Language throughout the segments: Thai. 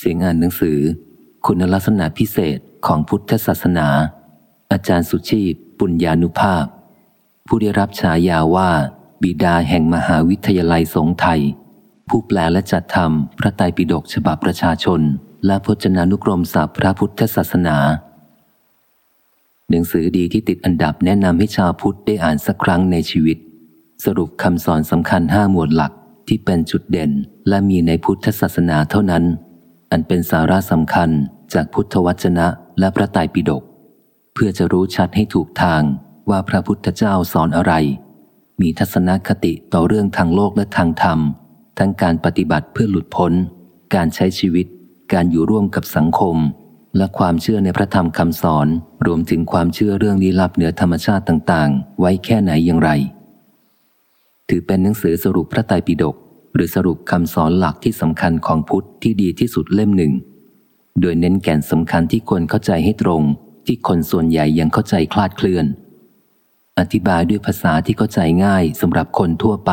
เสียงอ่านหนังสือ คุณลักษณะพิเศษของพุทธศาสนา อาจารย์สุชีพ ปุญญานุภาพ ผู้ได้รับฉายาว่า บิดาแห่งมหาวิทยาลัยสงไทย ผู้แปลและจัดทำพระไตรปิฎกฉบับประชาชน และพจนานุกรมศัพท์พระพุทธศาสนา หนังสือดีที่ติดอันดับแนะนำให้ชาวพุทธได้อ่านสักครั้งในชีวิต สรุปคำสอนสำคัญห้าหมวดหลักที่เป็นจุดเด่นและมีในพุทธศาสนาเท่านั้น อันเป็นสาระสำคัญจากพุทธวจนะและพระไตรปิฎกเพื่อจะรู้ชัดให้ถูกทางว่าพระพุทธเจ้าสอนอะไร มีทัศนคติต่อเรื่องทางโลกและทางธรรม ทั้งการปฏิบัติเพื่อหลุดพ้น การใช้ชีวิต การอยู่ร่วมกับสังคม และความเชื่อในพระธรรมคำสอน รวมถึงความเชื่อเรื่องลี้ลับเหนือธรรมชาติต่าง ๆ ไว้แค่ไหนอย่างไร ถือเป็นหนังสือสรุปพระไตรปิฎก รือสรุปคำสอนหลักที่สำคัญของพุทธที่ดีที่สุดเล่มหนึ่ง โดยเน้นแก่นสำคัญที่ควรเข้าใจให้ตรง ที่คนส่วนใหญ่ยังเข้าใจคลาดเคลื่อน อธิบายด้วยภาษาที่เข้าใจง่ายสำหรับคนทั่วไป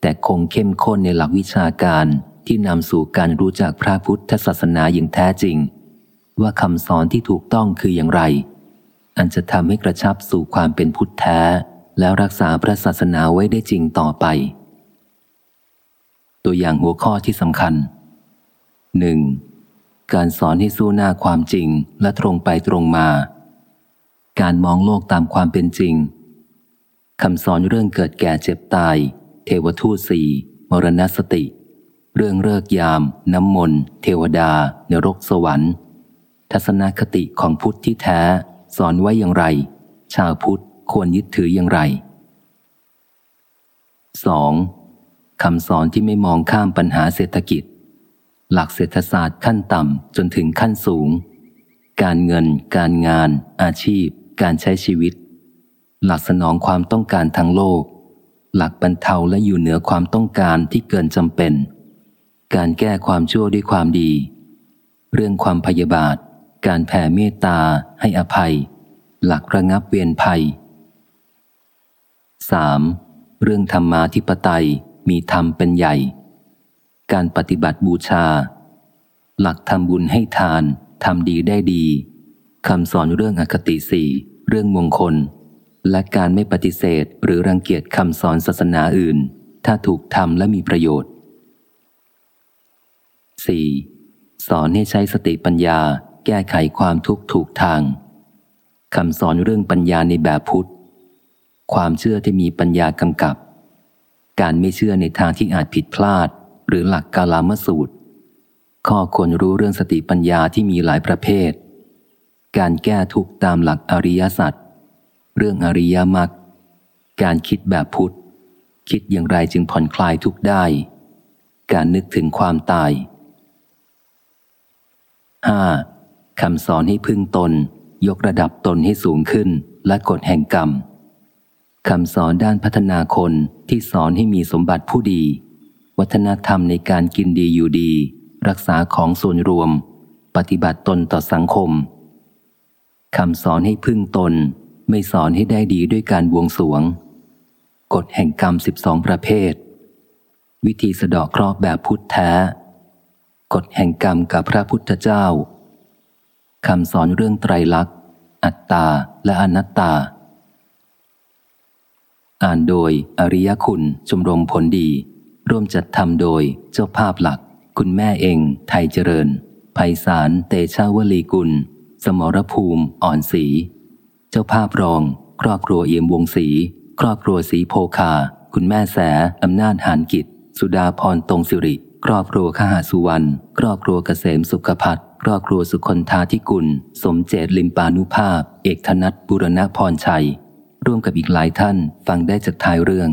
แต่คงเข้มข้นในหลักวิชาการที่นำสู่การรู้จักพระพุทธศาสนาอย่างแท้จริง ว่าคำสอนที่ถูกต้องคืออย่างไร อันจะทำให้กระชับสู่ความเป็นพุทธแท้ แล้วรักษาพระศาสนาไว้ได้จริงต่อไป ตัวอย่างหัวข้อที่สำคัญ 1. การสอนให้สู้หน้าความจริงและตรงไปตรงมา การมองโลกตามความเป็นจริงคำสอนเรื่องเกิดแก่เจ็บตาย เทวทูตสี่มรณสติ เรื่องเลิกยาม น้ำมนต์ เทวดา นรกสวรรค์ ทัศนคติของพุทธที่แท้ สอนไว้อย่างไร ชาวพุทธควรยึดถืออย่างไร 2. คำสอนที่ไม่มองข้ามปัญหาเศรษฐกิจ หลักเศรษฐศาสตร์ขั้นต่ำจนถึงขั้นสูง การเงิน การงาน อาชีพ การใช้ชีวิต หลักสนองความต้องการทางโลก หลักบรรเทาและอยู่เหนือความต้องการที่เกินจำเป็น การแก้ความชั่วด้วยความดี เรื่องความพยาบาท การแผ่เมตตา ให้อภัย หลักระงับเวียนภัย 3. เรื่องธรรมาธิปไตย มีธรรมเป็นใหญ่ การปฏิบัติบูชา หลักทำบุญให้ทานทำดีได้ดีคำสอนเรื่องอคติสี่เรื่องมงคล และการไม่ปฏิเสธหรือรังเกียจคำสอนศาสนาอื่น ถ้าถูกทำและมีประโยชน์ 4. สอนให้ใช้สติปัญญาแก้ไขความทุกข์ถูกทางคำสอนเรื่องปัญญาในแบบพุทธ ความเชื่อที่มีปัญญากำกับ การไม่เชื่อในทางที่อาจผิดพลาด หรือหลักกาลามสูตร ข้อควรรู้เรื่องสติปัญญาที่มีหลายประเภท การแก้ทุกตามหลักอริยสัจเรื่องอริยมรรคการคิดแบบพุทธ คิดอย่างไรจึงผ่อนคลายทุกได้ การนึกถึงความตาย 5. คำสอนให้พึ่งตน ยกระดับตนให้สูงขึ้นและกฎแห่งกรรม คำสอนด้านพัฒนาคนที่สอนให้มีสมบัติผู้ดี วัฒนธรรมในการกินดีอยู่ดี รักษาของส่วนรวม ปฏิบัติตนต่อสังคมคำสอนให้พึ่งตน ไม่สอนให้ได้ดีด้วยการบวงสวง กฎแห่งกรรมสิบสองประเภท วิธีสะดอกครอบแบบพุทธแท้ กฎแห่งกรรมกับพระพุทธเจ้าคำสอนเรื่องไตรลักษณ์ อัตตาและอนัตตา อ่านโดยอริยคุณชมรมผลดี ร่วมจัดทำโดยเจ้าภาพหลัก คุณแม่เอง ไทยเจริญภัยสารเตชาวลีกุล สมรภูมิอ่อนสีเจ้าภาพรอง ครอบครัวเอี่ยมวงศรีครอบครัวสีโพคา คุณแม่แสอำนาจหานกิจ สุดาพรตรงสิริ ครอบครัวข้าสุวรรณครอบครัวเกษมสุขพัฒครอบครัวสุคนธาธิกุล สมเจตลิมปานุภาพ เอกธนัทบุรณพรชัย ร่วมกับอีกหลายท่านฟังได้จากท้ายเรื่อง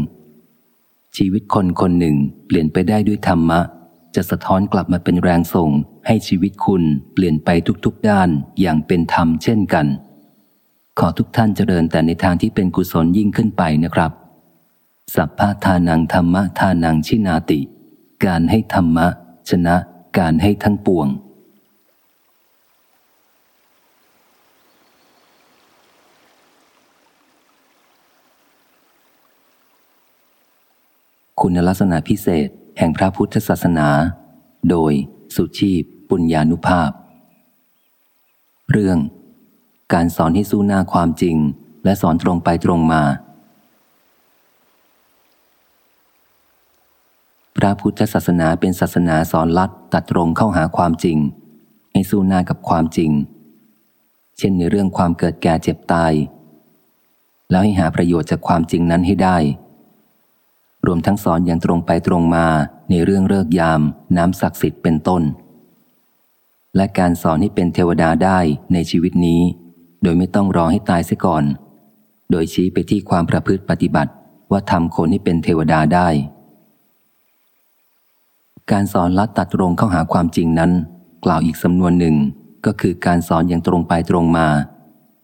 ชีวิตคนคนหนึ่งเปลี่ยนไปได้ด้วยธรรมะ จะสะท้อนกลับมาเป็นแรงส่ง ให้ชีวิตคุณเปลี่ยนไปทุกๆด้านอย่างเป็นธรรมเช่นกัน ขอทุกท่านเจริญแต่ในทางที่เป็นกุศลยิ่งขึ้นไปนะครับ สัพพะทานังธรรมะทานังชินาติ การให้ธรรมะ ชนะ การให้ทั้งปวง คุณลักษณะพิเศษแห่งพระพุทธศาสนา โดยสุชีพปุญญานุภาพ เรื่อง การสอนให้สู้หน้าความจริง และสอนตรงไปตรงมา พระพุทธศาสนาเป็นศาสนาสอนลัดตัดตรงเข้าหาความจริง ให้สู้หน้ากับความจริง เช่นในเรื่องความเกิดแก่เจ็บตาย แล้วให้หาประโยชน์จากความจริงนั้นให้ได้ รวมทั้งสอนอย่างตรงไปตรงมาในเรื่องเลิกยาม น้ำศักดิ์สิทธิ์เป็นต้น และการสอนให้เป็นเทวดาได้ในชีวิตนี้ โดยไม่ต้องรอให้ตายเสียก่อน โดยชี้ไปที่ความประพฤติปฏิบัติว่าทำคนให้เป็นเทวดาได้ การสอนลัดตัดตรงเข้าหาความจริงนั้น กล่าวอีกสำนวนหนึ่งก็คือการสอนอย่างตรงไปตรงมา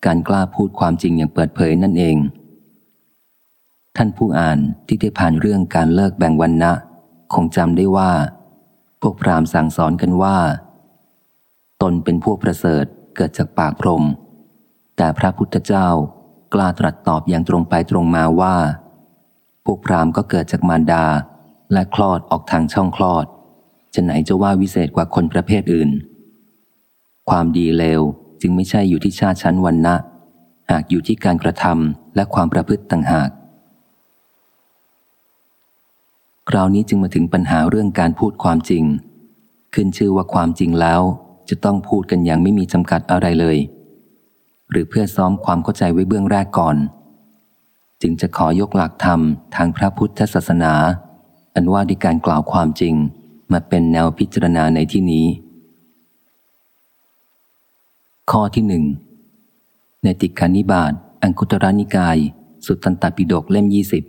การกล้าพูดความจริงอย่างเปิดเผยนั่นเอง ท่านผู้อ่านที่ได้ผ่านเรื่องการเลิกแบ่งวันนะ คงจำได้ว่า พวกพราหมณ์สั่งสอนกันว่า ตนเป็นพวกประเสริฐเกิดจากปากพรม แต่พระพุทธเจ้ากล้าตรัสตอบอย่างตรงไปตรงมาว่า พวกพราหมณ์ก็เกิดจากมารดาและคลอดออกทางช่องคลอด จะไหนจะว่าวิเศษกว่าคนประเภทอื่น ความดีเลวจึงไม่ใช่อยู่ที่ชาติชั้นวันนะหากอยู่ที่การกระทำและความประพฤติต่างหาก คราวนี้จึงมาถึงปัญหาเรื่องการพูดความจริง ขึ้นชื่อว่าความจริงแล้ว จะต้องพูดกันอย่างไม่มีจำกัดอะไรเลย หรือเพื่อซ้อมความเข้าใจไว้เบื้องแรกก่อน จึงจะขอยกหลักธรรมทางพระพุทธศาสนา อันว่าด้วยการกล่าวความจริงมาเป็นแนวพิจารณาในที่นี้ ข้อที่หนึ่งในติกานิบาตอังคุตรานิกาย สุตตันตปิฎกเล่มยี่สิบ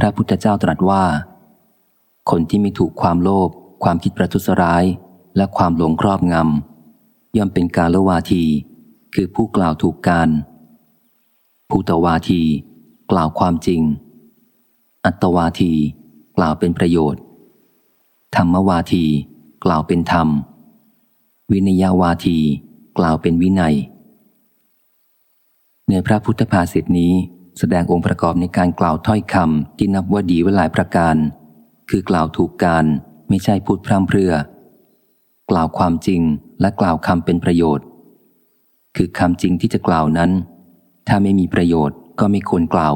พระพุทธเจ้าตรัสว่า คนที่ไม่ถูกความโลภความคิดประทุษร้าย และความหลงครอบงำย่อมเป็นการลวาที คือผู้กล่าวถูกการภูตวาที กล่าวความจริง อัตวาที กล่าวเป็นประโยชน์ ธรรมวาที กล่าวเป็นธรรม วินยาวาที กล่าวเป็นวินัย ในพระพุทธภาษิตนี้ แสดงองค์ประกอบในการกล่าวถ้อยคำที่นับว่าดีไว้หลายประการ คือกล่าวถูกการไม่ใช่พูดพร่ำเพรื่อ กล่าวความจริงและกล่าวคำเป็นประโยชน์ คือคำจริงที่จะกล่าวนั้น ถ้าไม่มีประโยชน์ก็ไม่ควรกล่าว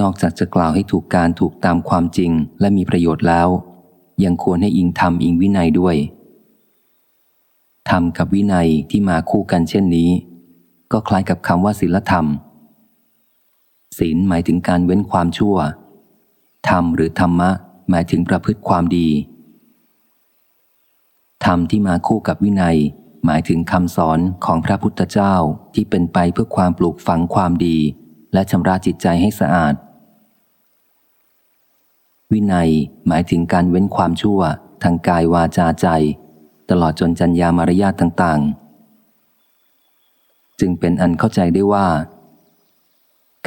นอกจากจะกล่าวให้ถูกการถูกตามความจริงและมีประโยชน์แล้ว ยังควรให้อิงธรรมอิงวินัยด้วยธรรมกับวินัยที่มาคู่กันเช่นนี้ ก็คล้ายกับคำว่าศีลธรรม ศีลหมายถึงการเว้นความชั่ว ธรรมหรือธรรมะ หมายถึงประพฤติความดี ธรรมที่มาคู่กับวินัย หมายถึงคำสอนของพระพุทธเจ้าที่เป็นไปเพื่อความปลูกฝังความดี และชำระจิตใจให้สะอาด วินัยหมายถึงการเว้นความชั่ว ทางกายวาจาใจ ตลอดจนจัญญามารยาทต่างๆ จึงเป็นอันเข้าใจได้ว่า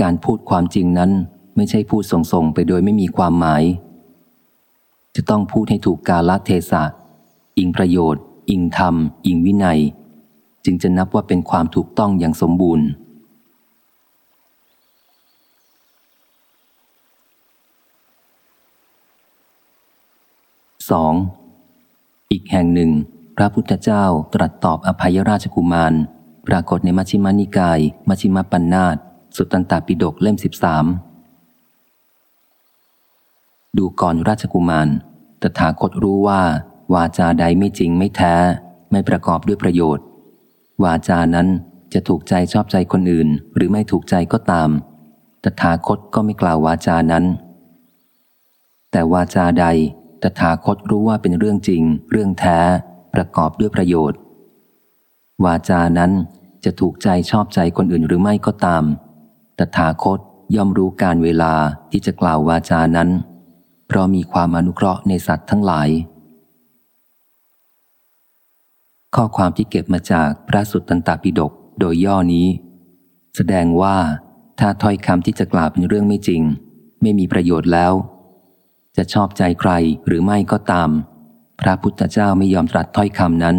การพูดความจริงนั้นไม่ใช่พูดส่งๆไปโดยไม่มีความหมาย จะต้องพูดให้ถูกกาลเทศะ อิงประโยชน์ อิงธรรม อิงวินัย จึงจะนับว่าเป็นความถูกต้องอย่างสมบูรณ์ 2. อีกแห่งหนึ่ง พระพุทธเจ้าตรัสตอบอภัยราชกุมาร ปรากฏในมัชฌิมานิกาย มัชฌิมปัญนาตสุตตันตปิฎกเล่มสิบสามดูก่อนราชกุมาร ตถาคตรู้ว่า วาจาใดไม่จริงไม่แท้ ไม่ประกอบด้วยประโยชน์ วาจานั้นจะถูกใจชอบใจคนอื่น หรือไม่ถูกใจก็ตาม ตถาคตก็ไม่กล่าววาจานั้น แต่วาจาใด ตถาคตรู้ว่าเป็นเรื่องจริง เรื่องแท้ ประกอบด้วยประโยชน์ วาจานั้นจะถูกใจชอบใจคนอื่นหรือไม่ก็ตาม ตถาคตย่อมรู้การเวลาที่จะกล่าววาจานั้น เพราะมีความอนุเคราะห์ในสัตว์ทั้งหลาย ข้อความที่เก็บมาจากพระสุตตันตปิฎกโดยย่อนี้ แสดงว่าถ้าถ้อยคำที่จะกล่าวเป็นเรื่องไม่จริง ไม่มีประโยชน์แล้ว จะชอบใจใครหรือไม่ก็ตาม พระพุทธเจ้าไม่ยอมตรัสถ้อยคำนั้น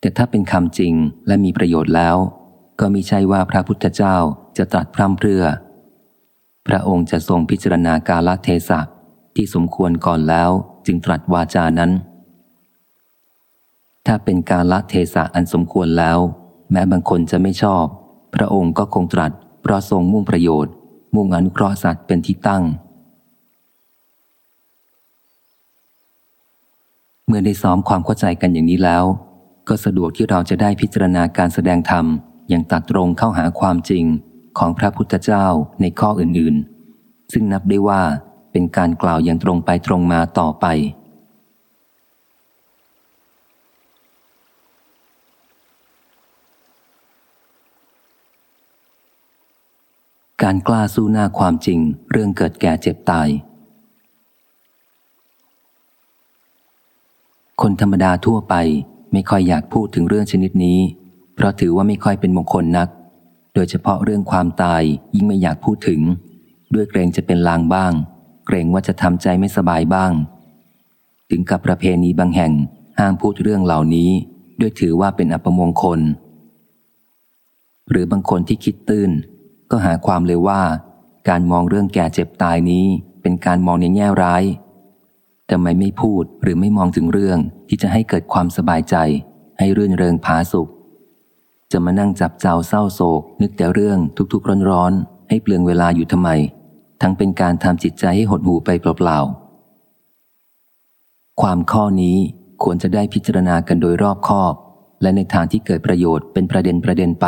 แต่ถ้าเป็นคำจริงและมีประโยชน์แล้ว ก็มิใช่ว่าพระพุทธเจ้าจะตรัสพร่ำเพรื่อ พระองค์จะทรงพิจารณากาลเทศะที่สมควรก่อนแล้วจึงตรัสวาจานั้น ถ้าเป็นการละเทศะอันสมควรแล้ว แม้บางคนจะไม่ชอบ พระองค์ก็คงตรัสเพราะทรงมุ่งประโยชน์ มุ่งอนุเคราะห์สัตว์เป็นที่ตั้ง เมื่อได้ซ้อมความเข้าใจกันอย่างนี้แล้ว ก็สะดวกที่เราจะได้พิจารณาการแสดงธรรม อย่างตัดตรงเข้าหาความจริงของพระพุทธเจ้าในข้ออื่นๆ ซึ่งนับได้ว่าเป็นการกล่าวอย่างตรงไปตรงมาต่อไป การกล้าสู้หน้าความจริงเรื่องเกิดแก่เจ็บตาย คนธรรมดาทั่วไป ไม่ค่อยอยากพูดถึงเรื่องชนิดนี้ เพราะถือว่าไม่ค่อยเป็นมงคลนัก โดยเฉพาะเรื่องความตายยิ่งไม่อยากพูดถึง ด้วยเกรงจะเป็นลางบ้าง เกรงว่าจะทำใจไม่สบายบ้าง ถึงกับประเพณีบางแห่งห้ามพูดเรื่องเหล่านี้ ด้วยถือว่าเป็นอัปมงคล หรือบางคนที่คิดตื้น ก็หาความเลยว่า การมองเรื่องแก่เจ็บตายนี้เป็นการมองในแง่ร้าย แต่ไม่ไม่พูดหรือไม่มองถึงเรื่องที่จะให้เกิดความสบายใจ ให้รื่นเริงผาสุข จะมานั่งจับเจ้าเศร้าโศก นึกแต่เรื่องทุกๆร้อนๆให้เปลืองเวลาอยู่ทำไม ทั้งเป็นการทำจิตใจให้หดหูไปเปล่าๆความข้อนี้ควรจะได้พิจารณากันโดยรอบคอบ และในทางที่เกิดประโยชน์เป็นประเด็นประเด็นไป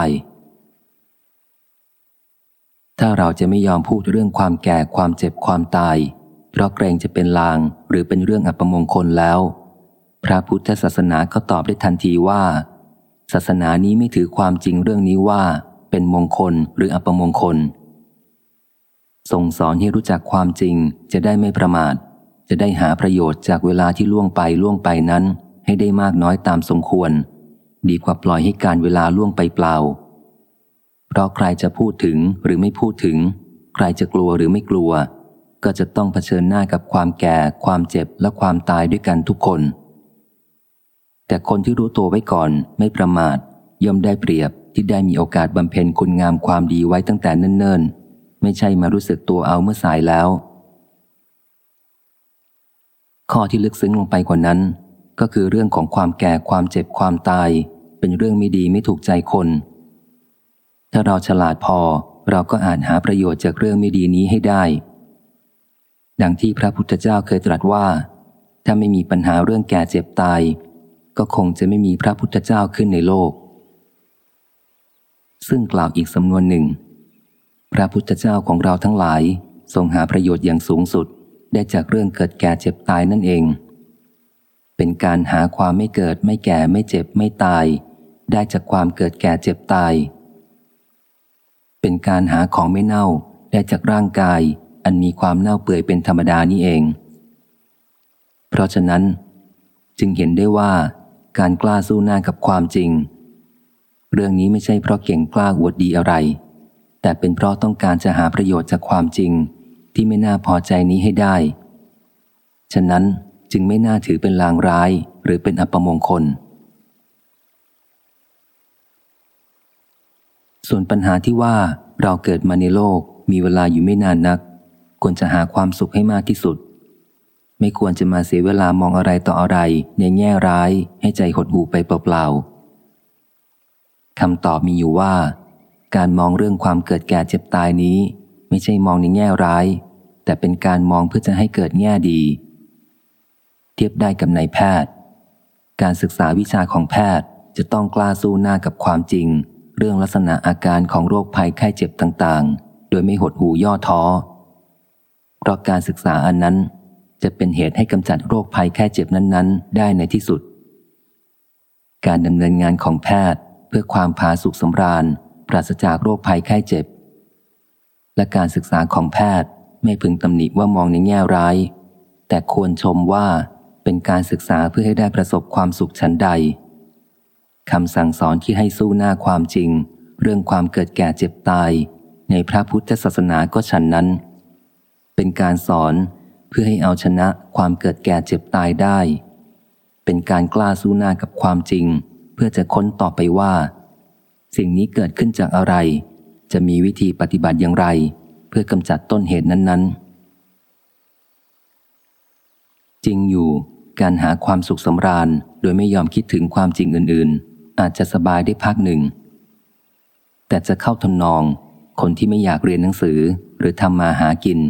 ถ้าเราจะไม่ยอมพูดเรื่องความแก่ความเจ็บความตาย เพราะเกรงจะเป็นลางหรือเป็นเรื่องอัปมงคลแล้ว พระพุทธศาสนาก็ตอบได้ทันทีว่า ศาสนานี้ไม่ถือความจริงเรื่องนี้ว่า เป็นมงคลหรืออัปมงคลทรงสอนให้รู้จักความจริงจะได้ไม่ประมาท จะได้หาประโยชน์จากเวลาที่ล่วงไปล่วงไปนั้น ให้ได้มากน้อยตามสมควร ดีกว่าปล่อยให้การเวลาล่วงไปเปล่า เพราะใครจะพูดถึงหรือไม่พูดถึง ใครจะกลัวหรือไม่กลัว ก็จะต้องเผชิญหน้ากับความแก่ ความเจ็บและความตายด้วยกันทุกคน แต่คนที่รู้ตัวไว้ก่อนไม่ประมาท ย่อมได้เปรียบที่ได้มีโอกาสบำเพ็ญคุณงามความดีไว้ตั้งแต่เนิ่นๆ ไม่ใช่มารู้สึกตัวเอาเมื่อสายแล้ว ข้อที่ลึกซึ้งลงไปกว่านั้น ก็คือเรื่องของความแก่ความเจ็บความตาย เป็นเรื่องไม่ดีไม่ถูกใจคน ถ้าเราฉลาดพอเราก็อาจหาประโยชน์จากเรื่องไม่ดีนี้ให้ได้ ดังที่พระพุทธเจ้าเคยตรัสว่า ถ้าไม่มีปัญหาเรื่องแก่เจ็บตาย ก็คงจะไม่มีพระพุทธเจ้าขึ้นในโลก ซึ่งกล่าวอีกสำนวนหนึ่ง พระพุทธเจ้าของเราทั้งหลาย ทรงหาประโยชน์อย่างสูงสุดได้จากเรื่องเกิดแก่เจ็บตายนั่นเอง เป็นการหาความไม่เกิดไม่แก่ไม่เจ็บไม่ตาย ได้จากความเกิดแก่เจ็บตาย เป็นการหาของไม่เน่าได้จากร่างกาย อันมีความเน่าเปื่อยเป็นธรรมดานี่เอง เพราะฉะนั้น จึงเห็นได้ว่าการกล้าสู้หน้ากับความจริง เรื่องนี้ไม่ใช่เพราะเก่งกล้าอวดดีอะไร แต่เป็นเพราะต้องการจะหาประโยชน์จากความจริงที่ไม่น่าพอใจนี้ให้ได้ ฉะนั้นจึงไม่น่าถือเป็นลางร้ายหรือเป็นอัปมงคล ส่วนปัญหาที่ว่าเราเกิดมาในโลกมีเวลาอยู่ไม่นานนัก ควรจะหาความสุขให้มากที่สุด ไม่ควรจะมาเสียเวลามองอะไรต่ออะไรในแง่ร้ายให้ใจหดหูไปเปล่าๆคำตอบมีอยู่ว่า การมองเรื่องความเกิดแก่เจ็บตายนี้ ไม่ใช่มองในแง่ร้าย แต่เป็นการมองเพื่อจะให้เกิดแง่ดี เทียบได้กับนายแพทย์ การศึกษาวิชาของแพทย์จะต้องกล้าสู้หน้ากับความจริง เรื่องลักษณะอาการของโรคภัยไข้เจ็บต่างๆ โดยไม่หดหูย่อท้อ เพราะการศึกษาอันนั้น จะเป็นเหตุให้กำจัดโรคภัยแค่เจ็บนั้น ๆ ได้ในที่สุด การดำเนินงานของแพทย์เพื่อความผาสุกสำราญ ปราศจากโรคภัยแค่เจ็บ และการศึกษาของแพทย์ไม่พึงตำหนิว่ามองในแง่ร้าย แต่ควรชมว่าเป็นการศึกษาเพื่อให้ได้ประสบความสุขชั้นใดคำสั่งสอนที่ให้สู้หน้าความจริง เรื่องความเกิดแก่เจ็บตาย ในพระพุทธศาสนาก็ฉันนั้น เป็นการสอนเพื่อให้เอาชนะความเกิดแก่เจ็บตายได้ เป็นการกล้าสู้หน้ากับความจริง เพื่อจะค้นต่อไปว่า สิ่งนี้เกิดขึ้นจากอะไร จะมีวิธีปฏิบัติอย่างไร เพื่อกำจัดต้นเหตุนั้น ๆ จริงอยู่การหาความสุขสำราญโดยไม่ยอมคิดถึงความจริงอื่น ๆ อาจจะสบายได้พักหนึ่ง แต่จะเข้าทนนอง คนที่ไม่อยากเรียนหนังสือหรือทำมาหากิน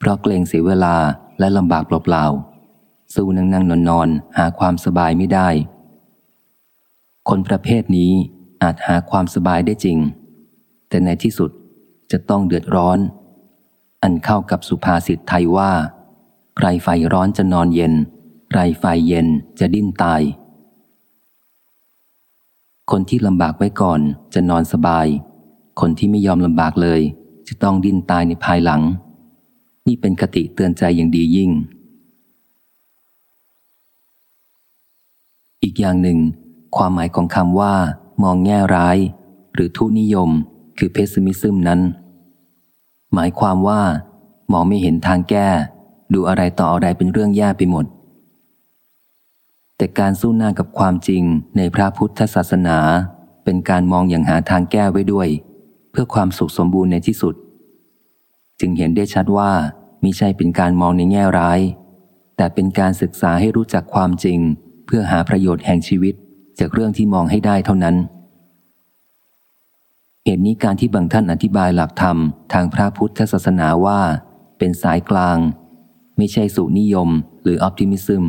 เพราะเกรงเสียเวลาและลำบากเปล่าๆ สู้นั่งนั่งนอนนอนหาความสบายไม่ได้ คนประเภทนี้อาจหาความสบายได้จริง แต่ในที่สุดจะต้องเดือดร้อน อันเข้ากับสุภาษิตไทยว่า ใครไฟร้อนจะนอนเย็น ใครไฟเย็นจะดิ้นตาย คนที่ลำบากไว้ก่อนจะนอนสบาย คนที่ไม่ยอมลำบากเลย จะต้องดิ้นตายในภายหลัง นี่เป็นคติเตือนใจอย่างดียิ่ง อีกอย่างหนึ่ง ความหมายของคำว่า มองแง่ร้าย หรือทุนิยม คือเพสซิมิซึมนั้น หมายความว่า มองไม่เห็นทางแก้ ดูอะไรต่ออะไรเป็นเรื่องแย่ไปหมด แต่การสู้หน้ากับความจริงในพระพุทธศาสนา เป็นการมองอย่างหาทางแก้ไว้ด้วย เพื่อความสุขสมบูรณ์ในที่สุดจึงเห็นได้ชัดว่า มิใช่เป็นการมองในแง่ร้าย แต่เป็นการศึกษาให้รู้จักความจริง เพื่อหาประโยชน์แห่งชีวิต จากเรื่องที่มองให้ได้เท่านั้น เหตุนี้การที่บางท่านอธิบายหลักธรรมทางพระพุทธศาสนาว่า เป็นสายกลาง ไม่ใช่สุขนิยม หรือ optimism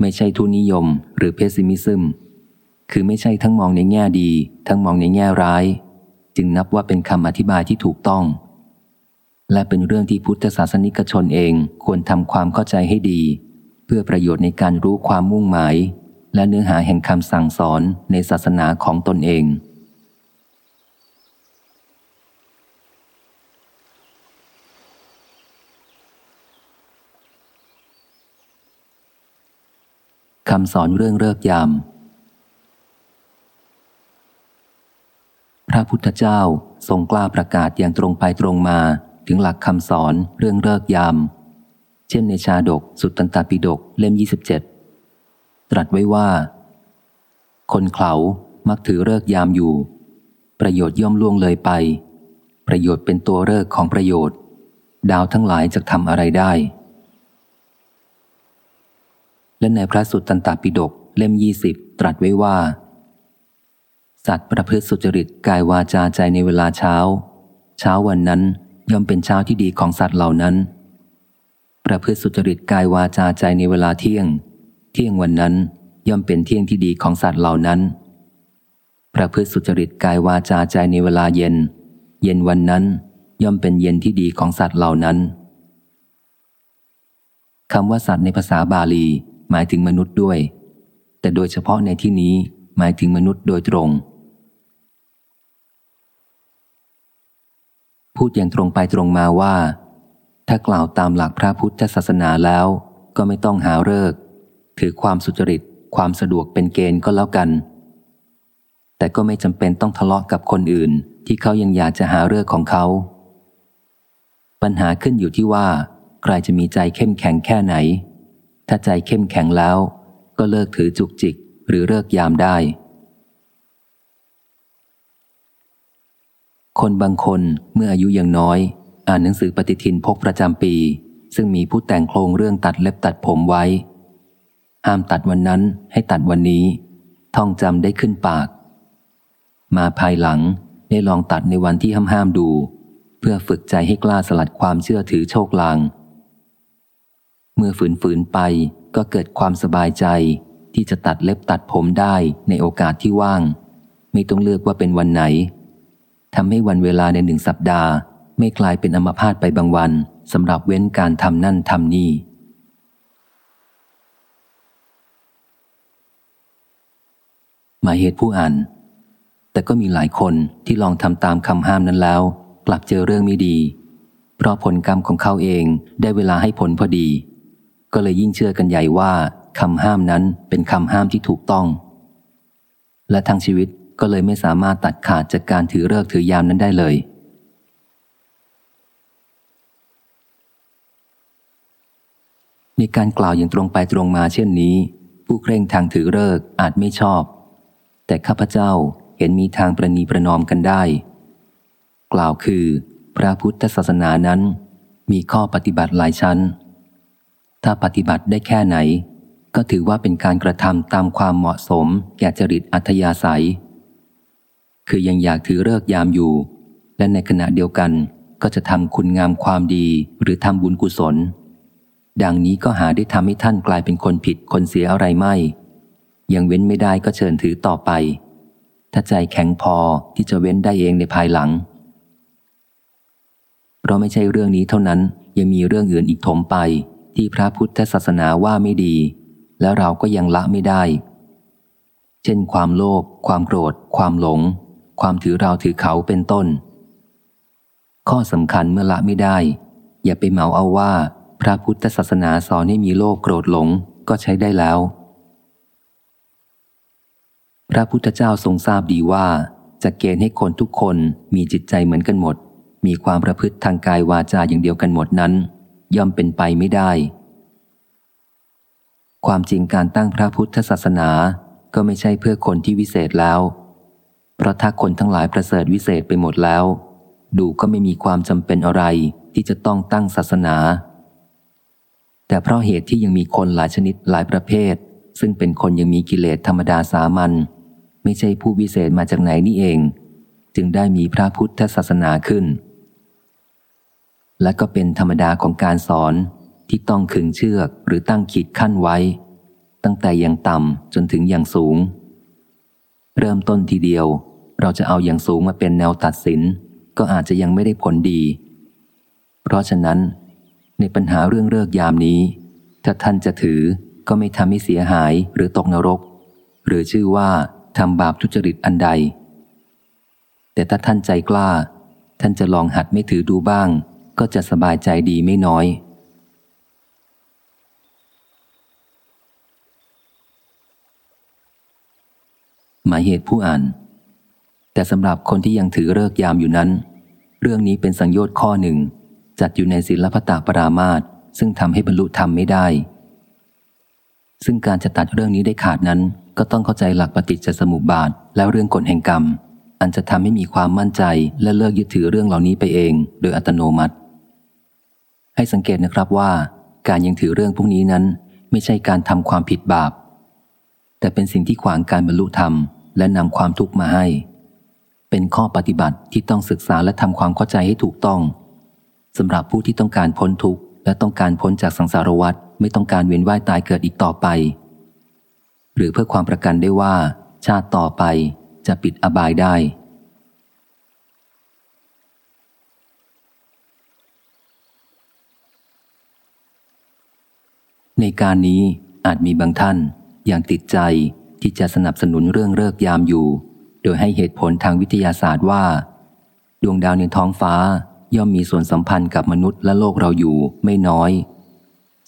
ไม่ใช่ทุกขนิยม หรือ pessimism คือไม่ใช่ทั้งมองในแง่ดี ทั้งมองในแง่ร้าย จึงนับว่าเป็นคำอธิบายที่ถูกต้อง และเป็นเรื่องที่พุทธศาสนิกชนเองควรทำความเข้าใจให้ดี เพื่อประโยชน์ในการรู้ความมุ่งหมาย และเนื้อหาแห่งคำสั่งสอนในศาสนาของตนเอง คำสอนเรื่องเลิกยาม พระพุทธเจ้าทรงกล้าประกาศอย่างตรงไปตรงมา ถึงหลักคำสอนเรื่องเลิกยาม เช่นในชาดกสุตตันตปิฎกเล่ม 27 ตรัสไว้ว่า คนเขามักถือเลิกยามอยู่ ประโยชน์ย่อมล่วงเลยไป ประโยชน์เป็นตัวเลิกของประโยชน์ ดาวทั้งหลายจะทำอะไรได้ และในพระสุตตันตปิฎกเล่ม 20 ตรัสไว้ว่า สัตว์ประพฤติสุจริตกายวาจาใจในเวลาเช้า เช้าวันนั้น ย่อมเป็นเช้าที่ดีของสัตว์เหล่านั้น ประพฤติสุจริตกายวาจาใจในเวลาเที่ยง เที่ยงวันนั้นย่อมเป็นเที่ยงที่ดีของสัตว์เหล่านั้น ประพฤติสุจริตกายวาจาใจในเวลาเย็น เย็นวันนั้นย่อมเป็นเย็นที่ดีของสัตว์เหล่านั้นคำว่าสัตว์ในภาษาบาลี หมายถึงมนุษย์ด้วย แต่โดยเฉพาะในที่นี้หมายถึงมนุษย์โดยตรง พูดอย่างตรงไปตรงมาว่า ถ้ากล่าวตามหลักพระพุทธศาสนาแล้ว ก็ไม่ต้องหาเลิกถือความสุจริต ความสะดวกเป็นเกณฑ์ก็แล้วกัน แต่ก็ไม่จำเป็นต้องทะเลาะกับคนอื่น ที่เขายังอยากจะหาเลิกของเขา ปัญหาขึ้นอยู่ที่ว่า ใครจะมีใจเข้มแข็งแค่ไหน ถ้าใจเข้มแข็งแล้ว ก็เลิกถือจุกจิกหรือเลิกยามได้ คนบางคนเมื่ออายุยังน้อย อ่านหนังสือปฏิทินพกประจำปี ซึ่งมีผู้แต่งโครงเรื่องตัดเล็บตัดผมไว้ ห้ามตัดวันนั้นให้ตัดวันนี้ ท่องจำได้ขึ้นปาก มาภายหลังได้ลองตัดในวันที่ห้ามห้ามดู เพื่อฝึกใจให้กล้าสลัดความเชื่อถือโชคลาง เมื่อฝืนฝืนไปก็เกิดความสบายใจที่จะตัดเล็บตัดผมได้ในโอกาสที่ว่าง ไม่ต้องเลือกว่าเป็นวันไหน ทำให้วันเวลาในหนึ่งสัปดาห์ ไม่กลายเป็นอมพาตไปบางวันสำหรับเว้นการทำนั่นทำนี่ หมายเหตุผู้อ่าน แต่ก็มีหลายคนที่ลองทำตามคำห้ามนั้นแล้ว กลับเจอเรื่องไม่ดี เพราะผลกรรมของเขาเองได้เวลาให้ผลพอดี ก็เลยยิ่งเชื่อกันใหญ่ว่าคำห้ามนั้นเป็นคำห้ามที่ถูกต้อง และทั้งชีวิต ก็เลยไม่สามารถตัดขาดจากการถือเลิกถือยามนั้นได้เลยในการกล่าวอย่างตรงไปตรงมาเช่นนี้ ผู้เคร่งทางถือเลิกอาจไม่ชอบ แต่ข้าพเจ้าเห็นมีทางประนีประนอมกันได้ กล่าวคือ พระพุทธศาสนานั้น มีข้อปฏิบัติหลายชั้น ถ้าปฏิบัติได้แค่ไหนก็ถือว่าเป็นการกระทำตามความเหมาะสม แก่จริตอัธยาศัย คือยังอยากถือเลิกยามอยู่ และในขณะเดียวกันก็จะทำคุณงามความดีหรือทำบุญกุศล ดังนี้ก็หาได้ทำให้ท่านกลายเป็นคนผิดคนเสียอะไรไม่ ยังเว้นไม่ได้ก็เชิญถือต่อไป ถ้าใจแข็งพอที่จะเว้นได้เองในภายหลัง เพราะไม่ใช่เรื่องนี้เท่านั้นยังมีเรื่องอื่นอีกถมไปที่พระพุทธศาสนาว่าไม่ดี แล้วเราก็ยังละไม่ได้ เช่นความโลภความโกรธ ความหลง ความถือเราถือเขาเป็นต้น ข้อสำคัญเมื่อละไม่ได้ อย่าไปเหมาเอาว่า พระพุทธศาสนาสอนให้มีโลภโกรธหลงก็ใช้ได้แล้ว พระพุทธเจ้าทรงทราบดีว่า จะเกณฑ์ให้คนทุกคนมีจิตใจเหมือนกันหมด มีความประพฤติทางกายวาจาอย่างเดียวกันหมดนั้น ย่อมเป็นไปไม่ได้ ความจริงการตั้งพระพุทธศาสนาก็ไม่ใช่เพื่อคนที่วิเศษแล้ว เพราะถ้าคนทั้งหลายประเสริฐวิเศษไปหมดแล้ว ดูก็ไม่มีความจำเป็นอะไรที่จะต้องตั้งศาสนา แต่เพราะเหตุที่ยังมีคนหลายชนิดหลายประเภท ซึ่งเป็นคนยังมีกิเลสธรรมดาสามัญไม่ใช่ผู้วิเศษมาจากไหนนี่เอง จึงได้มีพระพุทธศาสนาขึ้น และก็เป็นธรรมดาของการสอนที่ต้องขึงเชือกหรือตั้งขีดขั้นไว้ ตั้งแต่อย่างต่ำจนถึงอย่างสูง เริ่มต้นทีเดียว เราจะเอาอย่างสูงมาเป็นแนวตัดสิน ก็อาจจะยังไม่ได้ผลดี เพราะฉะนั้น ในปัญหาเรื่องเลิกยามนี้ ถ้าท่านจะถือก็ไม่ทำให้เสียหายหรือตกนรก หรือชื่อว่าทำบาปทุจริตอันใด แต่ถ้าท่านใจกล้า ท่านจะลองหัดไม่ถือดูบ้าง ก็จะสบายใจดีไม่น้อยหมายเหตุผู้อ่าน แต่สำหรับคนที่ยังถือเลิกยามอยู่นั้น เรื่องนี้เป็นสังโยชน์ข้อหนึ่ง จัดอยู่ในศิลปตาปรามาตซึ่งทำให้บรรลุธรรมไม่ได้ ซึ่งการจะตัดเรื่องนี้ได้ขาดนั้น ก็ต้องเข้าใจหลักปฏิจจสมุปบาทแล้วเรื่องกฎแห่งกรรม อันจะทำให้มีความมั่นใจและเลิกยึดถือเรื่องเหล่านี้ไปเอง โดยอัตโนมัติ ให้สังเกตนะครับว่า การยังถือเรื่องพวกนี้นั้น ไม่ใช่การทำความผิดบาป แต่เป็นสิ่งที่ขวางการบรรลุธรรม และนำความทุกข์มาให้ เป็นข้อปฏิบัติที่ต้องศึกษาและทำความเข้าใจให้ถูกต้องสำหรับผู้ที่ต้องการพ้นทุกข์และต้องการพ้นจากสังสารวัฏไม่ต้องการเวียนว่ายตายเกิดอีกต่อไป หรือเพื่อความประกันได้ว่า ชาติต่อไปจะปิดอบายได้ ในการนี้อาจมีบางท่านอย่างติดใจที่จะสนับสนุนเรื่องเลิกยามอยู่ ดยให้เหตุผลทางวิทยาศาสตร์ว่า ดวงดาวในท้องฟ้าย่อมมีส่วนสัมพันธ์กับมนุษย์และโลกเราอยู่ไม่น้อย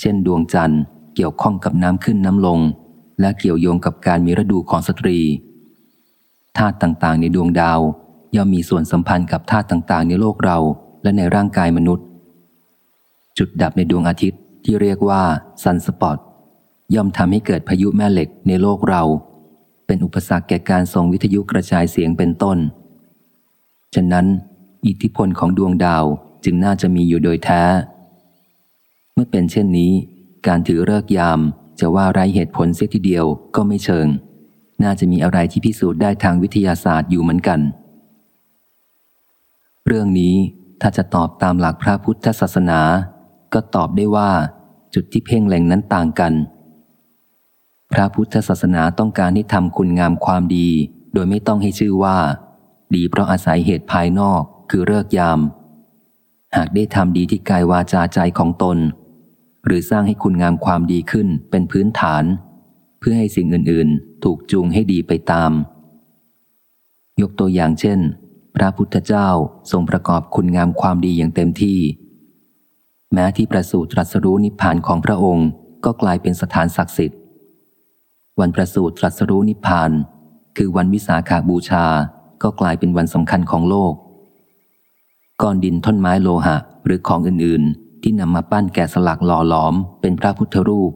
เช่น ดวงจันทร์เกี่ยวข้องกับน้ำขึ้นน้ำลง และเกี่ยวโยงกับการมีฤดูของสตรีธาตุต่างๆ ในดวงดาว ย่อมมีส่วนสัมพันธ์กับธาตุต่างๆ ในโลกเราและในร่างกายมนุษย์ จุดดับในดวงอาทิตย์ที่เรียกว่าซันสปอตย่อมทำให้เกิดพายุแม่เหล็กในโลกเรา เป็นอุปสรรคแก่การส่งวิทยุกระจายเสียงเป็นต้น ฉะนั้น อิทธิพลของดวงดาวจึงน่าจะมีอยู่โดยแท้ เมื่อเป็นเช่นนี้ การถือเลิกยามจะว่าไรเหตุผลเสียทีเดียวก็ไม่เชิง น่าจะมีอะไรที่พิสูจน์ได้ทางวิทยาศาสตร์อยู่เหมือนกัน เรื่องนี้ถ้าจะตอบตามหลักพระพุทธศาสนา ก็ตอบได้ว่าจุดที่เพ่งเล็งนั้นต่างกัน พระพุทธศาสนาต้องการให้ทำคุณงามความดี โดยไม่ต้องให้ชื่อว่า ดีเพราะอาศัยเหตุภายนอกคือเลิกยาม หากได้ทำดีที่กายวาจาใจของตน หรือสร้างให้คุณงามความดีขึ้นเป็นพื้นฐาน เพื่อให้สิ่งอื่น ๆ ถูกจูงให้ดีไปตาม ยกตัวอย่างเช่น พระพุทธเจ้าทรงประกอบคุณงามความดีอย่างเต็มที่ แม้ที่ประสูติตรัสรู้นิพพานของพระองค์ก็กลายเป็นสถานศักดิ์สิทธิ์ วันประสูติตรัสรู้นิพพาน คือวันวิสาขาบูชาก็กลายเป็นวันสำคัญของโลก ก้อนดินท่อนไม้โลหะหรือของอื่นๆ ที่นำมาปั้นแกะสลักหล่อหลอม เป็นพระพุทธรูป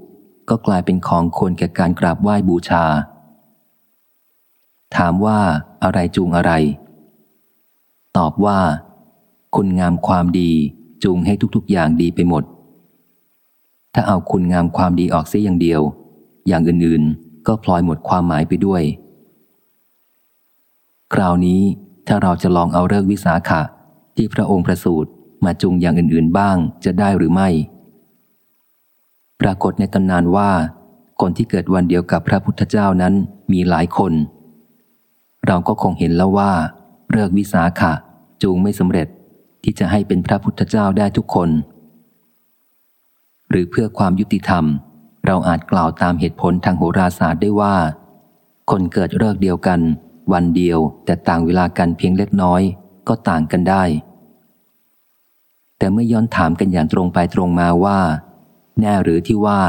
ก็กลายเป็นของควรแก่การกราบไหว้บูชา ถามว่าอะไรจูงอะไร ตอบว่า คุณงามความดีจูงให้ทุกๆ อย่างดีไปหมด ถ้าเอาคุณงามความดีออกเสียอย่างเดียว อย่างอื่น ก็พลอยหมดความหมายไปด้วย คราวนี้ถ้าเราจะลองเอาเลิกวิสาขะที่พระองค์ประสูติมาจุงอย่างอื่นๆบ้างจะได้หรือไม่ ปรากฏในตำนานว่า คนที่เกิดวันเดียวกับพระพุทธเจ้านั้นมีหลายคน เราก็คงเห็นแล้วว่าเลิกวิสาขะจูงไม่สำเร็จที่จะให้เป็นพระพุทธเจ้าได้ทุกคน หรือเพื่อความยุติธรรม เราอาจกล่าวตามเหตุผลทางโหราศาสตร์ได้ว่า คนเกิดเลิกเดียวกัน วันเดียวแต่ต่างเวลากันเพียงเล็กน้อย ก็ต่างกันได้ แต่เมื่อย้อนถามกันอย่างตรงไปตรงมาว่า แน่หรือที่ว่า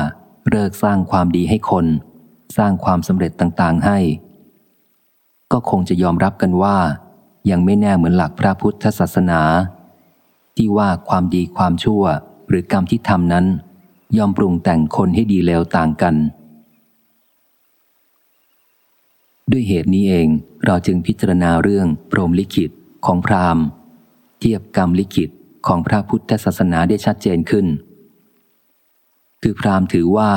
เลิกสร้างความดีให้คน สร้างความสำเร็จต่างๆให้ ก็คงจะยอมรับกันว่า ยังไม่แน่เหมือนหลักพระพุทธศาสนา ที่ว่าความดีความชั่วหรือกรรมที่ทำนั้น ยอมปรุงแต่งคนให้ดีเลวต่างกัน ด้วยเหตุนี้เองเราจึงพิจารณาเรื่องพรหมลิขิตของพราหมณ์เทียบกรรมลิขิตของพระพุทธศาสนาได้ชัดเจนขึ้น คือพราหมณ์ถือว่า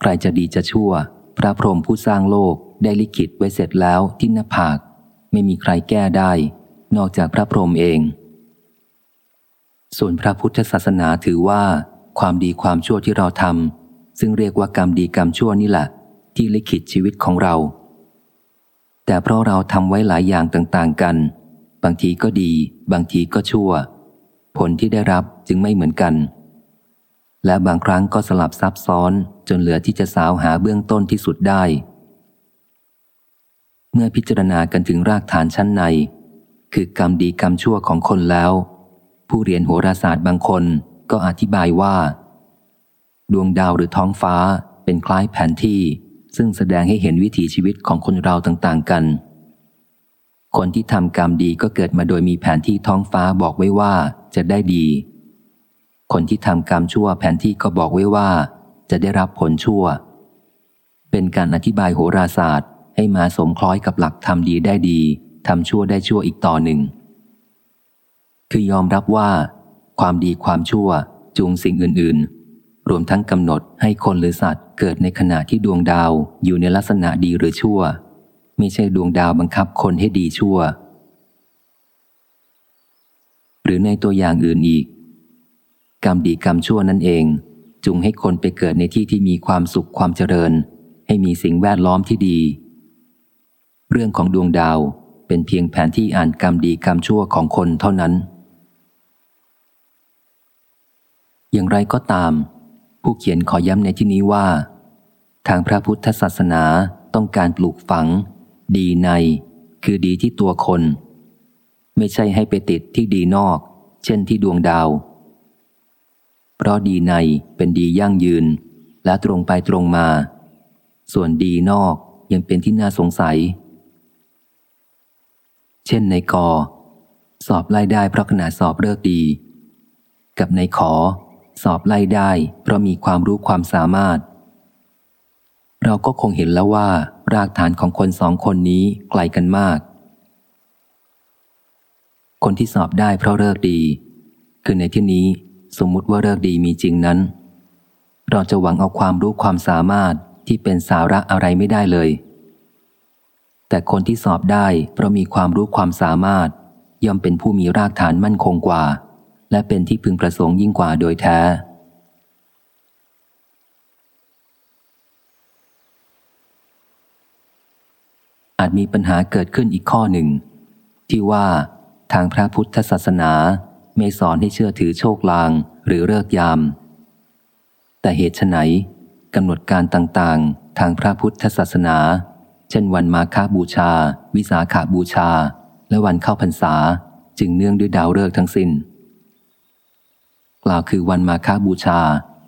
ใครจะดีจะชั่ว พระพรหมผู้สร้างโลกได้ลิขิตไว้เสร็จแล้วที่หน้าผาก ไม่มีใครแก้ได้ นอกจากพระพรหมเอง ส่วนพระพุทธศาสนาถือว่า ความดีความชั่วที่เราทำซึ่งเรียกว่ากรรมดีกรรมชั่วนี่แหละ ที่ลิขิตชีวิตของเรา แต่เพราะเราทำไว้หลายอย่างต่างๆกัน บางทีก็ดี บางทีก็ชั่ว ผลที่ได้รับจึงไม่เหมือนกัน และบางครั้งก็สลับซับซ้อนจนเหลือที่จะสาวหาเบื้องต้นที่สุดได้ เมื่อพิจารณากันถึงรากฐานชั้นใน คือกรรมดีกรรมชั่วของคนแล้ว ผู้เรียนโหราศาสตร์บางคน ก็อธิบายว่า ดวงดาวหรือท้องฟ้าเป็นคล้ายแผนที่ ซึ่งแสดงให้เห็นวิถีชีวิตของคนเราต่างๆกัน คนที่ทำกรรมดีก็เกิดมาโดยมีแผนที่ท้องฟ้าบอกไว้ว่าจะได้ดี คนที่ทำกรรมชั่วแผนที่ก็บอกไว้ว่า จะได้รับผลชั่ว เป็นการอธิบายโหราศาสตร์ ให้มาสมคล้อยกับหลักทำดีได้ดีทำชั่วได้ชั่วอีกต่อหนึ่งคือยอมรับว่า ความดีความชั่ว จูงสิ่งอื่น ๆ รวมทั้งกำหนดให้คนหรือสัตว์เกิดในขณะที่ดวงดาวอยู่ในลักษณะดีหรือชั่ว ไม่ใช่ดวงดาวบังคับคนให้ดีชั่ว หรือในตัวอย่างอื่นอีก กรรมดีกรรมชั่วนั่นเองจุงให้คนไปเกิดในที่ที่มีความสุขความเจริญ ให้มีสิ่งแวดล้อมที่ดี เรื่องของดวงดาวเป็นเพียงแผนที่อ่านกรรมดีกรรมชั่วของคนเท่านั้น อย่างไรก็ตาม ผู้เขียนขอย้ำในที่นี้ว่า ทางพระพุทธศาสนาต้องการปลูกฝัง ดีใน คือดีที่ตัวคน ไม่ใช่ให้ไปติดที่ดีนอก เช่นที่ดวงดาว เพราะดีในเป็นดียั่งยืน และตรงไปตรงมา ส่วนดีนอกยังเป็นที่น่าสงสัย เช่นในกอสอบไล่ได้เพราะขณะสอบเลิกดี กับในขอ สอบไล่ได้ เพราะมีความรู้ความสามารถ เราก็คงเห็นแล้วว่า รากฐานของคนสองคนนี้ไกลกันมาก คนที่สอบได้เพราะเลิกดี คือในที่นี้สมมุติว่าเลิกดีมีจริงนั้น เราจะหวังเอาความรู้ความสามารถที่เป็นสาระอะไรไม่ได้เลย แต่คนที่สอบได้เพราะมีความรู้ความสามารถ ย่อมเป็นผู้มีรากฐานมั่นคงกว่า และเป็นที่พึงประสงค์ยิ่งกว่าโดยแท้ อาจมีปัญหาเกิดขึ้นอีกข้อหนึ่ง ที่ว่าทางพระพุทธศาสนาไม่สอนให้เชื่อถือโชคลางหรือเลิกยาม แต่เหตุไฉนกำหนดการต่างๆ ทางพระพุทธศาสนา เช่นวันมาฆบูชา วิสาขาบูชา และวันเข้าพรรษา จึงเนื่องด้วยดาวฤกษ์ทั้งสิน้น กล่าวคือวันมาฆบูชา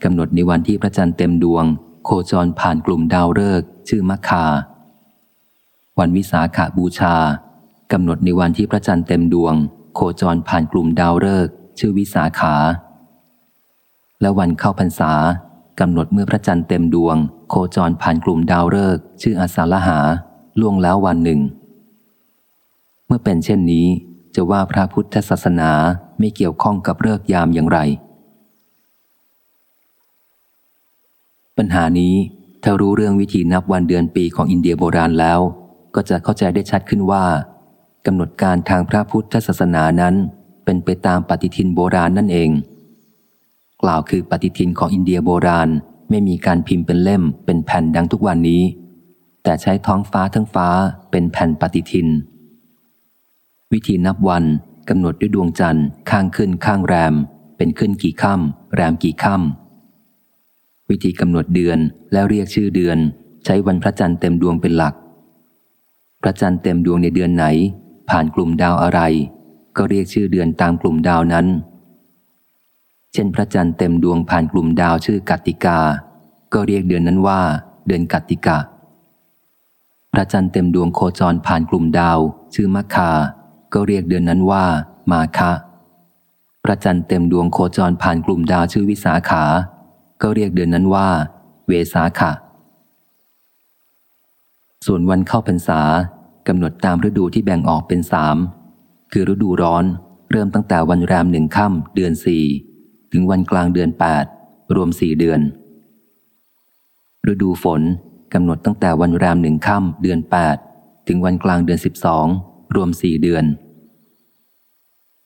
กำหนดในวันที่พระจันทร์เต็มดวง โคจรผ่านกลุ่มดาวฤกษ์ชื่อมัคคา วันวิสาขาบูชากำหนดในวันที่พระจันทร์เต็มดวง โคจรผ่านกลุ่มดาวฤกษ์ชื่อวิสาขา และวันเข้าพรรษากำหนดเมื่อพระจันทร์เต็มดวง โคจรผ่านกลุ่มดาวฤกษ์ชื่ออาสาลหาล่วงแล้ววันหนึ่ง เมื่อเป็นเช่นนี้จะว่าพระพุทธศาสนา ไม่เกี่ยวข้องกับเลิกยามอย่างไร ปัญหานี้ถ้ารู้เรื่องวิธีนับวันเดือนปีของอินเดียโบราณแล้ว ก็จะเข้าใจได้ชัดขึ้นว่ากำหนดการทางพระพุทธศาสนานั้น เป็นไปตามปฏิทินโบราณนั่นเอง กล่าวคือปฏิทินของอินเดียโบราณไม่มีการพิมพ์เป็นเล่มเป็นแผ่นดังทุกวันนี้ แต่ใช้ท้องฟ้าทั้งฟ้าเป็นแผ่นปฏิทิน วิธีนับวัน กำหนดด้วยดวงจันทร์ข้างขึ้นข้างแรม เป็นขึ้นกี่ค่ำแรมกี่ค่ำวิธีกำหนดเดือนแล้วเรียกชื่อเดือน ใช้วันพระจันทร์เต็มดวงเป็นหลัก พระจันทร์เต็มดวงในเดือนไหน ผ่านกลุ่มดาวอะไร ก็เรียกชื่อเดือนตามกลุ่มดาวนั้น เช่นพระจันทร์เต็มดวงผ่านกลุ่มดาวชื่อกัตติกา ก็เรียกเดือนนั้นว่า เดือนกัตติกาพระจันทร์เต็มดวงโคจรผ่านกลุ่มดาว ชื่อมัคคา ก็เรียกเดือนนั้นว่า มาคะพระจันทร์เต็มดวงโคจรผ่านกลุ่มดาวชื่อวิสาขา ก็เรียกเดือนนั้นว่า เวสาขะส่วนวันเข้าพรรษากำหนดตามฤดูที่แบ่งออกเป็นสามคือฤดูร้อนเริ่มตั้งแต่วันแรมหนึ่งค่ำเดือนสี่ถึงวันกลางเดือนแปดรวมสี่เดือน ฤดูฝนกำหนดตั้งแต่วันแรมหนึ่งค่ำเดือนแปดถึงวันกลางเดือนสิบสองรวมสี่เดือน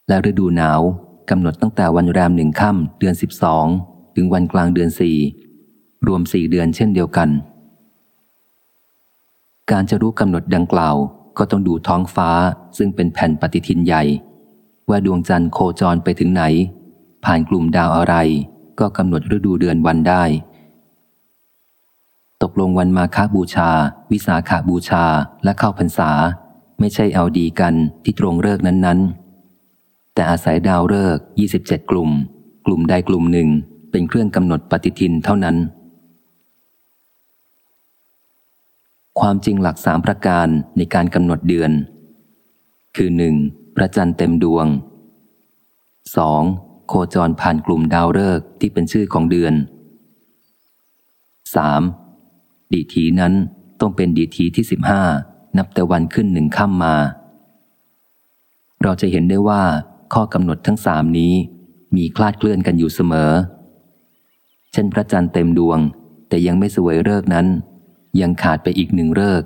และฤดูหนาวกำหนดตั้งแต่วันแรมหนึ่งค่ำเดือนสิบสองถึงวันกลางเดือนสี่รวมสี่เดือนเช่นเดียวกัน การจะรู้กำหนดดังกล่าวก็ต้องดูท้องฟ้าซึ่งเป็นแผ่นปฏิทินใหญ่ ว่าดวงจันทร์โคจรไปถึงไหน ผ่านกลุ่มดาวอะไร ก็กำหนดฤดูเดือนวันได้ ตกลงวันมาคาบูชา วิสาขาบูชาและเข้าพรรษา ไม่ใช่เอาดีกันที่ตรงเลิกนั้นๆ แต่อาศัยดาวเลิก27 กลุ่ม กลุ่มใดกลุ่มหนึ่งเป็นเครื่องกำหนดปฏิทินเท่านั้น ความจริงหลักสามประการในการกำหนดเดือน คือหนึ่งพระจันทร์เต็มดวง 2. โคจรผ่านกลุ่มดาวฤกษ์ที่เป็นชื่อของเดือน 3. ดีทีนั้นต้องเป็นดีทีที่สิบห้านับแต่วันขึ้นหนึ่งค่ำมา เราจะเห็นได้ว่า ข้อกำหนดทั้งสามนี้ มีคลาดเคลื่อนกันอยู่เสมอ เช่นพระจันทร์เต็มดวง แต่ยังไม่สวยเลิกนั้น ยังขาดไปอีกหนึ่งเลิก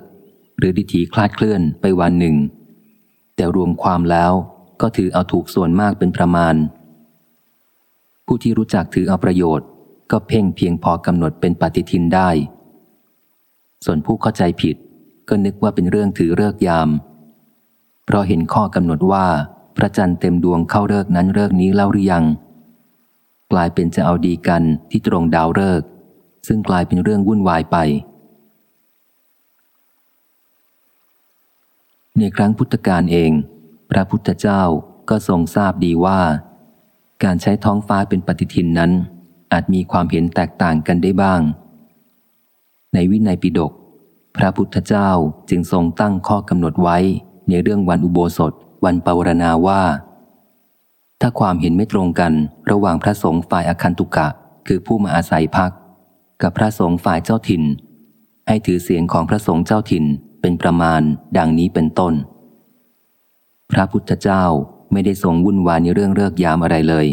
หรือดิถีคลาดเคลื่อนไปวันหนึ่ง แต่รวมความแล้วก็ถือเอาถูกส่วนมากเป็นประมาณ ผู้ที่รู้จักถือเอาประโยชน์ ก็เพ่งเพียงพอกำหนดเป็นปฏิทินได้ ส่วนผู้เข้าใจผิดก็นึกว่าเป็นเรื่องถือเลิกยาม เพราะเห็นข้อกำหนดว่า พระจันทร์เต็มดวงเข้าเลิกนั้นเลิกนี้เล่าหรือยัง กลายเป็นจะเอาดีกันที่ตรงดาวเลิก ซึ่งกลายเป็นเรื่องวุ่นวายไป ในครั้งพุทธกาลเอง พระพุทธเจ้าก็ทรงทราบดีว่า การใช้ท้องฟ้าเป็นปฏิทินนั้น อาจมีความเห็นแตกต่างกันได้บ้าง ในวินัยปิฎกพระพุทธเจ้าจึงทรงตั้งข้อกำหนดไว้ในเรื่องวันอุโบสถ วันปวารณาว่า ถ้าความเห็นไม่ตรงกันระหว่างพระสงฆ์ฝ่ายอคันตุกะ คือผู้มาอาศัยพัก กับพระสงฆ์ฝ่ายเจ้าถิ่น ให้ถือเสียงของพระสงฆ์เจ้าถิ่นเป็นประมาณดังนี้เป็นต้น พระพุทธเจ้าไม่ได้ทรงวุ่นวายในเรื่องเลิกยามอะไรเลย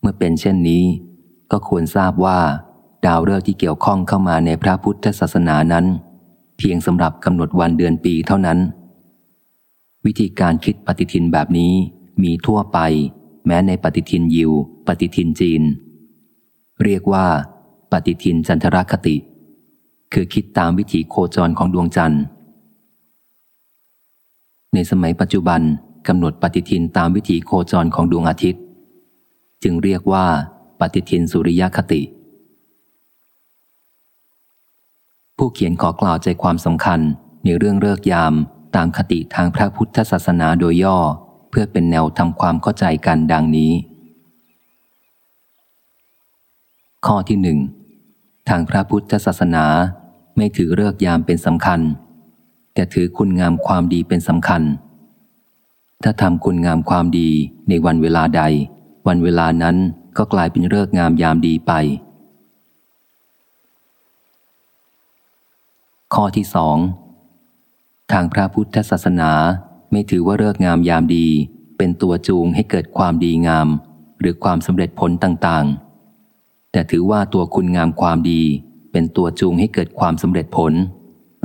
เมื่อเป็นเช่นนี้ ก็ควรทราบว่า ดาวฤกษ์ที่เกี่ยวข้องเข้ามาในพระพุทธศาสนานั้น เพียงสำหรับกำหนดวันเดือนปีเท่านั้น วิธีการคิดปฏิทินแบบนี้มีทั่วไป แม้ในปฏิทินยิว ปฏิทินจีน เรียกว่า ปฏิทินจันทรคติ คือคิดตามวิถีโคจรของดวงจันทร์ ในสมัยปัจจุบันกำหนดปฏิทินตามวิถีโคจรของดวงอาทิตย์ จึงเรียกว่า ปฏิทินสุริยคติ ผู้เขียนขอกล่าวใจความสำคัญในเรื่องเลิกยาม ตามคติทางพระพุทธศาสนาโดยย่อ เพื่อเป็นแนวทำความเข้าใจกันดังนี้ ข้อที่หนึ่งทางพระพุทธศาสนาไม่ถือเลิกยามเป็นสำคัญ แต่ถือคุณงามความดีเป็นสำคัญ ถ้าทำคุณงามความดีในวันเวลาใด วันเวลานั้นก็กลายเป็นเลิกงามยามดีไป ข้อที่สอง ทางพระพุทธศาสนาไม่ถือว่าเลิกงามยามดี เป็นตัวจูงให้เกิดความดีงาม หรือความสำเร็จผลต่างๆ แต่ถือว่าตัวคุณงามความดี เป็นตัวจูงให้เกิดความสำเร็จผล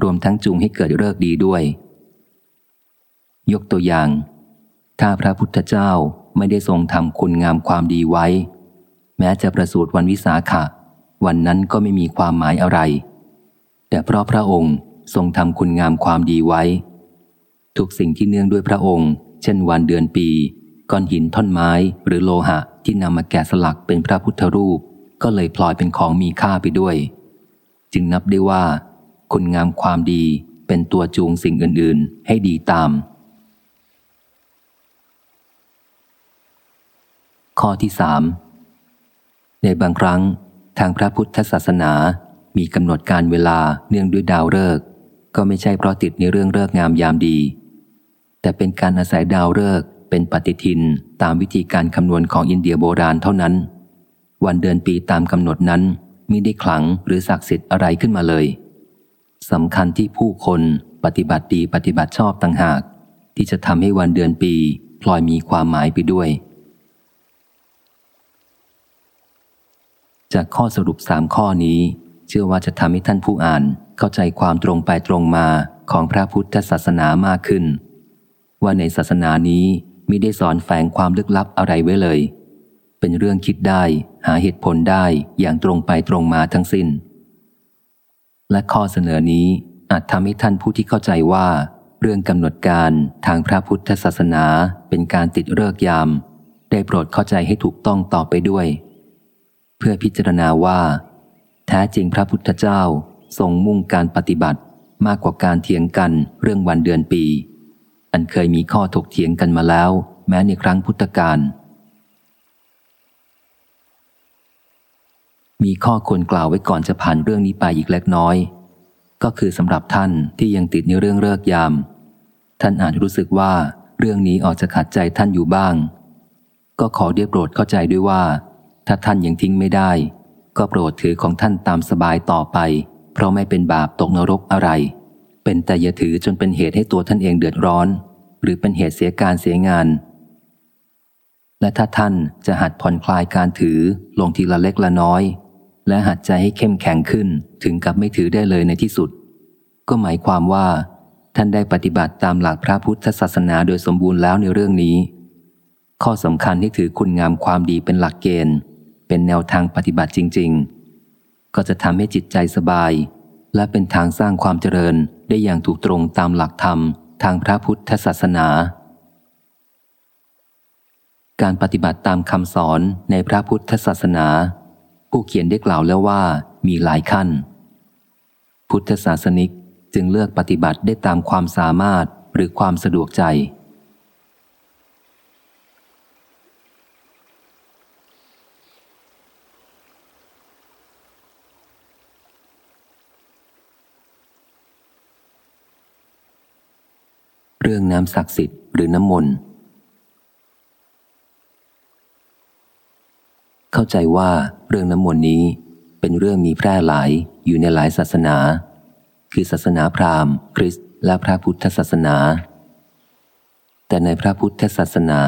รวมทั้งจูงให้เกิดเลิกดีด้วย ยกตัวอย่าง ถ้าพระพุทธเจ้าไม่ได้ทรงทำคุณงามความดีไว้ แม้จะประสูติวันวิสาขะ วันนั้นก็ไม่มีความหมายอะไร แต่เพราะพระองค์ ทรงทำคุณงามความดีไว้ ทุกสิ่งที่เนื่องด้วยพระองค์ เช่นวันเดือนปี ก้อนหินท่อนไม้หรือโลหะที่นำมาแกะสลักเป็นพระพุทธรูป ก็เลยพลอยเป็นของมีค่าไปด้วย จึงนับได้ว่า คุณงามความดีเป็นตัวจูงสิ่งอื่น ๆ ให้ดีตาม ข้อที่สามในบางครั้งทางพระพุทธศาสนามีกำหนดการเวลาเนื่องด้วยดาวฤกษ์ ก็ไม่ใช่เพราะติดในเรื่องเลิกงามยามดี แต่เป็นการอาศัยดาวฤกษ์เป็นปฏิทินตามวิธีการคำนวณของอินเดียโบราณเท่านั้น วันเดือนปีตามกำหนดนั้นมิได้ขลังหรือศักดิ์สิทธิ์อะไรขึ้นมาเลยสำคัญที่ผู้คนปฏิบัติดีปฏิบัติชอบต่างหาก ที่จะทำให้วันเดือนปีพลอยมีความหมายไปด้วย จากข้อสรุปสามข้อนี้ เชื่อว่าจะทำให้ท่านผู้อ่าน เข้าใจความตรงไปตรงมาของพระพุทธศาสนามากขึ้น ว่าในศาสนานี้มิได้สอนแฝงความลึกลับอะไรไว้เลย เป็นเรื่องคิดได้ หาเหตุผลได้อย่างตรงไปตรงมาทั้งสิน้น และข้อเสนอนี้อาจทำให้ท่านผู้ที่เข้าใจว่า เรื่องกำหนดการทางพระพุทธศาสนาเป็นการติดเลิกยาม ได้โปรดเข้าใจให้ถูกต้องต่อไปด้วย เพื่อพิจารณาว่า แท้จริงพระพุทธเจ้า ทรงมุ่งการปฏิบัติมากกว่าการเถียงกันเรื่องวันเดือนปี อันเคยมีข้อถกเถียงกันมาแล้ว แม้ในครั้งพุทธกาลมีข้อควรกล่าวไว้ก่อนจะผ่านเรื่องนี้ไปอีกเล็กน้อย ก็คือสำหรับท่านที่ยังติดในเรื่องเลิกยาม ท่านอาจรู้สึกว่าเรื่องนี้ออกจะขัดใจท่านอยู่บ้าง ก็ขอเดียกโปรดเข้าใจด้วยว่า ถ้าท่านยังทิ้งไม่ได้ ก็โปรดถือของท่านตามสบายต่อไป เพราะไม่เป็นบาปตกนรกอะไร เป็นแต่อย่าถือจนเป็นเหตุให้ตัวท่านเองเดือดร้อน หรือเป็นเหตุเสียการเสียงาน และถ้าท่านจะหัดผ่อนคลายการถือลงทีละเล็กละน้อย และหัดใจให้เข้มแข็งขึ้นถึงกับไม่ถือได้เลยในที่สุด ก็หมายความว่า ท่านได้ปฏิบัติตามหลักพระพุทธศาสนาโดยสมบูรณ์แล้วในเรื่องนี้ ข้อสำคัญที่ถือคุณงามความดีเป็นหลักเกณฑ์ เป็นแนวทางปฏิบัติจริง ๆ ก็จะทำให้จิตใจสบาย และเป็นทางสร้างความเจริญได้อย่างถูกตรงตามหลักธรรมทางพระพุทธศาสนา การปฏิบัติตามคำสอนในพระพุทธศาสนา ผู้เขียนได้กล่าวแล้วว่ามีหลายขั้น พุทธศาสนิกจึงเลือกปฏิบัติได้ตามความสามารถหรือความสะดวกใจ เรื่องน้ำศักดิ์สิทธิ์หรือน้ำมนต์เข้าใจว่าเรื่องน้ำมนต์นี้เป็นเรื่องมีแพร่หลายอยู่ในหลายศาสนา คือศาสนาพราหมณ์ คริสต์และพระพุทธศาสนา แต่ในพระพุทธศาสนา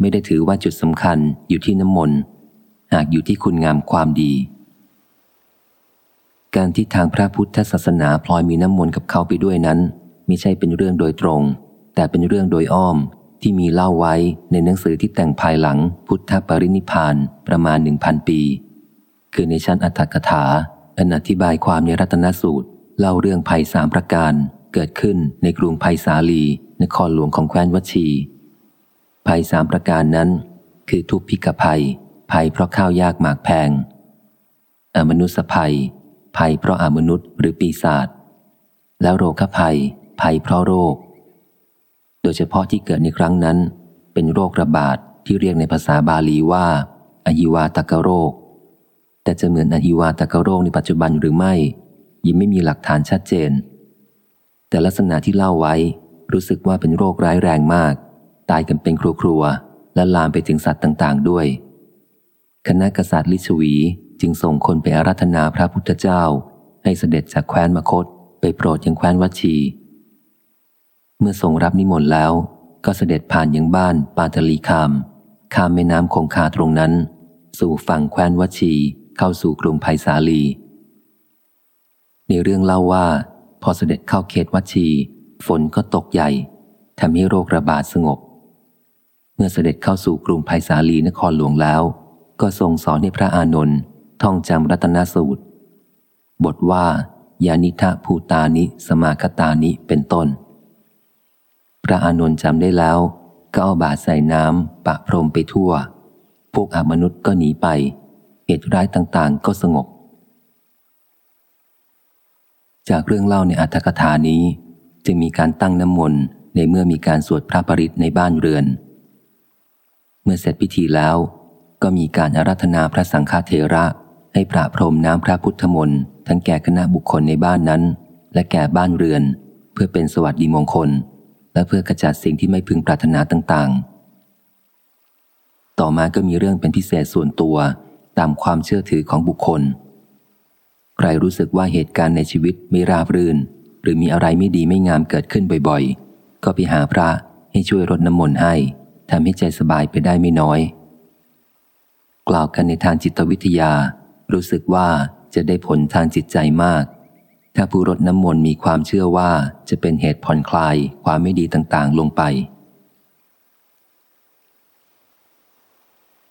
ไม่ได้ถือว่าจุดสำคัญอยู่ที่น้ำมนต์หากอยู่ที่คุณงามความดี การที่ทางพระพุทธศาสนาพลอยมีน้ำมนต์กับเขาไปด้วยนั้นไม่ใช่เป็นเรื่องโดยตรง แต่เป็นเรื่องโดยอ้อมที่มีเล่าไว้ในหนังสือที่แต่งภายหลังพุทธปรินิพานประมาณหนึ่งพันปี คือในชั้นอัตถกถาอันอธิบายความในรัตนสูตร เล่าเรื่องภัยสามประการเกิดขึ้นในกรุงภัยสาลี นครหลวงของแคว้นวชี ภัยสามประการนั้น คือทุพพิกภัย ภัยเพราะข้าวยากหมากแพง อมนุษยภัย ภัยเพราะอมนุษย์หรือปีศาจแล้วโรคภัย ภัยเพราะโรค โดยเฉพาะที่เกิดในครั้งนั้น เป็นโรคระบาดที่เรียกในภาษาบาลีว่าอหิวาตกโรค แต่จะเหมือนอหิวาตกโรคในปัจจุบันหรือไม่ ยังไม่มีหลักฐานชัดเจน แต่ลักษณะที่เล่าไว้รู้สึกว่าเป็นโรคร้ายแรงมาก ตายกันเป็นครัวครัวและลามไปถึงสัตว์ต่าง ๆ ด้วย คณะกษัตริย์ลิชวีจึงส่งคนไปอารัธนาพระพุทธเจ้า ให้เสด็จจากแคว้นมคต ไปโปรดยังแคว้นวัชี เมื่อทรงรับนิมนต์แล้ว ก็เสด็จผ่านยังบ้านปาตลีคาม ข้ามแม่น้ำคงคาตรงนั้น สู่ฝั่งแคว้นวชี เข้าสู่กรุงไผ่สาลี ในเรื่องเล่าว่า พอเสด็จเข้าเขตวชี ฝนก็ตกใหญ่ทำให้โรคระบาดสงบ เมื่อเสด็จเข้าสู่กรุงไผ่สาลีนครหลวงแล้ว ก็ทรงสอนให้พระอานนท์ท่องจำรัตนสูตร บทว่ายานิทะภูตานิ สมาคตานิเป็นต้น พระอานนท์จำได้แล้ว ก็เอาบาดใส่น้ำปะพรมไปทั่ว พวกอมนุษย์ก็หนีไป เหตุร้ายต่างๆ ก็สงบ จากเรื่องเล่าในอัตถกถานี้ จึงมีการตั้งน้ำมนต์ในเมื่อมีการสวดพระปริตในบ้านเรือน เมื่อเสร็จพิธีแล้ว ก็มีการอารัธนาพระสังฆเทระให้พระพรมน้ำพระพุทธมนต์ทั้งแก่คณะบุคคลในบ้านนั้น และแก่บ้านเรือน เพื่อเป็นสวัสดีมงคล และเพื่อกระจัดสิ่งที่ไม่พึงปรารถนาต่างๆ ต่อมาก็มีเรื่องเป็นพิเศษส่วนตัวตามความเชื่อถือของบุคคล ใครรู้สึกว่าเหตุการณ์ในชีวิตไม่ราบรื่น หรือมีอะไรไม่ดีไม่งามเกิดขึ้นบ่อยๆ ก็ไปหาพระให้ช่วยรดน้ำมนต์ให้ทำให้ใจสบายไปได้ไม่น้อย กล่าวกันในทางจิตวิทยา รู้สึกว่าจะได้ผลทางจิตใจมาก ถ้าผู้รดน้ำมนต์มีความเชื่อว่าจะเป็นเหตุผ่อนคลายความไม่ดีต่างๆ ลงไป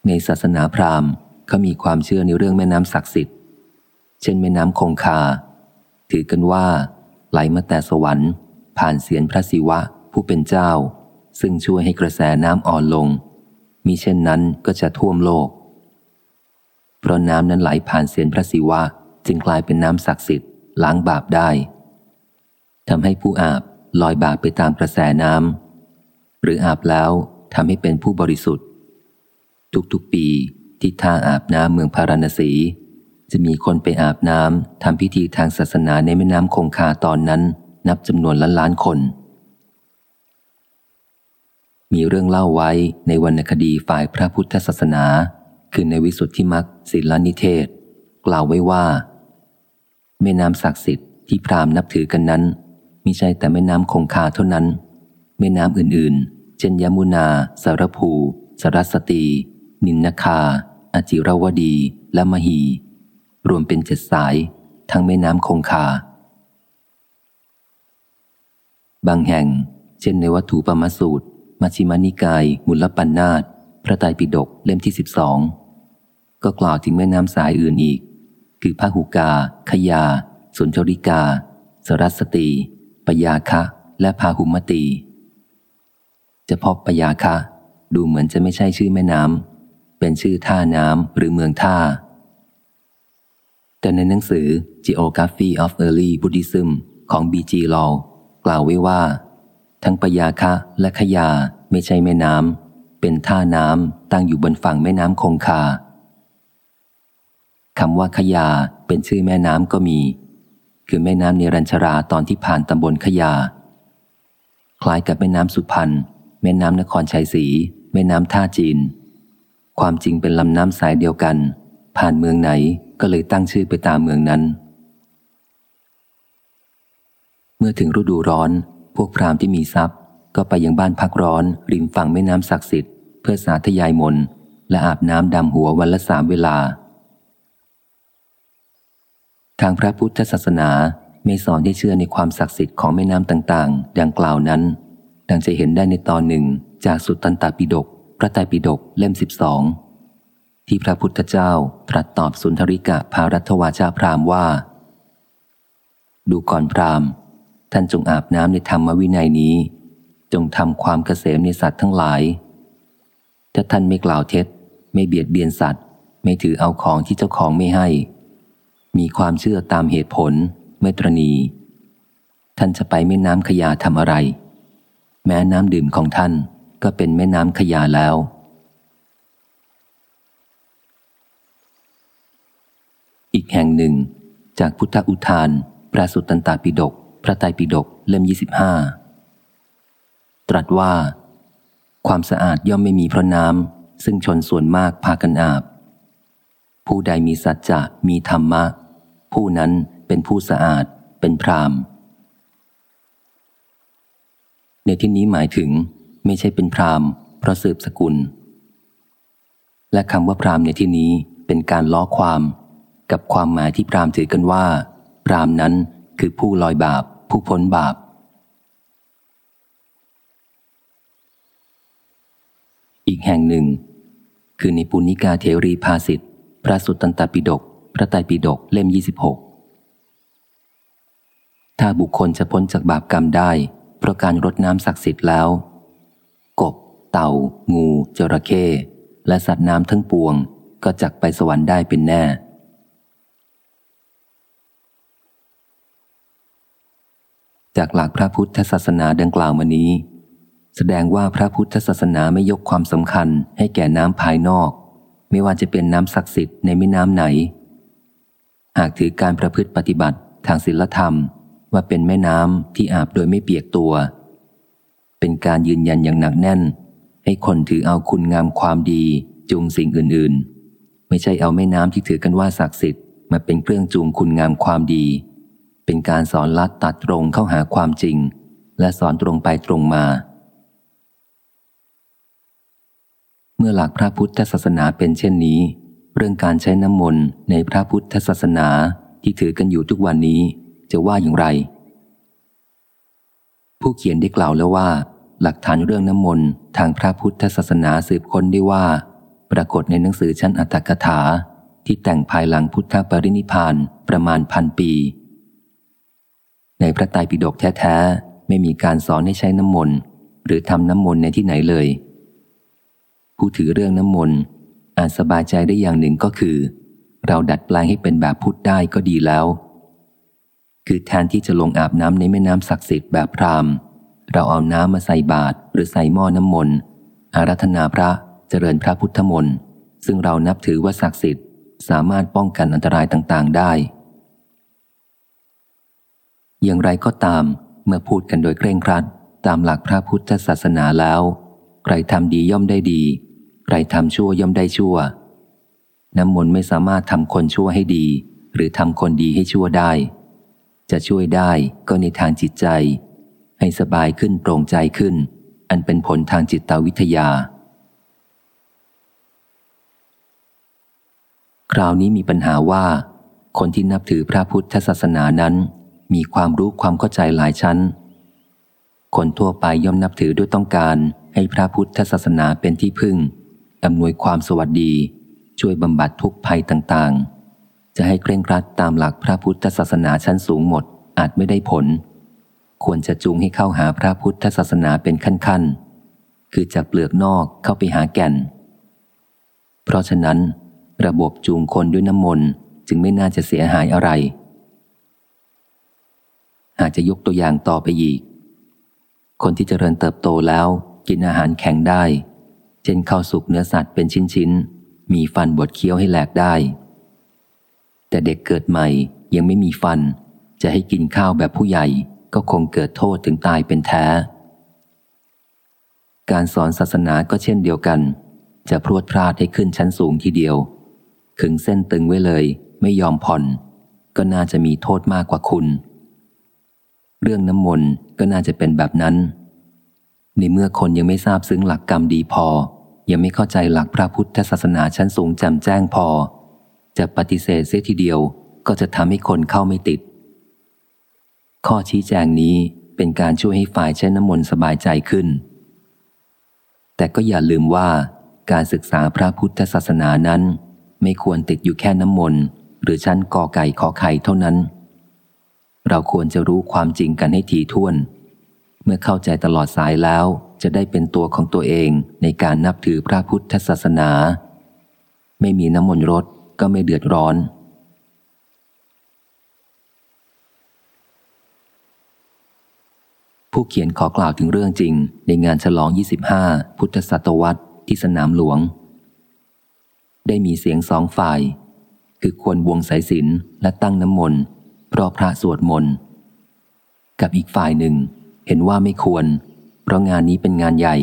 ในศาสนาพราหมณ์เขามีความเชื่อในเรื่องแม่น้ำศักดิ์สิทธิ์ เช่นแม่น้ำคงคา ถือกันว่า ไหลมาแต่สวรรค์ ผ่านเสียนพระศิวะผู้เป็นเจ้า ซึ่งช่วยให้กระแสน้ำอ่อนลงมีเช่นนั้นก็จะท่วมโลก เพราะน้ำนั้นไหลผ่านเสียนพระศิวะจึงกลายเป็นน้ำศักดิ์สิทธิ์ ล้างบาปได้ทำให้ผู้อาบลอยบาปไปตามกระแสน้ำหรืออาบแล้วทำให้เป็นผู้บริสุทธิ์ ทุกๆปีที่ท่าอาบน้ำเมืองพาราณสี จะมีคนไปอาบน้ำทำพิธีทางศาสนาในแม่น้ำคงคาตอนนั้น นับจำนวนล้านล้านคน มีเรื่องเล่าไว้ในวรรณคดีฝ่ายพระพุทธศาสนา คือในวิสุทธิมักศิลนิเทศ กล่าวไว้ว่า แม่น้ำศักดิ์สิทธิ์ที่พราหมณ์นับถือกันนั้นมิใช่แต่แม่น้ำคงคาเท่านั้น แม่น้ำอื่นๆ เช่นยมุนา สารภู สรัสตี นินนคา อจิรวดี และมหี รวมเป็นเจ็ดสาย ทั้งแม่น้ำคงคา บางแห่ง เช่นในวัตถุปรมสูตร มัชิมานิกาย มุลปันนาตพระไตรปิฎกเล่มที่สิบสองก็กล่าวถึงแม่น้ำสายอื่นอีก คือพหุกา ขยา สุนทริกา สรัสตีปยาคะ และพาหุมตีจะพบปยาคะ ดูเหมือนจะไม่ใช่ชื่อแม่น้ำเป็นชื่อท่าน้ำหรือเมืองท่า แต่ในหนังสือ Geography of Early Buddhism ของ B.G. Law กล่าวไว้ว่า ทั้งปยาคะและขยาไม่ใช่แม่น้ำเป็นท่าน้ำตั้งอยู่บนฝั่งแม่น้ำคงคา คำว่าขยาเป็นชื่อแม่น้ำก็มี คือแม่น้ำเนรัญชราตอนที่ผ่านตำบลขยา คล้ายกับแม่น้ำสุพรรณแม่น้ำนครชัยศรีแม่น้ำท่าจีน ความจริงเป็นลำน้ำสายเดียวกัน ผ่านเมืองไหนก็เลยตั้งชื่อไปตามเมืองนั้น เมื่อถึงฤดูร้อน พวกพราหมณ์ที่มีทรัพย์ ก็ไปยังบ้านพักร้อน ริมฝั่งแม่น้ำศักดิ์สิทธิ์เพื่อสาธยายมนและอาบน้ำดำหัววันละสามเวลา ทางพระพุทธศาสนาไม่สอนให้เชื่อในความศักดิ์สิทธิ์ของแม่น้ำต่างๆ ดังกล่าวนั้น ดังจะเห็นได้ในตอนหนึ่งจากสุตตันตปิฎกพระไตรปิฎกเล่มสิบสองที่พระพุทธเจ้าตรัสตอบสุนทริกะภารัตวาชาพรามว่า ดูก่อนพรามท่านจงอาบน้ำในธรรมวินัยนี้ จงทำความเกษมในสัตว์ทั้งหลาย ถ้าท่านไม่กล่าวเท็จ ไม่เบียดเบียนสัตว์ ไม่ถือเอาของที่เจ้าของไม่ให้ มีความเชื่อตามเหตุผล ไม่ตรณี ท่านจะไปแม่น้ำขยาทำอะไร แม้น้ำดื่มของท่านก็เป็นแม่น้ำขยาแล้ว อีกแห่งหนึ่ง จากพุทธอุทาน พระสุตตันตปิฎกพระไตรปิฎกเล่มยี่สิบห้าตรัสว่า ความสะอาดย่อมไม่มีเพราะน้ำซึ่งชนส่วนมากพากันอาบ ผู้ใดมีสัจจะมีธรรมะ ผู้นั้นเป็นผู้สะอาด เป็นพรามในที่นี้หมายถึงไม่ใช่เป็นพรามเพราะสืบสกุล และคำว่าพรามในที่นี้เป็นการล้อความกับความหมายที่พรามถือกันว่า พรามนั้นคือผู้ลอยบาป ผู้พ้นบาป อีกแห่งหนึ่ง คือในปุณิกาเทรีภาสิทธิพระสุตตันตปิฎก ระไตรปิฎกเล่ม 26 ถ้าบุคคลจะพ้นจากบาปกรรมได้ เพราะการรดน้ำศักดิ์สิทธิ์แล้ว กบ เต่า งู จระเข้และสัตว์น้ำทั้งปวง ก็จักไปสวรรค์ได้เป็นแน่ จากหลักพระพุทธศาสนาดังกล่าวมานี้ แสดงว่าพระพุทธศาสนาไม่ยกความสำคัญให้แก่น้ำภายนอกไม่ว่าจะเป็นน้ำศักดิ์สิทธิ์ในแม่น้ำไหน หากถือการประพฤติปฏิบัติทางศีลธรรม ว่าเป็นแม่น้ำที่อาบโดยไม่เปียกตัว เป็นการยืนยันอย่างหนักแน่น ให้คนถือเอาคุณงามความดีจูงสิ่งอื่น ๆ ไม่ใช่เอาแม่น้ำที่ถือกันว่าศักดิ์สิทธิ์มาเป็นเครื่องจูงคุณงามความดี เป็นการสอนลัดตัดตรงเข้าหาความจริง และสอนตรงไปตรงมา เมื่อหลักพระพุทธศาสนาเป็นเช่นนี้ เรื่องการใช้น้ำมนต์ในพระพุทธศาสนาที่ถือกันอยู่ทุกวันนี้จะว่าอย่างไร ผู้เขียนได้กล่าวแล้วว่า หลักฐานเรื่องน้ำมนต์ทางพระพุทธศาสนาสืบค้นได้ว่า ปรากฏในหนังสือชั้นอัตถกถา ที่แต่งภายหลังพุทธปรินิพานประมาณพันปี ในพระไตรปิฎกแท้ๆ ไม่มีการสอนให้ใช้น้ำมนต์หรือทำน้ำมนต์ในที่ไหนเลย ผู้ถือเรื่องน้ำมนต์ อาจสบายใจได้อย่างหนึ่งก็คือ เราดัดแปลงให้เป็นแบบพุทธได้ก็ดีแล้ว คือแทนที่จะลงอาบน้ำในแม่น้ำศักดิ์สิทธิ์แบบพรามเราเอาน้ำมาใส่บาตรหรือใส่หม้อน้ำมนต์อารัธนาพระเจริญพระพุทธมนต์ซึ่งเรานับถือว่าศักดิ์สิทธิ์ สามารถป้องกันอันตรายต่างๆได้ อย่างไรก็ตาม เมื่อพูดกันโดยเคร่งครัด ตามหลักพระพุทธศาสนาแล้ว ใครทำดีย่อมได้ดี ใครทำชั่วย่อมได้ชั่ว น้ำมนต์ไม่สามารถทำคนชั่วให้ดี หรือทำคนดีให้ชั่วได้ จะช่วยได้ก็ในทางจิตใจ ให้สบายขึ้นโปร่งใจขึ้น อันเป็นผลทางจิตวิทยา คราวนี้มีปัญหาว่า คนที่นับถือพระพุทธศาสนานั้น มีความรู้ความเข้าใจหลายชั้น คนทั่วไปย่อมนับถือด้วยต้องการให้พระพุทธศาสนาเป็นที่พึ่ง อำนวยความสวัสดี ช่วยบำบัดทุกภัยต่างๆ จะให้เคร่งครัดตามหลักพระพุทธศาสนาชั้นสูงหมดอาจไม่ได้ผล ควรจะจูงให้เข้าหาพระพุทธศาสนาเป็นขั้นๆ คือจากเปลือกนอกเข้าไปหาแก่น เพราะฉะนั้น ระบบจูงคนด้วยน้ำมนต์จึงไม่น่าจะเสียหายอะไร อาจจะยกตัวอย่างต่อไปอีก คนที่เจริญเติบโตแล้วกินอาหารแข็งได้ เช่นข้าวสุกเนื้อสัตว์เป็นชิ้นๆ มีฟันบดเคี้ยวให้แหลกได้ แต่เด็กเกิดใหม่ยังไม่มีฟัน จะให้กินข้าวแบบผู้ใหญ่ก็คงเกิดโทษถึงตายเป็นแท้ การสอนศาสนาก็เช่นเดียวกัน จะพรวดพลาดให้ขึ้นชั้นสูงทีเดียว ขึงเส้นตึงไว้เลย ไม่ยอมผ่อน ก็น่าจะมีโทษมากกว่าคุณ เรื่องน้ำมนต์ก็น่าจะเป็นแบบนั้น ในเมื่อคนยังไม่ทราบซึ้งหลักกรรมดีพอ ยังไม่เข้าใจหลักพระพุทธศาสนาชั้นสูงแจ่มแจ้งพอ จะปฏิเสธเสียทีเดียวก็จะทำให้คนเข้าไม่ติด ข้อชี้แจงนี้เป็นการช่วยให้ฝ่ายใช้น้ำมนต์สบายใจขึ้น แต่ก็อย่าลืมว่าการศึกษาพระพุทธศาสนานั้น ไม่ควรติดอยู่แค่น้ำมนต์หรือชั้นกอไก่ขอไข่เท่านั้น เราควรจะรู้ความจริงกันให้ถี่ถ้วน มื่อเข้าใจตลอดสายแล้ว จะได้เป็นตัวของตัวเองในการนับถือพระพุทธศาสนา ไม่มีน้ำมนต์รดก็ไม่เดือดร้อน ผู้เขียนขอกล่าวถึงเรื่องจริง ในงานฉลอง 25 พุทธศตวรรษที่สนามหลวง ได้มีเสียงสองฝ่าย คือควรวงสายสินและตั้งน้ำมนต์เพราะพระสวดมนต์กับอีกฝ่ายหนึ่ง เห็นว่าไม่ควร เพราะงานนี้เป็นงานใหญ่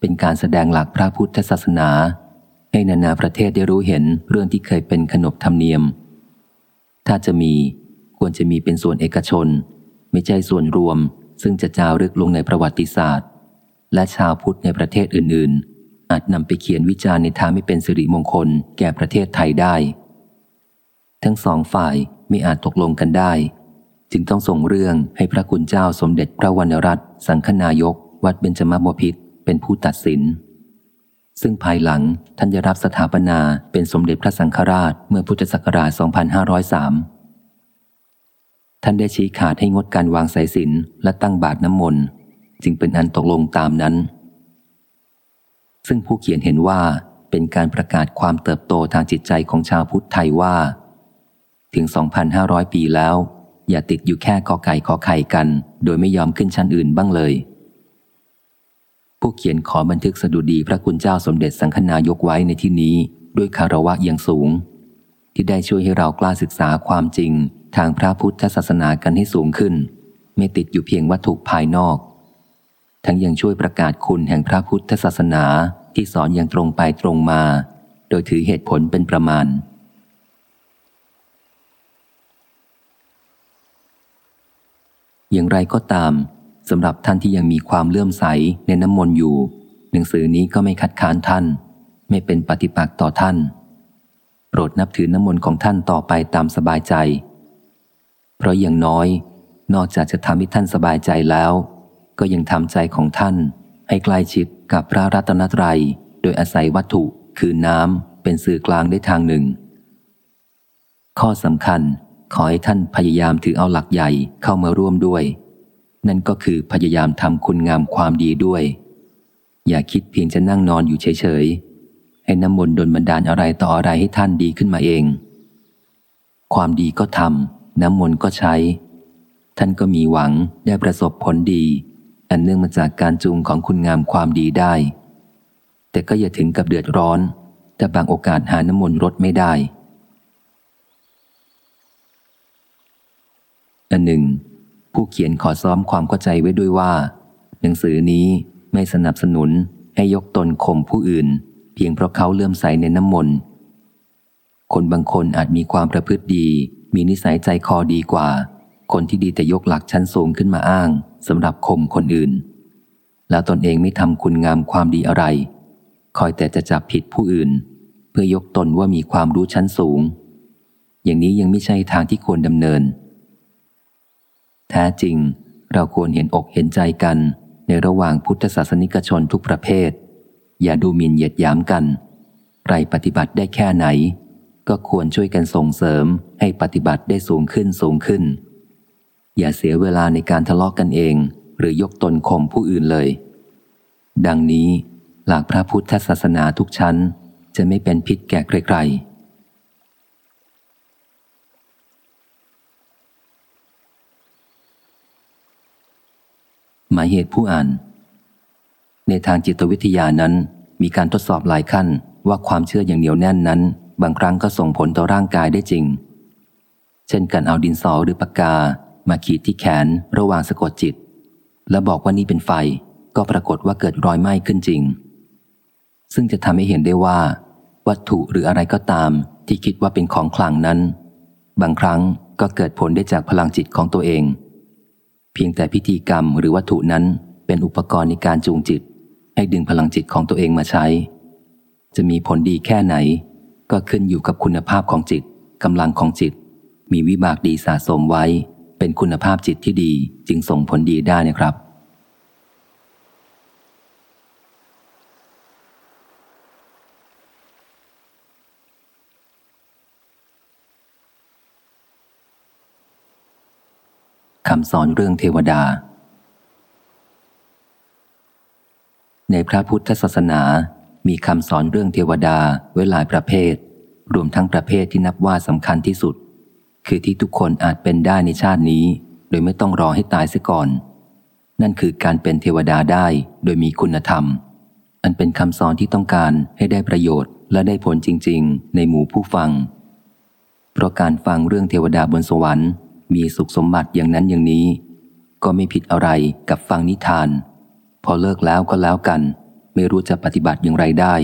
เป็นการแสดงหลักพระพุทธศาสนา ให้นานาประเทศได้รู้เห็นเรื่องที่เคยเป็นขนบธรรมเนียม ถ้าจะมีควรจะมีเป็นส่วนเอกชน ไม่ใช่ส่วนรวม ซึ่งจะจารึกลงในประวัติศาสตร์ และชาวพุทธในประเทศอื่น ๆ อาจนำไปเขียนวิจารณ์ในทางไม่เป็นสิริมงคลแก่ประเทศไทยได้ ทั้งสองฝ่ายไม่อาจตกลงกันได้ จึงต้องส่งเรื่องให้พระคุณเจ้าสมเด็จพระวรรณรัตน์สังคนายก วัดเบญจมบพิตรเป็นผู้ตัดสิน ซึ่งภายหลังท่านจะรับสถาปนาเป็นสมเด็จพระสังฆราชเมื่อพุทธศักราช 2503 ท่านได้ชี้ขาดให้งดการวางสายสินและตั้งบาตรน้ำมนต์จึงเป็นอันตกลงตามนั้น ซึ่งผู้เขียนเห็นว่าเป็นการประกาศความเติบโตทางจิตใจของชาวพุทธไทยว่า ถึง 2,500 ปีแล้ว อย่าติดอยู่แค่กอไก่ขอไข่กัน โดยไม่ยอมขึ้นชั้นอื่นบ้างเลย ผู้เขียนขอบันทึกสดุดีพระคุณเจ้าสมเด็จสังฆนายกไว้ในที่นี้ ด้วยคารวะยังสูง ที่ได้ช่วยให้เรากล้าศึกษาความจริง ทางพระพุทธศาสนากันให้สูงขึ้น ไม่ติดอยู่เพียงวัตถุภายนอก ทั้งยังช่วยประกาศคุณแห่งพระพุทธศาสนาที่สอนอย่างตรงไปตรงมา โดยถือเหตุผลเป็นประมาณ อย่างไรก็ตามสำหรับท่านที่ยังมีความเลื่อมใสในน้ำมนต์อยู่ หนังสือนี้ก็ไม่คัดค้านท่าน ไม่เป็นปฏิปักษ์ต่อท่าน โปรดนับถือน้ำมนต์ของท่านต่อไปตามสบายใจ เพราะอย่างน้อย นอกจากจะทำให้ท่านสบายใจแล้ว ก็ยังทำใจของท่าน ให้ใกล้ชิดกับพระรัตนตรัย โดยอาศัยวัตถุคือน้ำเป็นสื่อกลางได้ทางหนึ่ง ข้อสำคัญ ขอให้ท่านพยายามถือเอาหลักใหญ่เข้ามาร่วมด้วย นั่นก็คือพยายามทำคุณงามความดีด้วย อย่าคิดเพียงจะนั่งนอนอยู่เฉยๆ ให้น้ำมนต์ดลบันดาลอะไรต่ออะไรให้ท่านดีขึ้นมาเอง ความดีก็ทำน้ำมนต์ก็ใช้ ท่านก็มีหวังได้ประสบผลดี อันเนื่องมาจากการจูงของคุณงามความดีได้ แต่ก็อย่าถึงกับเดือดร้อน แต่บางโอกาสหาน้ำมนต์รดไม่ได้ อันหนึ่ง ผู้เขียนขอซ้อมความเข้าใจไว้ด้วยว่า หนังสือนี้ไม่สนับสนุนให้ยกตนข่มผู้อื่น เพียงเพราะเขาเลื่อมใสในน้ำมนต์คนบางคนอาจมีความประพฤติดี มีนิสัยใจคอดีกว่า คนที่ดีแต่ยกหลักชั้นสูงขึ้นมาอ้างสำหรับข่มคนอื่น แล้วตนเองไม่ทำคุณงามความดีอะไร คอยแต่จะจับผิดผู้อื่น เพื่อยกตนว่ามีความรู้ชั้นสูง อย่างนี้ยังไม่ใช่ทางที่ควรดำเนิน แท้จริง เราควรเห็นอกเห็นใจกัน ในระหว่างพุทธศาสนิกชนทุกประเภท อย่าดูหมิ่นเหยียดหยามกันใครปฏิบัติได้แค่ไหน ก็ควรช่วยกันส่งเสริมให้ปฏิบัติได้สูงขึ้นสูงขึ้น อย่าเสียเวลาในการทะเลาะกกันเอง หรือยกตนข่มผู้อื่นเลย ดังนี้หลักพระพุทธศาสนาทุกชั้นจะไม่เป็นพิษแก่ใครๆ หมายเหตุผู้อ่าน ในทางจิตวิทยานั้น มีการทดสอบหลายขั้นว่าความเชื่ออย่างเหนียวแน่นนั้น บางครั้งก็ส่งผลต่อร่างกายได้จริง เช่นการเอาดินสอหรือปากกา มาขีดที่แขนระหว่างสะกดจิต แล้วบอกว่านี่เป็นไฟ ก็ปรากฏว่าเกิดรอยไหม้ขึ้นจริง ซึ่งจะทำให้เห็นได้ว่า วัตถุหรืออะไรก็ตาม ที่คิดว่าเป็นของขลังนั้น บางครั้งก็เกิดผลได้จากพลังจิตของตัวเอง พียงแต่พิธีกรรมหรือวัตถุนั้นเป็นอุปกรณ์ในการจูงจิต ให้ดึงพลังจิตของตัวเองมาใช้ จะมีผลดีแค่ไหน ก็ขึ้นอยู่กับคุณภาพของจิตกำลังของจิต มีวิบากดีสะสมไว้ เป็นคุณภาพจิตที่ดีจึงส่งผลดีได้นะครับ คำสอนเรื่องเทวดา ในพระพุทธศาสนา มีคำสอนเรื่องเทวดาไว้หลายประเภท รวมทั้งประเภทที่นับว่าสำคัญที่สุด คือที่ทุกคนอาจเป็นได้ในชาตินี้ โดยไม่ต้องรอให้ตายเสียก่อน นั่นคือการเป็นเทวดาได้โดยมีคุณธรรม อันเป็นคำสอนที่ต้องการให้ได้ประโยชน์และได้ผลจริง ๆ ในหมู่ผู้ฟัง เพราะการฟังเรื่องเทวดาบนสวรรค์ มีสุขสมบัติอย่างนั้นอย่างนี้ ก็ไม่ผิดอะไรกับฟังนิทาน พอเลิกแล้วก็แล้วกัน ไม่รู้จะปฏิบัติอย่างไรได้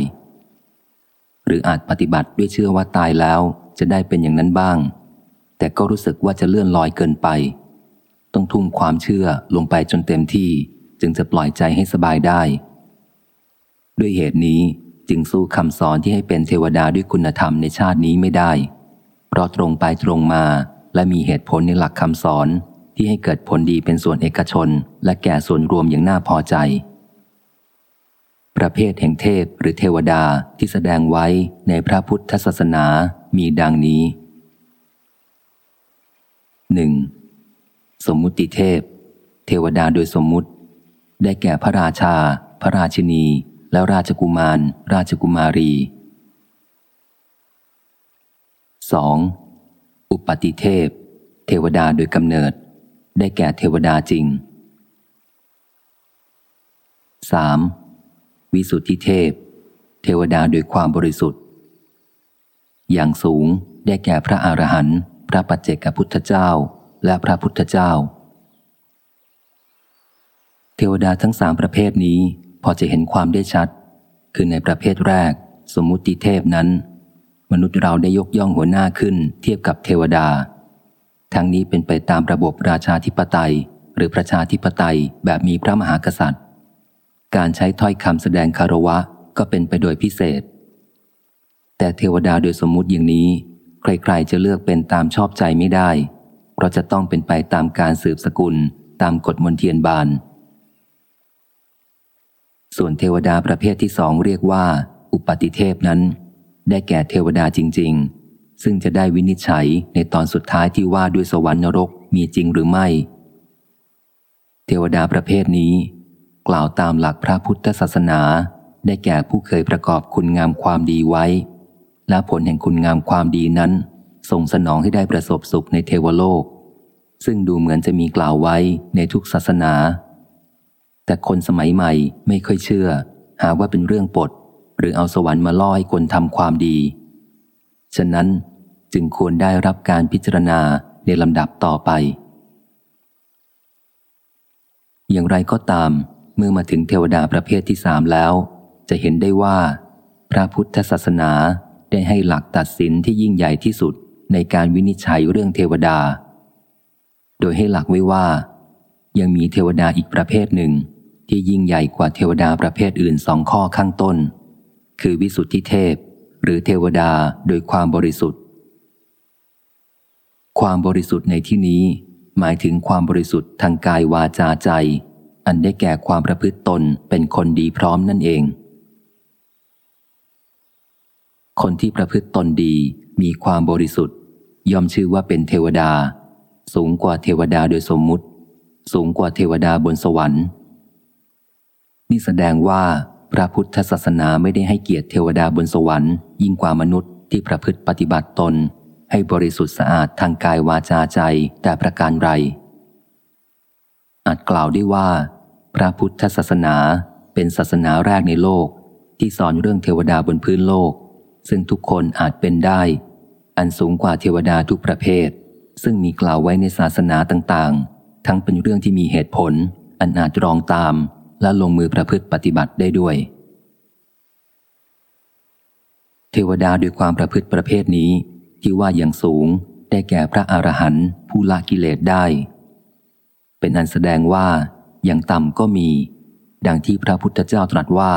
หรืออาจปฏิบัติด้วยเชื่อว่าตายแล้วจะได้เป็นอย่างนั้นบ้าง แต่ก็รู้สึกว่าจะเลื่อนลอยเกินไป ต้องทุ่มความเชื่อลงไปจนเต็มที่จึงจะปล่อยใจให้สบายได้ ด้วยเหตุนี้จึงสู้คำสอนที่ให้เป็นเทวดาด้วยคุณธรรมในชาตินี้ไม่ได้ เพเพราะตรงไปตรงมา และมีเหตุผลในหลักคำสอนที่ให้เกิดผลดีเป็นส่วนเอกชน และแก่ส่วนรวมอย่างน่าพอใจ ประเภทแห่งเทพหรือเทวดาที่แสดงไว้ในพระพุทธศาสนามีดังนี้ 1. สมมุติเทพ เทวดาโดยสมมุติ ได้แก่พระราชา พระราชินี และราชกุมาร ราชกุมารี 2. อุปติเทพ เทวดาโดยกำเนิด ได้แก่เทวดาจริง 3. วิสุทธิเทพ เทวดาโดยความบริสุทธิ์ อย่างสูงได้แก่พระอรหันต์พระปัจเจกพุทธเจ้าและพระพุทธเจ้า เทวดาทั้งสามประเภทนี้พอจะเห็นความได้ชัด คือในประเภทแรก สมมุติเทพนั้น มนุษย์เราได้ยกย่องหัวหน้าขึ้น เทียบกับเทวดา ทั้งนี้เป็นไปตามระบบราชาธิปไตย หรือประชาธิปไตยแบบมีพระมหากษัตริย์ การใช้ถ้อยคำแสดงคารวะก็เป็นไปโดยพิเศษ แต่เทวดาโดยสมมุติอย่างนี้ ใครๆจะเลือกเป็นตามชอบใจไม่ได้ เพราะจะต้องเป็นไปตามการสืบสกุลตามกฎมนเทียนบาน ส่วนเทวดาประเภทที่สองเรียกว่า อุปติเทพนั้น ได้แก่เทวดาจริง ๆ ซึ่งจะได้วินิจฉัยในตอนสุดท้ายที่ว่าด้วยสวรรค์นรกมีจริงหรือไม่ เทวดาประเภทนี้ กล่าวตามหลักพระพุทธศาสนา ได้แก่ผู้เคยประกอบคุณงามความดีไว้ และผลแห่งคุณงามความดีนั้นส่งสนองให้ได้ประสบสุขในเทวโลก ซึ่งดูเหมือนจะมีกล่าวไว้ในทุกศาสนา แต่คนสมัยใหม่ไม่ค่อยเชื่อ หาว่าเป็นเรื่องปด หรือเอาสวรรค์มาล่อให้คนทำความดี ฉะนั้นจึงควรได้รับการพิจารณาในลำดับต่อไป อย่างไรก็ตาม เมื่อมาถึงเทวดาประเภทที่สามแล้ว จะเห็นได้ว่า พระพุทธศาสนาได้ให้หลักตัดสินที่ยิ่งใหญ่ที่สุดในการวินิจฉัยเรื่องเทวดา โดยให้หลักไว้ว่า ยังมีเทวดาอีกประเภทหนึ่ง ที่ยิ่งใหญ่กว่าเทวดาประเภทอื่นสองข้อข้างต้น คือวิสุทธิเทพ หรือเทวดาโดยความบริสุทธิ์ ความบริสุทธิ์ในที่นี้ หมายถึงความบริสุทธิ์ทางกายวาจาใจ อันได้แก่ความประพฤติตนเป็นคนดีพร้อมนั่นเอง คนที่ประพฤติตนดีมีความบริสุทธิ์ ย่อมชื่อว่าเป็นเทวดา สูงกว่าเทวดาโดยสมมุติ สูงกว่าเทวดาบนสวรรค์ นี่แสดงว่า พระพุทธศาสนาไม่ได้ให้เกียรติเทวดาบนสวรรค์ ยิ่งกว่ามนุษย์ที่ประพฤติปฏิบัติตน ให้บริสุทธิ์สะอาดทางกายวาจาใจแต่ประการไร อาจกล่าวได้ว่า พระพุทธศาสนาเป็นศาสนาแรกในโลก ที่สอนเรื่องเทวดาบนพื้นโลก ซึ่งทุกคนอาจเป็นได้ อันสูงกว่าเทวดาทุกประเภท ซึ่งมีกล่าวไว้ในศาสนาต่างๆ ทั้งเป็นเรื่องที่มีเหตุผล อันอาจรองตาม และลงมือประพฤติปฏิบัติได้ด้วย เทวดาด้วยความประพฤติประเภทนี้ที่ว่าอย่างสูงได้แก่พระอรหันต์ผู้ละกิเลสได้ เป็นอันแสดงว่าอย่างต่ำก็มี ดังที่พระพุทธเจ้าตรัสว่า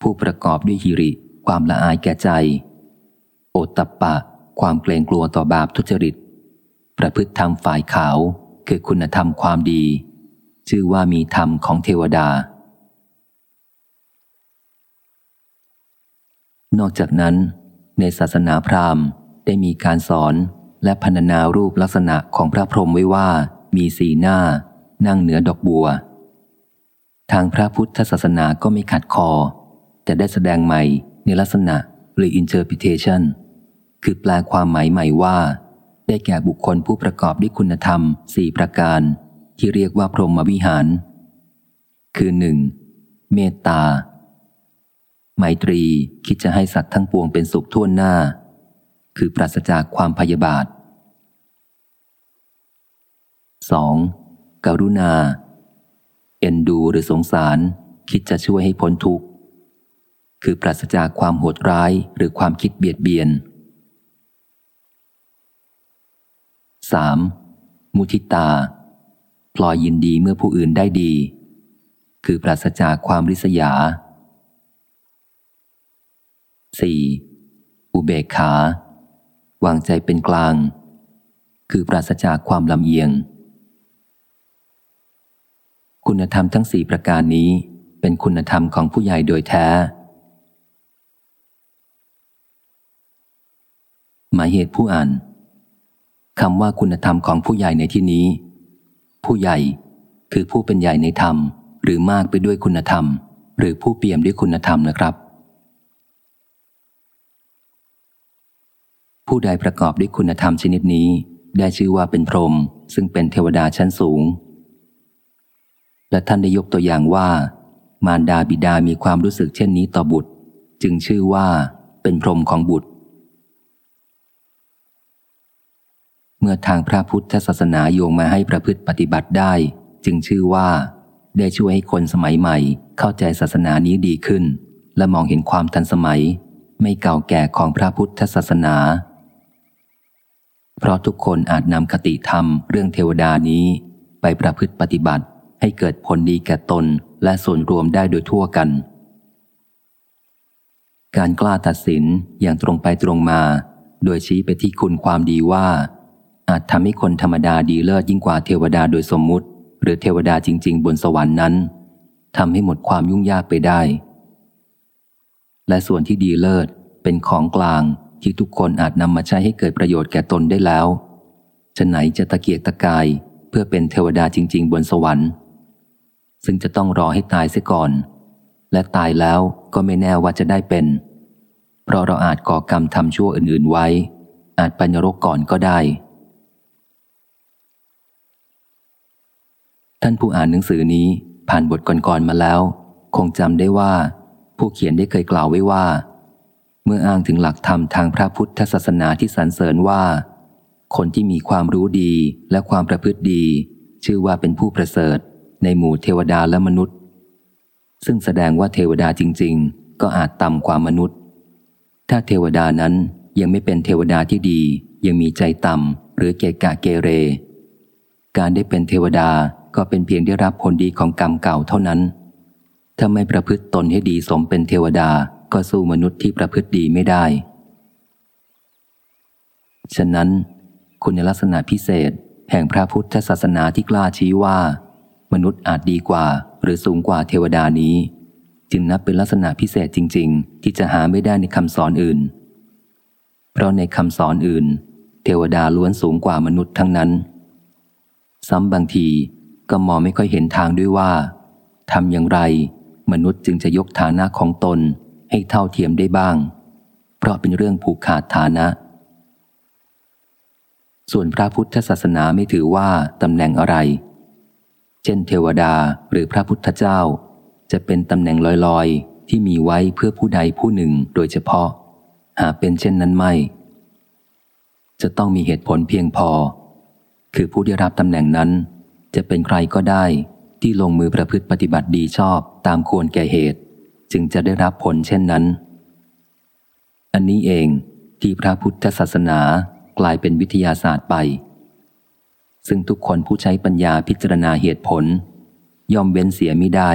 ผู้ประกอบด้วยหิริความละอายแก่ใจ โอตตปปะ ความเกรงกลัวต่อบาปทุจริต ประพฤติธรรมฝ่ายขาวคือคุณธรรมความดี ชื่อว่ามีธรรมของเทวดา นอกจากนั้น ในศาสนาพราหมณ์ได้มีการสอนและพรรณนารูปลักษณะของพระพรหมไว้ว่ามีสีหน้า นั่งเหนือดอกบัว ทางพระพุทธศาสนาก็ไม่ขัดคอ แต่ได้แสดงใหม่ในลักษณะหรือ interpretation คือแปลความหมายใหม่ว่า ได้แก่บุคคลผู้ประกอบด้วยคุณธรรมสี่ประการ ที่เรียกว่าพรหมวิหาร คือหนึ่งเมตตาไมตรีคิดจะให้สัตว์ทั้งปวงเป็นสุขทั่วหน้า คือปราศจากความพยาบาท 2. กรุณา เอ็นดูหรือสงสารคิดจะช่วยให้พ้นทุกข์ คือปราศจากความโหดร้ายหรือความคิดเบียดเบียน 3. มุทิตา พลอยยินดีเมื่อผู้อื่นได้ดี คือปราศจากความริษยา 4. อุเบกขา วางใจเป็นกลาง คือปราศจากความลำเอียง คุณธรรมทั้งสี่ประการนี้เป็นคุณธรรมของผู้ใหญ่โดยแท้ หมายเหตุผู้อ่านคำว่าคุณธรรมของผู้ใหญ่ในที่นี้ ผู้ใหญ่ คือผู้เป็นใหญ่ในธรรม หรือมากไปด้วยคุณธรรม หรือผู้เปี่ยมด้วยคุณธรรมนะครับ ผู้ใดประกอบด้วยคุณธรรมชนิดนี้ ได้ชื่อว่าเป็นพรหมซึ่งเป็นเทวดาชั้นสูง และท่านได้ยกตัวอย่างว่า มารดาบิดามีความรู้สึกเช่นนี้ต่อบุตร จึงชื่อว่าเป็นพรหมของบุตร เมื่อทางพระพุทธศาสนาโยงมาให้ประพฤติปฏิบัติได้ จึงชื่อว่า ได้ช่วยให้คนสมัยใหม่ เข้าใจศาสนานี้ดีขึ้น และมองเห็นความทันสมัย ไม่เก่าแก่ของพระพุทธศาสนา เพราะทุกคนอาจนำคติธรรมเรื่องเทวดานี้ไปประพฤติปฏิบัติให้เกิดผลดีแก่ตนและส่วนรวมได้โดยทั่วกัน การกล้าตัดสินอย่างตรงไปตรงมา โดยชี้ไปที่คุณความดีว่า อาจทำให้คนธรรมดาดีเลิศยิ่งกว่าเทวดาโดยสมมุติ หรือเทวดาจริง ๆ บนสวรรค์นั้นทำให้หมดความยุ่งยากไปได้ และส่วนที่ดีเลิศเป็นของกลางที่ทุกคนอาจนำมาใช้ให้เกิดประโยชน์แก่ตนได้แล้วจะไหนจะตะเกียกตะกายเพื่อเป็นเทวดาจริง ๆ บนสวรรค์ ซึ่งจะต้องรอให้ตายเสียก่อน และตายแล้วก็ไม่แน่ว่าจะได้เป็น เพราะเราอาจก่อกรรมทำชั่วอื่น ๆ ไว้ อาจปัญญรกก่อนก็ได้ ท่านผู้อ่านหนังสือนี้ผ่านบทก่อนๆมาแล้ว คงจำได้ว่า ผู้เขียนได้เคยกล่าวไว้ว่า เมื่ออ้างถึงหลักธรรมทางพระพุทธศาสนาที่สรรเสริญว่า คนที่มีความรู้ดีและความประพฤติดี ชื่อว่าเป็นผู้ประเสริฐ ในหมู่เทวดาและมนุษย์ ซึ่งแสดงว่าเทวดาจริง ๆ ก็อาจต่ำกว่ามนุษย์ ถ้าเทวดานั้นยังไม่เป็นเทวดาที่ดี ยังมีใจต่ำหรือเกกะเกเร การได้เป็นเทวดา ก็เป็นเพียงได้รับผลดีของกรรมเก่าเท่านั้น ถ้าไม่ประพฤติตนให้ดีสมเป็นเทวดาก็สู้มนุษย์ที่ประพฤติดีไม่ได้ ฉะนั้น คุณลักษณะพิเศษ แห่งพระพุทธศาสนาที่กล้าชี้ว่า มนุษย์อาจดีกว่า หรือสูงกว่าเทวดานี้ จึงนับเป็นลักษณะพิเศษจริง ๆ ที่จะหาไม่ได้ในคำสอนอื่น เพราะในคำสอนอื่น เทวดาล้วนสูงกว่ามนุษย์ทั้งนั้น ซ้ำบางที ก็มองไม่ค่อยเห็นทางด้วยว่าทำอย่างไร มนุษย์จึงจะยกฐานะของตนให้เท่าเทียมได้บ้าง เพราะเป็นเรื่องผูกขาดฐานะ ส่วนพระพุทธศาสนาไม่ถือว่าตำแหน่งอะไร เช่น เทวดาหรือพระพุทธเจ้า จะเป็นตำแหน่งลอยๆ ที่มีไว้เพื่อผู้ใดผู้หนึ่งโดยเฉพาะ หากเป็นเช่นนั้นไม่ จะต้องมีเหตุผลเพียงพอ คือผู้ได้รับตำแหน่งนั้น จะเป็นใครก็ได้ที่ลงมือประพฤติปฏิบัติดีชอบตามควรแก่เหตุ จึงจะได้รับผลเช่นนั้น อันนี้เองที่พระพุทธศาสนากลายเป็นวิทยาศาสตร์ไป ซึ่งทุกคนผู้ใช้ปัญญาพิจารณาเหตุผล ย่อมเว้นเสียไม่ได้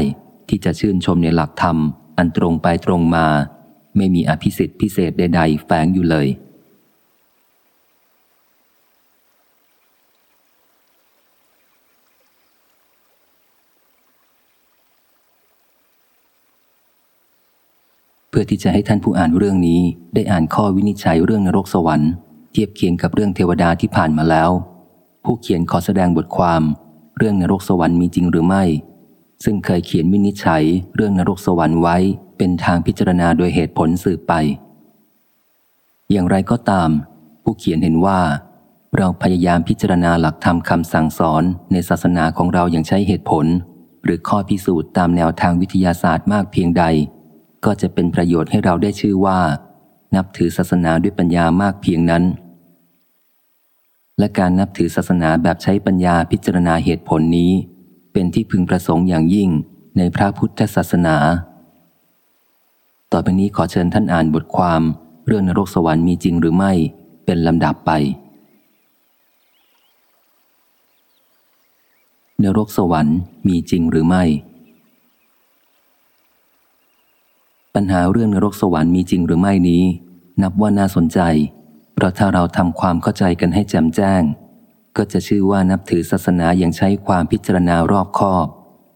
ที่จะชื่นชมในหลักธรรม อันตรงไปตรงมา ไม่มีอภิสิทธิ์พิเศษใดๆแฝงอยู่เลย พื่อที่จะให้ท่านผู้อ่านเรื่องนี้ ได้อ่านข้อวินิจฉัยเรื่องนรกสวรรค์เทียบเคียงกับเรื่องเทวดาที่ผ่านมาแล้ว ผู้เขียนขอแสดงบทความ เรื่องนรกสวรรค์มีจริงหรือไม่ ซึ่งเคยเขียนวินิจฉัย เรื่องนรกสวรรค์ไว้ เป็นทางพิจารณาโดยเหตุผลสืบไป อย่างไรก็ตาม ผู้เขียนเห็นว่า เราพยายามพิจารณาหลักธรรมคำสั่งสอนในศาสนาของเราอย่างใช้เหตุผล หรือข้อพิสูจน์ตามแนวทางวิทยาศาสตร์มากเพียงใด ก็จะเป็นประโยชน์ให้เราได้ชื่อว่า นับถือศาสนาด้วยปัญญามากเพียงนั้น และการนับถือศาสนาแบบใช้ปัญญาพิจารณาเหตุผลนี้ เป็นที่พึงประสงค์อย่างยิ่งในพระพุทธศาสนา ต่อไปนี้ขอเชิญท่านอ่านบทความเรื่องนรกสวรรค์มีจริงหรือไม่ เป็นลำดับไปนรกสวรรค์มีจริงหรือไม่ ปัญหาเรื่องนรกสวรรค์มีจริงหรือไม่นี้ นับว่าน่าสนใจ เพราะถ้าเราทำความเข้าใจกันให้แจ่มแจ้ง ก็จะชื่อว่านับถือศาสนาอย่างใช้ความพิจารณารอบคอบ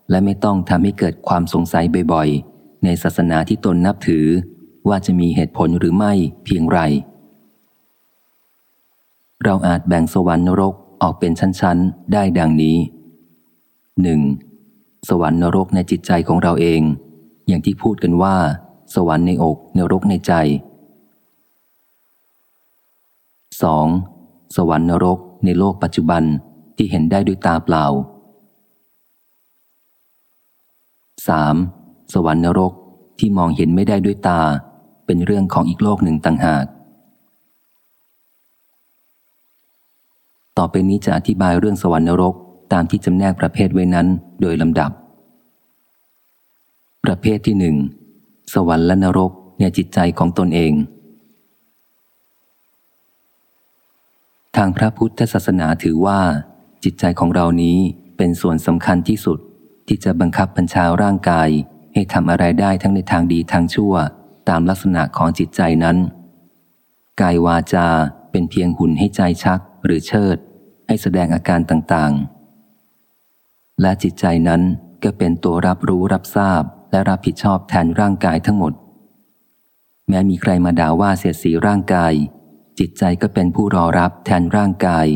และไม่ต้องทำให้เกิดความสงสัยบ่อยๆ ในศาสนาที่ตนนับถือ ว่าจะมีเหตุผลหรือไม่เพียงไร เราอาจแบ่งสวรรค์นรกออกเป็นชั้นๆ ได้ดังนี้ 1. สวรรค์นรกในจิตใจของเราเอง อย่างที่พูดกันว่า สวรรค์ในอกนรกในใจ 2. สวรรค์นรกในโลกปัจจุบันที่เห็นได้ด้วยตาเปล่า 3. สวรรค์นรกที่มองเห็นไม่ได้ด้วยตา เป็นเรื่องของอีกโลกหนึ่งต่างหาก ต่อไปนี้จะอธิบายเรื่องสวรรค์นรกตามที่จำแนกประเภทไว้นั้นโดยลำดับ ประเภทที่หนึ่ง สวรรค์และนรกในจิตใจของตนเอง ทางพระพุทธศาสนาถือว่า จิตใจของเรานี้เป็นส่วนสำคัญที่สุดที่จะบังคับบัญชาร่างกายให้ทำอะไรได้ทั้งในทางดีทางชั่ว ตามลักษณะของจิตใจนั้น กายวาจาเป็นเพียงหุ่นให้ใจชักหรือเชิด ให้แสดงอาการต่างๆ และจิตใจนั้นก็เป็นตัวรับรู้รับทราบ และรับผิดชอบแทนร่างกายทั้งหมด แม้มีใครมาด่าว่าเสียสีร่างกาย จิตใจก็เป็นผู้รอรับแทนร่างกาย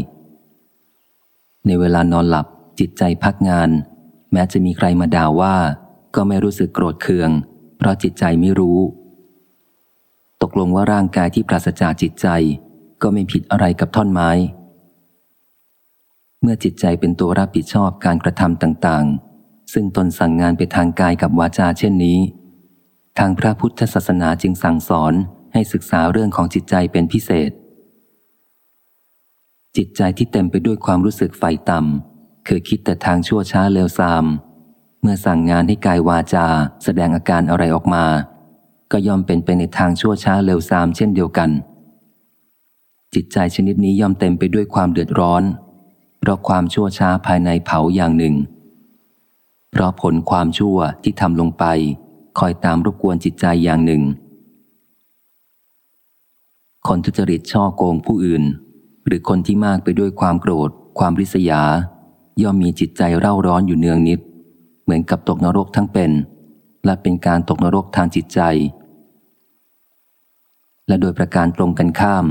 ในเวลานอนหลับจิตใจพักงาน แม้จะมีใครมาด่าว่า ก็ไม่รู้สึกโกรธเคือง เพราะจิตใจไม่รู้ ตกลงว่าร่างกายที่ปราศจากจิตใจก็ไม่ผิดอะไรกับท่อนไม้ เมื่อจิตใจเป็นตัวรับผิดชอบการกระทำต่างๆ ซึ่งตนสั่งงานไปทางกายกับวาจาเช่นนี้ ทางพระพุทธศาสนาจึงสั่งสอนให้ศึกษาเรื่องของจิตใจเป็นพิเศษ จิตใจที่เต็มไปด้วยความรู้สึกไฟต่ำคือคิดแต่ทางชั่วช้าเลวทราม เมื่อสั่งงานให้กายวาจา แสดงอาการอะไรออกมา ก็ย่อมเป็นไปในทางชั่วช้าเลวทรามเช่นเดียวกัน จิตใจชนิดนี้ย่อมเต็มไปด้วยความเดือดร้อน เพราะความชั่วช้าภายในเผาอย่างหนึ่ง เพราะผลความชั่วที่ทำลงไป คอยตามรบกวนจิตใจอย่างหนึ่ง คนทุจริตช่อโกงผู้อื่น หรือคนที่มากไปด้วยความโกรธ ความริษยา ย่อมมีจิตใจเร่าร้อนอยู่เนืองนิด เหมือนกับตกนรกทั้งเป็น และเป็นการตกนรกทางจิตใจ และโดยประการตรงกันข้าม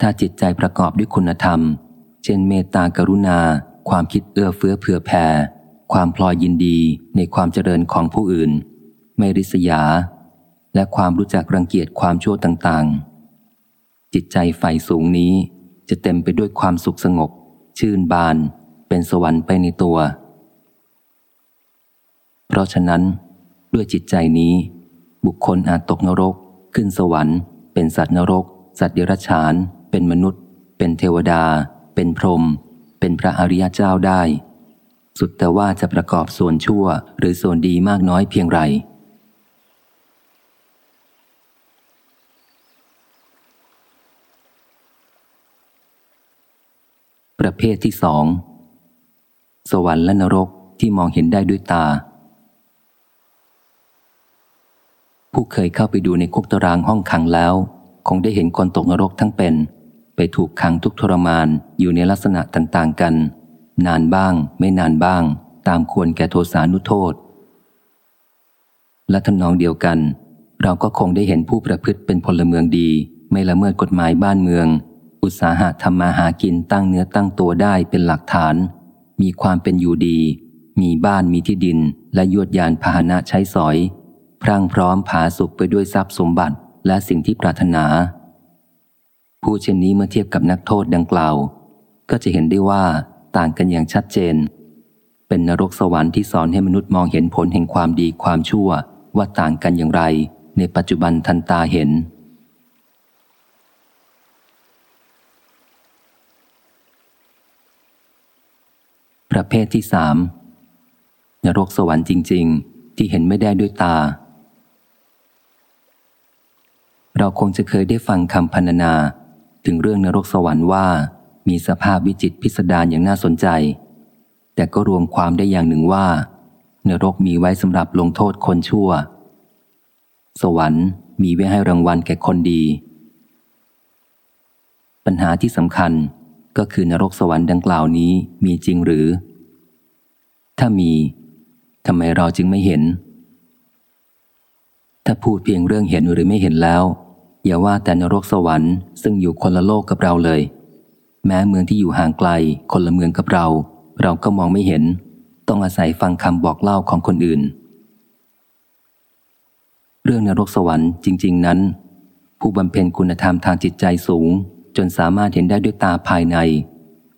ถ้าจิตใจประกอบด้วยคุณธรรม เช่นเมตตากรุณา ความคิดเอื้อเฟื้อเผื่อแผ่ ความพลอยยินดีในความเจริญของผู้อื่น ไม่ริษยา และความรู้จักรังเกียจความชั่วต่างๆ จิตใจไฟสูงนี้จะเต็มไปด้วยความสุขสงบ ชื่นบาน เป็นสวรรค์ไปในตัว เพราะฉะนั้น ด้วยจิตใจนี้ บุคคลอาจตกนรก ขึ้นสวรรค์ เป็นสัตว์นรก สัตว์เดรัจฉาน เป็นมนุษย์ เป็นเทวดา เป็นพรหมเป็นพระอริยเจ้าได้ สุดแต่ว่าจะประกอบส่วนชั่วหรือส่วนดีมากน้อยเพียงไร ประเภทที่สอง สวรรค์และนรกที่มองเห็นได้ด้วยตา ผู้เคยเข้าไปดูในคุกตารางห้องขังแล้ว คงได้เห็นคนตกนรกทั้งเป็น ไปถูกขังทุกทรมานอยู่ในลักษณะต่าง ๆ กัน นานบ้าง ไม่นานบ้าง ตามควรแก่โทสานุโทษ และทำนองเดียวกัน เราก็คงได้เห็นผู้ประพฤติเป็นพลเมืองดี ไม่ละเมิดกฎหมายบ้านเมือง อุตสาหะทำมาหากินตั้งเนื้อตั้งตัวได้เป็นหลักฐาน มีความเป็นอยู่ดี มีบ้านมีที่ดิน และยวดยานพาหนะใช้สอย พรั่งพร้อมผาสุกไปด้วยทรัพย์สมบัติและสิ่งที่ปรารถนา ผู้เช่นนี้เมื่อเทียบกับนักโทษดังกล่าว ก็จะเห็นได้ว่า ต่างกันอย่างชัดเจน เป็นนรกสวรรค์ที่สอนให้มนุษย์มองเห็นผลแห่งความดีความชั่วว่าต่างกันอย่างไร ในปัจจุบันทันตาเห็น ประเภทที่สามนรกสวรรค์จริง ๆ ที่เห็นไม่ได้ด้วยตา เราคงจะเคยได้ฟังคำพรรณนา ถึงเรื่องนรกสวรรค์ว่า มีสภาพวิจิตพิสดารอย่างน่าสนใจ แต่ก็รวมความได้อย่างหนึ่งว่านรกมีไว้สำหรับลงโทษคนชั่ว สวรรค์มีไว้ให้รางวัลแก่คนดี ปัญหาที่สำคัญก็คือนรกสวรรค์ดังกล่าวนี้มีจริงหรือ ถ้ามีทำไมเราจึงไม่เห็น ถ้าพูดเพียงเรื่องเห็นหรือไม่เห็นแล้ว อย่าว่าแต่นรกสวรรค์ซึ่งอยู่คนละโลกกับเราเลย แม้เมืองที่อยู่ห่างไกล คนละเมืองกับเรา เราก็มองไม่เห็น ต้องอาศัยฟังคำบอกเล่าของคนอื่น เรื่องนรกสวรรค์จริง ๆ นั้น ผู้บำเพ็ญคุณธรรมทางจิตใจสูง จนสามารถเห็นได้ด้วยตาภายใน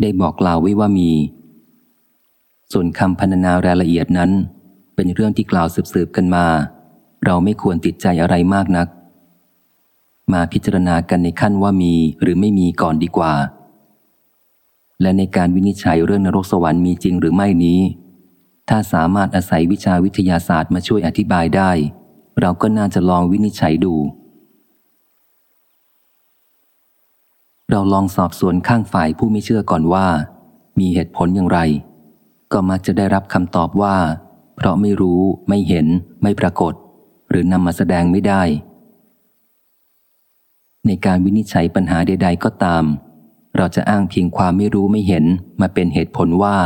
ได้บอกกล่าวไว้ว่ามี ส่วนคำพรรณนารายละเอียดนั้น เป็นเรื่องที่กล่าวสืบๆกันมา เราไม่ควรติดใจอะไรมากนัก มาพิจารณากันในขั้นว่ามีหรือไม่มีก่อนดีกว่า และในการวินิจฉัยเรื่องนรกสวรรค์มีจริงหรือไม่นี้ ถ้าสามารถอาศัยวิชาวิทยาศาสตร์มาช่วยอธิบายได้ เราก็น่าจะลองวินิจฉัยดู เราลองสอบสวนข้างฝ่ายผู้ไม่เชื่อก่อนว่า มีเหตุผลอย่างไร ก็มักจะได้รับคำตอบว่า เพราะไม่รู้ ไม่เห็น ไม่ปรากฏ หรือนำมาแสดงไม่ได้ ในการวินิจฉัยปัญหาใด ๆ ก็ตาม เราจะอ้างเพียงความไม่รู้ไม่เห็นมาเป็นเหตุผลว่า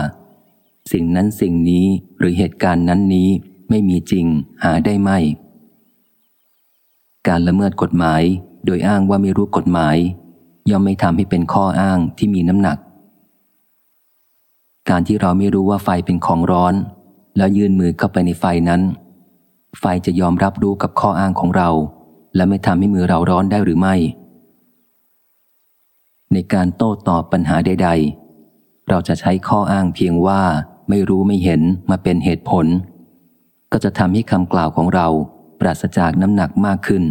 สิ่งนั้นสิ่งนี้หรือเหตุการณ์นั้นนี้ไม่มีจริงหาได้ไม่ การละเมิดกฎหมายโดยอ้างว่าไม่รู้กฎหมาย ย่อมไม่ทำให้เป็นข้ออ้างที่มีน้ำหนัก การที่เราไม่รู้ว่าไฟเป็นของร้อน แล้วยื่นมือเข้าไปในไฟนั้น ไฟจะยอมรับรู้กับข้ออ้างของเรา และไม่ทำให้มือเราร้อนได้หรือไม่ ในการโต้ตอบปัญหาใด ๆ เราจะใช้ข้ออ้างเพียงว่าไม่รู้ไม่เห็นมาเป็นเหตุผล ก็จะทำให้คำกล่าวของเราปราศจากน้ำหนักมากขึ้น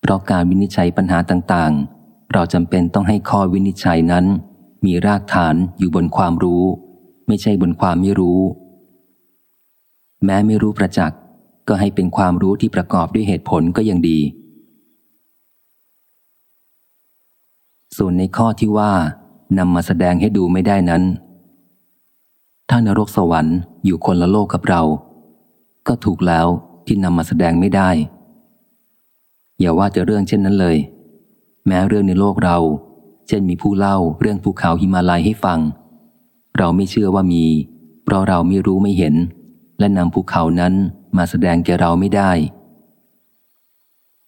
เพราะการวินิจฉัยปัญหาต่างๆ เราจำเป็นต้องให้ข้อวินิจฉัยนั้น มีรากฐานอยู่บนความรู้ ไม่ใช่บนความไม่รู้ แม้ไม่รู้ประจักษ์ก็ให้เป็นความรู้ที่ประกอบด้วยเหตุผลก็ยังดี ส่วนในข้อที่ว่านำมาแสดงให้ดูไม่ได้นั้น ถ้านรกสวรรค์อยู่คนละโลกกับเรา ก็ถูกแล้วที่นำมาแสดงไม่ได้ อย่าว่าจะเรื่องเช่นนั้นเลย แม้เรื่องในโลกเรา เช่นมีผู้เล่าเรื่องภูเขาหิมาลัยให้ฟัง เราไม่เชื่อว่ามี เพราะเราไม่รู้ไม่เห็น และนำภูเขานั้นมาแสดงแก่เราไม่ได้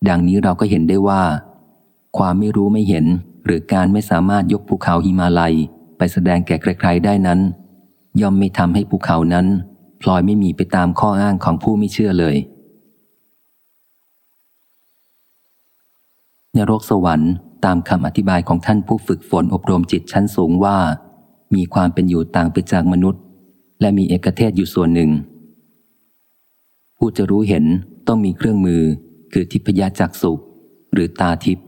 ดังนี้เราก็เห็นได้ว่า ความไม่รู้ไม่เห็น หรือการไม่สามารถยกภูเขาหิมาลัยไปแสดงแก่ใครๆได้นั้น ย่อมไม่ทำให้ภูเขานั้น พลอยไม่มีไปตามข้ออ้างของผู้ไม่เชื่อเลย นรกสวรรค์ตามคำอธิบายของท่านผู้ฝึกฝนอบรมจิตชั้นสูงว่า มีความเป็นอยู่ต่างไปจากมนุษย์ และมีเอกเทศอยู่ส่วนหนึ่ง ผู้จะรู้เห็นต้องมีเครื่องมือคือทิพยจักษุหรือตาทิพย์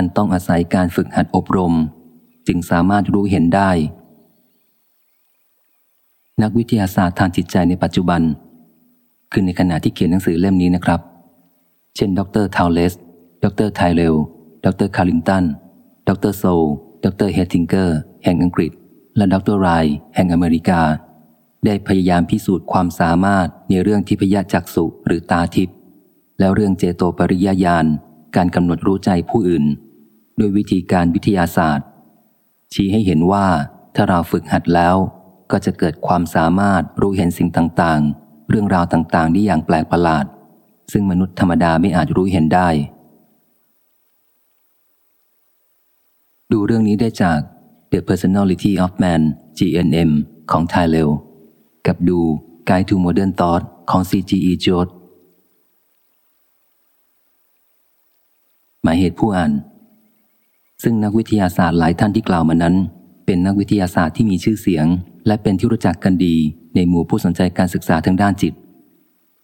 อันต้องอาศัยการฝึกหัดอบรม จึงสามารถรู้เห็นได้ นักวิทยาศาสตร์ทางจิตใจในปัจจุบัน คือในขณะที่เขียนหนังสือเล่มนี้นะครับ เช่น ดรทาวเลส ดรไทเลลดรคาริงตัน ดรโซดรเฮติงเกอร์ แห่งอังกฤษ และดรไรน์แห่งอเมริกา ได้พยายามพิสูจน์ความสามารถในเรื่องทิพยจักษุหรือตาทิพย์แล้วเรื่องเจโตปริยญาณการกำหนดรู้ใจผู้อื่น โดยวิธีการวิทยาศาสตร์ ชี้ให้เห็นว่าถ้าเราฝึกหัดแล้ว ก็จะเกิดความสามารถรู้เห็นสิ่งต่างๆ เรื่องราวต่างๆ ได้อย่างแปลกประหลาด ซึ่งมนุษย์ธรรมดาไม่อาจรู้เห็นได้ ดูเรื่องนี้ได้จาก The Personality of Man GNM ของไทเลวกับดู Guide to Modern Thought ของ CGE j o d หมายเหตุผู้อ่าน ซึ่งนักวิทยาศาสตร์หลายท่านที่กล่าวมานั้น เป็นนักวิทยาศาสตร์ที่มีชื่อเสียง และเป็นที่รู้จักกันดีในหมู่ผู้สนใจการศึกษาทางด้านจิต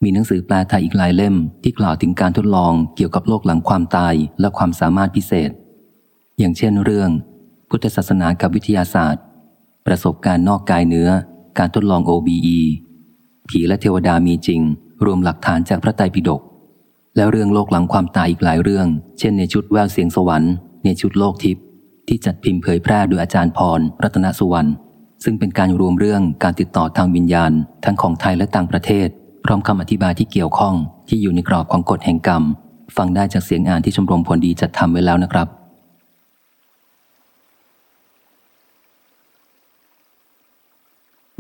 มีหนังสือแปลไทยอีกหลายเล่ม ที่กล่าวถึงการทดลองเกี่ยวกับโลกหลังความตายและความสามารถพิเศษ อย่างเช่นเรื่อง พุทธศาสนากับวิทยาศาสตร์ ประสบการณ์นอกกายเนื้อ การทดลอง OBE ผีและเทวดามีจริง รวมหลักฐานจากพระไตรปิฎกแล้วเรื่องโลกหลังความตายอีกหลายเรื่อง เช่นในชุดแววเสียงสวรรค์ ในชุดโลกทิพย์ที่จัดพิมพ์เผยแพร่โดยอาจารย์พร รัตนสุวรรณซึ่งเป็นการรวมเรื่องการติดต่อทางวิญญาณ ทั้งของไทยและต่างประเทศ พร้อมคำอธิบายที่เกี่ยวข้องที่อยู่ในกรอบของกฎแห่งกรรม ฟังได้จากเสียงอ่านที่ชมรมผลดีจัดทำไว้แล้วนะครับ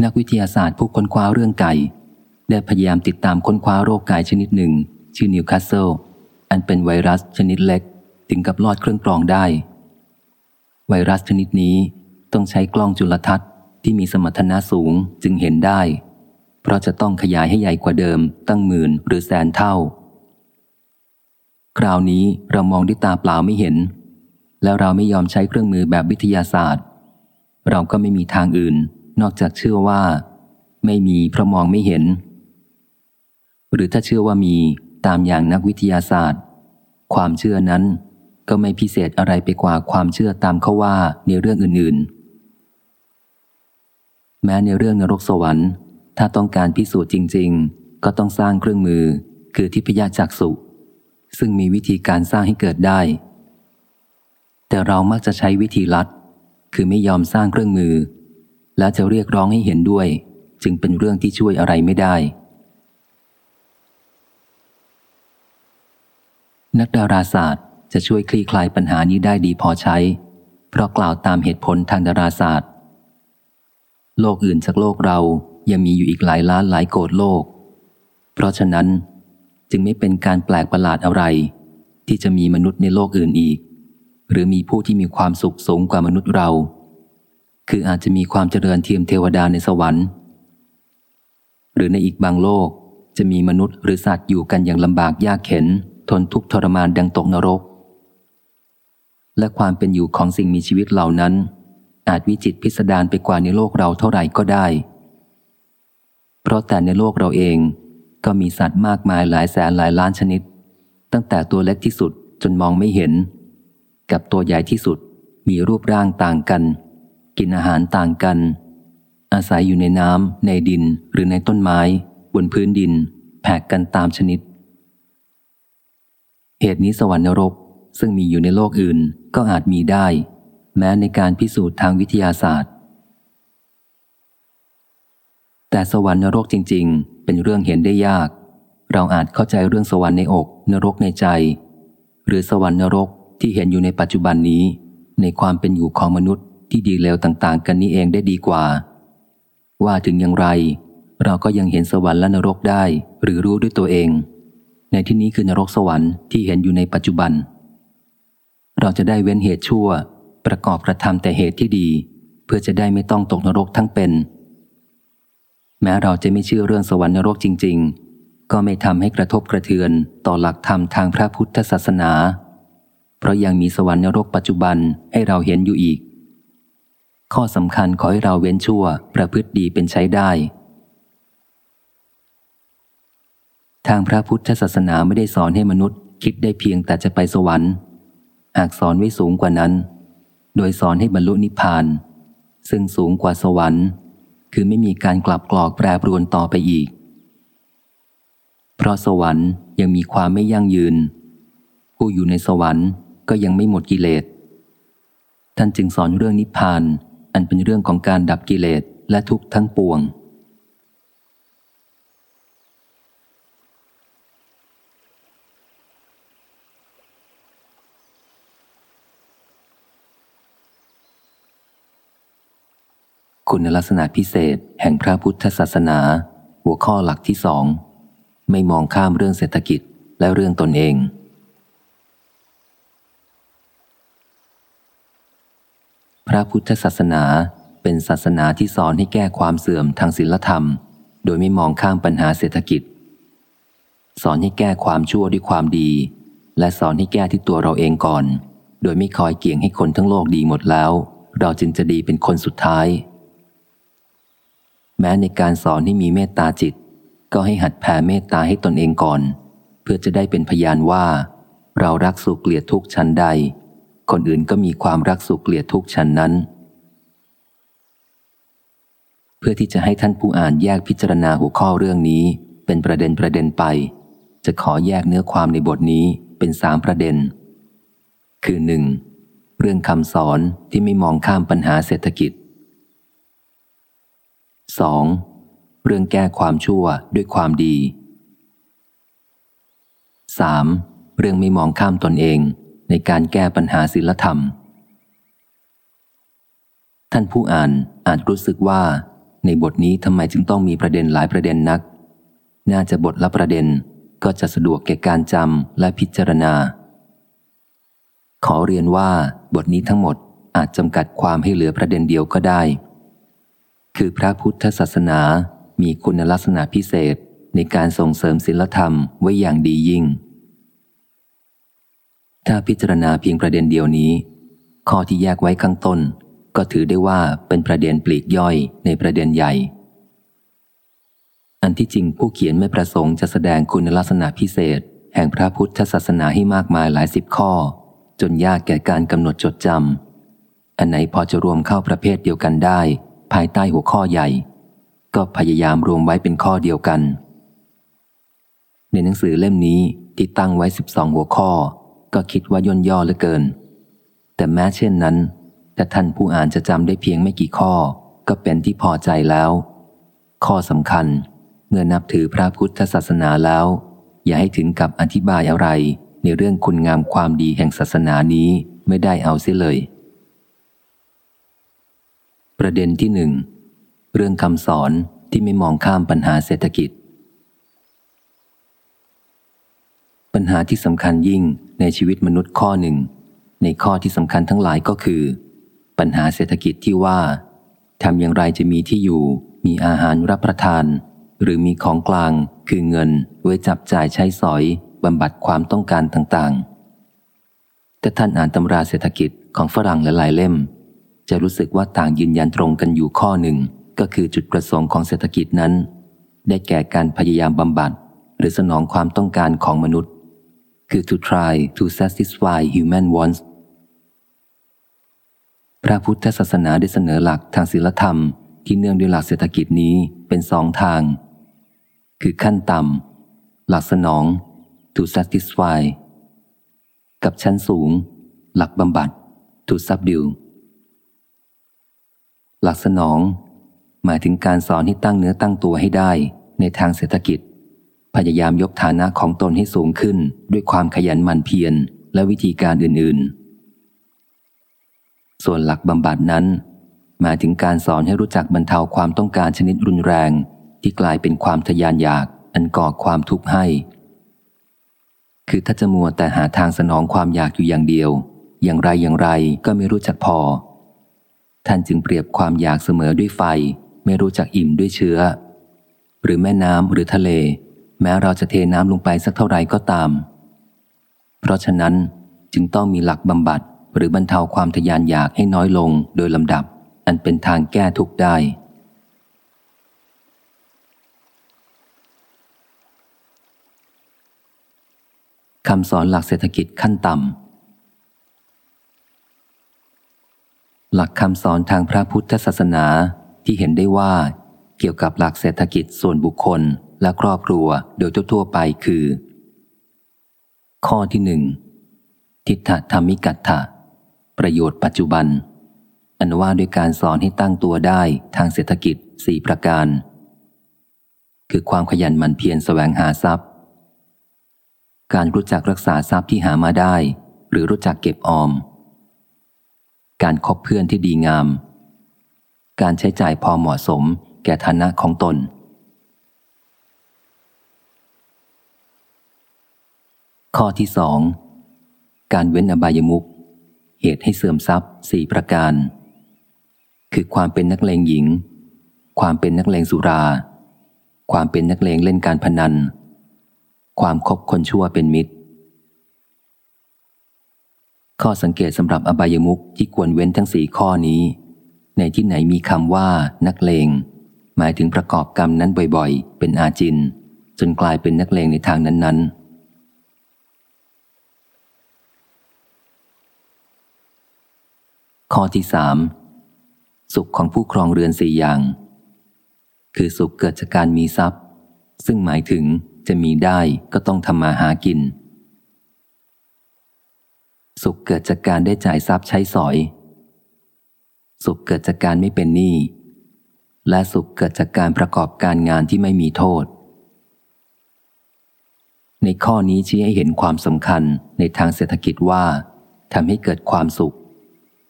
นักวิทยาศาสตร์ผู้ค้นคว้าเรื่องไก่ ได้พยายามติดตามค้นคว้าโรคไก่ชนิดหนึ่ง ชื่อนิวคาสเซิลอันเป็นไวรัสชนิดเล็ก ถึงกับลอดเครื่องกรองได้ ไวรัสชนิดนี้ต้องใช้กล้องจุลทรรศน์ที่มีสมรรถนะสูงจึงเห็นได้ เพราะจะต้องขยายให้ใหญ่กว่าเดิมตั้งหมื่นหรือแสนเท่า คราวนี้เรามองด้วยตาเปล่าไม่เห็น แล้วเราไม่ยอมใช้เครื่องมือแบบวิทยาศาสตร์ เราก็ไม่มีทางอื่น นอกจากเชื่อว่า ไม่มีเพราะมองไม่เห็น หรือถ้าเชื่อว่ามีตามอย่างนักวิทยาศาสตร์ ความเชื่อนั้น ก็ไม่พิเศษอะไรไปกว่าความเชื่อตามเขาว่าในเรื่องอื่นๆ แม้ในเรื่องนรกสวรรค์ ถ้าต้องการพิสูจน์จริง ๆ ก็ต้องสร้างเครื่องมือ คือทิพยจักษุ ซึ่งมีวิธีการสร้างให้เกิดได้ แต่เรามักจะใช้วิธีลัด คือไม่ยอมสร้างเครื่องมือ และจะเรียกร้องให้เห็นด้วย จึงเป็นเรื่องที่ช่วยอะไรไม่ได้นักดาราศาสตร์ จะช่วยคลี่คลายปัญหานี้ได้ดีพอใช้ เพราะกล่าวตามเหตุผลทางดาราศาสตร์ โลกอื่นจากโลกเรายังมีอยู่อีกหลายล้านหลายโกดโลก เพราะฉะนั้นจึงไม่เป็นการแปลกประหลาดอะไร ที่จะมีมนุษย์ในโลกอื่นอีก หรือมีผู้ที่มีความสุขสูงกว่ามนุษย์เรา คืออาจจะมีความเจริญเทียมเทวดาในสวรรค์ หรือในอีกบางโลกจะมีมนุษย์หรือสัตว์อยู่กันอย่างลำบากยากเข็น ทนทุกข์ทรมานดังตกนรก และความเป็นอยู่ของสิ่งมีชีวิตเหล่านั้น อาจวิจิตพิสดารไปกว่าในโลกเราเท่าไหร่ก็ได้ เพราะแต่ในโลกเราเองก็มีสัตว์มากมายหลายแสนหลายล้านชนิด ตั้งแต่ตัวเล็กที่สุดจนมองไม่เห็น กับตัวใหญ่ที่สุดมีรูปร่างต่างกัน กินอาหารต่างกัน อาศัยอยู่ในน้ำในดินหรือในต้นไม้ บนพื้นดิน แผกกันตามชนิด เหตุนี้สวรรค์นรก ซึ่งมีอยู่ในโลกอื่นก็อาจมีได้ แม้ในการพิสูจน์ทางวิทยาศาสตร์ แต่สวรรค์นรกจริง ๆ เป็นเรื่องเห็นได้ยาก เราอาจเข้าใจเรื่องสวรรค์ในอกนรกในใจ หรือสวรรค์นรกที่เห็นอยู่ในปัจจุบันนี้ ในความเป็นอยู่ของมนุษย์ที่ดีเลวต่างๆ กันนี้เองได้ดีกว่า ว่าถึงอย่างไร เราก็ยังเห็นสวรรค์และนรกได้ หรือรู้ด้วยตัวเอง ในที่นี้คือนรกสวรรค์ที่เห็นอยู่ในปัจจุบัน เราจะได้เว้นเหตุชั่ว ประกอบกระทำแต่เหตุที่ดี เพื่อจะได้ไม่ต้องตกนรกทั้งเป็น แม้เราจะไม่เชื่อเรื่องสวรรค์นรกจริง ๆ ก็ไม่ทำให้กระทบกระเทือนต่อหลักธรรมทางพระพุทธศาสนา เพราะยังมีสวรรค์นรกปัจจุบันให้เราเห็นอยู่อีก ข้อสำคัญขอให้เราเว้นชั่ว ประพฤติดีเป็นใช้ได้ทางพระพุทธศาสนาไม่ได้สอนให้มนุษย์คิดได้เพียงแต่จะไปสวรรค์ หากสอนไว้สูงกว่านั้น โดยสอนให้บรรลุนิพพาน ซึ่งสูงกว่าสวรรค์ คือไม่มีการกลับกรอกแปรปรวนต่อไปอีก เพราะสวรรค์ยังมีความไม่ยั่งยืน ผู้อยู่ในสวรรค์ก็ยังไม่หมดกิเลส ท่านจึงสอนเรื่องนิพพาน อันเป็นเรื่องของการดับกิเลสและทุกข์ทั้งปวง คุณลักษณะพิเศษแห่งพระพุทธศาสนา หัวข้อหลักที่สอง ไม่มองข้ามเรื่องเศรษฐกิจและเรื่องตนเอง พระพุทธศาสนาเป็นศาสนาที่สอนให้แก้ความเสื่อมทางศีลธรรม โดยไม่มองข้ามปัญหาเศรษฐกิจ สอนให้แก้ความชั่วด้วยความดี และสอนให้แก้ที่ตัวเราเองก่อน โดยไม่คอยเกี่ยงให้คนทั้งโลกดีหมดแล้ว เราจึงจะดีเป็นคนสุดท้าย แม้ในการสอนให้มีเมตตาจิต ก็ให้หัดแผ่เมตตาให้ตนเองก่อน เพื่อจะได้เป็นพยานว่า เรารักสุขเกลียดทุกชั้นใด คนอื่นก็มีความรักสุขเกลียดทุกชั้นนั้น เพื่อที่จะให้ท่านผู้อ่านแยกพิจารณาหัวข้อเรื่องนี้ เป็นประเด็นประเด็นไป จะขอแยกเนื้อความในบทนี้เป็นสามประเด็น คือหนึ่งเรื่องคำสอนที่ไม่มองข้ามปัญหาเศรษฐกิจ 2. เรื่องแก้ความชั่วด้วยความดี 3. เรื่องไม่มองข้ามตนเองในการแก้ปัญหาศิลธรรม ท่านผู้อ่านอาจรู้สึกว่า ในบทนี้ทำไมจึงต้องมีประเด็นหลายประเด็นนัก น่าจะบทละประเด็นก็จะสะดวกแก่การจำและพิจารณา ขอเรียนว่าบทนี้ทั้งหมดอาจจำกัดความให้เหลือประเด็นเดียวก็ได้ คือพระพุทธศาสนามีคุณลักษณะพิเศษในการส่งเสริมศิลธรรมไว้อย่างดียิ่ง ถ้าพิจารณาเพียงประเด็นเดียวนี้ ข้อที่แยกไว้ข้างต้น ก็ถือได้ว่าเป็นประเด็นปลีกย่อยในประเด็นใหญ่ อันที่จริงผู้เขียนไม่ประสงค์จะแสดงคุณลักษณะพิเศษ แห่งพระพุทธศาสนาให้มากมายหลายสิบข้อ จนยากแก่การกำหนดจดจำอันไหนพอจะรวมเข้าประเภทเดียวกันได้ ภายใต้หัวข้อใหญ่ ก็พยายามรวมไว้เป็นข้อเดียวกัน ในหนังสือเล่มนี้ที่ตั้งไว้สิบสองหัวข้อ ก็คิดว่าย่นย่อเหลือเกิน แต่แม้เช่นนั้น ถ้าท่านผู้อ่านจะจำได้เพียงไม่กี่ข้อ ก็เป็นที่พอใจแล้ว ข้อสำคัญเมื่อนับถือพระพุทธศาสนาแล้ว อย่าให้ถึงกับอธิบายอะไรในเรื่องคุณงามความดีแห่งศาสนานี้ไม่ได้เอาเสียเลย ประเด็นที่หนึ่งเรื่องคำสอนที่ไม่มองข้ามปัญหาเศรษฐกิจ ปัญหาที่สำคัญยิ่งในชีวิตมนุษย์ข้อหนึ่ง ในข้อที่สำคัญทั้งหลายก็คือ ปัญหาเศรษฐกิจที่ว่าทำอย่างไรจะมีที่อยู่ มีอาหารรับประทาน หรือมีของกลางคือเงิน ไว้จับจ่ายใช้สอยบำบัดความต้องการต่างๆ แต่ท่านอ่านตำราเศรษฐกิจของฝรั่งหลายเล่ม จะรู้สึกว่าต่างยืนยันตรงกันอยู่ข้อหนึ่ง ก็คือจุดประสงค์ของเศรษฐกิจนั้น ได้แก่การพยายามบำบัด หรือสนองความต้องการของมนุษย์ คือ to try to satisfy human wants พระพุทธศาสนาได้เสนอหลักทางศีลธรรม ที่เนื่องด้วยหลักเศรษฐกิจนี้เป็นสองทาง คือขั้นต่ำหลักสนอง to satisfy กับชั้นสูง หลักบำบัด to subdue หลักสนอง หมายถึงการสอนให้ตั้งเนื้อตั้งตัวให้ได้ในทางเศรษฐกิจ พยายามยกฐานะของตนให้สูงขึ้นด้วยความขยันหมั่นเพียรและวิธีการอื่น ๆ ส่วนหลักบำบัดนั้น หมายถึงการสอนให้รู้จักบรรเทาความต้องการชนิดรุนแรง ที่กลายเป็นความทยานอยากอันก่อความทุกข์ให้ คือถ้าจะมัวแต่หาทางสนองความอยากอยู่อย่างเดียว อย่างไรอย่างไรก็ไม่รู้จักพอ ท่านจึงเปรียบความอยากเสมอด้วยไฟ ไม่รู้จักอิ่มด้วยเชื้อ หรือแม่น้ำหรือทะเล แม้เราจะเทน้ำลงไปสักเท่าไหร่ก็ตาม เพราะฉะนั้นจึงต้องมีหลักบำบัดหรือบรรเทาความทยานอยากให้น้อยลงโดยลำดับ อันเป็นทางแก้ทุกได้ คำสอนหลักเศรษฐกิจขั้นต่ำ หลักคำสอนทางพระพุทธศาสนาที่เห็นได้ว่า เกี่ยวกับหลักเศรษฐกิจส่วนบุคคลและครอบครัวโดยทั่วไปคือ ข้อที่หนึ่งทิฏฐธรรมิกัตถะประโยชน์ปัจจุบัน อันว่าด้วยการสอนให้ตั้งตัวได้ทางเศรษฐกิจสี่ประการ คือความขยันหมั่นเพียรแสวงหาทรัพย์ การรู้จักรักษาทรัพย์ที่หามาได้ หรือรู้จักเก็บออม การคบเพื่อนที่ดีงาม การใช้จ่ายพอเหมาะสมแก่ฐานะของตน ข้อที่สองการเว้นอบายมุกเหตุให้เสื่อมทรัพย์สี่ประการ คือความเป็นนักเลงหญิง ความเป็นนักเลงสุรา ความเป็นนักเลงเล่นการพนัน ความคบคนชั่วเป็นมิตร ข้อสังเกตสำหรับอบายมุกที่ควรเว้นทั้งสี่ข้อนี้ ในที่ไหนมีคำว่านักเลง หมายถึงประกอบกรรมนั้นบ่อยๆ เป็นอาจิน จนกลายเป็นนักเลงในทางนั้นๆข้อที่สามสุขของผู้ครองเรือนสี่อย่าง คือสุขเกิดจากการมีทรัพย์ ซึ่งหมายถึงจะมีได้ก็ต้องทำมาหากิน สุขเกิดจากการได้จ่ายทรัพย์ใช้สอย สุขเกิดจากการไม่เป็นหนี้และสุขเกิดจากการประกอบการงานที่ไม่มีโทษ ในข้อนี้ชี้ให้เห็นความสำคัญในทางเศรษฐกิจว่าทำให้เกิดความสุข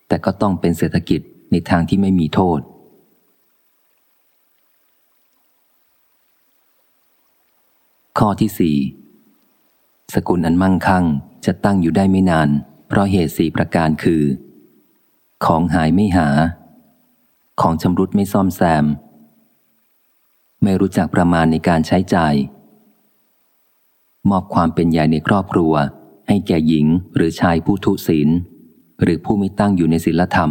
แต่ก็ต้องเป็นเศรษฐกิจในทางที่ไม่มีโทษ ข้อที่สี่สกุลอันมั่งคั่งจะตั้งอยู่ได้ไม่นาน เพราะเหตุสี่ประการคือ ของหายไม่หา ของชำรุดไม่ซ่อมแซม ไม่รู้จักประมาณในการใช้จ่าย มอบความเป็นใหญ่ในครอบครัว ให้แก่หญิงหรือชายผู้ทุศีล หรือผู้ไม่ตั้งอยู่ในศีลธรรม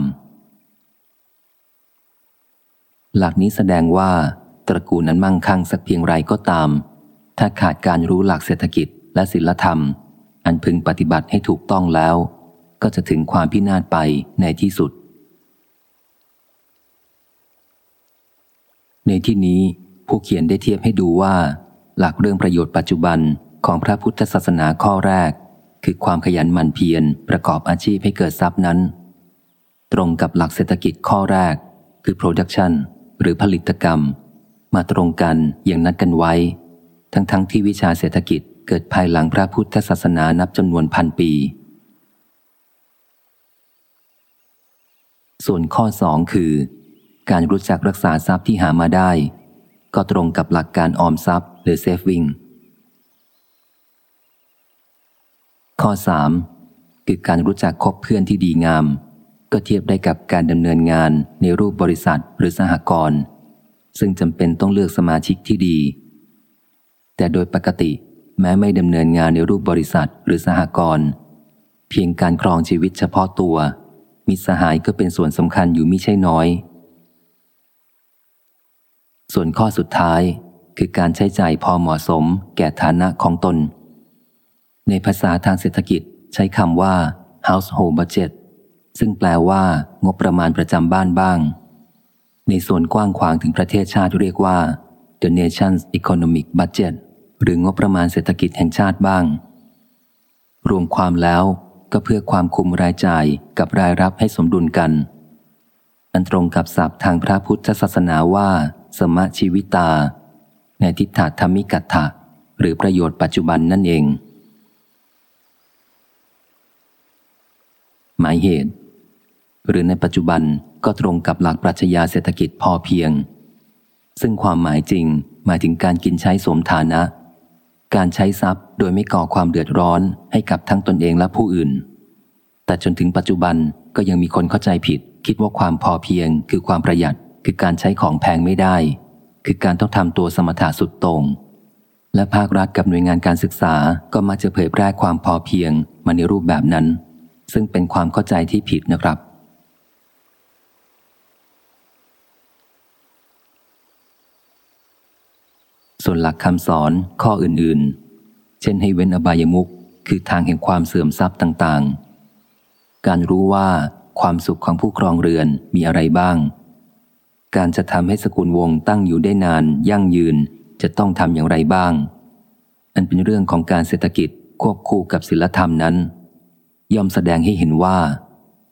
หลักนี้แสดงว่า ตระกูลนั้นมั่งคั่งสักเพียงไรก็ตาม ถ้าขาดการรู้หลักเศรษฐกิจและศีลธรรม อันพึงปฏิบัติให้ถูกต้องแล้ว ก็จะถึงความพินาศไปในที่สุด ในที่นี้ผู้เขียนได้เทียบให้ดูว่า หลักเรื่องประโยชน์ปัจจุบันของพระพุทธศาสนาข้อแรก คือความขยันหมั่นเพียรประกอบอาชีพให้เกิดทรัพย์นั้น ตรงกับหลักเศรษฐกิจข้อแรก คือ production หรือผลิตกรรม มาตรงกันอย่างนัดกันไว้ ทั้งๆทที่วิชาเศรษฐกิจ เกิดภายหลังพระพุทธศาสนานับจำนวนพันปี ส่วนข้อสองคือ การรู้จักรักษาทรัพย์ที่หามาได้ ก็ตรงกับหลักการออมทรัพย์หรือเซฟวิงข้อสามคือการรู้จักคบเพื่อนที่ดีงาม ก็เทียบได้กับการดำเนินงานในรูปบริษัทหรือสหกรณ์ซึ่งจำเป็นต้องเลือกสมาชิกที่ดี แต่โดยปกติ แม้ไม่ดำเนินงานในรูปบริษัทหรือสหกรณ์เพียงการครองชีวิตเฉพาะตัว มิสหายก็เป็นส่วนสำคัญอยู่มิใช่น้อย ส่วนข้อสุดท้ายคือการใช้จ่ายพอเหมาะสมแก่ฐานะของตน ในภาษาทางเศรษฐกิจใช้คำว่า household budget ซึ่งแปลว่างบประมาณประจำบ้านบ้าง ในส่วนกว้างขวางถึงประเทศชาติเรียกว่า the nation's economic budget หรืองบประมาณเศรษฐกิจแห่งชาติบ้าง รวมความแล้วก็เพื่อความคุมรายจ่ายกับรายรับให้สมดุลกัน อันตรงกับศัพท์ทางพระพุทธศาสนาว่า สมะชีวิตา ในทิฏฐธรรมิกัตถะหรือประโยชน์ปัจจุบันนั่นเอง หมายเหตุ หรือในปัจจุบันก็ตรงกับหลักปรัชญาเศรษฐกิจพอเพียง ซึ่งความหมายจริงหมายถึงการกินใช้สมฐานะ การใช้ทรัพย์โดยไม่ก่อความเดือดร้อนให้กับทั้งตนเองและผู้อื่น แต่จนถึงปัจจุบันก็ยังมีคนเข้าใจผิด คิดว่าความพอเพียง คือความประหยัด คือการใช้ของแพงไม่ได้ คือการต้องทำตัวสมถะสุดตรง และภาครัฐกับหน่วยงานการศึกษาก็มักจะเผยแพร่ความพอเพียงมาในรูปแบบนั้น ซึ่งเป็นความเข้าใจที่ผิดนะครับ ส่วนหลักคำสอนข้ออื่นๆ เช่นให้เว้นอบายมุขคือทางแห่งความเสื่อมทรัพย์ต่างๆ การรู้ว่าความสุขของผู้ครองเรือนมีอะไรบ้าง การจะทำให้สกุลวงตั้งอยู่ได้นาน ยั่งยืนจะต้องทำอย่างไรบ้าง อันเป็นเรื่องของการเศรษฐกิจควบคู่กับศิลธรรมนั้น ย่อมแสดงให้เห็นว่า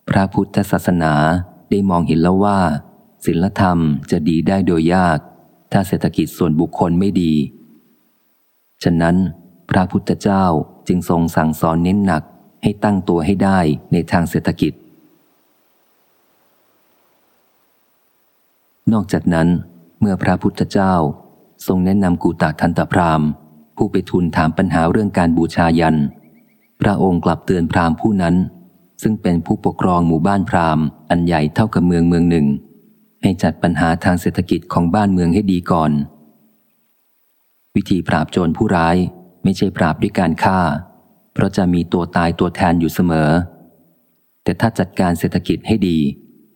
พระพุทธศาสนาได้มองเห็นแล้วว่า ศิลธรรมจะดีได้โดยยาก ถ้าเศรษฐกิจส่วนบุคคลไม่ดี ฉะนั้น พระพุทธเจ้าจึงทรงสั่งสอนเน้นหนักให้ตั้งตัวให้ได้ในทางเศรษฐกิจ นอกจากนั้น เมื่อพระพุทธเจ้าทรงแนะนำกูตาทันตพรามผู้ไปทูลถามปัญหาเรื่องการบูชายัน พระองค์กลับเตือนพรามผู้นั้น ซึ่งเป็นผู้ปกครองหมู่บ้านพรามอันใหญ่เท่ากับเมืองเมืองหนึ่ง ให้จัดปัญหาทางเศรษฐกิจของบ้านเมืองให้ดีก่อน วิธีปราบโจรผู้ร้ายไม่ใช่ปราบด้วยการฆ่า เพราะจะมีตัวตายตัวแทนอยู่เสมอ แต่ถ้าจัดการเศรษฐกิจให้ดี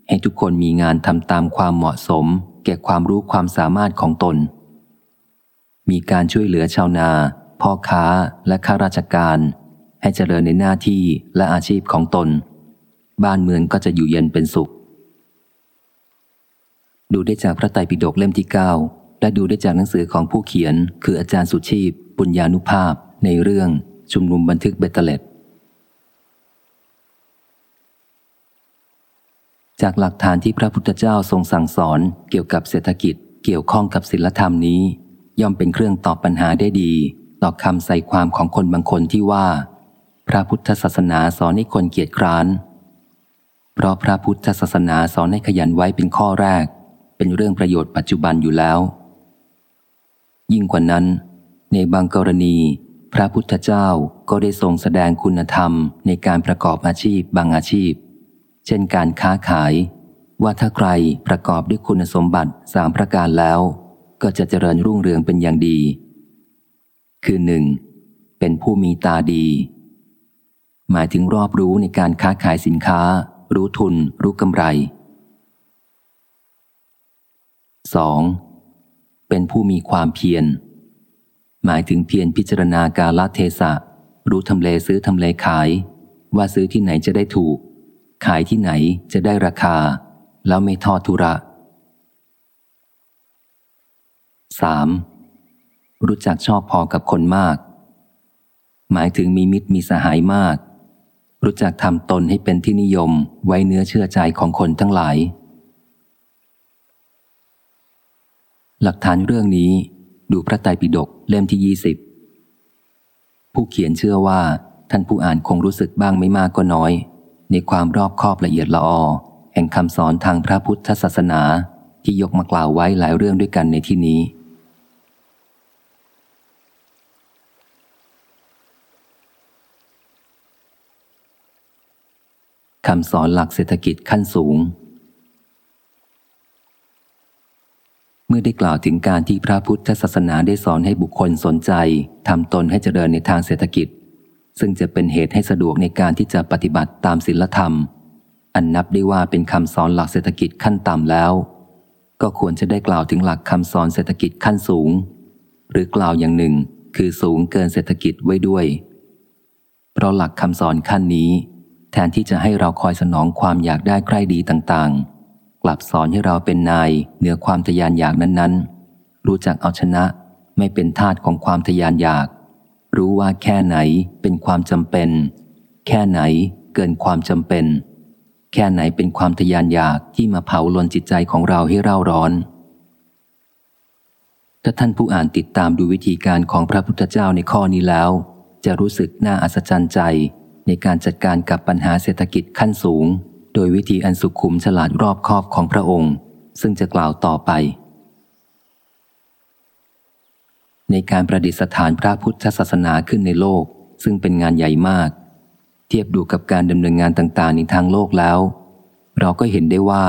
ให้ทุกคนมีงานทำตามความเหมาะสม แก่ความรู้ความสามารถของตน มีการช่วยเหลือชาวนา พ่อค้าและข้าราชการ ให้เจริญในหน้าที่และอาชีพของตน บ้านเมืองก็จะอยู่เย็นเป็นสุข ดูได้จากพระไตรปิฎกเล่มที่ 9 และดูได้จากหนังสือของผู้เขียน คืออาจารย์สุชีพ ปุญญานุภาพ ในเรื่องชุมนุมบันทึกเบตเตเลตจากหลักฐานที่พระพุทธเจ้าทรงสั่งสอนเกี่ยวกับเศรษฐกิจ เกี่ยวข้องกับศิลธรรมนี้ ย่อมเป็นเครื่องตอบปัญหาได้ดี ต่อคำใส่ความของคนบางคนที่ว่า พระพุทธศาสนาสอนให้คนเกียจคร้าน เพราะพระพุทธศาสนาสอนให้ขยันไว้เป็นข้อแรก เป็นเรื่องประโยชน์ปัจจุบันอยู่แล้ว ยิ่งกว่านั้น ในบางกรณี พระพุทธเจ้าก็ได้ทรงแสดงคุณธรรมในการประกอบอาชีพบางอาชีพ เช่นการค้าขาย ว่าถ้าใครประกอบด้วยคุณสมบัติสามประการแล้ว ก็จะเจริญรุ่งเรืองเป็นอย่างดี คือหนึ่งเป็นผู้มีตาดี หมายถึงรอบรู้ในการค้าขายสินค้า รู้ทุน รู้กำไร 2. เป็นผู้มีความเพียร หมายถึงเพียรพิจารณากาลเทศะ รู้ทำเลซื้อทำเลขาย ว่าซื้อที่ไหนจะได้ถูก ขายที่ไหนจะได้ราคา แล้วไม่ทอดทุระ 3. รู้จักชอบพอกับคนมาก หมายถึงมีมิตรมีสหายมาก รู้จักทำตนให้เป็นที่นิยมไว้เนื้อเชื่อใจของคนทั้งหลาย หลักฐานเรื่องนี้ดูพระไตรปิฎกเล่มที่ยี่สิบผู้เขียนเชื่อว่าท่านผู้อ่านคงรู้สึกบ้างไม่มากก็น้อย ในความรอบคอบละเอียดละออแห่งคำสอนทางพระพุทธศาสนาที่ยกมากล่าวไว้หลายเรื่องด้วยกันในที่นี้ คำสอนหลักเศรษฐกิจขั้นสูง เมื่อได้กล่าวถึงการที่พระพุทธศาสนาได้สอนให้บุคคลสนใจทำตนให้เจริญในทางเศรษฐกิจ ซึ่งจะเป็นเหตุให้สะดวกในการที่จะปฏิบัติตามศีลธรรม อันนับได้ว่าเป็นคำสอนหลักเศรษฐกิจขั้นต่ำแล้ว ก็ควรจะได้กล่าวถึงหลักคำสอนเศรษฐกิจขั้นสูง หรือกล่าวอย่างหนึ่ง คือสูงเกินเศรษฐกิจไว้ด้วย เพราะหลักคำสอนขั้นนี้ แทนที่จะให้เราคอยสนองความอยากได้ใกล้ดีต่างๆ ลับสอนให้เราเป็นนายเหนือความทยานอยากนั้นๆ รู้จักเอาชนะไม่เป็นทาตของความทยานอยาก รู้ว่าแค่ไหนเป็นความจำเป็น แค่ไหนเกินความจำเป็น แค่ไหนเป็นความทยานอยากที่มาเผาลนจิตใจของเราให้เร่าร้อน ถ้าท่านผู้อ่านติดตามดูวิธีการของพระพุทธเจ้าในข้อนี้แล้ว จะรู้สึกน่าอัศจรรย์ใจในการจัดการกับปัญหาเศรษฐกิจขั้นสูง โดยวิธีอันสุขุมฉลาดรอบคอบของพระองค์ ซึ่งจะกล่าวต่อไป ในการประดิษฐานพระพุทธศาสนาขึ้นในโลก ซึ่งเป็นงานใหญ่มาก เทียบดูกับการดำเนินงานต่างๆ ในทางโลกแล้ว เราก็เห็นได้ว่า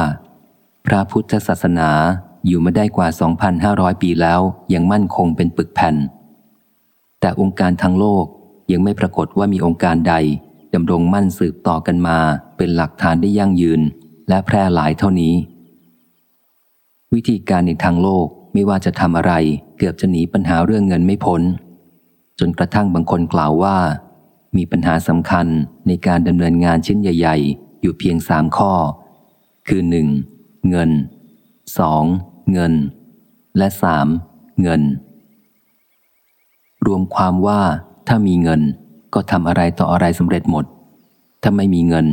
พระพุทธศาสนาอยู่มาได้กว่า 2,500 ปีแล้วยังมั่นคงเป็นปึกแผ่น แต่องค์การทางโลกยังไม่ปรากฏว่ามีองค์การใด ดำรงมั่นสืบต่อกันมาเป็นหลักฐานได้ยั่งยืน และแพร่หลายเท่านี้ วิธีการในทางโลกไม่ว่าจะทำอะไร เกือบจะหนีปัญหาเรื่องเงินไม่พ้น จนกระทั่งบางคนกล่าวว่า มีปัญหาสำคัญในการดำเนินงานชิ้นใหญ่ ๆ อยู่เพียงสามข้อ คือหนึ่งเงินสองเงิน และสามเงิน รวมความว่าถ้ามีเงิน ก็ทำอะไรต่ออะไรสำเร็จหมด ถ้าไม่มีเงิน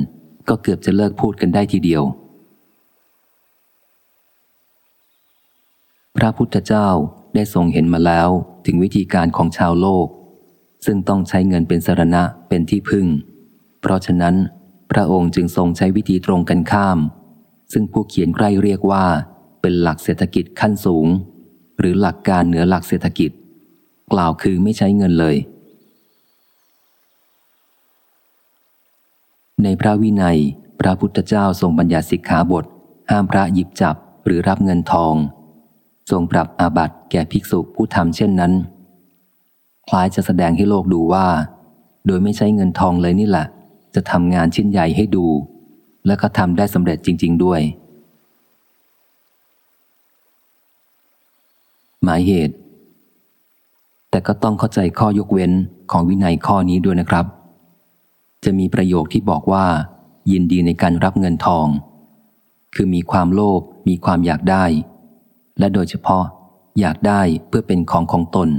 ก็เกือบจะเลิกพูดกันได้ทีเดียว พระพุทธเจ้าได้ทรงเห็นมาแล้วถึงวิธีการของชาวโลก ซึ่งต้องใช้เงินเป็นสรณะเป็นที่พึ่ง เพราะฉะนั้น พระองค์จึงทรงใช้วิธีตรงกันข้าม ซึ่งผู้เขียนใกล้เรียกว่าเป็นหลักเศรษฐกิจขั้นสูง หรือหลักการเหนือหลักเศรษฐกิจ กล่าวคือไม่ใช้เงินเลย ในพระวินัย พระพุทธเจ้าทรงบัญญัติสิกขาบท ห้ามพระหยิบจับหรือรับเงินทอง ทรงปรับอาบัติแก่ภิกษุผู้ทำเช่นนั้น คล้ายจะแสดงให้โลกดูว่า โดยไม่ใช้เงินทองเลยนี่แหละ จะทำงานชิ้นใหญ่ให้ดู และก็ทำได้สำเร็จจริง ๆ ด้วย หมายเหตุ แต่ก็ต้องเข้าใจข้อยกเว้นของวินัยข้อนี้ด้วยนะครับ จะมีประโยคที่บอกว่า ยินดีในการรับเงินทอง คือมีความโลภมีความอยากได้ และโดยเฉพาะ อยากได้เพื่อเป็นของของตน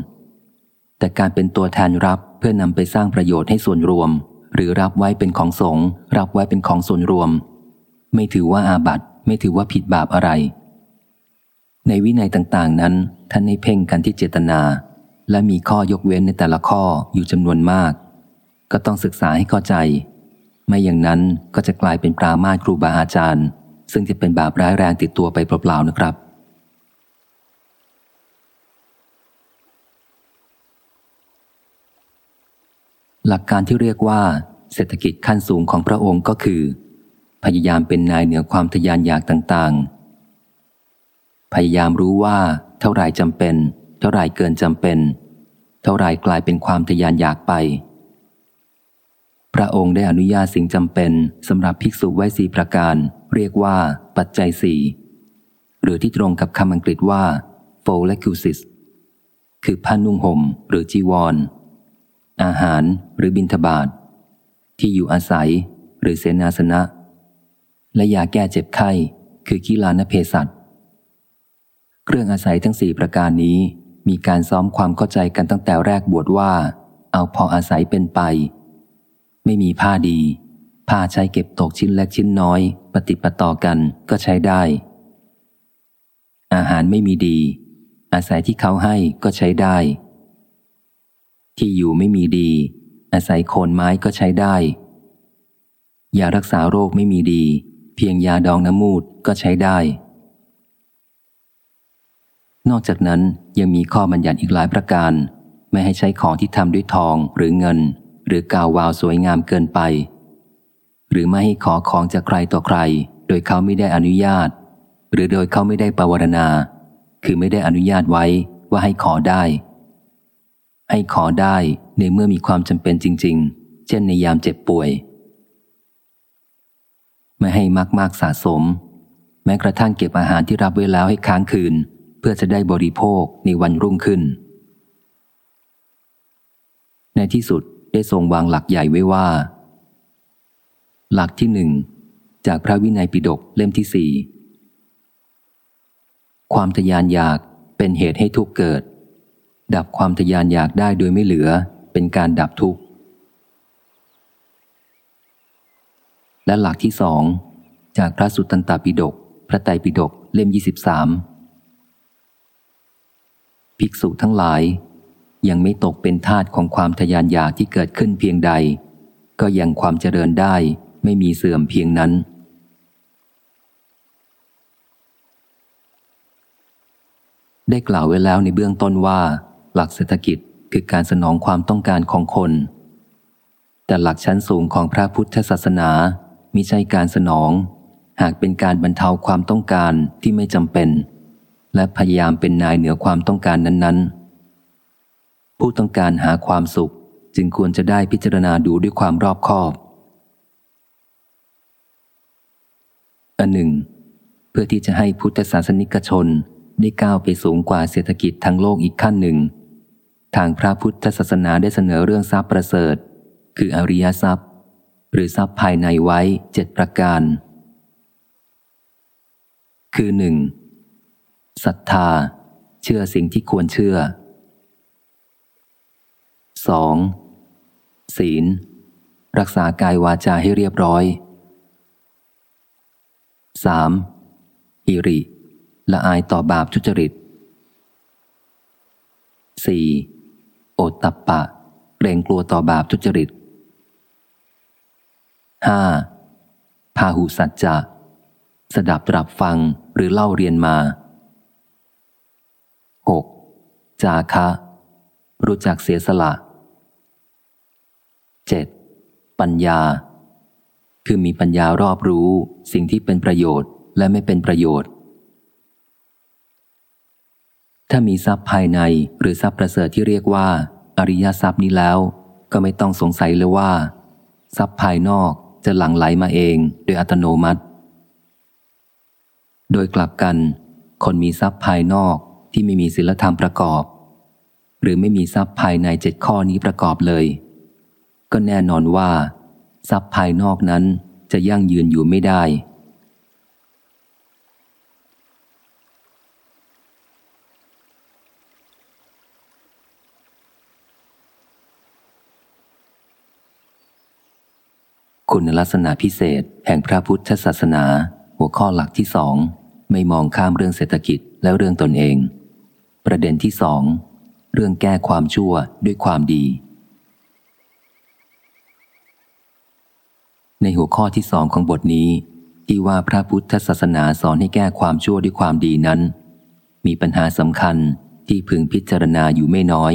แต่การเป็นตัวแทนรับเพื่อนำไปสร้างประโยชน์ให้ส่วนรวม หรือรับไว้เป็นของสงรับไว้เป็นของส่วนรวม ไม่ถือว่าอาบัตไม่ถือว่าผิดบาปอะไร ในวินัยต่างๆนั้นท่านให้เพ่งกันที่เจตนา และมีข้อยกเว้นในแต่ละข้ออยู่จำนวนมาก ก็ต้องศึกษาให้เข้าใจ ไม่อย่างนั้นก็จะกลายเป็นปรามาสครูบาอาจารย์ ซึ่งจะเป็นบาปร้ายแรงติดตัวไปเปล่าๆนะครับ หลักการที่เรียกว่า เศรษฐกิจขั้นสูงของพระองค์ก็คือ พยายามเป็นนายเหนือความทยานอยากต่างๆ พยายามรู้ว่าเท่าไรจำเป็น เท่าไรเกินจำเป็น เท่าไรกลายเป็นความทยานอยากไป พระองค์ได้อนุญาตสิ่งจำเป็นสำหรับภิกษุไว้สีประการ เรียกว่า ปัจจัยสี่หรือที่ตรงกับคำอังกฤษว่า f o l e c u s i s คือผ้านุ่งห่มหรือจีวรอาหารหรือบิณฑบาตทที่อยู่อาศัยหรือเสนาสนะ และยาแก้เจ็บไข้ คือกีฬานเพสัตเครื่องอาศัยทั้งสี่ประการนี้มีการซ้อมความเข้าใจกันตั้งแต่แรกบวชว่า เอาพออาศัยเป็นไป ไม่มีผ้าดี ผ้าใช้เก็บตกชิ้นเล็กชิ้นน้อย ปฏิปต่อกันก็ใช้ได้ อาหารไม่มีดี อาศัยที่เขาให้ก็ใช้ได้ ที่อยู่ไม่มีดี อาศัยโคนไม้ก็ใช้ได้ ยารักษาโรคไม่มีดี เพียงยาดองน้ำมูดก็ใช้ได้ นอกจากนั้นยังมีข้อบัญญัติอีกหลายประการ ไม่ให้ใช้ของที่ทำด้วยทองหรือเงิน หรือกาววาวสวยงามเกินไป หรือไม่ให้ขอของจากใครต่อใคร โดยเขาไม่ได้อนุญาต หรือโดยเขาไม่ได้ปวารณา คือไม่ได้อนุญาตไว้ว่าให้ขอได้ ให้ขอได้ในเมื่อมีความจำเป็นจริง ๆ เช่นในยามเจ็บป่วย ไม่ให้มากๆสะสม แม้กระทั่งเก็บอาหารที่รับไว้แล้วให้ค้างคืน เพื่อจะได้บริโภคในวันรุ่งขึ้นในที่สุด ได้ทรงวางหลักใหญ่ไว้ว่า หลักที่หนึ่งจากพระวินัยปิฎกเล่มที่สี่ความทยานอยากเป็นเหตุให้ทุกเกิด ดับความทยานอยากได้โดยไม่เหลือเป็นการดับทุกข์ และหลักที่สองจากพระสุตตันตปิฎกพระไตรปิฎกเล่มยี่สิบสามภิกษุทั้งหลาย ยังไม่ตกเป็นทาตของความทยานอยากที่เกิดขึ้นเพียงใด ก็ยังความเจริญได้ไม่มีเสื่อมเพียงนั้น ได้กล่าวไว้แล้วในเบื้องต้นว่า หลักเศรษฐกิจคือการสนองความต้องการของคน แต่หลักชั้นสูงของพระพุทธศาสนามิใช่การสนอง หากเป็นการบรรเทาความต้องการที่ไม่จำเป็น และพยายามเป็นนายเหนือความต้องการนั้นๆ ผู้ต้องการหาความสุขจึงควรจะได้พิจารณาดูด้วยความรอบคอบ อันหนึ่ง เพื่อที่จะให้พุทธศาสนิกชนได้ก้าวไปสูงกว่าเศรษฐกิจทั้งโลกอีกขั้นหนึ่ง ทางพระพุทธศาสนาได้เสนอเรื่องทรัพย์ประเสริฐ คืออริยทรัพย์ หรือทรัพย์ภายในไว้เจ็ดประการ คือหนึ่งศรัทธา เชื่อสิ่งที่ควรเชื่อ 2. ศีล รักษากายวาจาให้เรียบร้อย 3. อิริละอายต่อบาปทุจริต 4. โอตตัปปะ เกรงกลัวต่อบาปทุจริต 5. พาหุสัจจะ สดับตรับฟังหรือเล่าเรียนมา 6. จาคะ รู้จักเสียสละ 7. ปัญญา คือมีปัญญารอบรู้สิ่งที่เป็นประโยชน์และไม่เป็นประโยชน์ ถ้ามีทรัพย์ภายในหรือทรัพย์ประเสริฐที่เรียกว่า อริยทรัพย์นี้แล้ว ก็ไม่ต้องสงสัยเลยว่า ทรัพย์ภายนอกจะหลั่งไหลมาเองโดยอัตโนมัติ โดยกลับกัน คนมีทรัพย์ภายนอกที่ไม่มีศีลธรรมประกอบ หรือไม่มีทรัพย์ภายในเจ็ดข้อนี้ประกอบเลย ก็แน่นอนว่า ทรัพย์ภายนอกนั้นจะยั่งยืนอยู่ไม่ได้ คุณลักษณะพิเศษแห่งพระพุทธศาสนา หัวข้อหลักที่สองไม่มองข้ามเรื่องเศรษฐกิจและเรื่องตนเอง ประเด็นที่สองเรื่องแก้ความชั่วด้วยความดี ในหัวข้อที่สองของบทนี้ ที่ว่าพระพุทธศาสนาสอนให้แก้ความชั่วด้วยความดีนั้น มีปัญหาสำคัญที่พึงพิจารณาอยู่ไม่น้อย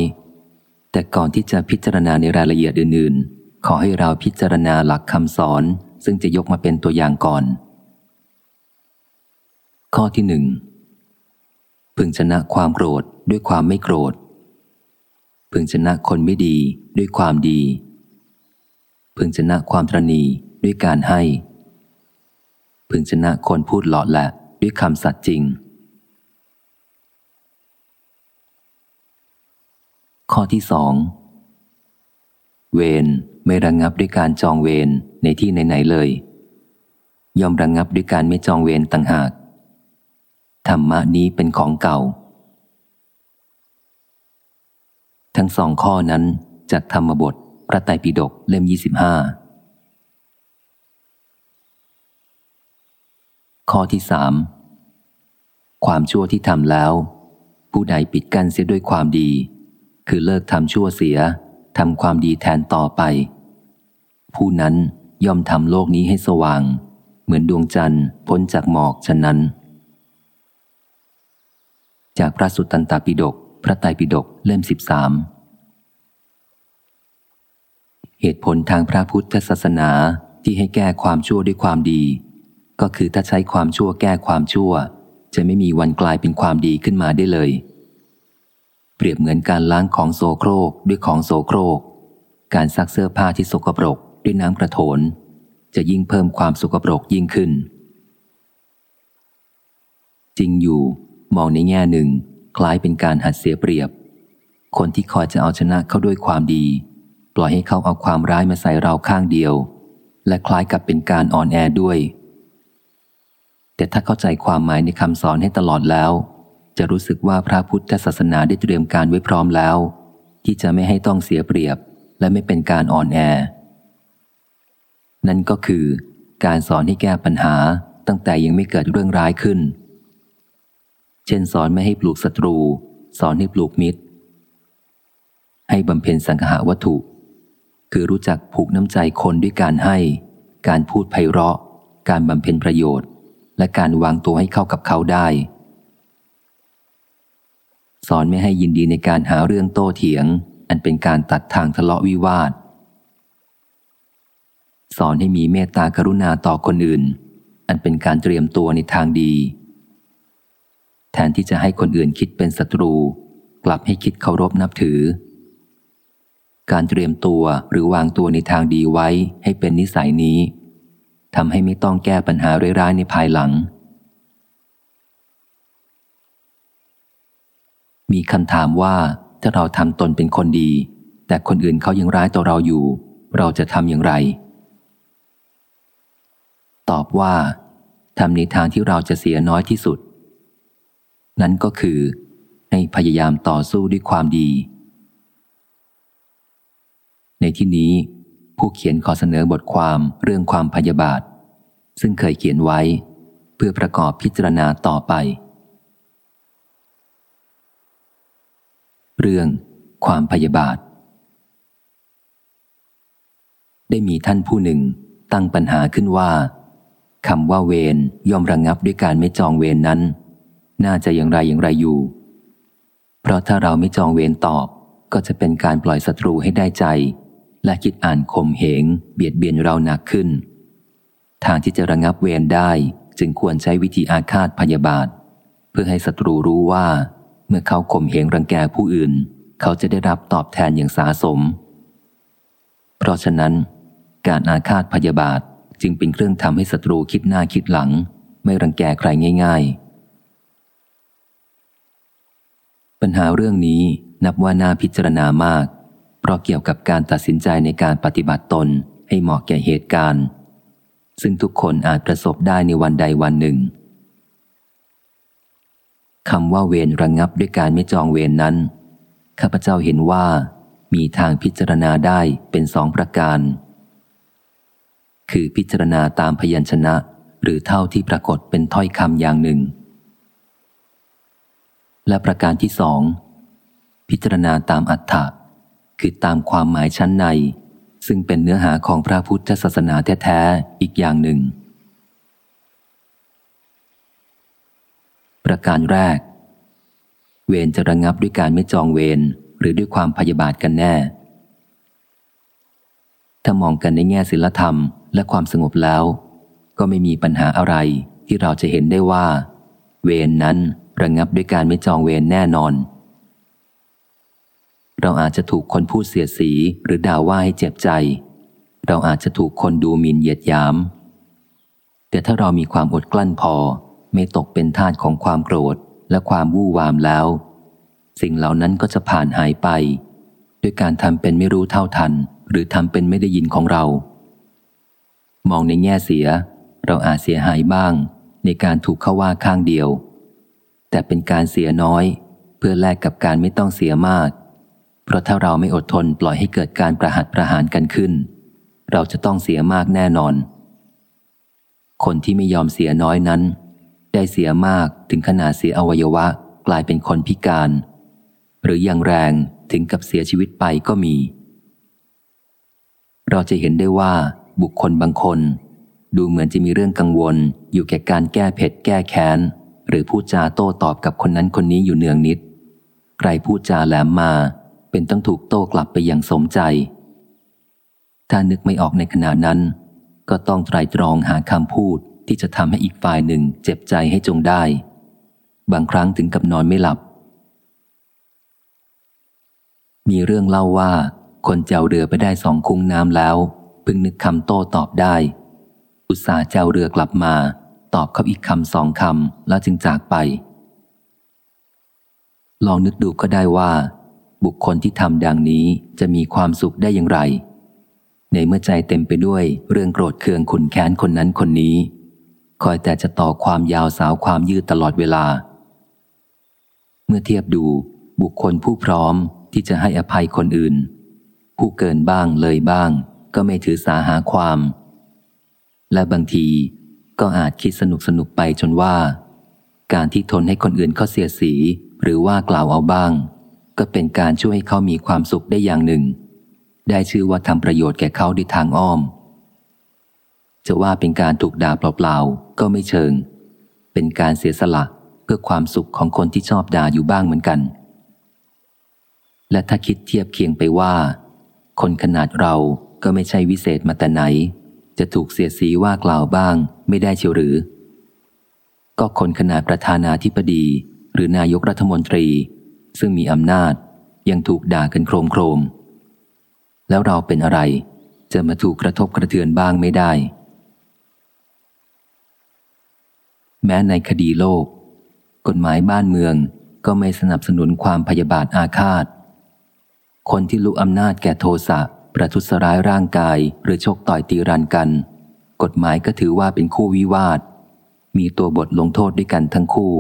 แต่ก่อนที่จะพิจารณาในรายละเอียดอื่น ๆ ขอให้เราพิจารณาหลักคำสอน ซึ่งจะยกมาเป็นตัวอย่างก่อน ข้อที่หนึ่งพึงชนะความโกรธด้วยความไม่โกรธ พึงชนะคนไม่ดีด้วยความดี พึงชนะความตรณี ด้วยการให้ พึงชนะคนพูดหลอดแหละด้วยคำสัตย์จริง ข้อที่สองเวรไม่ระงงับด้วยการจองเวรในที่ไหนๆเลย ยอมระงงับด้วยการไม่จองเวรต่างหาก ธรรมะนี้เป็นของเก่า ทั้งสองข้อนั้นจากธรรมบทพระไตรปิฎกเล่ม25 ข้อที่สามความชั่วที่ทำแล้ว ผู้ใดปิดกั้นเสียด้วยความดี คือเลิกทำชั่วเสียทำความดีแทนต่อไป ผู้นั้นย่อมทำโลกนี้ให้สว่าง เหมือนดวงจันทร์พ้นจากหมอกฉะนั้น จากพระสุตตันตปิฎกพระไตรปิฎกเล่มสิบสามเหตุผลทางพระพุทธศาสนาที่ให้แก้ความชั่วด้วยความดี ก็คือถ้าใช้ความชั่วแก้ความชั่ว จะไม่มีวันกลายเป็นความดีขึ้นมาได้เลย เปรียบเหมือนการล้างของโสโครกด้วยของโสโครก การซักเสื้อผ้าที่สกปรกด้วยน้ำกระโถน จะยิ่งเพิ่มความสกปรกยิ่งขึ้น จริงอยู่ มองในแง่หนึ่ง คล้ายเป็นการหัดเสียเปรียบ คนที่คอยจะเอาชนะเขาด้วยความดี ปล่อยให้เขาเอาความร้ายมาใส่เราข้างเดียว และคล้ายกับเป็นการอ่อนแอด้วย แต่ถ้าเข้าใจความหมายในคำสอนให้ตลอดแล้ว จะรู้สึกว่าพระพุทธศาสนาได้เตรียมการไว้พร้อมแล้ว ที่จะไม่ให้ต้องเสียเปรียบ และไม่เป็นการอ่อนแอ นั่นก็คือ การสอนให้แก้ปัญหาตั้งแต่ยังไม่เกิดเรื่องร้ายขึ้น เช่นสอนไม่ให้ปลูกศัตรู สอนให้ปลูกมิตร ให้บำเพ็ญสังหาวัตถุ คือรู้จักผูกน้ำใจคนด้วยการให้ การพูดไพเราะ การบำเพ็ญประโยชน์ และการวางตัวให้เข้ากับเขาได้ สอนไม่ให้ยินดีในการหาเรื่องโต้เถียง อันเป็นการตัดทางทะเลาะวิวาท สอนให้มีเมตตากรุณาต่อคนอื่น อันเป็นการเตรียมตัวในทางดี แทนที่จะให้คนอื่นคิดเป็นศัตรู กลับให้คิดเคารพนับถือ การเตรียมตัวหรือวางตัวในทางดีไว้ให้เป็นนิสัยนี้ ทำให้ไม่ต้องแก้ปัญหาร้ายๆในภายหลัง มีคำถามว่าถ้าเราทำตนเป็นคนดี แต่คนอื่นเขายังร้ายต่อเราอยู่ เราจะทำอย่างไร ตอบว่าทำในทางที่เราจะเสียน้อยที่สุด นั่นก็คือ ให้พยายามต่อสู้ด้วยความดี ในที่นี้ ผู้เขียนขอเสนอบทความเรื่องความพยาบาท ซึ่งเคยเขียนไว้ เพื่อประกอบพิจารณาต่อไป เรื่อง ความพยาบาท ได้มีท่านผู้หนึ่งตั้งปัญหาขึ้นว่าคำว่าเวรย่อมระงงับด้วยการไม่จองเวรนนั้น น่าจะอย่างไรอย่างไรอยู่ เพราะถ้าเราไม่จองเวรตอบก็จะเป็นการปล่อยศัตรูให้ได้ใจ และคิดอ่านข่มเหง เบียดเบียนเราหนักขึ้น ทางที่จะระงับเวรได้ จึงควรใช้วิธีอาฆาตพยาบาท เพื่อให้ศัตรูรู้ว่า เมื่อเขาข่มเหงรังแกผู้อื่น เขาจะได้รับตอบแทนอย่างสาสม เพราะฉะนั้น การอาฆาตพยาบาทจึงเป็นเครื่องทำให้ศัตรูคิดหน้าคิดหลัง ไม่รังแกใครง่าย ๆ ปัญหาเรื่องนี้นับว่าน่าพิจารณามาก เพราะเกี่ยวกับการตัดสินใจในการปฏิบัติตนให้เหมาะแก่เหตุการณ์ ซึ่งทุกคนอาจประสบได้ในวันใดวันหนึ่งคำว่าเวรระงงับด้วยการไม่จองเวรนนั้น ข้าพเจ้าเห็นว่ามีทางพิจารณาได้เป็นสองประการ คือพิจารณาตามพยัญชนะ หรือเท่าที่ปรากฏเป็นถ้อยคำอย่างหนึ่ง และประการที่สอง พิจารณาตามอัฏฐะ คือตามความหมายชั้นใน ซึ่งเป็นเนื้อหาของพระพุทธศาสนาแท้ๆอีกอย่างหนึ่ง ประการแรก เวรจะระงงับด้วยการไม่จองเวรหรือด้วยความพยาบาทกันแน่ ถ้ามองกันในแง่ศีลธรรมและความสงบแล้ว ก็ไม่มีปัญหาอะไรที่เราจะเห็นได้ว่า เวรนนั้นระงงับด้วยการไม่จองเวรแน่นอน เราอาจจะถูกคนพูดเสียสีหรือด่าว่าให้เจ็บใจ เราอาจจะถูกคนดูหมิ่นเหยียดยาม แต่ถ้าเรามีความอดกลั้นพอ ไม่ตกเป็นทาสของความโกรธและความวู่วามแล้ว สิ่งเหล่านั้นก็จะผ่านหายไป ด้วยการทำเป็นไม่รู้เท่าทัน หรือทำเป็นไม่ได้ยินของเรา มองในแง่เสีย เราอาจเสียหายบ้าง ในการถูกเข้าว่าข้างเดียว แต่เป็นการเสียน้อย เพื่อแลกกับการไม่ต้องเสียมาก เพราะถ้าเราไม่อดทนปล่อยให้เกิดการประหัตประหารกันขึ้น เราจะต้องเสียมากแน่นอน คนที่ไม่ยอมเสียน้อยนั้น ได้เสียมากถึงขนาดเสียอวัยวะกลายเป็นคนพิการ หรืออย่างแรงถึงกับเสียชีวิตไปก็มี เราจะเห็นได้ว่าบุคคลบางคน ดูเหมือนจะมีเรื่องกังวล อยู่แก่การแก้เผ็ดแก้แค้น หรือพูดจาโต้ตอบกับคนนั้นคนนี้อยู่เนืองนิด ใครพูดจาแหลมมา เป็นต้องถูกโต้กลับไปอย่างสมใจ ถ้านึกไม่ออกในขณะนั้น ก็ต้องไตรตรองหาคำพูดที่จะทำให้อีกฝ่ายหนึ่งเจ็บใจให้จงได้ บางครั้งถึงกับนอนไม่หลับ มีเรื่องเล่าว่า คนเจ้าเรือไปได้สองคุ้งน้ำแล้วพึงนึกคำโต้ตอบได้ อุตส่าห์เจ้าเรือกลับมา ตอบเขาอีกคำสองคำแล้วจึงจากไป ลองนึกดูก็ได้ว่า บุคคลที่ทำดังนี้จะมีความสุขได้อย่างไร ในเมื่อใจเต็มไปด้วยเรื่องโกรธเคืองขุนแค้นคนนั้นคนนี้ คอยแต่จะต่อความยาวสาวความยืดตลอดเวลา เมื่อเทียบดูบุคคลผู้พร้อมที่จะให้อภัยคนอื่น ผู้เกินบ้างเลยบ้าง ก็ไม่ถือสาหาความ และบางทีก็อาจคิดสนุกสนุกไปจนว่า การที่ทนให้คนอื่นเขาเสียสีหรือว่ากล่าวเอาบ้าง ก็เป็นการช่วยให้เขามีความสุขได้อย่างหนึ่ง ได้ชื่อว่าทำประโยชน์แก่เขาด้วยทางอ้อม จะว่าเป็นการถูกด่าเปล่าๆก็ไม่เชิง เป็นการเสียสละเพื่อความสุขของคนที่ชอบด่าอยู่บ้างเหมือนกัน และถ้าคิดเทียบเคียงไปว่า คนขนาดเราก็ไม่ใช่วิเศษมาแต่ไหน จะถูกเสียสีว่ากล่าวบ้าง ไม่ได้เชียวหรือ ก็คนขนาดประธานาธิบดี หรือนายกรัฐมนตรี ซึ่งมีอำนาจยังถูกด่ากันโครมโครม แล้วเราเป็นอะไร จะมาถูกกระทบกระเทือนบ้างไม่ได้ แม้ในคดีโลก กฎหมายบ้านเมืองก็ไม่สนับสนุนความพยาบาทอาฆาต คนที่ลุกอำนาจแก่โทสะประทุษร้ายร่างกายหรือชกต่อยตีรันกัน กฎหมายก็ถือว่าเป็นคู่วิวาท มีตัวบทลงโทษด้วยกันทั้งคู่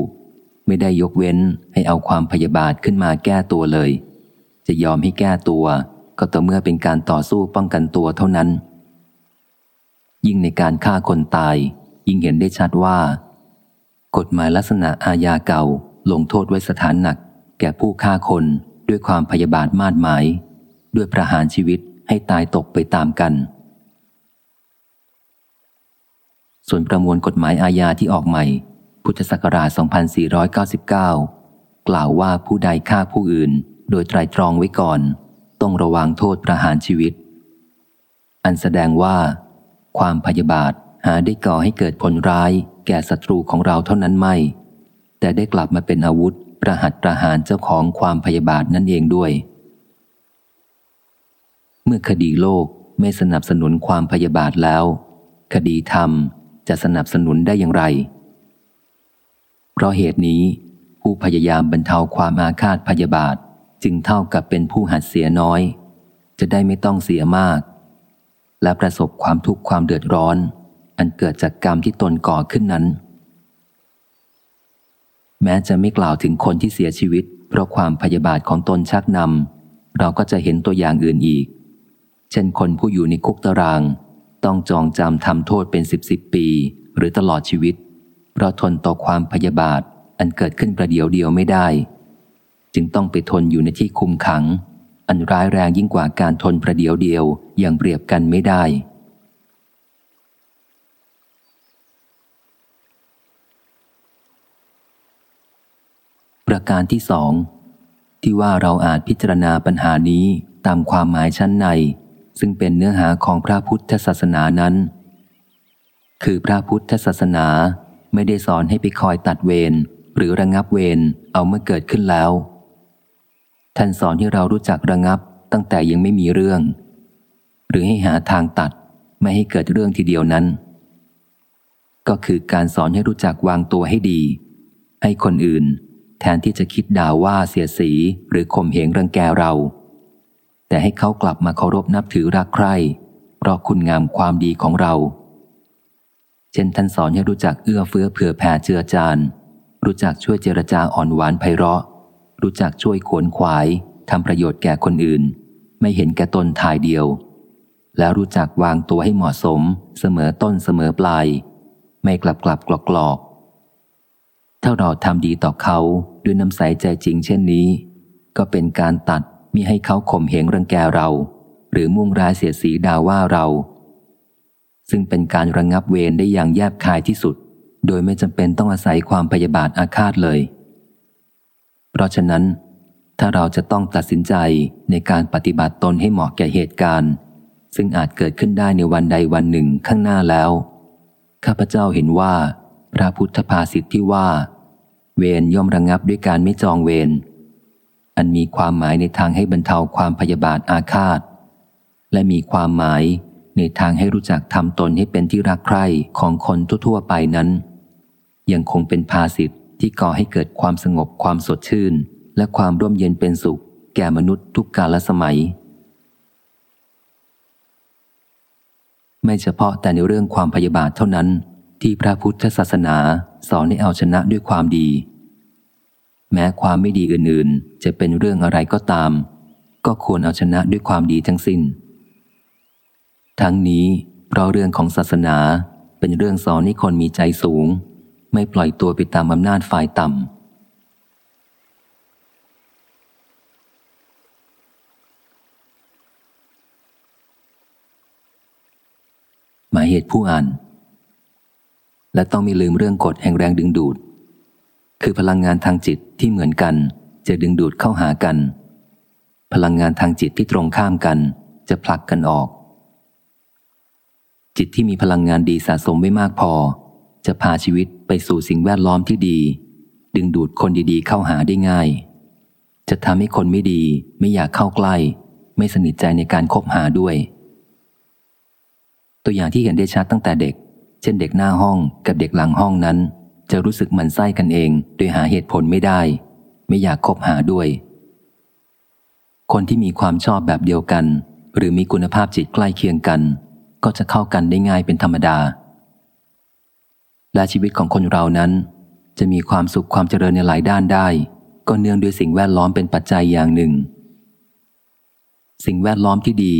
ไม่ได้ยกเว้นให้เอาความพยาบาทขึ้นมาแก้ตัวเลย จะยอมให้แก้ตัว ก็ต่อเมื่อเป็นการต่อสู้ป้องกันตัวเท่านั้น ยิ่งในการฆ่าคนตาย ยิ่งเห็นได้ชัดว่า กฎหมายลักษณะอาญาเก่าลงโทษไว้สถานหนัก แก่ผู้ฆ่าคนด้วยความพยาบาทมาดหมาย ด้วยประหารชีวิตให้ตายตกไปตามกัน ส่วนประมวลกฎหมายอาญาที่ออกใหม่ พุทธศักราช 2499 กล่าวว่าผู้ใดฆ่าผู้อื่น โดยไตรตรองไว้ก่อน ต้องระวังโทษประหารชีวิต อันแสดงว่า ความพยาบาทหาได้ก่อให้เกิดผลร้าย แก่ศัตรูของเราเท่านั้นไม่ แต่ได้กลับมาเป็นอาวุธประหัตประหารเจ้าของความพยาบาทนั่นเองด้วย เมื่อคดีโลกไม่สนับสนุนความพยาบาทแล้ว คดีธรรมจะสนับสนุนได้อย่างไร เพราะเหตุนี้ ผู้พยายามบรรเทาความอาฆาตพยาบาทจึงเท่ากับเป็นผู้หัดเสียน้อย จะได้ไม่ต้องเสียมาก และประสบความทุกข์ความเดือดร้อน อันเกิดจากกรรมที่ตนก่อขึ้นนั้น แม้จะไม่กล่าวถึงคนที่เสียชีวิต เพราะความพยาบาทของตนชักนำเราก็จะเห็นตัวอย่างอื่นอีก เช่นคนผู้อยู่ในคุกตาราง ต้องจองจำทำโทษเป็นสิบสิบปี หรือตลอดชีวิต ราะทนต่อความพยาบาท อันเกิดขึ้นประเดียวเดียวไม่ได้ จึงต้องไปทนอยู่ในที่คุมขัง อันร้ายแรงยิ่งกว่าการทนประเดียวเดียวอย่างเปรียบกันไม่ได้ ประการที่สองที่ว่าเราอาจพิจารณาปัญหานี้ตามความหมายชั้นใน ซึ่งเป็นเนื้อหาของพระพุทธศาสนานั้น คือพระพุทธศาสนา ไม่ได้สอนให้ไปคอยตัดเวรหรือระงับเวรเอาเมื่อเกิดขึ้นแล้ว ท่านสอนให้เรารู้จักระงับตั้งแต่ยังไม่มีเรื่อง หรือให้หาทางตัดไม่ให้เกิดเรื่องทีเดียวนั้น ก็คือการสอนให้รู้จักวางตัวให้ดี ให้คนอื่น แทนที่จะคิดด่าว่าเสียสีหรือข่มเหงรังแกเรา แต่ให้เขากลับมาเคารพนับถือรักใคร่เพราะคุณงามความดีของเรา เช่นท่านสอนให้รู้จักเอื้อเฟื้อเผื่อแผ่เจือจานรู้จักช่วยเจรจาอ่อนหวานไพเราะ รู้จักช่วยขวนขวายทำประโยชน์แก่คนอื่น ไม่เห็นแก่ตนทายเดียว แล้วรู้จักวางตัวให้เหมาะสม เสมอต้นเสมอปลาย ไม่กลับกลับกลอกกลอกถ้าเราทำดีต่อเขาด้วยน้ำใสใจจริงเช่นนี้ ก็เป็นการตัดมิให้เขาข่มเหงรังแกเรา หรือมุ่งร้ายเสียสีด่าว่าเรา ซึ่งเป็นการระงงับเวรได้อย่างแยบคายที่สุด โดยไม่จำเป็นต้องอาศัยความพยาบาทอาฆาตเลย เพราะฉะนั้น ถ้าเราจะต้องตัดสินใจในการปฏิบัติตนให้เหมาะแก่เหตุการณ์ ซึ่งอาจเกิดขึ้นได้ในวันใดวันหนึ่งข้างหน้าแล้ว ข้าพเจ้าเห็นว่า พระพุทธภาษิตที่ว่า เวรย่อมระงงับด้วยการไม่จองเวรอันมีความหมายในทางให้บรรเทาความพยาบาทอาฆาตและมีความหมาย ในทางให้รู้จักทำตนให้เป็นที่รักใคร่ของคนทั่วๆไปนั้น ยังคงเป็นภาษิตที่ก่อให้เกิดความสงบความสดชื่น และความร่มเย็นเป็นสุข แก่มนุษย์ทุกกาลสมัย ไม่เฉพาะแต่ในเรื่องความพยาบาทเท่านั้น ที่พระพุทธศาสนาสอนให้เอาชนะด้วยความดี แม้ความไม่ดีอื่นๆ จะเป็นเรื่องอะไรก็ตาม ก็ควรเอาชนะด้วยความดีทั้งสิน้น ทั้งนี้เพราะเรื่องของศาสนาเป็นเรื่องสอนให้คนมีใจสูง ไม่ปล่อยตัวไปตามอำนาจฝ่ายต่ำหมายเหตุผู้อ่าน และต้องไม่ลืมเรื่องกฎแห่งแรงดึงดูด คือพลังงานทางจิตที่เหมือนกัน จะดึงดูดเข้าหากัน พลังงานทางจิตที่ตรงข้ามกัน จะผลักกันออก จิตที่มีพลังงานดีสะสมไว้มากพอ จะพาชีวิตไปสู่สิ่งแวดล้อมที่ดี ดึงดูดคนดีๆ เข้าหาได้ง่าย จะทำให้คนไม่ดีไม่อยากเข้าใกล้ ไม่สนิทใจในการคบหาด้วย ตัวอย่างที่เห็นได้ชัดตั้งแต่เด็ก เช่นเด็กหน้าห้องกับเด็กหลังห้องนั้น จะรู้สึกมันไส้กันเอง โดยหาเหตุผลไม่ได้ ไม่อยากคบหาด้วย คนที่มีความชอบแบบเดียวกัน หรือมีคุณภาพจิตใกล้เคียงกัน ก็จะเข้ากันได้ง่ายเป็นธรรมดา และชีวิตของคนเรานั้น จะมีความสุขความเจริญในหลายด้านได้ ก็เนื่องด้วยสิ่งแวดล้อมเป็นปัจจัยอย่างหนึ่ง สิ่งแวดล้อมที่ดี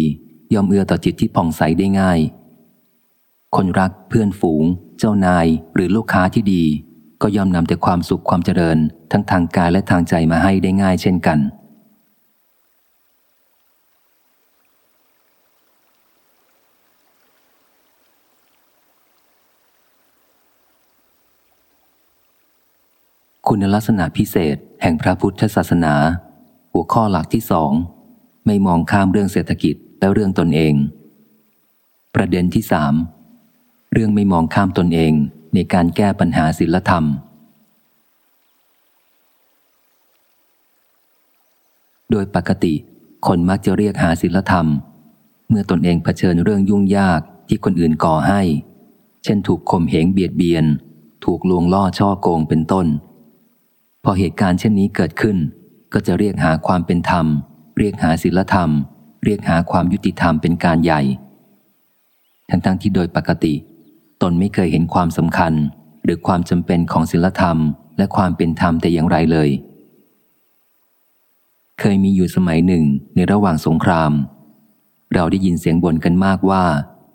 ย่อมเอื้อต่อจิตที่ผ่องใสได้ง่าย คนรักเพื่อนฝูง เจ้านายหรือลูกค้าที่ดี ก็ย่อมนำแต่ความสุขความเจริญ ทั้งทางกายและทางใจมาให้ได้ง่ายเช่นกัน คุณลักษณะพิเศษ แห่งพระพุทธศาสนา หัวข้อหลักที่สองไม่มองข้ามเรื่องเศรษฐกิจและเรื่องตนเอง ประเด็นที่สามเรื่องไม่มองข้ามตนเองในการแก้ปัญหาศิลธรรม โดยปกติ คนมักจะเรียกหาศิลธรรม เมื่อตนเองเผชิญเรื่องยุ่งยากที่คนอื่นก่อให้ เช่นถูกข่มเหงเบียดเบียน ถูกลวงล่อช่อโกงเป็นต้น พอเหตุการณ์เช่นนี้เกิดขึ้น ก็จะเรียกหาความเป็นธรรม เรียกหาศิลธรรม เรียกหาความยุติธรรมเป็นการใหญ่ ทั้งๆทที่โดยปกติ ตนไม่เคยเห็นความสำคัญ หรือความจำเป็นของศีลธรรม และความเป็นธรรมแต่อย่างไรเลย เคยมีอยู่สมัยหนึ่งในระหว่างสงคราม เราได้ยินเสียงบ่นกันมากว่า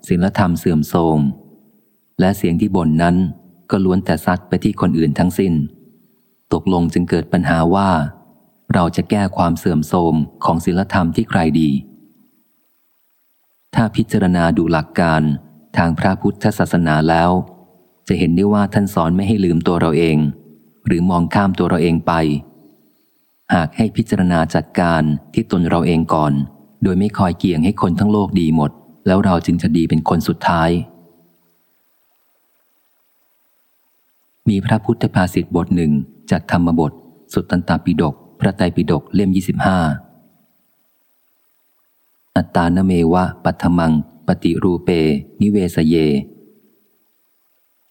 ศีลธรรมเสื่อมโทรมและเสียงที่บ่นนั้นก็ล้วนแต่ซัดไปที่คนอื่นทั้งสิน้น ตกลงจึงเกิดปัญหาว่า เราจะแก้ความเสื่อมโทรมของศีลธรรมที่ใครดี ถ้าพิจารณาดูหลักการทางพระพุทธศาสนาแล้ว จะเห็นได้ว่าท่านสอนไม่ให้ลืมตัวเราเอง หรือมองข้ามตัวเราเองไป หากให้พิจารณาจัดการที่ตนเราเองก่อน โดยไม่คอยเกี่ยงให้คนทั้งโลกดีหมด แล้วเราจึงจะดีเป็นคนสุดท้าย มีพระพุทธภาษิตบทหนึ่ง จากธรรมบท สุตตันตปิฎกพระไตรปิฎกเล่ม 25 อัตตานเมวะปัทมัง ปฏิรูเป นิเวสเย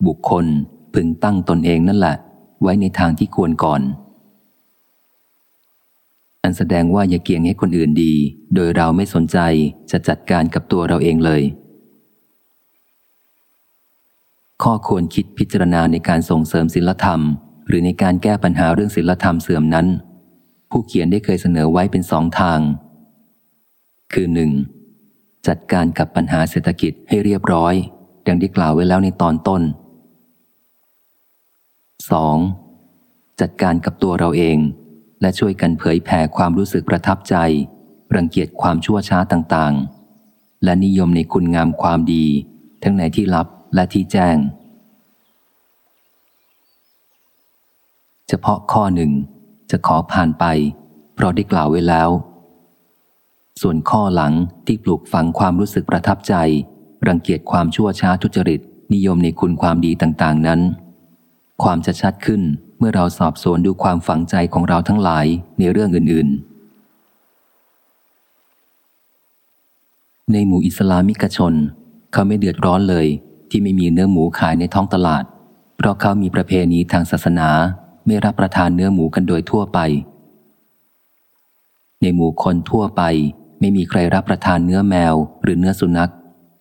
บุคคลพึงตั้งตนเองนั่นแหละ ไว้ในทางที่ควรก่อน อันแสดงว่าอย่าเกี่ยงให้คนอื่นดี โดยเราไม่สนใจจะจัดการกับตัวเราเองเลยข้อควรคิดพิจารณาในการส่งเสริมศิลธรรม หรือในการแก้ปัญหาเรื่องศิลธรรมเสื่อมนั้น ผู้เขียนได้เคยเสนอไว้เป็นสองทาง คือหนึ่งจัดการกับปัญหาเศรษฐกิจให้เรียบร้อย ดังที่กล่าวไว้แล้วในตอนต้น 2. จัดการกับตัวเราเอง และช่วยกันเผยแผ่ความรู้สึกประทับใจ รังเกียจความชั่วช้าต่างๆ และนิยมในคุณงามความดี ทั้งในที่ลับและที่แจ้ง เฉพาะข้อหนึ่งจะขอผ่านไป เพราะได้กล่าวไว้แล้ว ส่วนข้อหลังที่ปลูกฝังความรู้สึกประทับใจ รังเกียจความชั่วช้าทุจริต นิยมในคุณความดีต่างๆนั้น ความจะชัดขึ้นเมื่อเราสอบสวนดูความฝังใจของเราทั้งหลายในเรื่องอื่น ๆ ในหมู่อิสลามิกชน เขาไม่เดือดร้อนเลยที่ไม่มีเนื้อหมูขายในท้องตลาด เพราะเขามีประเพณีทางศาสนา ไม่รับประทานเนื้อหมูกันโดยทั่วไป ในหมู่คนทั่วไป ไม่มีใครรับประทานเนื้อแมวหรือเนื้อสุนัข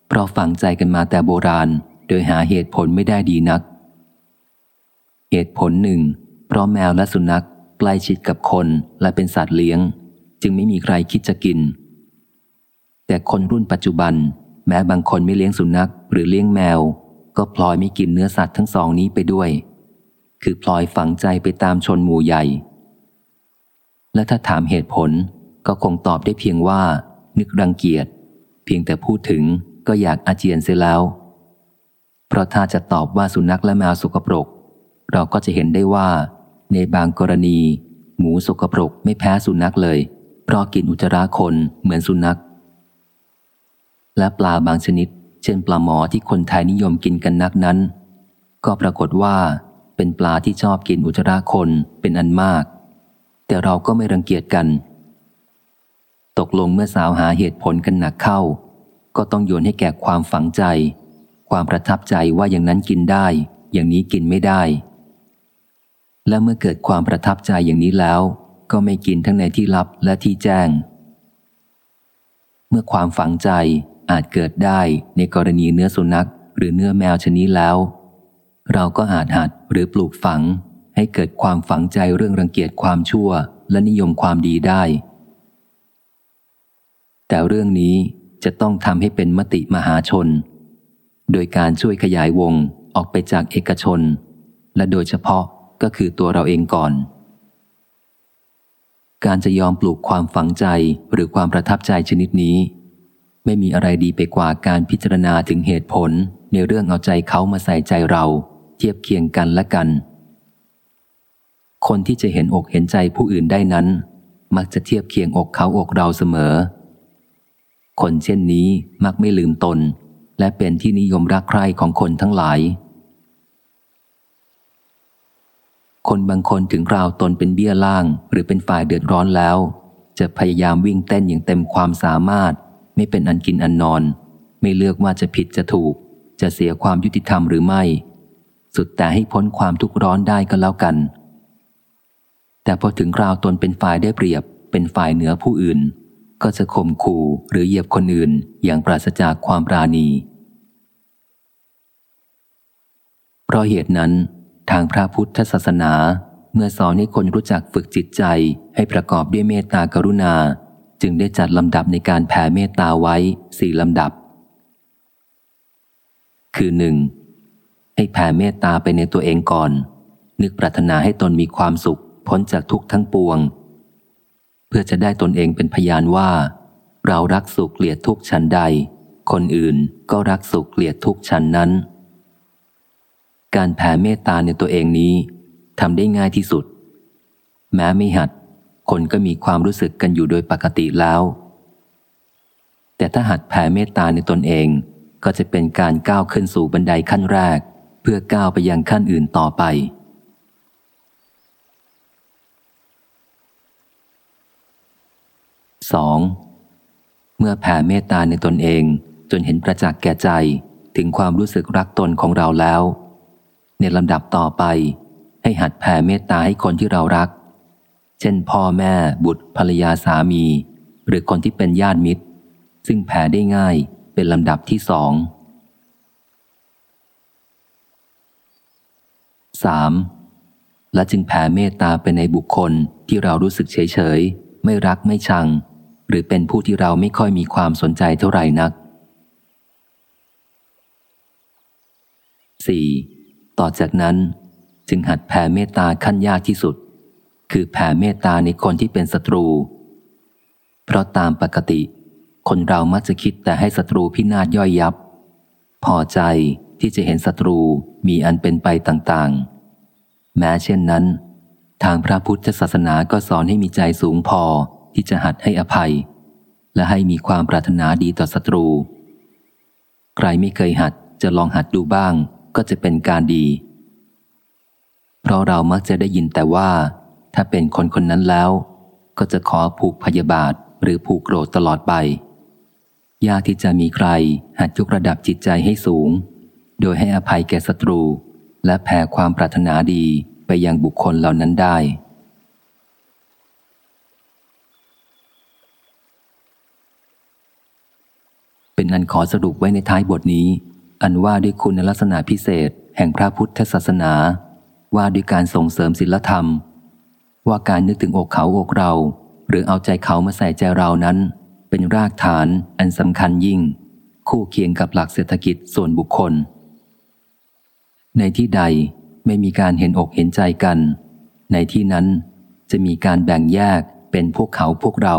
เพราะฝังใจกันมาแต่โบราณ โดยหาเหตุผลไม่ได้ดีนัก เหตุผลหนึ่ง เพราะแมวและสุนัขใกล้ชิดกับคนและเป็นสัตว์เลี้ยง จึงไม่มีใครคิดจะกิน แต่คนรุ่นปัจจุบัน แม้บางคนไม่เลี้ยงสุนัขหรือเลี้ยงแมว ก็พลอยไม่กินเนื้อสัตว์ทั้งสองนี้ไปด้วย คือพลอยฝังใจไปตามชนหมู่ใหญ่ และถ้าถามเหตุผลก็คงตอบได้เพียงว่า นึกรังเกียจ เพียงแต่พูดถึงก็อยากอาเจียนเสียแล้ว เพราะถ้าจะตอบว่าสุนัขและแมวสกปรก เราก็จะเห็นได้ว่า ในบางกรณี หมูสกปรกไม่แพ้สุนัขเลย เพราะกินอุจจาระคนเหมือนสุนัข และปลาบางชนิด เช่นปลาหมอที่คนไทยนิยมกินกันนักนั้น ก็ปรากฏว่า เป็นปลาที่ชอบกินอุจจาระคนเป็นอันมาก แต่เราก็ไม่รังเกียจกัน ตกลงเมื่อสาวหาเหตุผลกันหนักเข้า ก็ต้องโยนให้แก่ความฝังใจ ความประทับใจว่าอย่างนั้นกินได้ อย่างนี้กินไม่ได้ และเมื่อเกิดความประทับใจอย่างนี้แล้ว ก็ไม่กินทั้งในที่ลับและที่แจ้ง เมื่อความฝังใจอาจเกิดได้ในกรณีเนื้อสุนัขหรือเนื้อแมวชนิดแล้ว เราก็อาจหัดหรือปลูกฝัง ให้เกิดความฝังใจเรื่องรังเกียจความชั่ว และนิยมความดีได้ แต่เรื่องนี้จะต้องทำให้เป็นมติมหาชน โดยการช่วยขยายวงออกไปจากเอกชน และโดยเฉพาะก็คือตัวเราเองก่อน การจะยอมปลูกความฝังใจหรือความประทับใจชนิดนี้ ไม่มีอะไรดีไปกว่าการพิจารณาถึงเหตุผลในเรื่องเอาใจเขามาใส่ใจเรา เทียบเคียงกันและกัน คนที่จะเห็นอกเห็นใจผู้อื่นได้นั้น มักจะเทียบเคียงอกเขาอกเราเสมอ คนเช่นนี้มักไม่ลืมตน และเป็นที่นิยมรักใคร่ของคนทั้งหลาย คนบางคนถึงราวตนเป็นเบี้ยล่าง หรือเป็นฝ่ายเดือดร้อนแล้ว จะพยายามวิ่งเต้นอย่างเต็มความสามารถ ไม่เป็นอันกินอันนอน ไม่เลือกว่าจะผิดจะถูกจะเสียความยุติธรรมหรือไม่ สุดแต่ให้พ้นความทุกข์ร้อนได้ก็แล้วกัน แต่พอถึงราวตนเป็นฝ่ายได้เปรียบ เป็นฝ่ายเหนือผู้อื่น ก็จะข่มขู่หรือเหยียบคนอื่นอย่างปราศจากความปราณี เพราะเหตุนั้น ทางพระพุทธศาสนาเมื่อสอนให้คนรู้จักฝึกจิตใจให้ประกอบด้วยเมตตากรุณา จึงได้จัดลำดับในการแผ่เมตตาไว้สี่ลำดับ คือหนึ่ง ให้แผ่เมตตาไปในตัวเองก่อน นึกปรารถนาให้ตนมีความสุขพ้นจากทุกข์ทั้งปวง เพื่อจะได้ตนเองเป็นพยานว่า เรารักสุขเกลียดทุกชั้นใด คนอื่นก็รักสุขเกลียดทุกชั้นนั้น การแผ่เมตตาในตัวเองนี้ทำได้ง่ายที่สุด แม้ไม่หัด คนก็มีความรู้สึกกันอยู่โดยปกติแล้ว แต่ถ้าหัดแผ่เมตตาในตนเองก็จะเป็นการก้าวขึ้นสู่บันไดขั้นแรก พื่อก้าวไปยังขั้นอื่นต่อไป 2. เมื่อแผ่เมตตาในตนเองจนเห็นประจักษ์แก่ใจถึงความรู้สึกรักตนของเราแล้ว ในลำดับต่อไป ให้หัดแผ่เมตตาให้คนที่เรารัก เช่นพ่อแม่บุตรภรรยาสามี หรือคนที่เป็นญาติมิตร ซึ่งแผ่ได้ง่ายเป็นลำดับที่สอง 3. และจึงแผ่เมตตาไปในบุคคลที่เรารู้สึกเฉยเฉยไม่รักไม่ชัง หรือเป็นผู้ที่เราไม่ค่อยมีความสนใจเท่าไหร่นัก 4. ต่อจากนั้นจึงหัดแผ่เมตตาขั้นยากที่สุด คือแผ่เมตตาในคนที่เป็นศัตรู เพราะตามปกติ คนเรามักจะคิดแต่ให้ศัตรูพินาศย่อยยับ พอใจ ที่จะเห็นศัตรูมีอันเป็นไปต่างๆ แม้เช่นนั้น ทางพระพุทธศาสนาก็สอนให้มีใจสูงพอที่จะหัดให้อภัย และให้มีความปรารถนาดีต่อศัตรู ใครไม่เคยหัดจะลองหัดดูบ้าง ก็จะเป็นการดี เพราะเรามักจะได้ยินแต่ว่า ถ้าเป็นคนคนนั้นแล้ว ก็จะขอผูกพยาบาทหรือผูกโกรธตลอดไป ยากที่จะมีใครหัดยกระดับจิตใจให้สูง โดยให้อภัยแก่ศัตรู และแผ่ความปรารถนาดีไปยังบุคคลเหล่านั้นได้ เป็นอันขอสรุปไว้ในท้ายบทนี้ อันว่าด้วยคุณลักษณะพิเศษ แห่งพระพุทธศาสนา ว่าด้วยการส่งเสริมศีลธรรม ว่าการนึกถึงอกเขาอกเรา หรือเอาใจเขามาใส่ใจเรานั้น เป็นรากฐานอันสำคัญยิ่ง คู่เคียงกับหลักเศรษฐกิจส่วนบุคคล ในที่ใดไม่มีการเห็นอกเห็นใจกัน ในที่นั้นจะมีการแบ่งแยกเป็นพวกเขาพวกเรา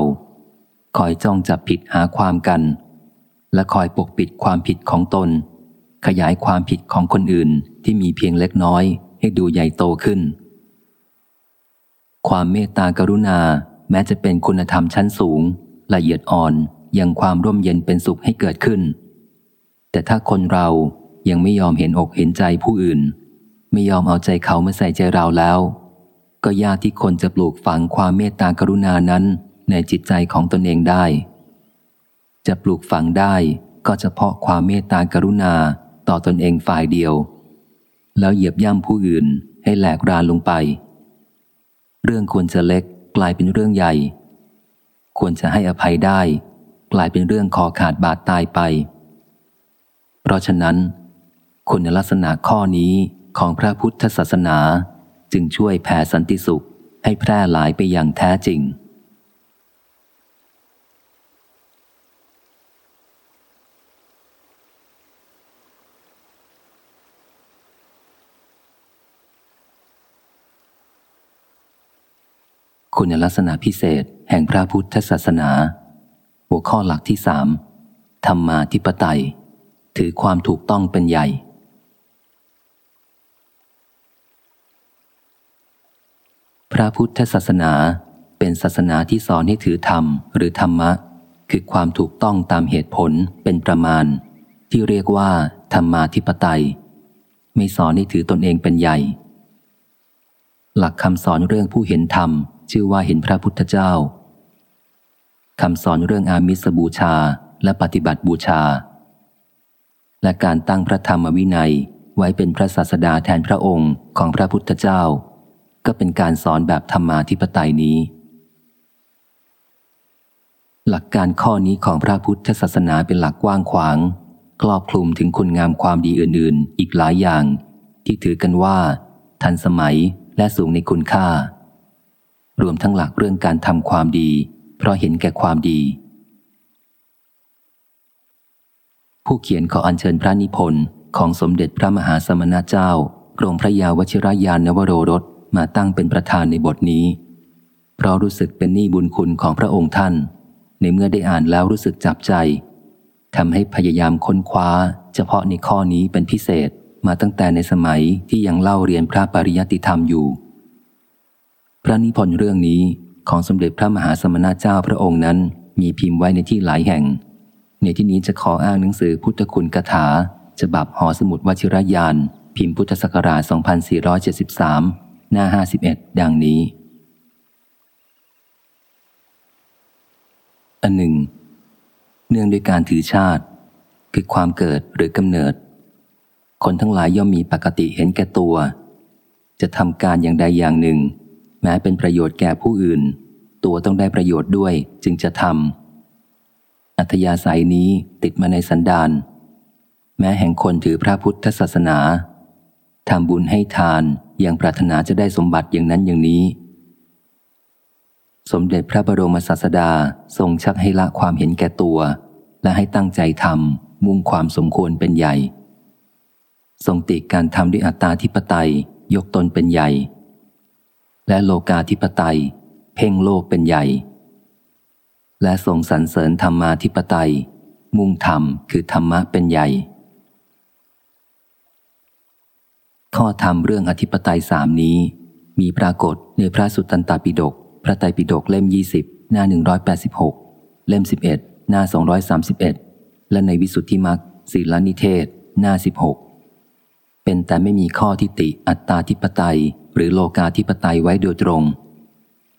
คอยจ้องจับผิดหาความกัน และคอยปกปิดความผิดของตน ขยายความผิดของคนอื่นที่มีเพียงเล็กน้อย ให้ดูใหญ่โตขึ้น ความเมตตากรุณาแม้จะเป็นคุณธรรมชั้นสูง ละเอียดอ่อนยังความร่มเย็นเป็นสุขให้เกิดขึ้น แต่ถ้าคนเรา ยังไม่ยอมเห็นอกเห็นใจผู้อื่น ไม่ยอมเอาใจเขามาใส่ใจเราแล้ว ก็ยากที่คนจะปลูกฝังความเมตตากรุณานั้นในจิตใจของตนเองได้ จะปลูกฝังได้ก็เฉพาะความเมตตากรุณาต่อตนเองฝ่ายเดียว แล้วเหยียบย่ำผู้อื่นให้แหลกรานลงไป เรื่องควรจะเล็กกลายเป็นเรื่องใหญ่ ควรจะให้อภัยได้ กลายเป็นเรื่องคอขาดบาดตายไป เพราะฉะนั้น คุณลักษณะข้อนี้ของพระพุทธศาสนา จึงช่วยแผ่สันติสุขให้แพร่หลายไปอย่างแท้จริง คุณลักษณะพิเศษแห่งพระพุทธศาสนา หัวข้อหลักที่สามธรรมาธิปไตย ถือความถูกต้องเป็นใหญ่ พระพุทธศาสนาเป็นศาสนาที่สอนให้ถือธรรมหรือธรรมะ คือความถูกต้องตามเหตุผลเป็นประมาณ ที่เรียกว่า ธรรมาธิปไตย ไม่สอนให้ถือตนเองเป็นใหญ่ หลักคำสอนเรื่องผู้เห็นธรรม ชื่อว่าเห็นพระพุทธเจ้าคำสอนเรื่องอามิสบูชาและปฏิบัติบูชา และการตั้งพระธรรมวินัยไว้เป็นพระศาสดาแทนพระองค์ของพระพุทธเจ้า ก็เป็นการสอนแบบธรรมาธิปไตยนี้ หลักการข้อนี้ของพระพุทธศาสนาเป็นหลักกว้างขวาง ครอบคลุมถึงคุณงามความดีอื่น ๆ อีกหลายอย่าง ที่ถือกันว่า ทันสมัยและสูงในคุณค่า รวมทั้งหลักเรื่องการทำความดี เพราะเห็นแก่ความดี ผู้เขียนขออัญเชิญพระนิพนธ์ของสมเด็จพระมหาสมณเจ้ากรมพระยาวชิรยานนวโรรส มาตั้งเป็นประธานในบทนี้ เพราะรู้สึกเป็นหนี้บุญคุณของพระองค์ท่าน ในเมื่อได้อ่านแล้วรู้สึกจับใจทำให้พยายามค้นคว้า เฉพาะในข้อนี้เป็นพิเศษมาตั้งแต่ในสมัยที่ยังเล่าเรียนพระปริยติธรรมอยู่ พระนิพนธ์เรื่องนี้ของสมเด็จพระมหาสมณเจ้าพระองค์นั้น มีพิมพ์ไว้ในที่หลายแห่ง ในที่นี้จะขออ้างหนังสือพุทธคุณกถาฉบับหอสมุดวชิรยาน พิมพ์พุทธศักราช 2473 หน้า 51 ดังนี้ อันหนึ่ง เนื่องด้วยการถือชาติ คือความเกิดหรือกำเนิด คนทั้งหลายย่อมมีปกติเห็นแก่ตัว จะทำการอย่างใดอย่างหนึ่ง แม้เป็นประโยชน์แก่ผู้อื่น ตัวต้องได้ประโยชน์ด้วยจึงจะทำอัธยาศัยนี้ติดมาในสันดานแม้แห่งคนถือพระพุทธศาสนาทำบุญให้ทาน ย่างปรารถนาจะได้สมบัติอย่างนั้นอย่างนี้ สมเด็จพระบรมศาสดาทรงชักให้ละความเห็นแก่ตัว และให้ตั้งใจทำมุ่งความสมควรเป็นใหญ่ ทรงติการทำด้วยอัตตาธิปไตยยกตนเป็นใหญ่ และโลกาธิปไตย เพ่งโลกเป็นใหญ่ และทรงสรรเสริญธรรมาธิปไตย มุ่งธรรมคือธรรมะเป็นใหญ่ ข้อธรรมเรื่องอธิปไตยสามนี้ มีปรากฏในพระสุตตันตปิฎกพระไตรปิฎกเล่ม 20 หน้า 186 เล่ม 11 หน้า 231 และในวิสุทธิมรรคศีลนิเทศ หน้า 16 เป็นแต่ไม่มีข้อทิติอัตตาธิปไตย หรือโลกาธิปไตยไว้โดยตรง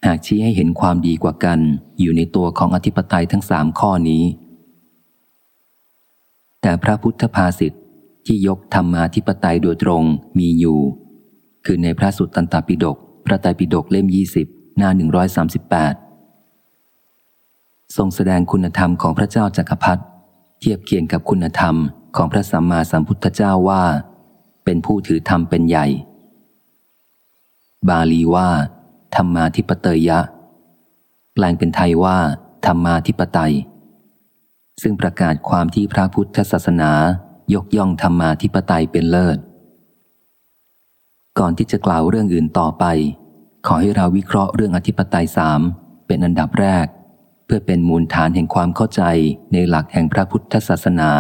หากชี้ให้เห็นความดีกว่ากัน อยู่ในตัวของอธิปไตยทั้งสามข้อนี้ แต่พระพุทธภาษิต ที่ยกธรรมาธิปไตยโดยตรงมีอยู่ คือในพระสุตตันตปิฎกพระไตรปิฎกเล่ม 20 หน้า 138 ทรงแสดงคุณธรรมของพระเจ้าจักรพรรดิเทียบเคียงกับคุณธรรมของพระสัมมาสัมพุทธเจ้าว่า เป็นผู้ถือธรรมเป็นใหญ่ บาลีว่า ธรรมาธิปเตยะ แปลงเป็นไทยว่า ธรรมาธิปไตย ซึ่งประกาศความที่พระพุทธศาสนา ยกย่องธรรมาธิปไตยเป็นเลิศ ก่อนที่จะกล่าวเรื่องอื่นต่อไป ขอให้เราวิเคราะห์เรื่องอธิปไตยสามเป็นอันดับแรก เพื่อเป็นมูลฐานแห่งความเข้าใจในหลักแห่งพระพุทธศาสนา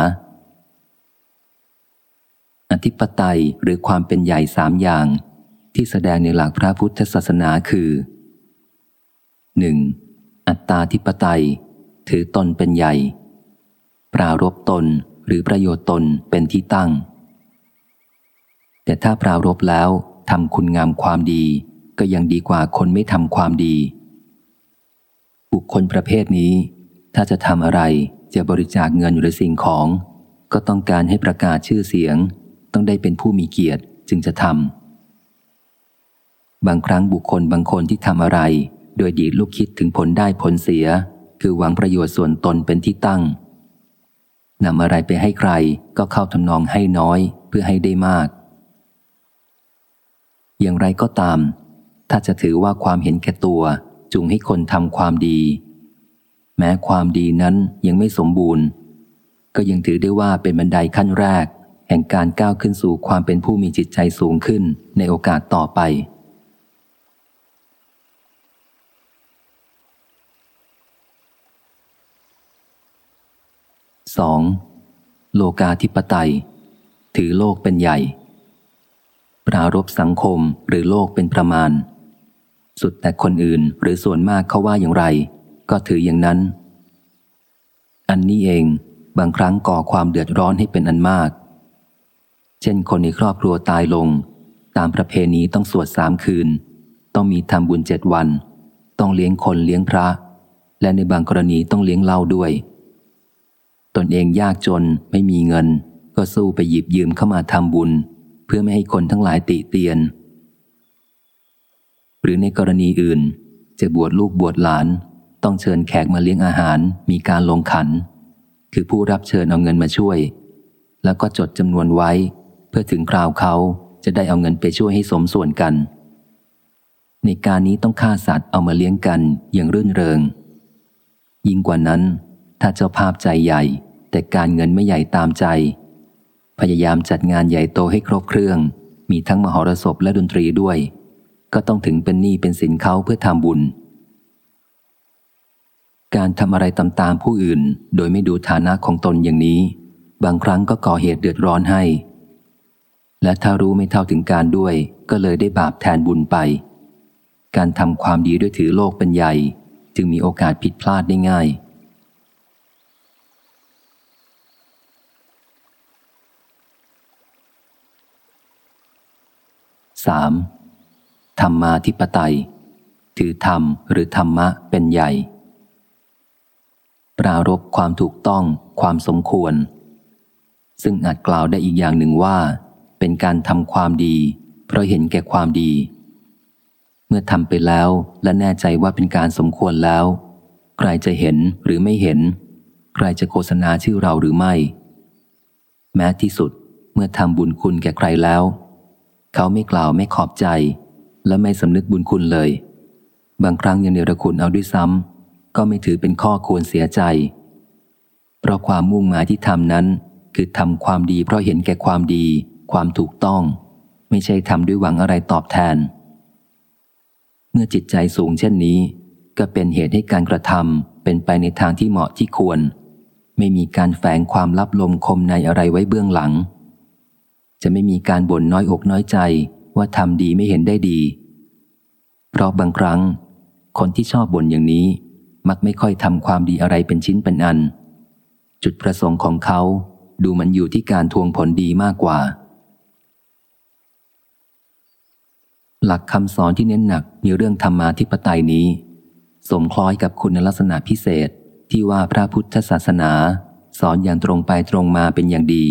อธิปไตยหรือความเป็นใหญ่สามอย่าง ที่แสดงในหลักพระพุทธศาสนาคือ 1. อัตตาธิปไตย ถือตนเป็นใหญ่ ปรารบตน หรือประโยชน์ตนเป็นที่ตั้ง แต่ถ้าปรารบแล้วทำคุณงามความดีก็ยังดีกว่าคนไม่ทำความดี บุคคลประเภทนี้ ถ้าจะทำอะไรจะบริจาคเงินหรือสิ่งของ ก็ต้องการให้ประกาศชื่อเสียง ต้องได้เป็นผู้มีเกียรติจึงจะทำบางครั้งบุคคลบางคนที่ทำอะไร โดยดีดลูกคิดถึงผลได้ผลเสีย คือหวังประโยชน์ส่วนตนเป็นที่ตั้ง นำอะไรไปให้ใครก็เข้าทำนองให้น้อยเพื่อให้ได้มาก อย่างไรก็ตาม ถ้าจะถือว่าความเห็นแก่ตัวจุงให้คนทำความดี แม้ความดีนั้นยังไม่สมบูรณ์ ก็ยังถือได้ว่าเป็นบันไดขั้นแรก แห่งการก้าวขึ้นสู่ความเป็นผู้มีจิตใจสูงขึ้นในโอกาสต่อไป 2. โลกาธิปไตย ถือโลกเป็นใหญ่ ปรารบสังคมหรือโลกเป็นประมาณ สุดแต่คนอื่นหรือส่วนมากเขาว่าอย่างไร ก็ถืออย่างนั้น อันนี้เองบางครั้งก่อความเดือดร้อนให้เป็นอันมาก เช่นคนในครอบครัวตายลง ตามประเพณีต้องสวดสามคืน ต้องมีทำบุญเจ็ดวัน ต้องเลี้ยงคนเลี้ยงพระ และในบางกรณีต้องเลี้ยงเหล้าด้วย ตนเองยากจนไม่มีเงิน ก็สู้ไปหยิบยืมเข้ามาทำบุญ เพื่อไม่ให้คนทั้งหลายติเตียน หรือในกรณีอื่น จะบวชลูกบวชหลาน ต้องเชิญแขกมาเลี้ยงอาหารมีการลงขัน คือผู้รับเชิญเอาเงินมาช่วย แล้วก็จดจำนวนไว้ เพื่อถึงคราวเขาจะได้เอาเงินไปช่วยให้สมส่วนกัน ในการนี้ต้องฆ่าสัตว์เอามาเลี้ยงกันอย่างรื่นเริง ยิ่งกว่านั้น ถ้าเจ้าภาพใจใหญ่ แต่การเงินไม่ใหญ่ตามใจ พยายามจัดงานใหญ่โตให้ครบเครื่อง มีทั้งมหรสพและดนตรีด้วย ก็ต้องถึงเป็นหนี้เป็นสินเขาเพื่อทำบุญ การทำอะไรตามๆผู้อื่น โดยไม่ดูฐานะของตนอย่างนี้ บางครั้งก็ก่อเหตุเดือดร้อนให้ และถ้ารู้ไม่เท่าถึงการด้วย ก็เลยได้บาปแทนบุญไป การทำความดีด้วยถือโลกเป็นใหญ่ จึงมีโอกาสผิดพลาดได้ง่าย 3. ธรรมาธิปไตย ถือธรรมหรือธรรมะเป็นใหญ่ ปรารบความถูกต้องความสมควร ซึ่งอาจกล่าวได้อีกอย่างหนึ่งว่า เป็นการทำความดี เพราะเห็นแก่ความดี เมื่อทำไปแล้วและแน่ใจว่าเป็นการสมควรแล้ว ใครจะเห็นหรือไม่เห็น ใครจะโฆษณาชื่อเราหรือไม่ แม้ที่สุดเมื่อทำบุญคุณแก่ใครแล้ว เขาไม่กล่าวไม่ขอบใจ และไม่สำนึกบุญคุณเลย บางครั้งยังเนรคุณเอาด้วยซ้ำก็ไม่ถือเป็นข้อควรเสียใจ เพราะความมุ่งหมายที่ทำนั้น คือทำความดีเพราะเห็นแก่ความดี ความถูกต้อง ไม่ใช่ทำด้วยหวังอะไรตอบแทน เมื่อจิตใจสูงเช่นนี้ ก็เป็นเหตุให้การกระทำเป็นไปในทางที่เหมาะที่ควร ไม่มีการแฝงความลับลมคมในอะไรไว้เบื้องหลัง จะไม่มีการบ่นน้อยอกน้อยใจว่าทำดีไม่เห็นได้ดี เพราะบางครั้ง คนที่ชอบบ่นอย่างนี้ มักไม่ค่อยทำความดีอะไรเป็นชิ้นเป็นอัน จุดประสงค์ของเขาดูมันอยู่ที่การทวงผลดีมากกว่า หลักคำสอนที่เน้นหนักในเรื่องธรรมาธิปไตยนี้ สมคล้อยกับคุณลักษณะพิเศษที่ว่าพระพุทธศาสนา สอนอย่างตรงไปตรงมาเป็นอย่างดี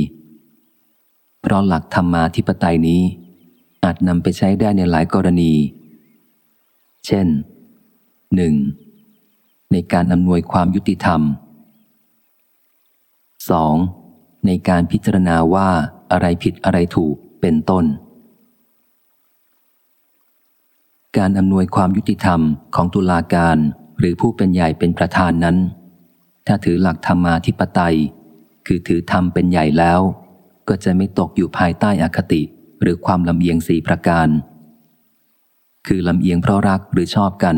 เพราะหลักธรรมาธิปไตยนี้ อาจนำไปใช้ได้ในหลายกรณี เช่น 1. ในการอำนวยความยุติธรรม 2. ในการพิจารณาว่าอะไรผิดอะไรถูกเป็นต้น การอำนวยความยุติธรรมของตุลาการหรือผู้เป็นใหญ่เป็นประธานนั้น ถ้าถือหลักธรรมาธิปไตย คือถือธรรมเป็นใหญ่แล้ว ก็จะไม่ตกอยู่ภายใต้อคติหรือความลำเอียงสี่ประการ คือลำเอียงเพราะรักหรือชอบกัน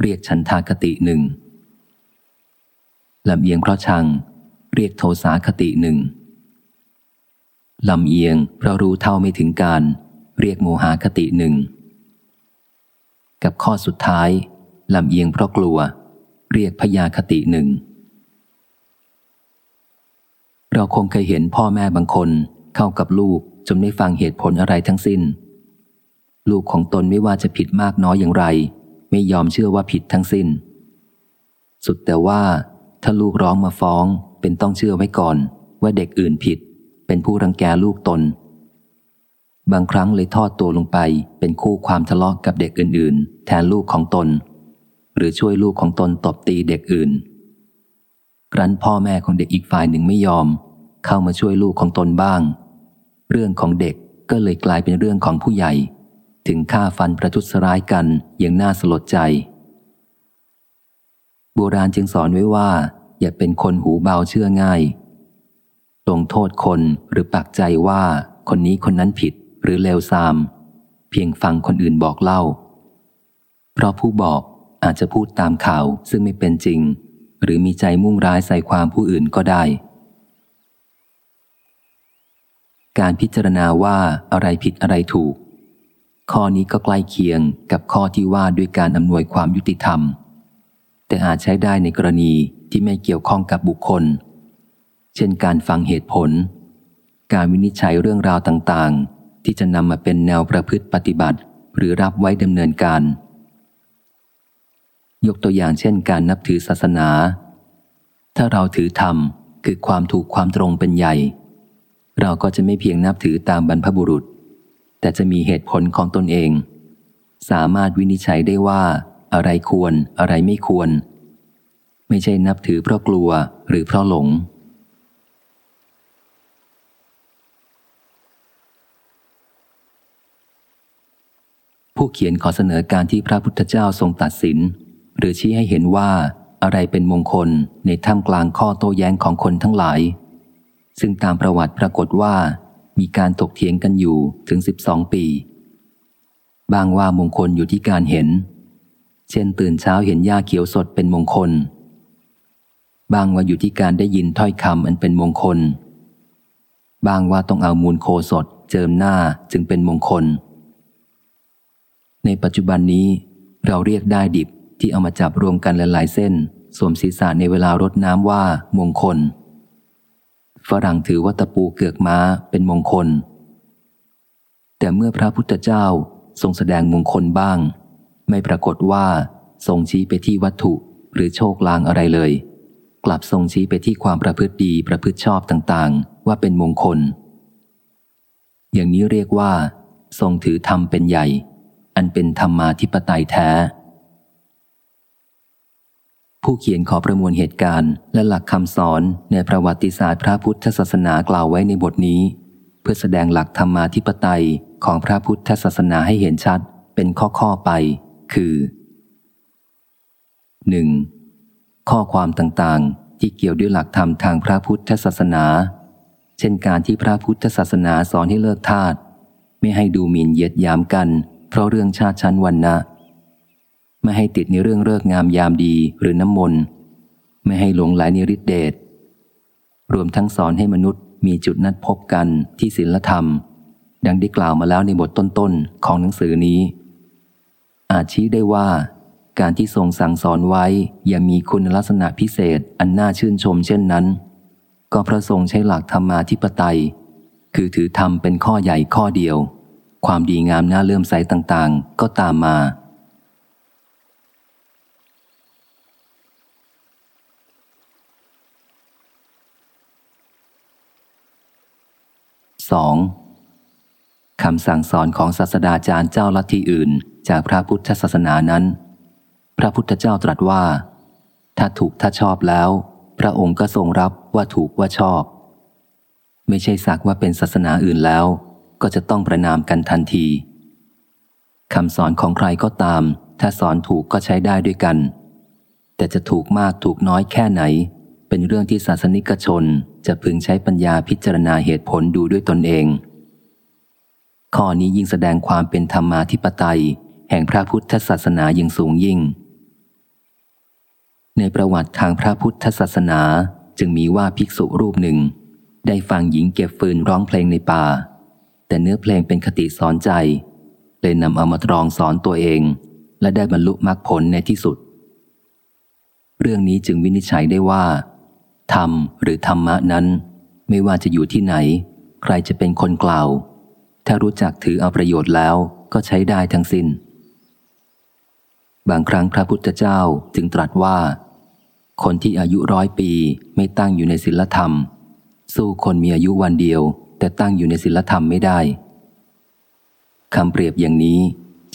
เรียกฉันทากติหนึ่งลำเอียงเพราะชัง เรียกโทสาคติหนึ่งลำเอียงเพราะรู้เท่าไม่ถึงการ เรียกโมหาคติหนึ่งกับข้อสุดท้ายลำเอียงเพราะกลัว เรียกพยาคติหนึ่ง เราคงเคยเห็นพ่อแม่บางคนเข้ากับลูกจนไม่ฟังเหตุผลอะไรทั้งสิ้น ลูกของตนไม่ว่าจะผิดมากน้อยอย่างไร ไม่ยอมเชื่อว่าผิดทั้งสิ้น สุดแต่ว่าถ้าลูกร้องมาฟ้องเป็นต้องเชื่อไว้ก่อน ว่าเด็กอื่นผิด เป็นผู้รังแกลูกตน บางครั้งเลยทอดตัวลงไปเป็นคู่ความทะเลาะกกับเด็กอื่น ๆ แทนลูกของตน หรือช่วยลูกของตนตบตีเด็กอื่น ครั้นพ่อแม่ของเด็กอีกฝ่ายหนึ่งไม่ยอม เข้ามาช่วยลูกของตนบ้าง เรื่องของเด็กก็เลยกลายเป็นเรื่องของผู้ใหญ่ ถึงฆ่าฟันประทุษร้ายกันอย่างน่าสลดใจ โบราณจึงสอนไว้ว่า อย่าเป็นคนหูเบาเชื่อง่ายลงโทษคนหรือปักใจว่าคนนี้คนนั้นผิดหรือเลวทราม เพียงฟังคนอื่นบอกเล่า เพราะผู้บอกอาจจะพูดตามข่าวซึ่งไม่เป็นจริง หรือมีใจมุ่งร้ายใส่ความผู้อื่นก็ได้ การพิจารณาว่าอะไรผิดอะไรถูก ข้อนี้ก็ใกล้เคียงกับข้อที่ว่าด้วยการอำนวยความยุติธรรม แต่อาจใช้ได้ในกรณีที่ไม่เกี่ยวข้องกับบุคคล เช่นการฟังเหตุผล การวินิจฉัยเรื่องราวต่างๆ ที่จะนำมาเป็นแนวประพฤติปฏิบัติ หรือรับไว้ดำเนินการ ยกตัวอย่างเช่นการนับถือศาสนา ถ้าเราถือธรรมคือความถูกความตรงเป็นใหญ่ เราก็จะไม่เพียงนับถือตามบรรพบุรุษ แต่จะมีเหตุผลของตนเอง สามารถวินิจฉัยได้ว่า อะไรควรอะไรไม่ควร ไม่ใช่นับถือเพราะกลัวหรือเพราะหลง ผู้เขียนขอเสนอการที่พระพุทธเจ้าทรงตัดสิน หรือชี้ให้เห็นว่าอะไรเป็นมงคลในท่ามกลางข้อโต้แย้งของคนทั้งหลาย ซึ่งตามประวัติปรากฏว่า มีการตกเถียงกันอยู่ถึง 12 ปี บางว่ามงคลอยู่ที่การเห็น เช่นตื่นเช้าเห็นหญ้าเขียวสดเป็นมงคล บางว่าอยู่ที่การได้ยินถ้อยคำอันเป็นมงคล บางว่าต้องเอามูลโคสดเจิมหน้าจึงเป็นมงคล ในปัจจุบันนี้เราเรียกได้ดิบ ที่เอามาจับรวมกันหลายๆเส้น สวมศีรษะในเวลารดน้ำว่ามงคล ฝรั่งถือว่าตะปูเกือกม้าเป็นมงคล แต่เมื่อพระพุทธเจ้าทรงแสดงมงคลบ้าง ไม่ปรากฏว่าทรงชี้ไปที่วัตถุหรือโชคลางอะไรเลย กลับทรงชี้ไปที่ความประพฤติดีประพฤติชอบต่างๆ ว่าเป็นมงคล อย่างนี้เรียกว่า ทรงถือธรรมเป็นใหญ่ อันเป็นธรรมาธิปไตยแท้ ผู้เขียนขอประมวลเหตุการณ์ และหลักคำสอนในประวัติศาสตร์พระพุทธศาสนากล่าวไว้ในบทนี้ เพื่อแสดงหลักธรรมาธิปไตยของพระพุทธศาสนาให้เห็นชัด เป็นข้อๆไป คือ 1. ข้อความต่างๆ ที่เกี่ยวด้วยหลักธรรมทางพระพุทธศาสนา เช่นการที่พระพุทธศาสนาสอนให้เลิกทาสไม่ให้ดูหมิ่นเยียดยามกัน เพราะเรื่องชาติชั้นวันนะ ไม่ให้ติดในเรื่องเลิกงามยามดีหรือน้ำมนต์ไม่ให้หลงไหลในฤทธิเดชรวมทั้งสอนให้มนุษย์มีจุดนัดพบกันที่ศีลธรรม ดังได้กล่าวมาแล้วในบทต้นๆของหนังสือนี้ อาจชี้ได้ว่าการที่ทรงสั่งสอนไว้ยังมีคุณลักษณะพิเศษอันน่าชื่นชมเช่นนั้น ก็พระทรงใช้หลักธรรมาธิปไตย คือถือธรรมเป็นข้อใหญ่ข้อเดียว ความดีงามน่าเลื่อมใสต่างๆ ก็ตามมา 2. คำสั่งสอนของศาสดาจารย์เจ้าลัทธิอื่น จากพระพุทธศาสนานั้น พระพุทธเจ้าตรัสว่า ถ้าถูกถ้าชอบแล้ว พระองค์ก็ทรงรับว่าถูกว่าชอบ ไม่ใช่สักว่าเป็นศาสนาอื่นแล้ว ก็จะต้องประนามกันทันทีคำสอนของใครก็ตาม ถ้าสอนถูกก็ใช้ได้ด้วยกัน แต่จะถูกมากถูกน้อยแค่ไหน เป็นเรื่องที่ศาสนิกชนจะพึงใช้ปัญญาพิจารณาเหตุผลดูด้วยตนเอง ข้อนี้ยิ่งแสดงความเป็นธรรมาธิปไตย แห่งพระพุทธศาสนายิ่งสูงยิ่ง ในประวัติทางพระพุทธศาสนาจึงมีว่าภิกษุรูปหนึ่ง ได้ฟังหญิงเก็บฟืนร้องเพลงในป่า แต่เนื้อเพลงเป็นคติสอนใจเลยนำเอามาตรองสอนตัวเอง และได้บรรลุมรรคผลในที่สุด เรื่องนี้จึงวินิจฉัยได้ว่า ธรรมหรือธรรมะนั้น ไม่ว่าจะอยู่ที่ไหน ใครจะเป็นคนกล่าว ถ้ารู้จักถือเอาประโยชน์แล้วก็ใช้ได้ทั้งสิน้น บางครั้งพระพุทธเจ้าจึงตรัสว่า คนที่อายุร้อยปีไม่ตั้งอยู่ในศีลธรรม สู้คนมีอายุวันเดียว แต่ตั้งอยู่ในศีลธรรมไม่ได้คำเปรียบอย่างนี้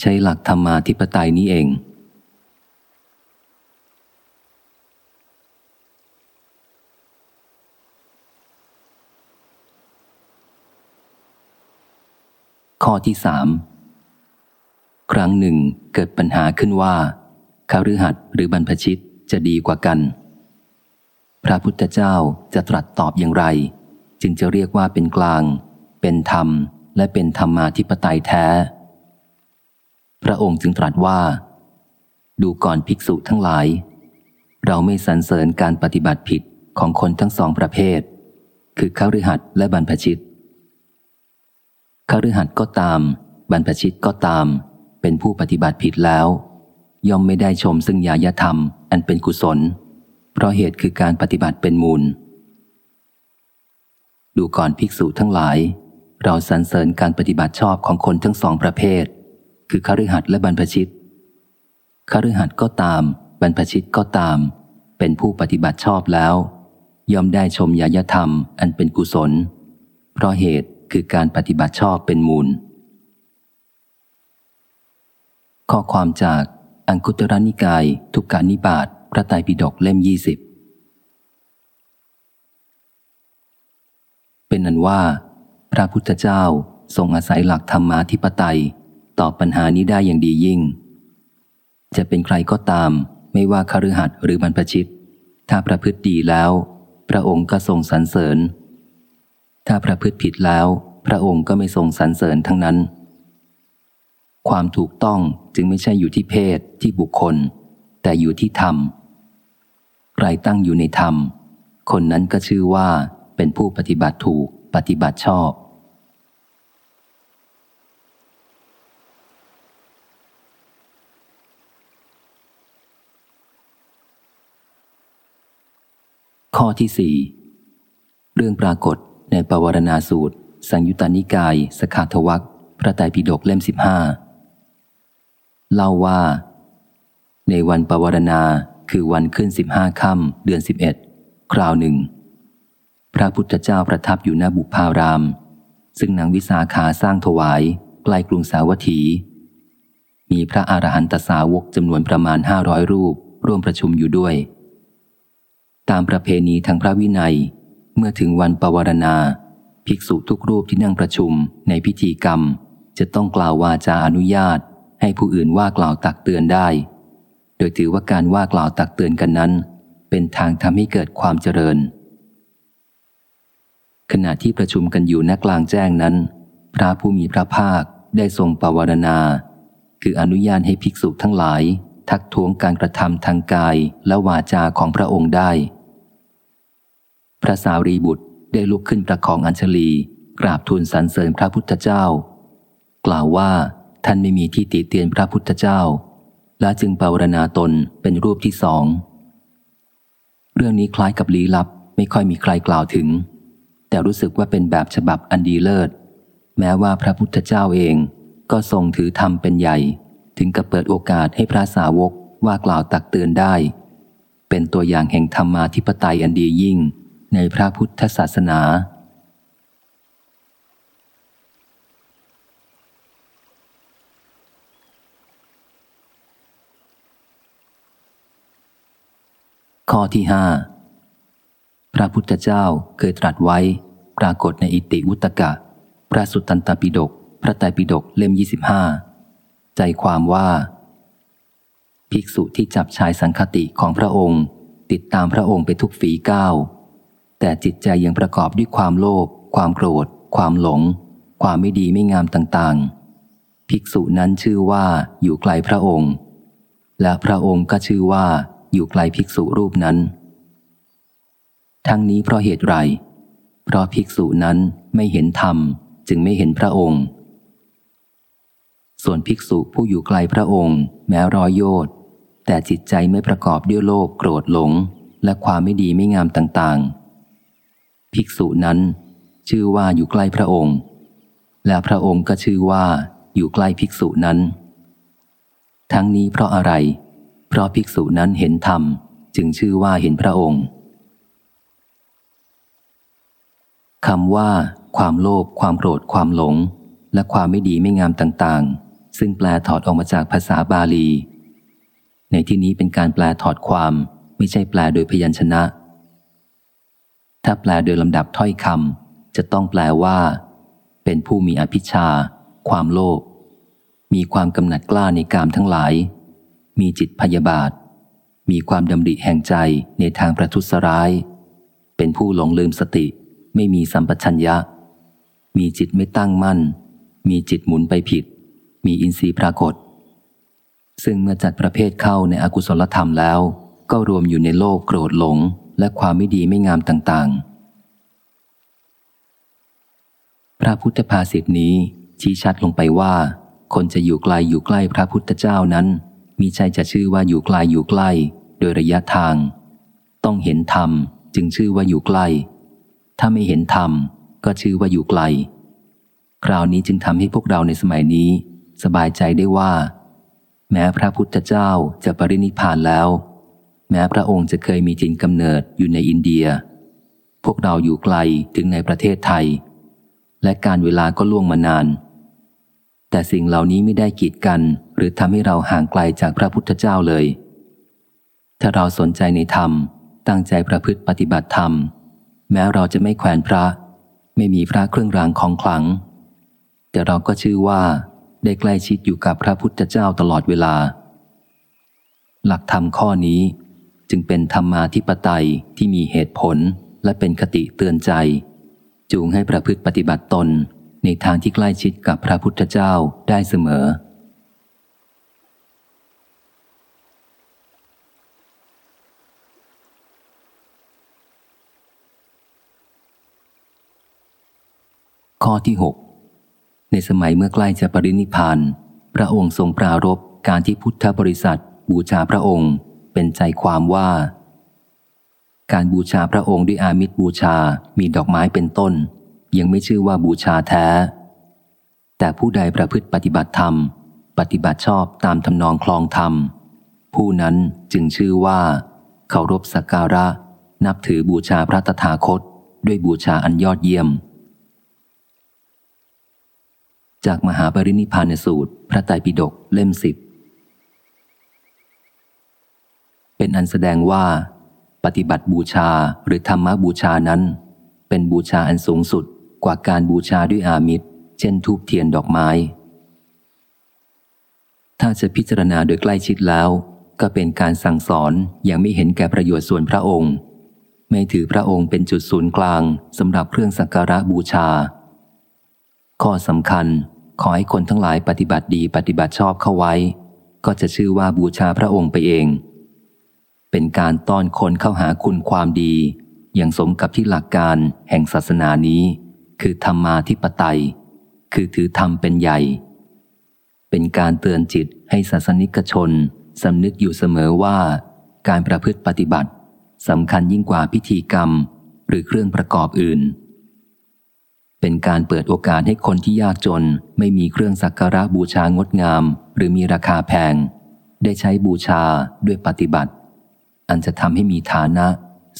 ใช้หลักธรรมาธิปไตยนี้เอง ข้อที่สามครั้งหนึ่งเกิดปัญหาขึ้นว่าคาฤหัสหรือบรรพชิตจะดีกว่ากัน พระพุทธเจ้าจะตรัสตอบอย่างไร จึงจะเรียกว่าเป็นกลาง เป็นธรรม และเป็นธรรมาธิปไตยแท้ พระองค์จึงตรัสว่า ดูก่อนภิกษุทั้งหลาย เราไม่สรรเสริญการปฏิบัติผิดของคนทั้งสองประเภท คือคาฤหัสและบรรพชิต คฤหัสถ์ก็ตาม บรรพชิตก็ตาม เป็นผู้ปฏิบัติผิดแล้ว ย่อมไม่ได้ชมซึ่งญาญธรรม อันเป็นกุศล เพราะเหตุคือการปฏิบัติเป็นมูล ดูก่อนภิกษุทั้งหลาย เราสรรเสริญการปฏิบัติชอบของคนทั้งสองประเภท คือคฤหัสถ์และบรรพชิตคฤหัสถ์ก็ตาม บรรพชิตก็ตาม เป็นผู้ปฏิบัติชอบแล้ว ย่อมได้ชมญาญธรรม อันเป็นกุศล เพราะเหตุ คือการปฏิบัติชอบเป็นมูล ข้อความจากอังคุตรนิกาย ทุกการนิบาตพระไตรปิฎกเล่มยี่สิบเป็นนั้นว่า พระพุทธเจ้าทรงอาศัยหลักธรรมาธิปไตยตอบปัญหานี้ได้อย่างดียิ่ง จะเป็นใครก็ตาม ไม่ว่าคฤหัสถ์หรือบรรพชิต ถ้าประพฤติดีแล้ว พระองค์ก็ทรงสรรเสริญ ถ้าประพฤติผิดแล้ว พระองค์ก็ไม่ทรงสรรเสริญทั้งนั้น ความถูกต้องจึงไม่ใช่อยู่ที่เพศที่บุคคล แต่อยู่ที่ธรรมใครตั้งอยู่ในธรรม คนนั้นก็ชื่อว่าเป็นผู้ปฏิบัติถูกปฏิบัติชอบ ข้อที่สี่เรื่องปรากฏ ในปวารณาสูตร สังยุตตานิกาย สขาทวักพระไตรปิฎกเล่มสิบห้าเล่าว่า ในวันปวารณาคือวันขึ้นสิบห้าค่ำเดือนสิบเอ็ดคราวหนึ่ง พระพุทธเจ้าประทับอยู่หน้าบุพาราม ซึ่งนางวิสาขาสร้างถวายใกล้กรุงสาวัตถี มีพระอรหันตสาวกจำนวนประมาณห้าร้อยรูป ร่วมประชุมอยู่ด้วย ตามประเพณีทางพระวินัย เมื่อถึงวันปวารณา ภิกษุทุกรูปที่นั่งประชุมในพิธีกรรม จะต้องกล่าววาจาอนุญาต ให้ผู้อื่นว่ากล่าวตักเตือนได้ โดยถือว่าการว่ากล่าวตักเตือนกันนั้น เป็นทางทำให้เกิดความเจริญ ขณะที่ประชุมกันอยู่ณกลางแจ้งนั้น พระผู้มีพระภาคได้ทรงปวารณา คืออนุญาตให้ภิกษุทั้งหลาย ทักท้วงการกระทำทางกายและวาจาของพระองค์ได้ พระสารีบุตรได้ลุกขึ้นประคองอัญชลี กราบทูลสรรเสริญพระพุทธเจ้า กล่าวว่าท่านไม่มีที่ติเตียนพระพุทธเจ้า และจึงปารณาตนเป็นรูปที่สอง เรื่องนี้คล้ายกับลี้ลับไม่ค่อยมีใครกล่าวถึง แต่รู้สึกว่าเป็นแบบฉบับอันดีเลิศ แม้ว่าพระพุทธเจ้าเองก็ทรงถือธรรมเป็นใหญ่ ถึงกับเปิดโอกาสให้พระสาวกว่ากล่าวตักเตือนได้ เป็นตัวอย่างแห่งธรรมาธิปไตยอันดียิ่ง ในพระพุทธศาสนา ข้อที่ห้าพระพุทธเจ้าเคยตรัสไว้ ปรากฏในอิติวุตกะ พระสุตตันตปิฎกพระไตรปิฎกเล่ม 25 ใจความว่า ภิกษุที่จับชายสังคติของพระองค์ ติดตามพระองค์ไปทุกฝีก้าว แต่จิตใจยังประกอบด้วยความโลภความโกรธ ความหลง ความไม่ดีไม่งามต่างๆ ภิกษุนั้นชื่อว่าอยู่ไกลพระองค์ และพระองค์ก็ชื่อว่าอยู่ไกลภิกษุรูปนั้น ทั้งนี้เพราะเหตุไร เพราะภิกษุนั้นไม่เห็นธรรมจึงไม่เห็นพระองค์ ส่วนภิกษุผู้อยู่ไกลพระองค์ แม้รอยโยดแต่จิตใจไม่ประกอบด้วยโลภโกรธหลง และความไม่ดีไม่งามต่างๆ ภิกษุนั้น ชื่อว่าอยู่ใกล้พระองค์ และพระองค์ก็ชื่อว่าอยู่ใกล้ภิกษุนั้น ทั้งนี้เพราะอะไร เพราะภิกษุนั้นเห็นธรรม จึงชื่อว่าเห็นพระองค์คำว่า ความโลภความโกรธความหลง และความไม่ดีไม่งามต่างๆ ซึ่งแปลถอดออกมาจากภาษาบาลี ในที่นี้เป็นการแปลถอดความไม่ใช่แปลโดยพยัญชนะ ถ้าแปลโดยลำดับถ้อยคำจะต้องแปลว่า เป็นผู้มีอภิชา ความโลภมีความกำหนัดกล้าในกามทั้งหลาย มีจิตพยาบาท มีความดำริแห่งใจในทางประทุษร้าย เป็นผู้หลงลืมสติ ไม่มีสัมปชัญญะ มีจิตไม่ตั้งมั่น มีจิตหมุนไปผิด มีอินทรีย์ปรากฏ ซึ่งเมื่อจัดประเภทเข้าในอกุศลธรรมแล้ว ก็รวมอยู่ในโลกโกรธหลง และความไม่ดีไม่งามต่างๆ พระพุทธภาษิตนี้ชี้ชัดลงไปว่า คนจะอยู่ไกลอยู่ใกล้พระพุทธเจ้านั้น มีใจจะชื่อว่าอยู่ไกลอยู่ใกล้ โดยระยะทาง ต้องเห็นธรรมจึงชื่อว่าอยู่ใกล้ ถ้าไม่เห็นธรรมก็ชื่อว่าอยู่ไกล คราวนี้จึงทำให้พวกเราในสมัยนี้ สบายใจได้ว่า แม้พระพุทธเจ้าจะปรินิพานแล้ว แม้พระองค์จะเคยมีจินกำเนิดอยู่ในอินเดีย พวกเราอยู่ไกลถึงในประเทศไทย และการเวลาก็ล่วงมานาน แต่สิ่งเหล่านี้ไม่ได้กีดกัน หรือทำให้เราห่างไกลจากพระพุทธเจ้าเลย ถ้าเราสนใจในธรรม ตั้งใจประพฤติปฏิบัติธรรม แม้เราจะไม่แขวนพระ ไม่มีพระเครื่องรางของขลัง แต่เราก็ชื่อว่าได้ใกล้ชิดอยู่กับพระพุทธเจ้าตลอดเวลา หลักธรรมข้อนี้ จึงเป็นธรรมาธิปไตยที่มีเหตุผลและเป็นคติเตือนใจ จูงให้ประพฤติปฏิบัติตนในทางที่ใกล้ชิดกับพระพุทธเจ้าได้เสมอ ข้อที่ 6 ในสมัยเมื่อใกล้จะปรินิพาน พระองค์ทรงปรารบการที่พุทธบริษัทบูชาพระองค์ เป็นใจความว่า การบูชาพระองค์ด้วยอามิตรบูชา มีดอกไม้เป็นต้น ยังไม่ชื่อว่าบูชาแท้ แต่ผู้ใดประพฤติปฏิบัติธรรม ปฏิบัติชอบตามทำนองคลองธรรม ผู้นั้นจึงชื่อว่าเคารพสักการะ นับถือบูชาพระตถาคต ด้วยบูชาอันยอดเยี่ยม จากมหาปรินิพานสูตร พระไตรปิฎกเล่มสิบ เป็นอันแสดงว่า ปฏิบัติบูชาหรือธรรมบูชานั้น เป็นบูชาอันสูงสุดกว่าการบูชาด้วยอามิตร เช่นทูบเทียนดอกไม้ ถ้าจะพิจารณาโดยใกล้ชิดแล้ว ก็เป็นการสั่งสอนอย่างไม่เห็นแก่ประโยชน์ส่วนพระองค์ ไม่ถือพระองค์เป็นจุดศูนย์กลางสำหรับเครื่องสักการะบูชา ข้อสำคัญขอให้คนทั้งหลายปฏิบัติดีปฏิบัติชอบเข้าไว้ ก็จะชื่อว่าบูชาพระองค์ไปเอง เป็นการต้อนคนเข้าหาคุณความดี อย่างสมกับที่หลักการแห่งศาสนานี้ คือธรรมาธิปไตย คือถือธรรมเป็นใหญ่ เป็นการเตือนจิตให้ศาสนิกชนสำนึกอยู่เสมอว่าการประพฤติปฏิบัติสำคัญยิ่งกว่าพิธีกรรม หรือเครื่องประกอบอื่น เป็นการเปิดโอกาสให้คนที่ยากจนไม่มีเครื่องสักการะบูชางดงาม หรือมีราคาแพง ได้ใช้บูชาด้วยปฏิบัติ อันจะทำให้มีฐานะ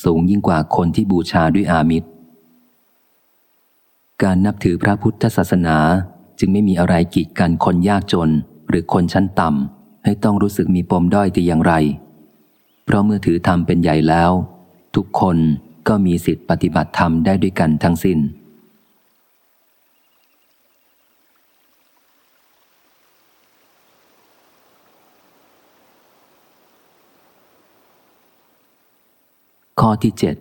สูงยิ่งกว่าคนที่บูชาด้วยอามิตร การนับถือพระพุทธศาสนาจึงไม่มีอะไรกีดกันคนยากจน หรือคนชั้นต่ำให้ต้องรู้สึกมีปมด้อยแต่อย่างไร เพราะเมื่อถือธรรมเป็นใหญ่แล้ว ทุกคนก็มีสิทธิปฏิบัติธรรมได้ด้วยกันทั้งสิน้น ข้อที่เจ็ด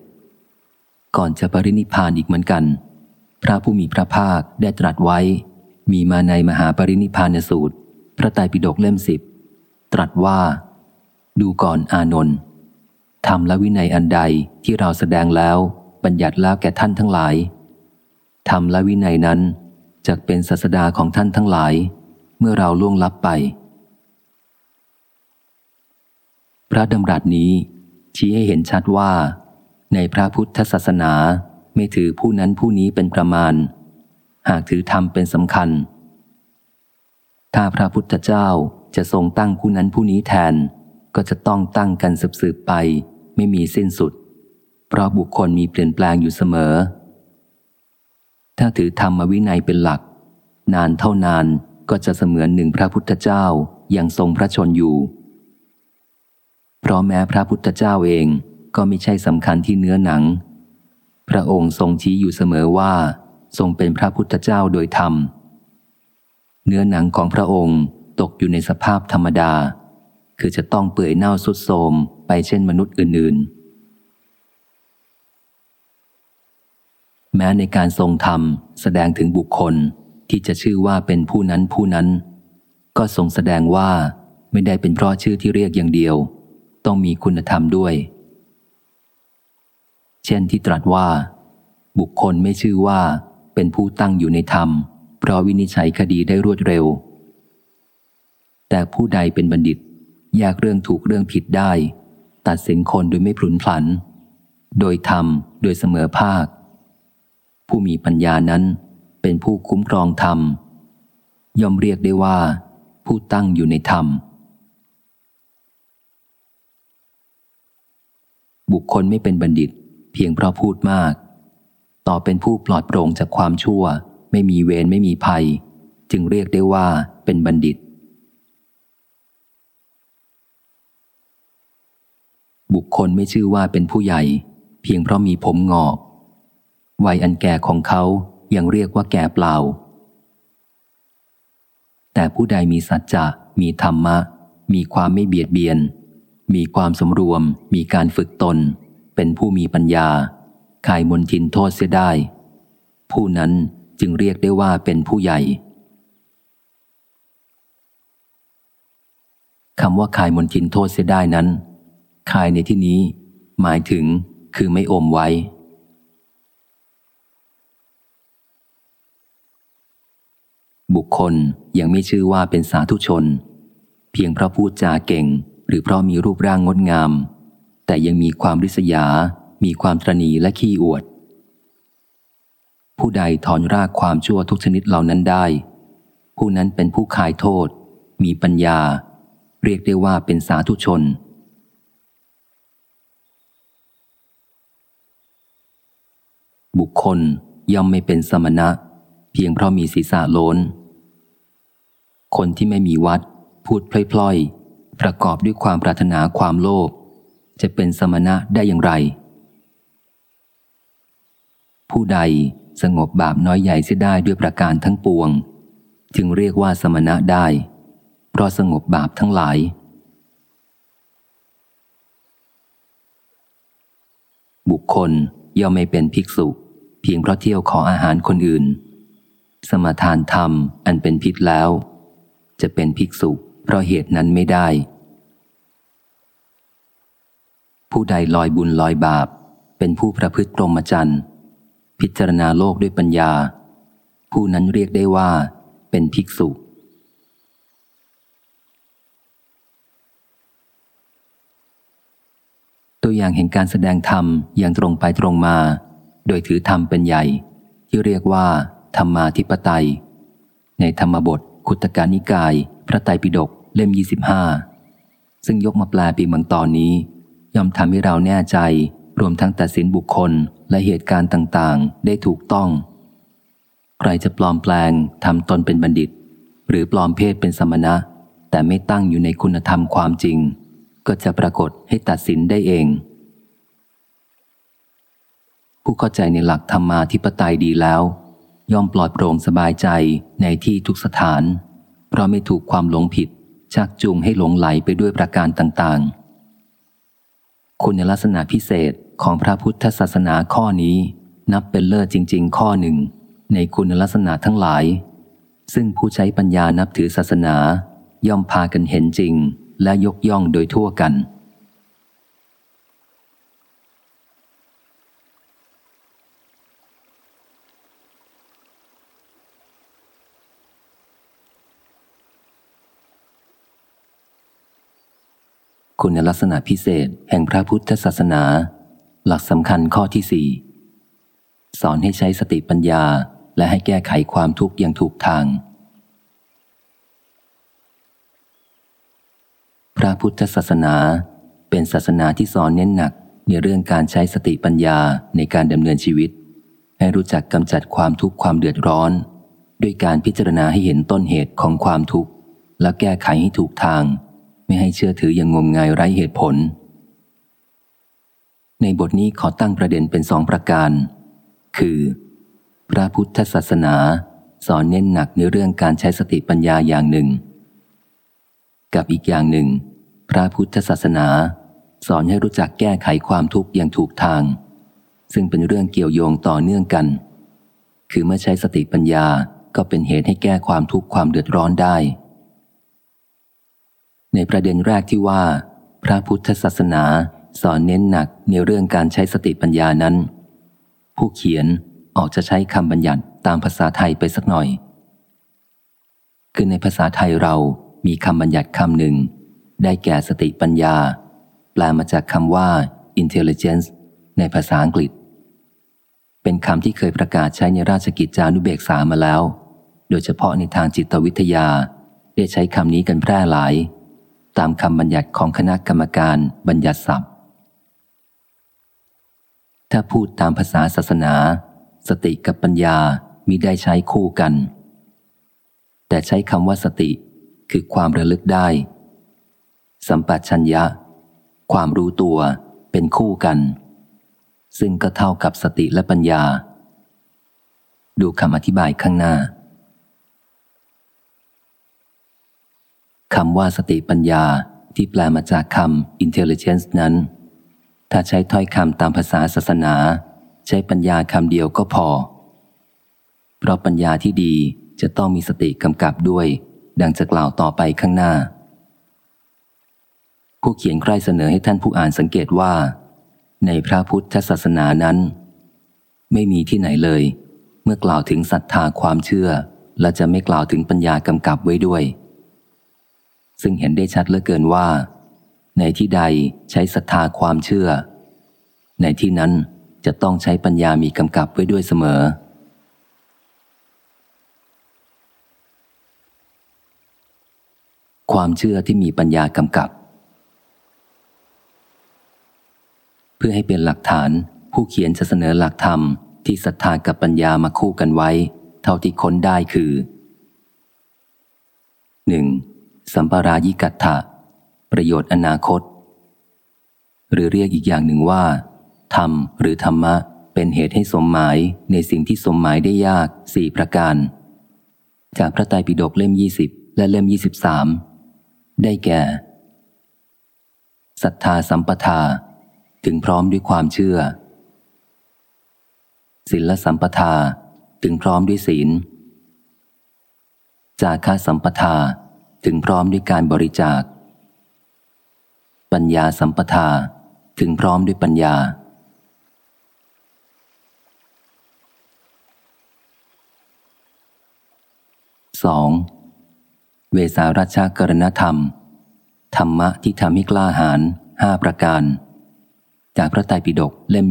ก่อนจะปรินิพานอีกเหมือนกัน พระผู้มีพระภาคได้ตรัสไว้ มีมาในมหาปรินิพานสูตร พระไตรปิฎกเล่มสิบตรัสว่า ดูก่อนอานนท์ธรรมและวินัยอันใดที่เราแสดงแล้วบัญญัติแล้วแก่ท่านทั้งหลายธรรมและวินัยนั้นจะเป็นศาสดาของท่านทั้งหลาย เมื่อเราล่วงลับไป พระดำรัสนี้ ชี้ให้เห็นชัดว่า ในพระพุทธศาสนาไม่ถือผู้นั้นผู้นี้เป็นประมาณ หากถือธรรมเป็นสำคัญ ถ้าพระพุทธเจ้าจะทรงตั้งผู้นั้นผู้นี้แทน ก็จะต้องตั้งกันสืบๆไป ไม่มีสิ้นสุด เพราะบุคคลมีเปลี่ยนแปลงอยู่เสมอ ถ้าถือธรรมวินัยเป็นหลัก นานเท่านานก็จะเสมือนหนึ่งพระพุทธเจ้ายังทรงพระชนอยู่ เพราะแม้พระพุทธเจ้าเองก็ไม่ใช่สำคัญที่เนื้อหนัง พระองค์ทรงชี้อยู่เสมอว่า ทรงเป็นพระพุทธเจ้าโดยธรรม เนื้อหนังของพระองค์ตกอยู่ในสภาพธรรมดา คือจะต้องเปื่อยเน่าสุดโทมไปเช่นมนุษย์อื่น ๆ แม้ในการทรงธรรมแสดงถึงบุคคลที่จะชื่อว่าเป็นผู้นั้นผู้นั้น ก็ทรงแสดงว่าไม่ได้เป็นเพราะชื่อที่เรียกอย่างเดียว ต้องมีคุณธรรมด้วย เช่นที่ตรัสว่า บุคคลไม่ชื่อว่าเป็นผู้ตั้งอยู่ในธรรม เพราะวินิจฉัยคดีได้รวดเร็ว แต่ผู้ใดเป็นบัณฑิตแยกเรื่องถูกเรื่องผิดได้ ตัดสินคนโดยไม่พลุนพลัน โดยธรรม โดยเสมอภาค ผู้มีปัญญานั้นเป็นผู้คุ้มครองธรรมย่อมเรียกได้ว่า ผู้ตั้งอยู่ในธรรม บุคคลไม่เป็นบัณฑิต เพียงเพราะพูดมาก ต่อเป็นผู้ปลอดโปร่งจากความชั่ว ไม่มีเวรไม่มีภัย จึงเรียกได้ว่าเป็นบัณฑิต บุคคลไม่ชื่อว่าเป็นผู้ใหญ่ เพียงเพราะมีผมงอกวัยอันแก่ของเขายังเรียกว่าแก่เปล่า แต่ผู้ใดมีสัจจะมีธรรมะ มีความไม่เบียดเบียน มีความสมรวม มีการฝึกตน เป็นผู้มีปัญญาคายมนทินโทษเสียได้ ผู้นั้นจึงเรียกได้ว่าเป็นผู้ใหญ่คำว่าคายมนทินโทษเสียได้นั้นคายในที่นี้ หมายถึงคือไม่อมไว้ บุคคลยังไม่ชื่อว่าเป็นสาธุชน เพียงเพราะพูดจาเก่ง หรือเพราะมีรูปร่างงดงาม แต่ยังมีความริษยา มีความตรณีและขี้อวด ผู้ใดถอนรากความชั่วทุกชนิดเหล่านั้นได้ ผู้นั้นเป็นผู้คายโทษ มีปัญญา เรียกได้ว่าเป็นสาธุชนบุคคลย่อมไม่เป็นสมณะ เพียงเพราะมีศีรษะโลนคนที่ไม่มีวัด พูดพล่อย ประกอบด้วยความปรารถนาความโลภจะเป็นสมณะได้อย่างไร ผู้ใดสงบบาปน้อยใหญ่เสียได้ด้วยประการทั้งปวง จึงเรียกว่าสมณะได้ เพราะสงบบาปทั้งหลาย บุคคลย่อมไม่เป็นภิกษุ เพียงเพราะเที่ยวขออาหารคนอื่น สมทานธรรมอันเป็นพิษแล้ว จะเป็นภิกษุ เพราะเหตุนั้นไม่ได้ ผู้ใดลอยบุญลอยบาป เป็นผู้ประพฤติกรมจรรย์พิจารณาโลกด้วยปัญญา ผู้นั้นเรียกได้ว่า เป็นภิกษุ ตัวอย่างแห่งการแสดงธรรมอย่างตรงไปตรงมา โดยถือธรรมเป็นใหญ่ ที่เรียกว่า ธรรมาธิปไตย ในธรรมบทขุตการนิกาย พระไตรปิฎกเล่ม 25 ซึ่งยกมาแปลปีเมืองตอนนี้ ย่อมทำให้เราแน่ใจ รวมทั้งตัดสินบุคคลและเหตุการณ์ต่างๆ ได้ถูกต้อง ใครจะปลอมแปลงทำตนเป็นบัณฑิต หรือปลอมเพศเป็นสมณะ แต่ไม่ตั้งอยู่ในคุณธรรมความจริง ก็จะปรากฏให้ตัดสินได้เอง ผู้เข้าใจในหลักธรรมาธิปไตยดีแล้ว ย่อมปลอดโปร่งสบายใจในที่ทุกสถาน เพราะไม่ถูกความหลงผิดชักจูงให้หลงไหลไปด้วยประการต่างๆ คุณลักษณะพิเศษของพระพุทธศาสนาข้อนี้ นับเป็นเลิศจริง ๆ ข้อหนึ่ง ในคุณลักษณะทั้งหลาย ซึ่งผู้ใช้ปัญญานับถือศาสนา ย่อมพากันเห็นจริงและยกย่องโดยทั่วกัน คุณลักษณะพิเศษแห่งพระพุทธศาสนา หลักสำคัญข้อที่สี่สอนให้ใช้สติปัญญาและให้แก้ไขความทุกข์อย่างถูกทาง พระพุทธศาสนาเป็นศาสนาที่สอนเน้นหนักในเรื่องการใช้สติปัญญาในการดำเนินชีวิต ให้รู้จักกำจัดความทุกข์ความเดือดร้อน ด้วยการพิจารณาให้เห็นต้นเหตุของความทุกข์ และแก้ไขให้ถูกทาง ไม่ให้เชื่อถืออย่างงมงายไร้เหตุผล ในบทนี้ขอตั้งประเด็นเป็นสองประการ คือ พระพุทธศาสนา สอนเน้นหนักในเรื่องการใช้สติปัญญาอย่างหนึ่ง กับอีกอย่างหนึ่ง พระพุทธศาสนา สอนให้รู้จักแก้ไขความทุกข์อย่างถูกทาง ซึ่งเป็นเรื่องเกี่ยวโยงต่อเนื่องกัน คือเมื่อใช้สติปัญญาก็เป็นเหตุให้แก้ความทุกข์ความเดือดร้อนได้ ในประเด็นแรกที่ว่า พระพุทธศาสนาสอนเน้นหนักในเรื่องการใช้สติปัญญานั้น ผู้เขียนออกจะใช้คำบัญญัติตามภาษาไทยไปสักหน่อย คือในภาษาไทยเรามีคำบัญญัติคำหนึ่ง ได้แก่สติปัญญา แปลมาจากคำว่า intelligence ในภาษาอังกฤษ เป็นคำที่เคยประกาศใช้ในราชกิจจานุเบกษามาแล้ว โดยเฉพาะในทางจิตวิทยา ได้ใช้คำนี้กันแพร่หลาย ตามคำบัญญัติของคณะกรรมการบัญญัติศัพท์ ถ้าพูดตามภาษาศาสนา สติกับปัญญามิได้ใช้คู่กัน แต่ใช้คำว่าสติคือความระลึกได้ สัมปชัญญะ ความรู้ตัวเป็นคู่กัน ซึ่งก็เท่ากับสติและปัญญา ดูคำอธิบายข้างหน้า คำว่าสติปัญญาที่แปลมาจากคำ intelligence นั้น ถ้าใช้ถ้อยคำตามภาษาศาสนา ใช้ปัญญาคำเดียวก็พอ เพราะปัญญาที่ดีจะต้องมีสติกำกับด้วย ดังจะกล่าวต่อไปข้างหน้า ผู้เขียนใครเสนอให้ท่านผู้อ่านสังเกตว่า ในพระพุทธศาสนานั้น ไม่มีที่ไหนเลย เมื่อกล่าวถึงศรัทธาความเชื่อ และจะไม่กล่าวถึงปัญญากำกับไว้ด้วย ซึ่งเห็นได้ชัดเหลือเกินว่า ในที่ใดใช้ศรัทธาความเชื่อ ในที่นั้นจะต้องใช้ปัญญามีกำกับไว้ด้วยเสมอ ความเชื่อที่มีปัญญากำกับ เพื่อให้เป็นหลักฐานผู้เขียนจะเสนอหลักธรรมที่ศรัทธากับปัญญามาคู่กันไว้ เท่าที่ค้นได้คือ 1. สัมปรายิกัตถะประโยชน์อนาคต หรือเรียกอีกอย่างหนึ่งว่าธรรมหรือธรรมะ เป็นเหตุให้สมหมายในสิ่งที่สมหมายได้ยากสี่ประการ จากพระไตรปิฎกเล่ม 20 และเล่ม 23 ได้แก่ศรัทธาสัมปทา ถึงพร้อมด้วยความเชื่อศีลสัมปทาถึงพร้อมด้วยศีล จาคาสัมปทา ถึงพร้อมด้วยการบริจาค ปัญญาสัมปทาถึงพร้อมด้วยปัญญา 2. เวสาราชากรณธรรม ธรรมะที่ทำให้กล้าหาญห้าประการ จากพระไตรปิฎกเล่ม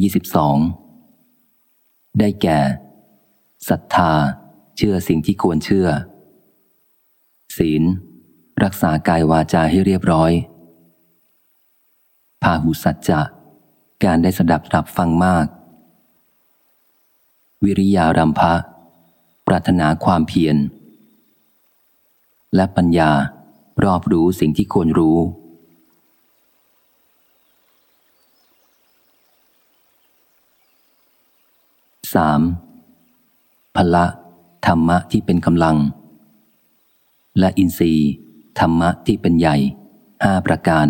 22 ได้แก่ศรัทธา เชื่อสิ่งที่ควรเชื่อ ศีล รักษากายวาจาให้เรียบร้อย พาหุสัจจะ การได้สดับรับฟังมาก วิริยารัมภะปรารถนาความเพียร และปัญญารอบรู้สิ่งที่ควรรู้สามพละธรรมะที่เป็นกำลัง และอินทรีย์ ธรรมะที่เป็นใหญ่ห้าประการ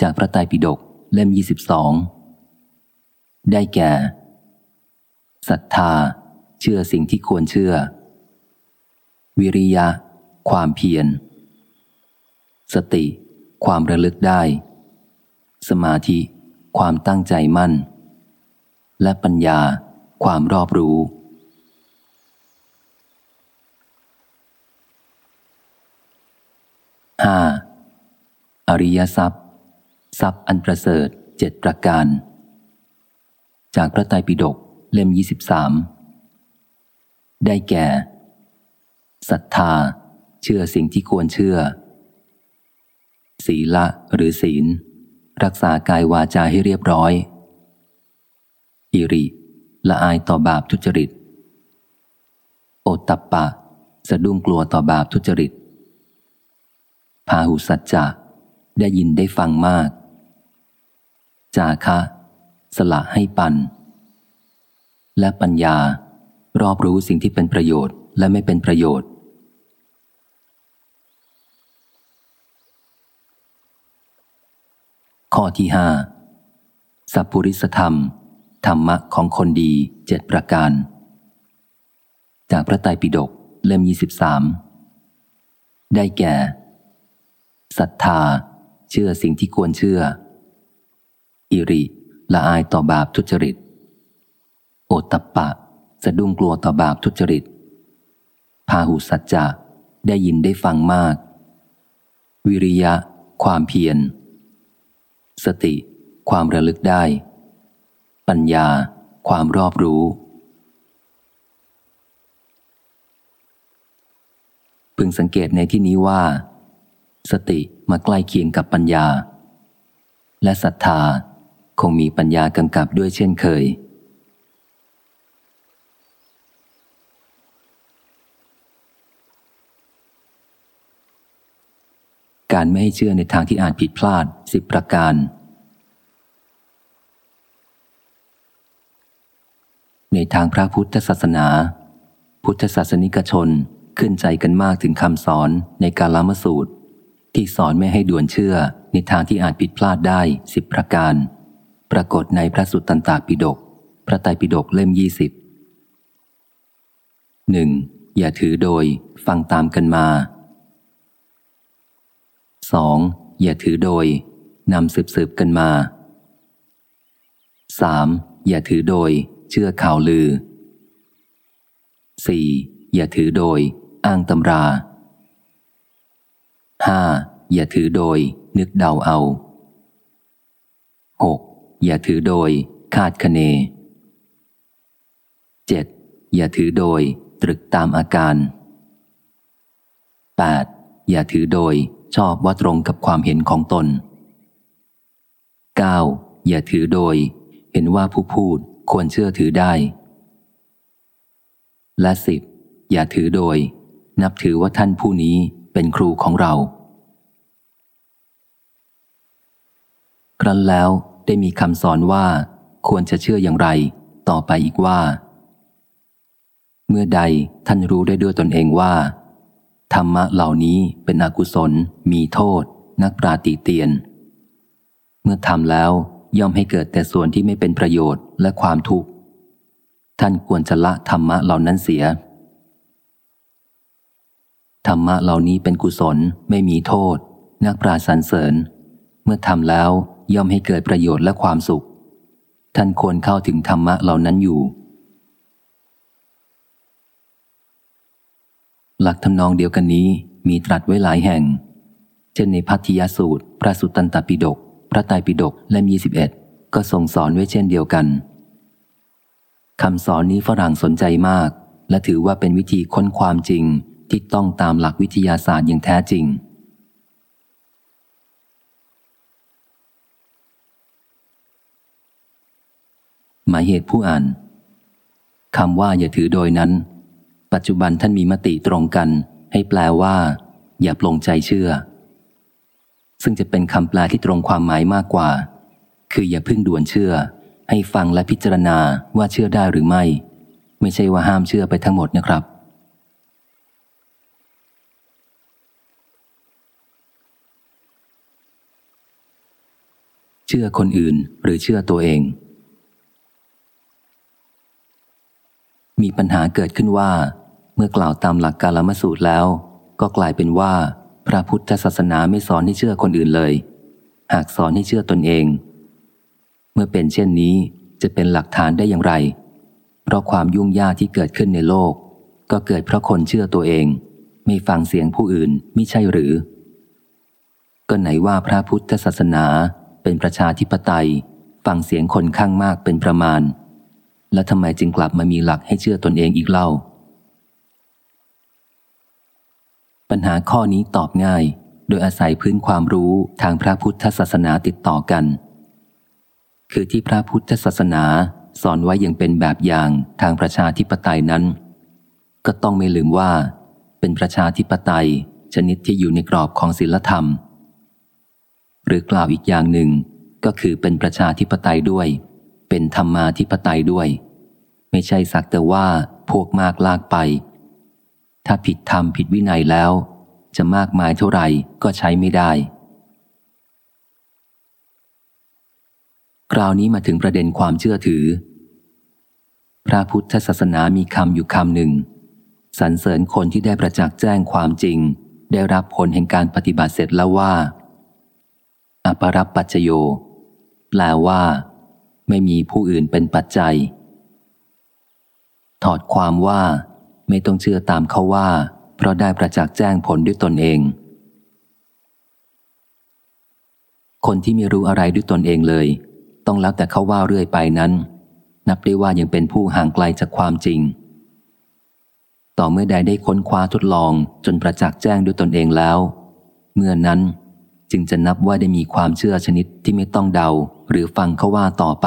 จากพระไตรปิฎกเล่ม 22 ได้แก่ศรัทธา เชื่อสิ่งที่ควรเชื่อ วิริยะ ความเพียร สติ ความระลึกได้ สมาธิ ความตั้งใจมั่น และปัญญา ความรอบรู้ ห้าอริยทรัพย์ ทรัพย์อันประเสริฐเจ็ดประการ จากพระไตรปิฎกเล่ม 23 ได้แก่ศรัทธา เชื่อสิ่งที่ควรเชื่อ ศีละหรือศีล รักษากายวาจาให้เรียบร้อย อิริ ละอายต่อบาปทุจริต โอตตัปปะ สะดุ้งกลัวต่อบาปทุจริต พาหุสัจจะได้ยินได้ฟังมาก จาคะ สละให้ปัน และปัญญา รอบรู้สิ่งที่เป็นประโยชน์และไม่เป็นประโยชน์ ข้อที่ห้าสัพพุริสธรรม ธรรมะของคนดีเจ็ดประการ จากพระไตรปิฎกเล่ม 23 ได้แก่ ศรัทธา เชื่อสิ่งที่ควรเชื่อ อิริ ละอายต่อบาปทุจริต โอตตปปะ สะดุ้งกลัวต่อบาปทุจริต พาหุสัจจะ ได้ยินได้ฟังมาก วิริยะ ความเพียร สติ ความระลึกได้ ปัญญา ความรอบรู้พึงสังเกตในที่นี้ว่า สติมาใกล้เคียงกับปัญญา และศรัทธาคงมีปัญญากำกับด้วยเช่นเคย การไม่ให้เชื่อในทางที่อาจผิดพลาดสิบประการ ในทางพระพุทธศาสนา พุทธศาสนิกชนขึ้นใจกันมากถึงคำสอนในการละมสูตร ที่สอนไม่ให้ด่วนเชื่อในทางที่อาจผิดพลาดได้สิบประการ ปรากฏในพระสุตตันตปิฎกพระไตรปิฎกเล่มยี่สิบหนึ่งอย่าถือโดยฟังตามกันมา 2. อย่าถือโดยนำสืบสืบกันมา 3. อย่าถือโดยเชื่อข่าวลือ 4. อย่าถือโดยอ้างตำรา ห้าอย่าถือโดย นึกเดาเอาหกอย่าถือโดย คาดคะเนเจ็ดอย่าถือโดย ตรึกตามอาการ 8. อย่าถือโดย ชอบว่าตรงกับความเห็นของตน 9. อย่าถือโดย เห็นว่าผู้พูดควรเชื่อถือได้ และสิบอย่าถือโดย นับถือว่าท่านผู้นี้ เป็นครูของเรา ครั้นแล้วได้มีคำสอนว่า ควรจะเชื่ออย่างไร ต่อไปอีกว่า เมื่อใดท่านรู้ได้ด้วยตนเองว่า ธรรมะเหล่านี้เป็นอกุศล มีโทษ นักปราติเตียน เมื่อทำแล้วย่อมให้เกิดแต่ส่วนที่ไม่เป็นประโยชน์และความทุกข์ ท่านควรจะละธรรมะเหล่านั้นเสีย ธรรมะเหล่านี้เป็นกุศลไม่มีโทษ นักปราสรรเสริญ เมื่อทำแล้วย่อมให้เกิดประโยชน์และความสุข ท่านควรเข้าถึงธรรมะเหล่านั้นอยู่ หลักทำนองเดียวกันนี้มีตรัสไว้หลายแห่ง เช่นในพัทธิยสูตร พระสุตตันตปิฎกพระไตรปิฎกและมีสิบเอ็ดก็ทรงสอนไว้เช่นเดียวกันคำสอนนี้ฝรั่งสนใจมาก และถือว่าเป็นวิธีค้นความจริง ที่ต้องตามหลักวิทยาศาสตร์อย่างแท้จริง หมายเหตุผู้อ่านคำว่าอย่าถือโดยนั้น ปัจจุบันท่านมีมติตรงกัน ให้แปลว่า อย่าปลงใจเชื่อ ซึ่งจะเป็นคำแปลที่ตรงความหมายมากกว่า คืออย่าพึ่งด่วนเชื่อ ให้ฟังและพิจารณาว่าเชื่อได้หรือไม่ ไม่ใช่ว่าห้ามเชื่อไปทั้งหมดนะครับ เชื่อคนอื่นหรือเชื่อตัวเอง มีปัญหาเกิดขึ้นว่า เมื่อกล่าวตามหลักการละมสูตรแล้ว ก็กลายเป็นว่า พระพุทธศาสนาไม่สอนให้เชื่อคนอื่นเลย หากสอนให้เชื่อตนเอง เมื่อเป็นเช่นนี้จะเป็นหลักฐานได้อย่างไร เพราะความยุ่งยากที่เกิดขึ้นในโลก ก็เกิดเพราะคนเชื่อตัวเอง ไม่ฟังเสียงผู้อื่นไม่ใช่หรือ ก็ไหนว่าพระพุทธศาสนา เป็นประชาธิปไตย ฟังเสียงคนข้างมากเป็นประมาณ แล้วทำไมจึงกลับมามีหลักให้เชื่อตนเองอีกเล่า ปัญหาข้อนี้ตอบง่าย โดยอาศัยพื้นความรู้ทางพระพุทธศาสนาติดต่อกัน คือที่พระพุทธศาสนาสอนไว้อย่างเป็นแบบอย่างทางประชาธิปไตยนั้น ก็ต้องไม่ลืมว่า เป็นประชาธิปไตย ชนิดที่อยู่ในกรอบของศีลธรรม หรือกล่าวอีกอย่างหนึ่ง ก็คือเป็นประชาธิปไตยด้วย เป็นธรรมาธิปไตยด้วย ไม่ใช่สักแต่ว่าพวกมากลากไป ถ้าผิดธรรมผิดวินัยแล้ว จะมากมายเท่าไหร่ก็ใช้ไม่ได้ คราวนี้มาถึงประเด็นความเชื่อถือ พระพุทธศาสนามีคำอยู่คำหนึ่งสรรเสริญคนที่ได้ประจักษ์แจ้งความจริง ได้รับผลแห่งการปฏิบัติเสร็จแล้วว่า อปรับปัจจโย แปลว่า ไม่มีผู้อื่นเป็นปัจจัย ถอดความว่า ไม่ต้องเชื่อตามเขาว่า เพราะได้ประจักษ์แจ้งผลด้วยตนเอง คนที่ไม่รู้อะไรด้วยตนเองเลย ต้องแล้วแต่เขาว่าเรื่อยไปนั้น นับได้ว่ายังเป็นผู้ห่างไกลจากความจริง ต่อเมื่อใดได้ค้นคว้าทดลองจนประจักษ์แจ้งด้วยตนเองแล้ว เมื่อนั้น จึงจะนับว่าได้มีความเชื่อชนิดที่ไม่ต้องเดาหรือฟังเขาว่าต่อไป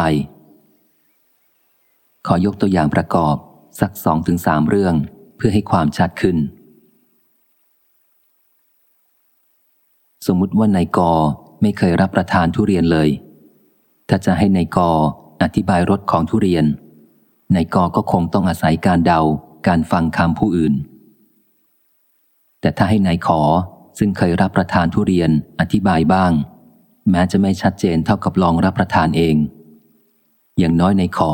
ขอยกตัวอย่างประกอบสักสองถึงสามเรื่องเพื่อให้ความชัดขึ้น สมมุติว่านายกไม่เคยรับประทานทุเรียนเลย ถ้าจะให้นายกอธิบายรสของทุเรียนนายกก็คงต้องอาศัยการเดาการฟังคำผู้อื่น แต่ถ้าให้นายขอ ซึ่งเคยรับประทานทุเรียนอธิบายบ้าง แม้จะไม่ชัดเจนเท่ากับลองรับประทานเอง อย่างน้อยในขอ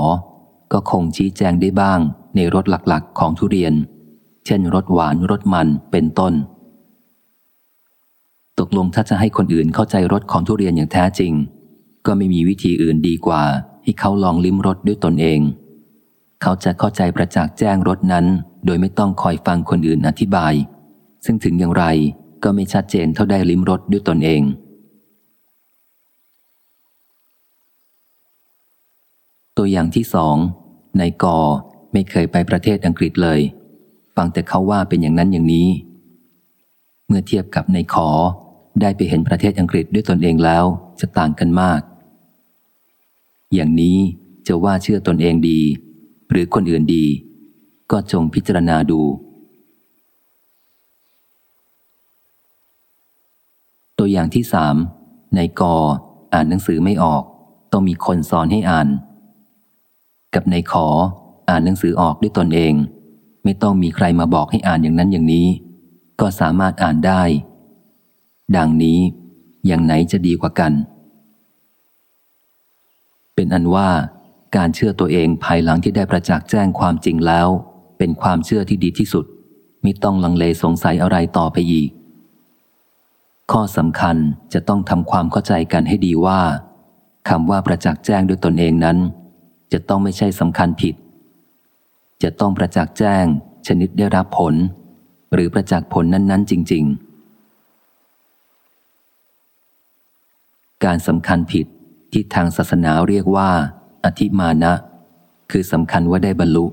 ก็คงชี้แจงได้บ้างในรสหลักๆ ของทุเรียน เช่นรสหวานรสมันเป็นต้น ตกลงถ้าจะให้คนอื่นเข้าใจรสของทุเรียนอย่างแท้จริง ก็ไม่มีวิธีอื่นดีกว่าให้เขาลองลิ้มรสด้วยตนเอง เขาจะเข้าใจประจักษ์แจ้งรสนั้น โดยไม่ต้องคอยฟังคนอื่นอธิบาย ซึ่งถึงอย่างไร ก็ไม่ชัดเจนเท่าได้ลิ้มรสด้วยตนเอง ตัวอย่างที่สองนายกอไม่เคยไปประเทศอังกฤษเลย ฟังแต่เขาว่าเป็นอย่างนั้นอย่างนี้ เมื่อเทียบกับนายขอได้ไปเห็นประเทศอังกฤษด้วยตนเองแล้วจะต่างกันมาก อย่างนี้จะว่าเชื่อตนเองดี หรือคนอื่นดี ก็จงพิจารณาดู ตัวอย่างที่สามในกออ่านหนังสือไม่ออก ต้องมีคนสอนให้อ่าน กับในขออ่านหนังสือออกด้วยตนเอง ไม่ต้องมีใครมาบอกให้อ่านอย่างนั้นอย่างนี้ ก็สามารถอ่านได้ ดังนี้อย่างไหนจะดีกว่ากัน เป็นอันว่าการเชื่อตัวเองภายหลังที่ได้ประจักษ์แจ้งความจริงแล้ว เป็นความเชื่อที่ดีที่สุด ไม่ต้องลังเลสงสัยอะไรต่อไปอีก ข้อสำคัญจะต้องทำความเข้าใจกันให้ดีว่าคำว่าประจักษ์แจ้งด้วยตนเองนั้น จะต้องไม่ใช่สำคัญผิด จะต้องประจักษ์แจ้ง ชนิดได้รับผล หรือประจักษ์ผลนั้น ๆ จริง ๆ การสำคัญผิดที่ทางศาสนาเรียกว่า อธิมานะ คือสำคัญว่าได้บรรลุ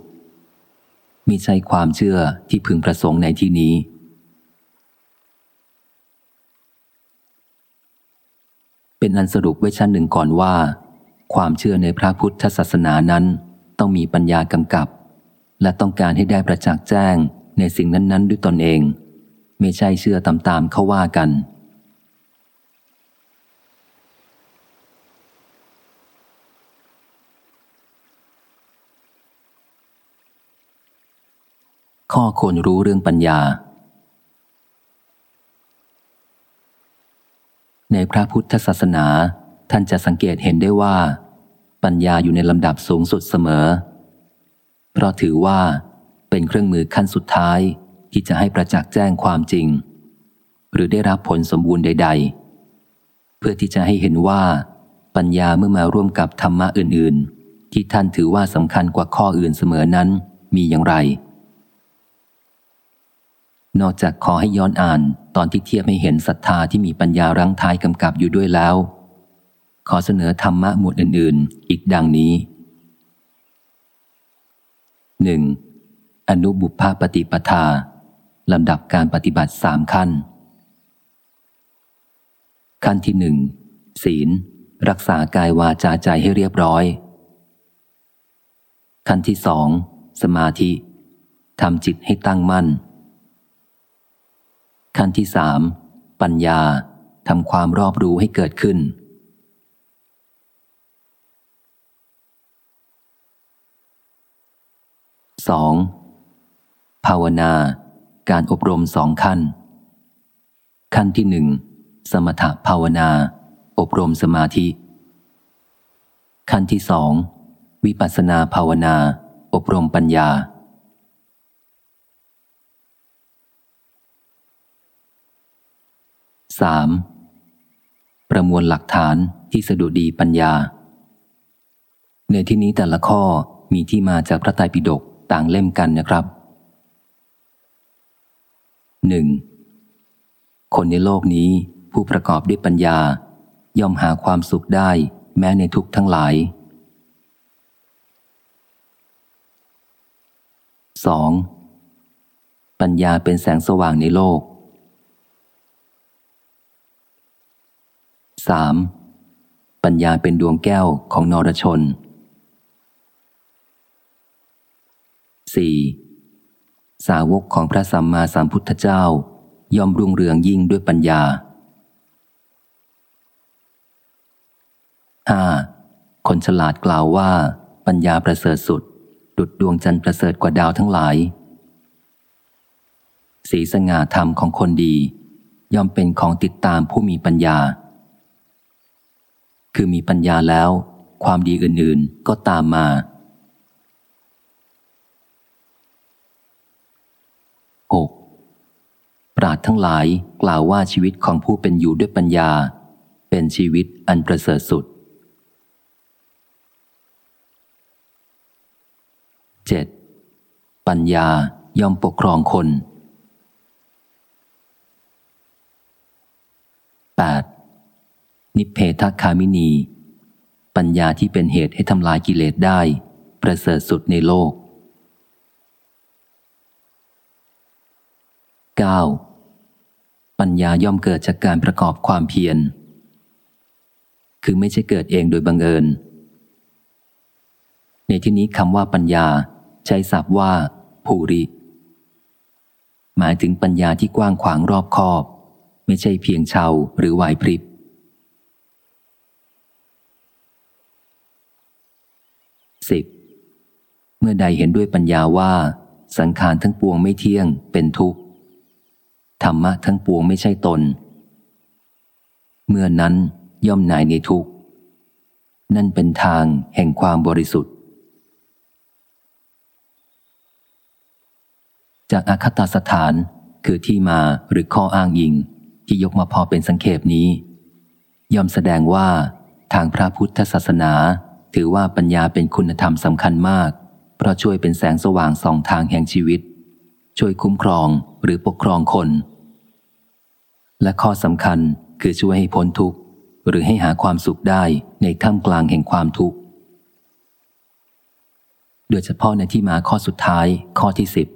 มิใช่ความเชื่อที่พึงประสงค์ในที่นี้ เป็นอันสรุปไว้ชั้นหนึ่งก่อนว่า ความเชื่อในพระพุทธศาสนานั้น ต้องมีปัญญากำกับ และต้องการให้ได้ประจักษ์แจ้งในสิ่งนั้น ๆ ด้วยตนเอง ไม่ใช่เชื่อตามๆเขาว่ากัน ข้อควรรู้เรื่องปัญญา ในพระพุทธศาสนา ท่านจะสังเกตเห็นได้ว่า ปัญญาอยู่ในลำดับสูงสุดเสมอ เพราะถือว่า เป็นเครื่องมือขั้นสุดท้ายที่จะให้ประจักษ์แจ้งความจริง หรือได้รับผลสมบูรณ์ใด ๆ เพื่อที่จะให้เห็นว่า ปัญญาเมื่อมาร่วมกับธรรมะอื่น ๆ ที่ท่านถือว่าสำคัญกว่าข้ออื่นเสมอนั้นมีอย่างไร นอกจากขอให้ย้อนอ่านตอนที่เทียบให้เห็นศรัทธาที่มีปัญญารังท้ายกำกับอยู่ด้วยแล้ว ขอเสนอธรรมะหมวดอื่น ๆ อีกดังนี้ 1. อนุบุพปฏิปทาลำดับการปฏิบัติสามขั้น ขั้นที่หนึ่งศีล รักษากายวาจาใจให้เรียบร้อย ขั้นที่สองสมาธิทำจิตให้ตั้งมั่น ขั้นที่สามปัญญาทำความรอบรู้ให้เกิดขึ้นสองภาวนา การอบรมสองขั้น ขั้นที่หนึ่งสมถภาวนา อบรมสมาธิ ขั้นที่สองวิปัสสนาภาวนา อบรมปัญญา สามประมวลหลักฐานที่สะดุดีปัญญา ในที่นี้แต่ละข้อมีที่มาจากพระไตรปิฎกต่างเล่มกันนะครับหนึ่งคนในโลกนี้ผู้ประกอบด้วยปัญญา ย่อมหาความสุขได้แม้ในทุกทั้งหลาย 2. ปัญญาเป็นแสงสว่างในโลก 3. ปัญญาเป็นดวงแก้วของนรชน 4. สาวกของพระสัมมาสัมพุทธเจ้า ย่อมรุ่งเรืองยิ่งด้วยปัญญา 5. คนฉลาดกล่าวว่า ปัญญาประเสริฐสุด ดุดดวงจันทร์ประเสริฐกว่าดาวทั้งหลาย สีสง่าธรรมของคนดี ย่อมเป็นของติดตามผู้มีปัญญา คือมีปัญญาแล้ว ความดีอื่นๆก็ตามมา 6. ปราดทั้งหลายกล่าวว่าชีวิตของผู้เป็นอยู่ด้วยปัญญา เป็นชีวิตอันประเสริฐสุด 7. ปัญญาย่อมปกครองคน 8. นิเพทคามินี ปัญญาที่เป็นเหตุให้ทำลายกิเลสได้ ประเสริฐสุดในโลก 9. ปัญญาย่อมเกิดจากการประกอบความเพียร คือไม่ใช่เกิดเองโดยบังเอิญ ในที่นี้คำว่าปัญญาใช้ศัพท์ว่า ภูริ หมายถึงปัญญาที่กว้างขวางรอบคอบ ไม่ใช่เพียงเชาหรือไหวพริบ สิบเมื่อใดเห็นด้วยปัญญาว่า สังขารทั้งปวงไม่เที่ยงเป็นทุกข์ ธรรมะทั้งปวงไม่ใช่ตน เมื่อนั้นย่อมหนายในทุกข์ นั่นเป็นทางแห่งความบริสุทธิ์ จากอาคตสถานคือที่มาหรือข้ออ้างอิงที่ยกมาพอเป็นสังเขปนี้ ย่อมแสดงว่าทางพระพุทธศาสนา ถือว่าปัญญาเป็นคุณธรรมสำคัญมาก เพราะช่วยเป็นแสงสว่างสองทางแห่งชีวิต ช่วยคุ้มครองหรือปกครองคน และข้อสำคัญคือช่วยให้พ้นทุกข์ หรือให้หาความสุขได้ในท่ามกลางแห่งความทุกข์ โดยเฉพาะในที่มาข้อสุดท้ายข้อที่สิบ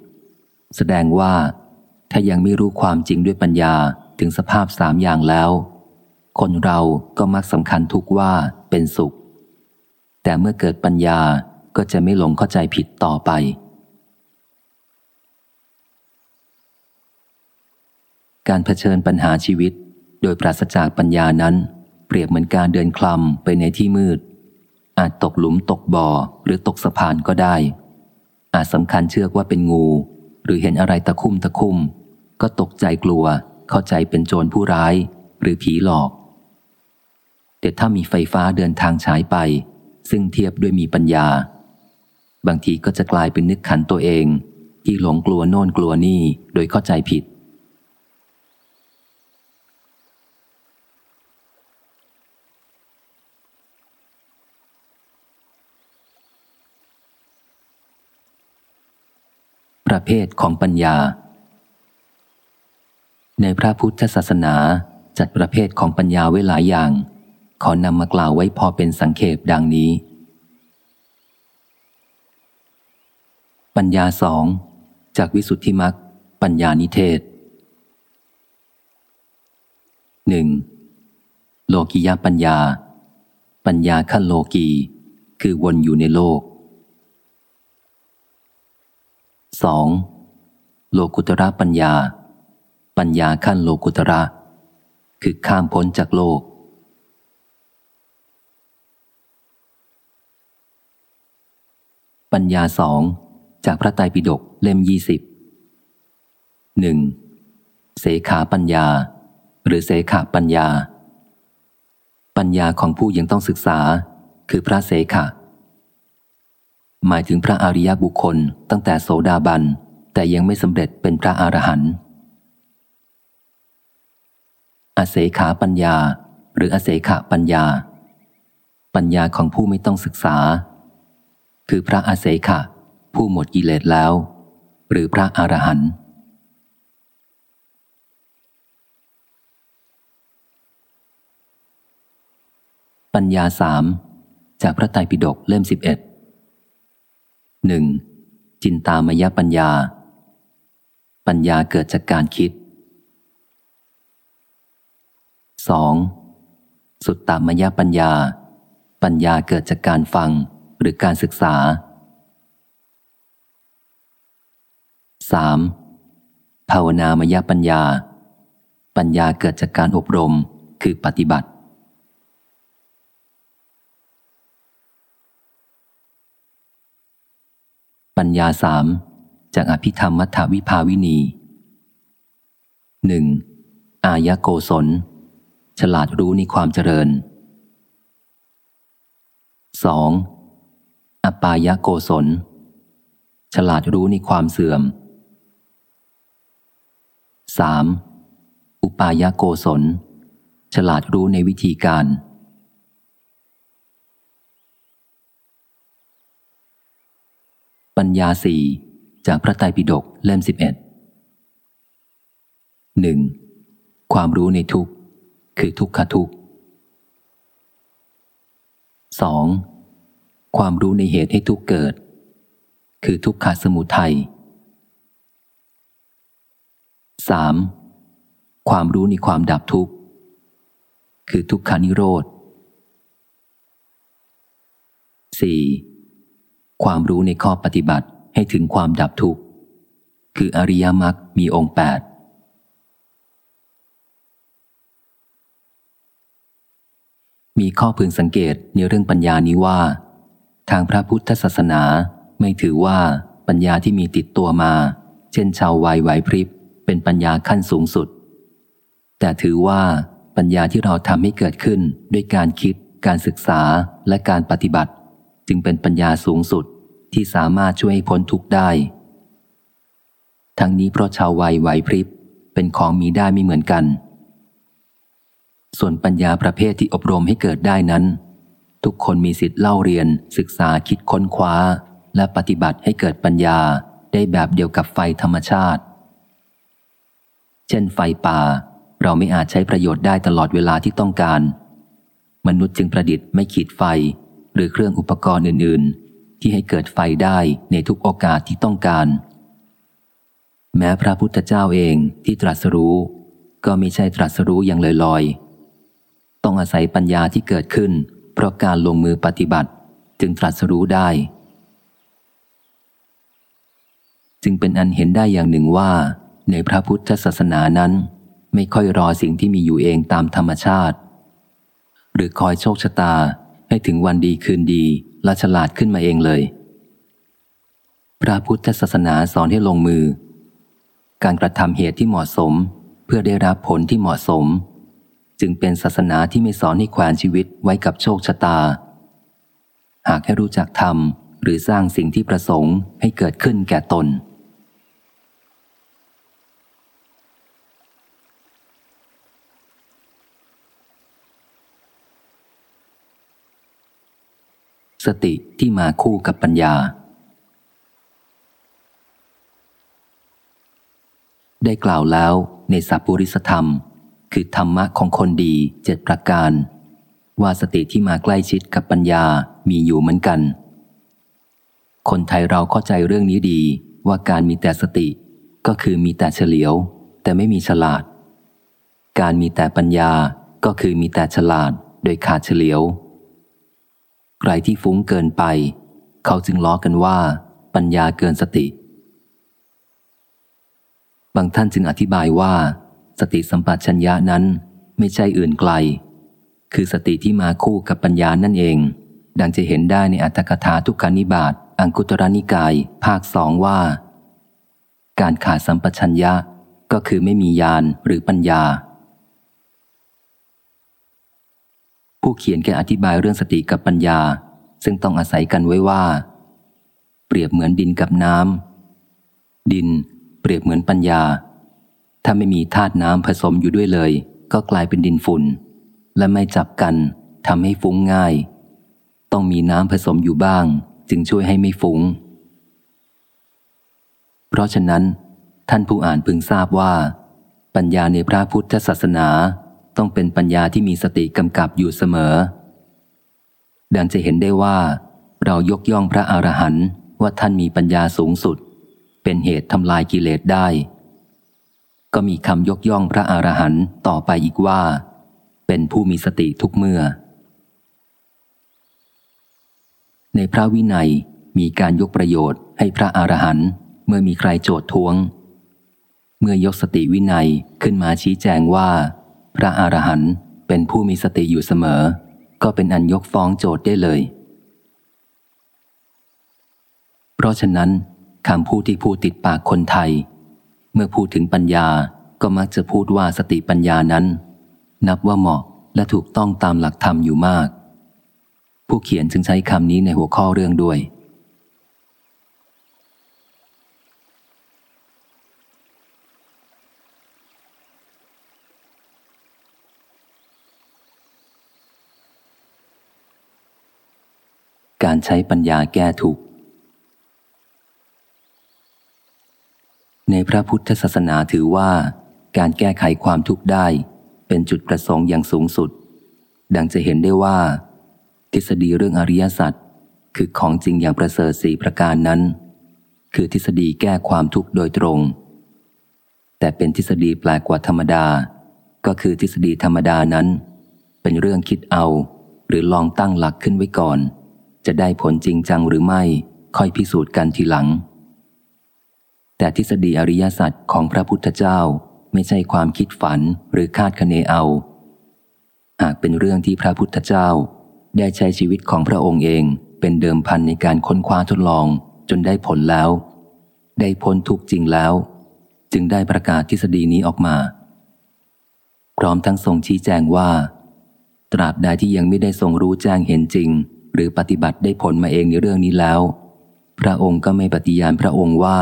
แสดงว่า ถ้ายังไม่รู้ความจริงด้วยปัญญาถึงสภาพสามอย่างแล้ว คนเราก็มักสำคัญทุกว่าเป็นสุข แต่เมื่อเกิดปัญญาก็จะไม่หลงเข้าใจผิดต่อไป การเผชิญปัญหาชีวิต โดยปราศจากปัญญานั้น เปรียบเหมือนการเดินคลำไปในที่มืด อาจตกหลุมตกบ่อหรือตกสะพานก็ได้ อาจสำคัญเชื่อว่าเป็นงู หรือเห็นอะไรตะคุ่มตะคุ่ม ก็ตกใจกลัว เข้าใจเป็นโจรผู้ร้าย หรือผีหลอก แต่ถ้ามีไฟฟ้าเดินทางฉายไป ซึ่งเทียบด้วยมีปัญญา บางทีก็จะกลายเป็นนึกขันตัวเอง ที่หลงกลัวโน่นกลัวนี่โดยเข้าใจผิด ประเภทของปัญญา ในพระพุทธศาสนาจัดประเภทของปัญญาไว้หลายอย่าง ขอนำมากล่าวไว้พอเป็นสังเขปดังนี้ ปัญญาสองจากวิสุทธิมักปัญญานิเทศหนึ่งโลกิยาปัญญา ปัญญาขั้นโลกี คือวนอยู่ในโลก 2. โลกุตระปัญญา ปัญญาขั้นโลกุตระ คือข้ามพ้นจากโลก ปัญญาสองจากพระไตรปิฎกเล่มยี่สิบหนึ่งเสขาปัญญา หรือเสขาปัญญา ปัญญาของผู้ยังต้องศึกษา คือพระเสขาหมายถึงพระอริยบุคคลตั้งแต่โสดาบัน แต่ยังไม่สำเร็จเป็นพระอรหันต์อเสขาปัญญา หรืออเสขาปัญญา ปัญญาของผู้ไม่ต้องศึกษา คือพระอาเสขะ ผู้หมดกิเลสแล้ว หรือพระอรหันต์ปัญญาสามจากพระไตรปิฎกเล่มสิบเอ็ดหนึ่งจินตามยปัญญา ปัญญาเกิดจากการคิด 2. สุตตามยปัญญา ปัญญาเกิดจากการฟัง หรือการศึกษา 3. ภาวนามยปัญญา ปัญญาเกิดจากการอบรมคือปฏิบัติ ปัญญาสามจากอภิธรรมมัทธวิภาวินีหนึ่งอายะโกศล ฉลาดรู้ในความเจริญ 2. อปายะโกศล ฉลาดรู้ในความเสื่อม 3. อุปายะโกศล ฉลาดรู้ในวิธีการ ปัญญาสี่จากพระไตรปิฎกเล่มสิบเอ็ดหนึ่งความรู้ในทุกข์ คือทุกขทุกข์สอง ความรู้ในเหตุให้ทุกเกิด คือทุกขสมุทัยสามความรู้ในความดับทุกข์ คือทุกขานิโรธสี่ความรู้ในข้อปฏิบัติให้ถึงความดับทุกข์ คืออริยมรรคมีองค์แปดมีข้อพึงสังเกตในเรื่องปัญญานี้ว่า ทางพระพุทธศาสนา ไม่ถือว่าปัญญาที่มีติดตัวมา เช่นชาววัยไหวพริบ เป็นปัญญาขั้นสูงสุด แต่ถือว่าปัญญาที่เราทำให้เกิดขึ้นด้วยการคิด การศึกษาและการปฏิบัติ จึงเป็นปัญญาสูงสุดที่สามารถช่วยให้พ้นทุกข์ได้ ทั้งนี้เพราะชาววัยไหวพริบ เป็นของมีได้ไม่เหมือนกัน ส่วนปัญญาประเภทที่อบรมให้เกิดได้นั้น ทุกคนมีสิทธิ์เล่าเรียน ศึกษาคิดค้นคว้า และปฏิบัติให้เกิดปัญญาได้แบบเดียวกับไฟธรรมชาติ เช่นไฟป่า เราไม่อาจใช้ประโยชน์ได้ตลอดเวลาที่ต้องการ มนุษย์จึงประดิษฐ์ไม่ขีดไฟ หรือเครื่องอุปกรณ์อื่น ๆ ที่ให้เกิดไฟได้ในทุกโอกาสที่ต้องการ แม้พระพุทธเจ้าเองที่ตรัสรู้ ก็ไม่ใช่ตรัสรู้อย่างลอยๆต้องอาศัยปัญญาที่เกิดขึ้น ราะการลงมือปฏิบัติจึงตรัสรู้ได้ จึงเป็นอันเห็นได้อย่างหนึ่งว่า ในพระพุทธศาสนานั้น ไม่ค่อยรอสิ่งที่มีอยู่เองตามธรรมชาติ หรือคอยโชคชะตาให้ถึงวันดีคืนดีและฉลาดขึ้นมาเองเลย พระพุทธศาสนาสอนให้ลงมือ การกระทำเหตุที่เหมาะสม เพื่อได้รับผลที่เหมาะสม จึงเป็นศาสนาที่ไม่สอนให้แขวนชีวิตไว้กับโชคชะตา หากให้รู้จักทำหรือสร้างสิ่งที่ประสงค์ให้เกิดขึ้นแก่ตน สติที่มาคู่กับปัญญา ได้กล่าวแล้วในสัพพุริสธรรม คือธรรมะของคนดีเจ็ดประการ ว่าสติที่มาใกล้ชิดกับปัญญามีอยู่เหมือนกัน คนไทยเราเข้าใจเรื่องนี้ดีว่าการมีแต่สติก็คือมีแต่เฉลียว แต่ไม่มีฉลาด การมีแต่ปัญญาก็คือมีแต่ฉลาด โดยขาดเฉลียว ใครที่ฟุ้งเกินไป เขาจึงล้อกันว่า ปัญญาเกินสติ บางท่านจึงอธิบายว่า สติสัมปชัญญะนั้นไม่ใช่อื่นไกล คือสติที่มาคู่กับปัญญานั่นเอง ดังจะเห็นได้ในอัตถกถาทุกขานิบาตอังคุตรนิกาย ภาคสองว่า การขาดสัมปชัญญะก็คือไม่มีญาณหรือปัญญา ผู้เขียนแกอธิบายเรื่องสติกับปัญญา ซึ่งต้องอาศัยกันไว้ว่า เปรียบเหมือนดินกับน้ำดิน เปรียบเหมือนปัญญา ถ้าไม่มีธาตุน้ำผสมอยู่ด้วยเลย ก็กลายเป็นดินฝุ่น และไม่จับกันทำให้ฟุ้งง่าย ต้องมีน้ำผสมอยู่บ้าง จึงช่วยให้ไม่ฟุง้ง เพราะฉะนั้น ท่านผู้อ่านพึงทราบว่า ปัญญาในพระพุทธศาสนาต้องเป็นปัญญาที่มีสติกำกับอยู่เสมอ ดังจะเห็นได้ว่า เรายกย่องพระอรหันต์ว่าท่านมีปัญญาสูงสุด เป็นเหตุทำลายกิเลสได้ ก็มีคำยกย่องพระอรหันต์ต่อไปอีกว่า เป็นผู้มีสติทุกเมื่อ ในพระวินัยมีการยกประโยชน์ให้พระอรหันต์เมื่อมีใครโจทย์ทวง เมื่อยกสติวินัยขึ้นมาชี้แจงว่า พระอรหันต์เป็นผู้มีสติอยู่เสมอ ก็เป็นอันยกฟ้องโจทย์ได้เลย เพราะฉะนั้นคำพูดที่พูดติดปากคนไทย เมื่อพูดถึงปัญญาก็มักจะพูดว่าสติปัญญานั้น นับว่าเหมาะและถูกต้องตามหลักธรรมอยู่มาก ผู้เขียนจึงใช้คำนี้ในหัวข้อเรื่องด้วย การใช้ปัญญาแก้ถูก ในพระพุทธศาสนาถือว่าการแก้ไขความทุกข์ได้ เป็นจุดประสงค์อย่างสูงสุด ดังจะเห็นได้ว่า ทฤษฎีเรื่องอริยสัจคือของจริงอย่างประเสริฐสี่ประการนั้น คือทฤษฎีแก้ความทุกข์โดยตรง แต่เป็นทฤษฎีแปลกกว่าธรรมดา ก็คือทฤษฎีธรรมดานั้น เป็นเรื่องคิดเอา หรือลองตั้งหลักขึ้นไว้ก่อน จะได้ผลจริงจังหรือไม่ค่อยพิสูจน์กันทีหลัง แต่ทฤษฎีอริยสัจของพระพุทธเจ้าไม่ใช่ความคิดฝันหรือคาดคะเนเอา หากเป็นเรื่องที่พระพุทธเจ้า ได้ใช้ชีวิตของพระองค์เองเป็นเดิมพันในการค้นคว้าทดลองจนได้ผลแล้ว ได้พ้นทุกจริงแล้ว จึงได้ประกาศทฤษฎีนี้ออกมา พร้อมทั้งทรงชี้แจงว่า ตราบใดที่ยังไม่ได้ทรงรู้แจ้งเห็นจริง หรือปฏิบัติได้ผลมาเองในเรื่องนี้แล้ว พระองค์ก็ไม่ปฏิญาณพระองค์ว่า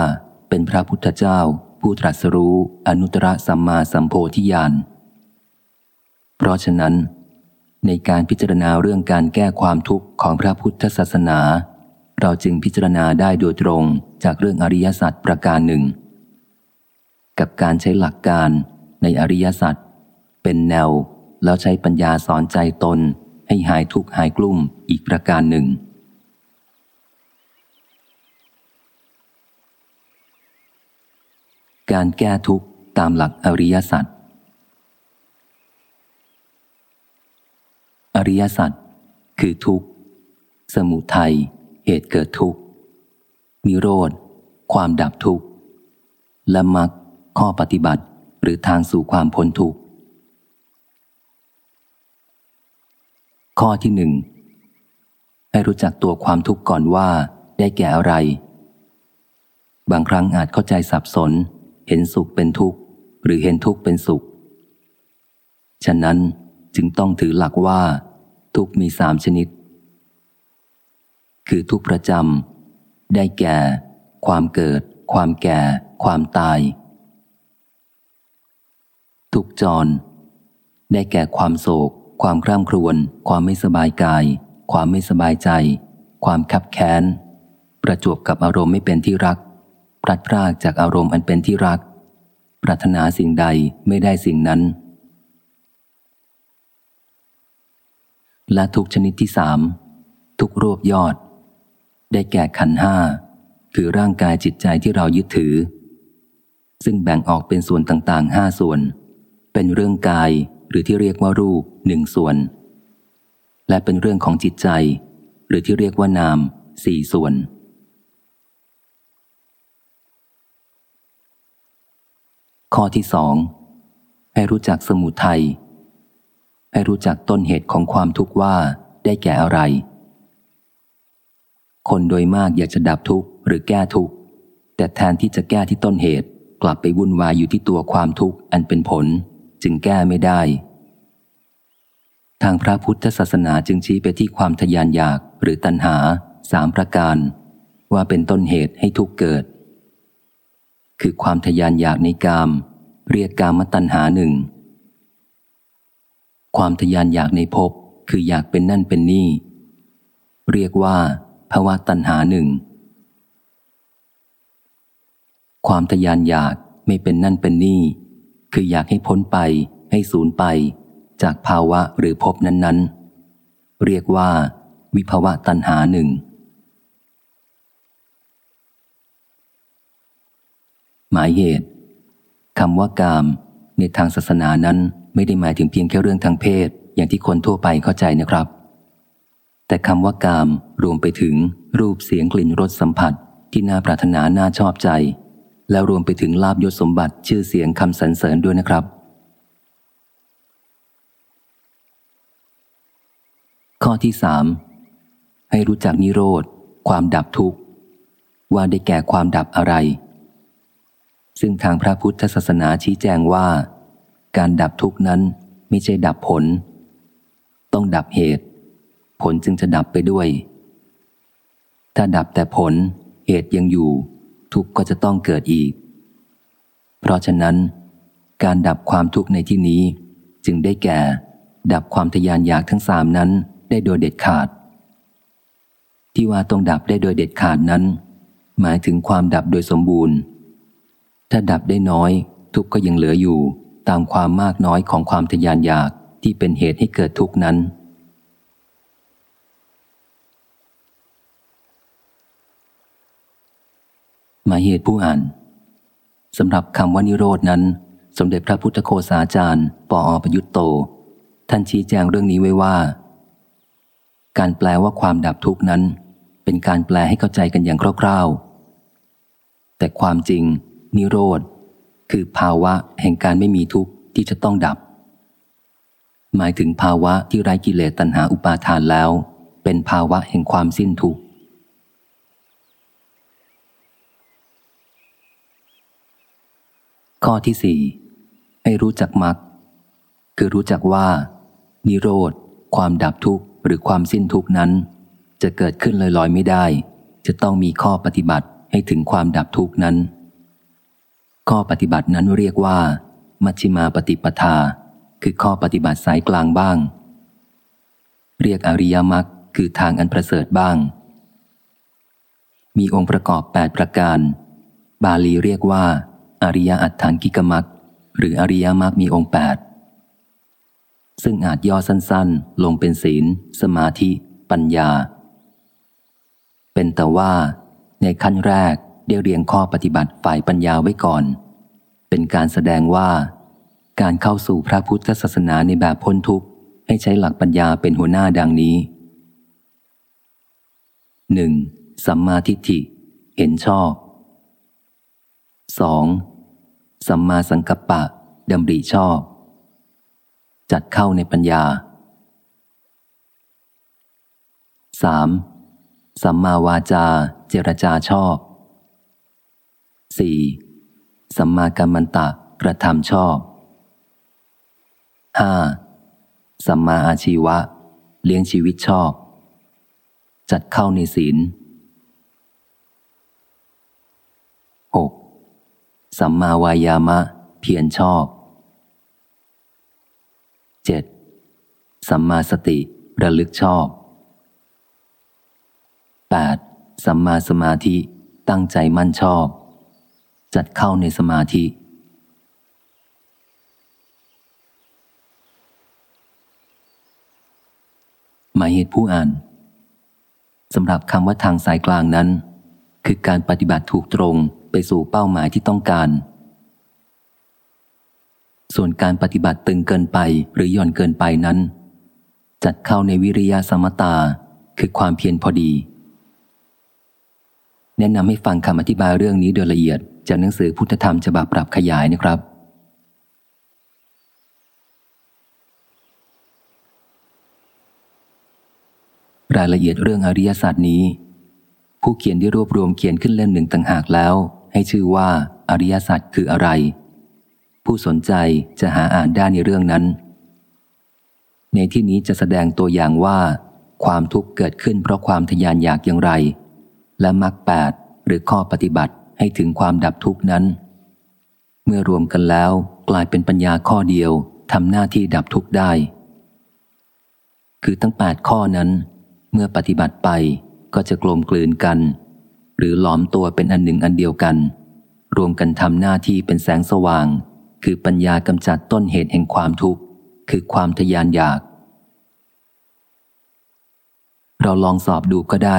เป็นพระพุทธเจ้า ผู้ตรัสรู้อนุตตรสัมมาสัมโพธิญาณ เพราะฉะนั้น ในการพิจารณาเรื่องการแก้ความทุกข์ของพระพุทธศาสนา เราจึงพิจารณาได้โดยตรงจากเรื่องอริยสัจประการหนึ่ง กับการใช้หลักการในอริยสัจเป็นแนว แล้วใช้ปัญญาสอนใจตนให้หายทุกข์หายกลุ่มอีกประการหนึ่ง การแก้ทุกข์ตามหลักอริยสัจ อริยสัจคือทุกข์ สมุทัย เหตุเกิดทุกข์ นิโรธ ความดับทุกข์ และมรรคข้อปฏิบัติหรือทางสู่ความพ้นทุกข์ ข้อที่หนึ่งให้รู้จักตัวความทุกข์ก่อนว่าได้แก่อะไร บางครั้งอาจเข้าใจสับสน เห็นสุขเป็นทุกข์ หรือเห็นทุกข์เป็นสุข ฉะนั้นจึงต้องถือหลักว่า ทุกมีสามชนิด คือทุกประจำได้แก่ ความเกิด ความแก่ ความตาย ทุกจร ได้แก่ความโศก ความคร่ำครวญ ความไม่สบายกาย ความไม่สบายใจ ความขับแค้น ประจวบกับอารมณ์ไม่เป็นที่รัก ลัดพรากจากอารมณ์อันเป็นที่รัก ปรารถนาสิ่งใดไม่ได้สิ่งนั้น และทุกชนิดที่สามทุกรวบยอด ได้แก่ขันห้าคือร่างกายจิตใจที่เรายึดถือ ซึ่งแบ่งออกเป็นส่วนต่างๆห้าส่วน เป็นเรื่องกายหรือที่เรียกว่ารูปหนึ่งส่วน และเป็นเรื่องของจิตใจ หรือที่เรียกว่านามสี่ส่วน ข้อที่สองให้รู้จักสมุทัยให้รู้จักต้นเหตุของความทุกข์ว่าได้แก่อะไร คนโดยมากอยากจะดับทุกข์หรือแก้ทุกข์ แต่แทนที่จะแก้ที่ต้นเหตุกลับไปวุ่นวายอยู่ที่ตัวความทุกข์อันเป็นผล จึงแก้ไม่ได้ ทางพระพุทธศาสนาจึงชี้ไปที่ความทยานอยากหรือตัณหาสามประการ ว่าเป็นต้นเหตุให้ทุกข์เกิด คือความทยานอยากในกาม เรียกกามตัณหาหนึ่ง ความทยานอยากในภพคืออยากเป็นนั่นเป็นนี่ เรียกว่าภาวะตัณหาหนึ่ง ความทยานอยากไม่เป็นนั่นเป็นนี่ คืออยากให้พ้นไปให้สูญไป จากภาวะหรือภพนั้นๆ เรียกว่า วิภาวะตัณหาหนึ่ง หมายเหตุคำว่ากาม ในทางศาสนานั้นไม่ได้หมายถึงเพียงแค่เรื่องทางเพศ อย่างที่คนทั่วไปเข้าใจนะครับ แต่คำว่ากามรวมไปถึงรูปเสียงกลิ่นรสสัมผัสที่น่าปรารถนาน่าชอบใจ แล้วรวมไปถึงลาบยศสมบัติชื่อเสียงคำสรรเสริญด้วยนะครับ ข้อที่สามให้รู้จักนิโรธ ความดับทุกข์ ว่าได้แก่ความดับอะไร ซึ่งทางพระพุทธศาสนาชี้แจงว่า การดับทุกนั้นไม่ใช่ดับผล ต้องดับเหตุ ผลจึงจะดับไปด้วย ถ้าดับแต่ผล เหตุยังอยู่ ทุกก็จะต้องเกิดอีก เพราะฉะนั้น การดับความทุกข์ในที่นี้ จึงได้แก่ ดับความทยานอยากทั้งสามนั้นได้โดยเด็ดขาด ที่ว่าต้องดับได้โดยเด็ดขาดนั้น หมายถึงความดับโดยสมบูรณ์ ถ้าดับได้น้อย ทุกก็ยังเหลืออยู่ ตามความมากน้อยของความทยานอยากที่เป็นเหตุให้เกิดทุกนั้น หมายเหตุผู้อ่านสำหรับคำว่านิโรดนั้น สมเด็จพระพุทธโคสาจารย์ ปออประยุตโต ท่านชี้แจงเรื่องนี้ไว้ว่า การแปลว่าความดับทุกนั้น เป็นการแปลให้เข้าใจกันอย่างคร่าวๆแต่ความจริง นิโรธ คือภาวะแห่งการไม่มีทุกข์ที่จะต้องดับ หมายถึงภาวะที่ไร้กิเลสตัณหาอุปาทานแล้ว เป็นภาวะแห่งความสิ้นทุกข์ข้อที่สี่ให้รู้จักมรรคคือรู้จักว่า นิโรธ ความดับทุกข์หรือความสิ้นทุกข์นั้น จะเกิดขึ้นลอยๆไม่ได้ จะต้องมีข้อปฏิบัติให้ถึงความดับทุกข์นั้น ข้อปฏิบัตินั้นเรียกว่า มัชฌิมาปฏิปทา คือข้อปฏิบัติสายกลางบ้าง เรียกอริยมรรคคือทางอันประเสริฐบ้าง มีองค์ประกอบ 8 ประการ บาลีเรียกว่า อริยอัตถานกิกมักหรืออริยมรรคมีองค์แปดซึ่งอาจย่อสั้นๆ ลงเป็นศีล สมาธิ ปัญญา เป็นแต่ว่าในขั้นแรก ได้เรียงข้อปฏิบัติฝ่ายปัญญาไว้ก่อน เป็นการแสดงว่า การเข้าสู่พระพุทธศาสนาในแบบพ้นทุกข์ ให้ใช้หลักปัญญาเป็นหัวหน้าดังนี้ 1. สัมมาทิฏฐิ เห็นชอบ 2. สัมมาสังกัปปะดำริชอบ จัดเข้าในปัญญา 3. สัมมาวาจาเจรจาชอบ 4. สัมมากัมมันตะกระทำชอบ 5. สัมมาอาชีวะ เลี้ยงชีวิตชอบ จัดเข้าในศีล 6. สัมมาวายามะ เพียรชอบ 7. สัมมาสติระลึกชอบ 8. สัมมาสมาธิตั้งใจมั่นชอบ จัดเข้าในสมาธิ หมายเหตุผู้อ่านสำหรับคำว่าทางสายกลางนั้น คือการปฏิบัติถูกตรงไปสู่เป้าหมายที่ต้องการ ส่วนการปฏิบัติตึงเกินไปหรือหย่อนเกินไปนั้น จัดเข้าในวิริยะสมตาคือความเพียรพอดี แนะนำให้ฟังคำอธิบายเรื่องนี้โดยละเอียด จากหนังสือพุทธธรรมฉบับปรับขยายนะครับ รายละเอียดเรื่องอริยศาสตร์นี้ ผู้เขียนได้รวบรวมเขียนขึ้นเล่มหนึ่งต่างหากแล้ว ให้ชื่อว่าอริยศาสัจคืออะไร ผู้สนใจจะหาอ่านได้ในเรื่องนั้น ในที่นี้จะแสดงตัวอย่างว่า ความทุกข์เกิดขึ้นเพราะความทยานอยากอย่างไร และมรรคแปดหรือข้อปฏิบัติ ให้ถึงความดับทุกข์นั้น เมื่อรวมกันแล้วกลายเป็นปัญญาข้อเดียวทำหน้าที่ดับทุกข์ได้ คือทั้งแปดข้อนั้น เมื่อปฏิบัติไปก็จะกลมกลืนกัน หรือหลอมตัวเป็นอันหนึ่งอันเดียวกัน รวมกันทำหน้าที่เป็นแสงสว่าง คือปัญญากำจัดต้นเหตุแห่งความทุกข์ คือความทยานอยาก เราลองสอบดูก็ได้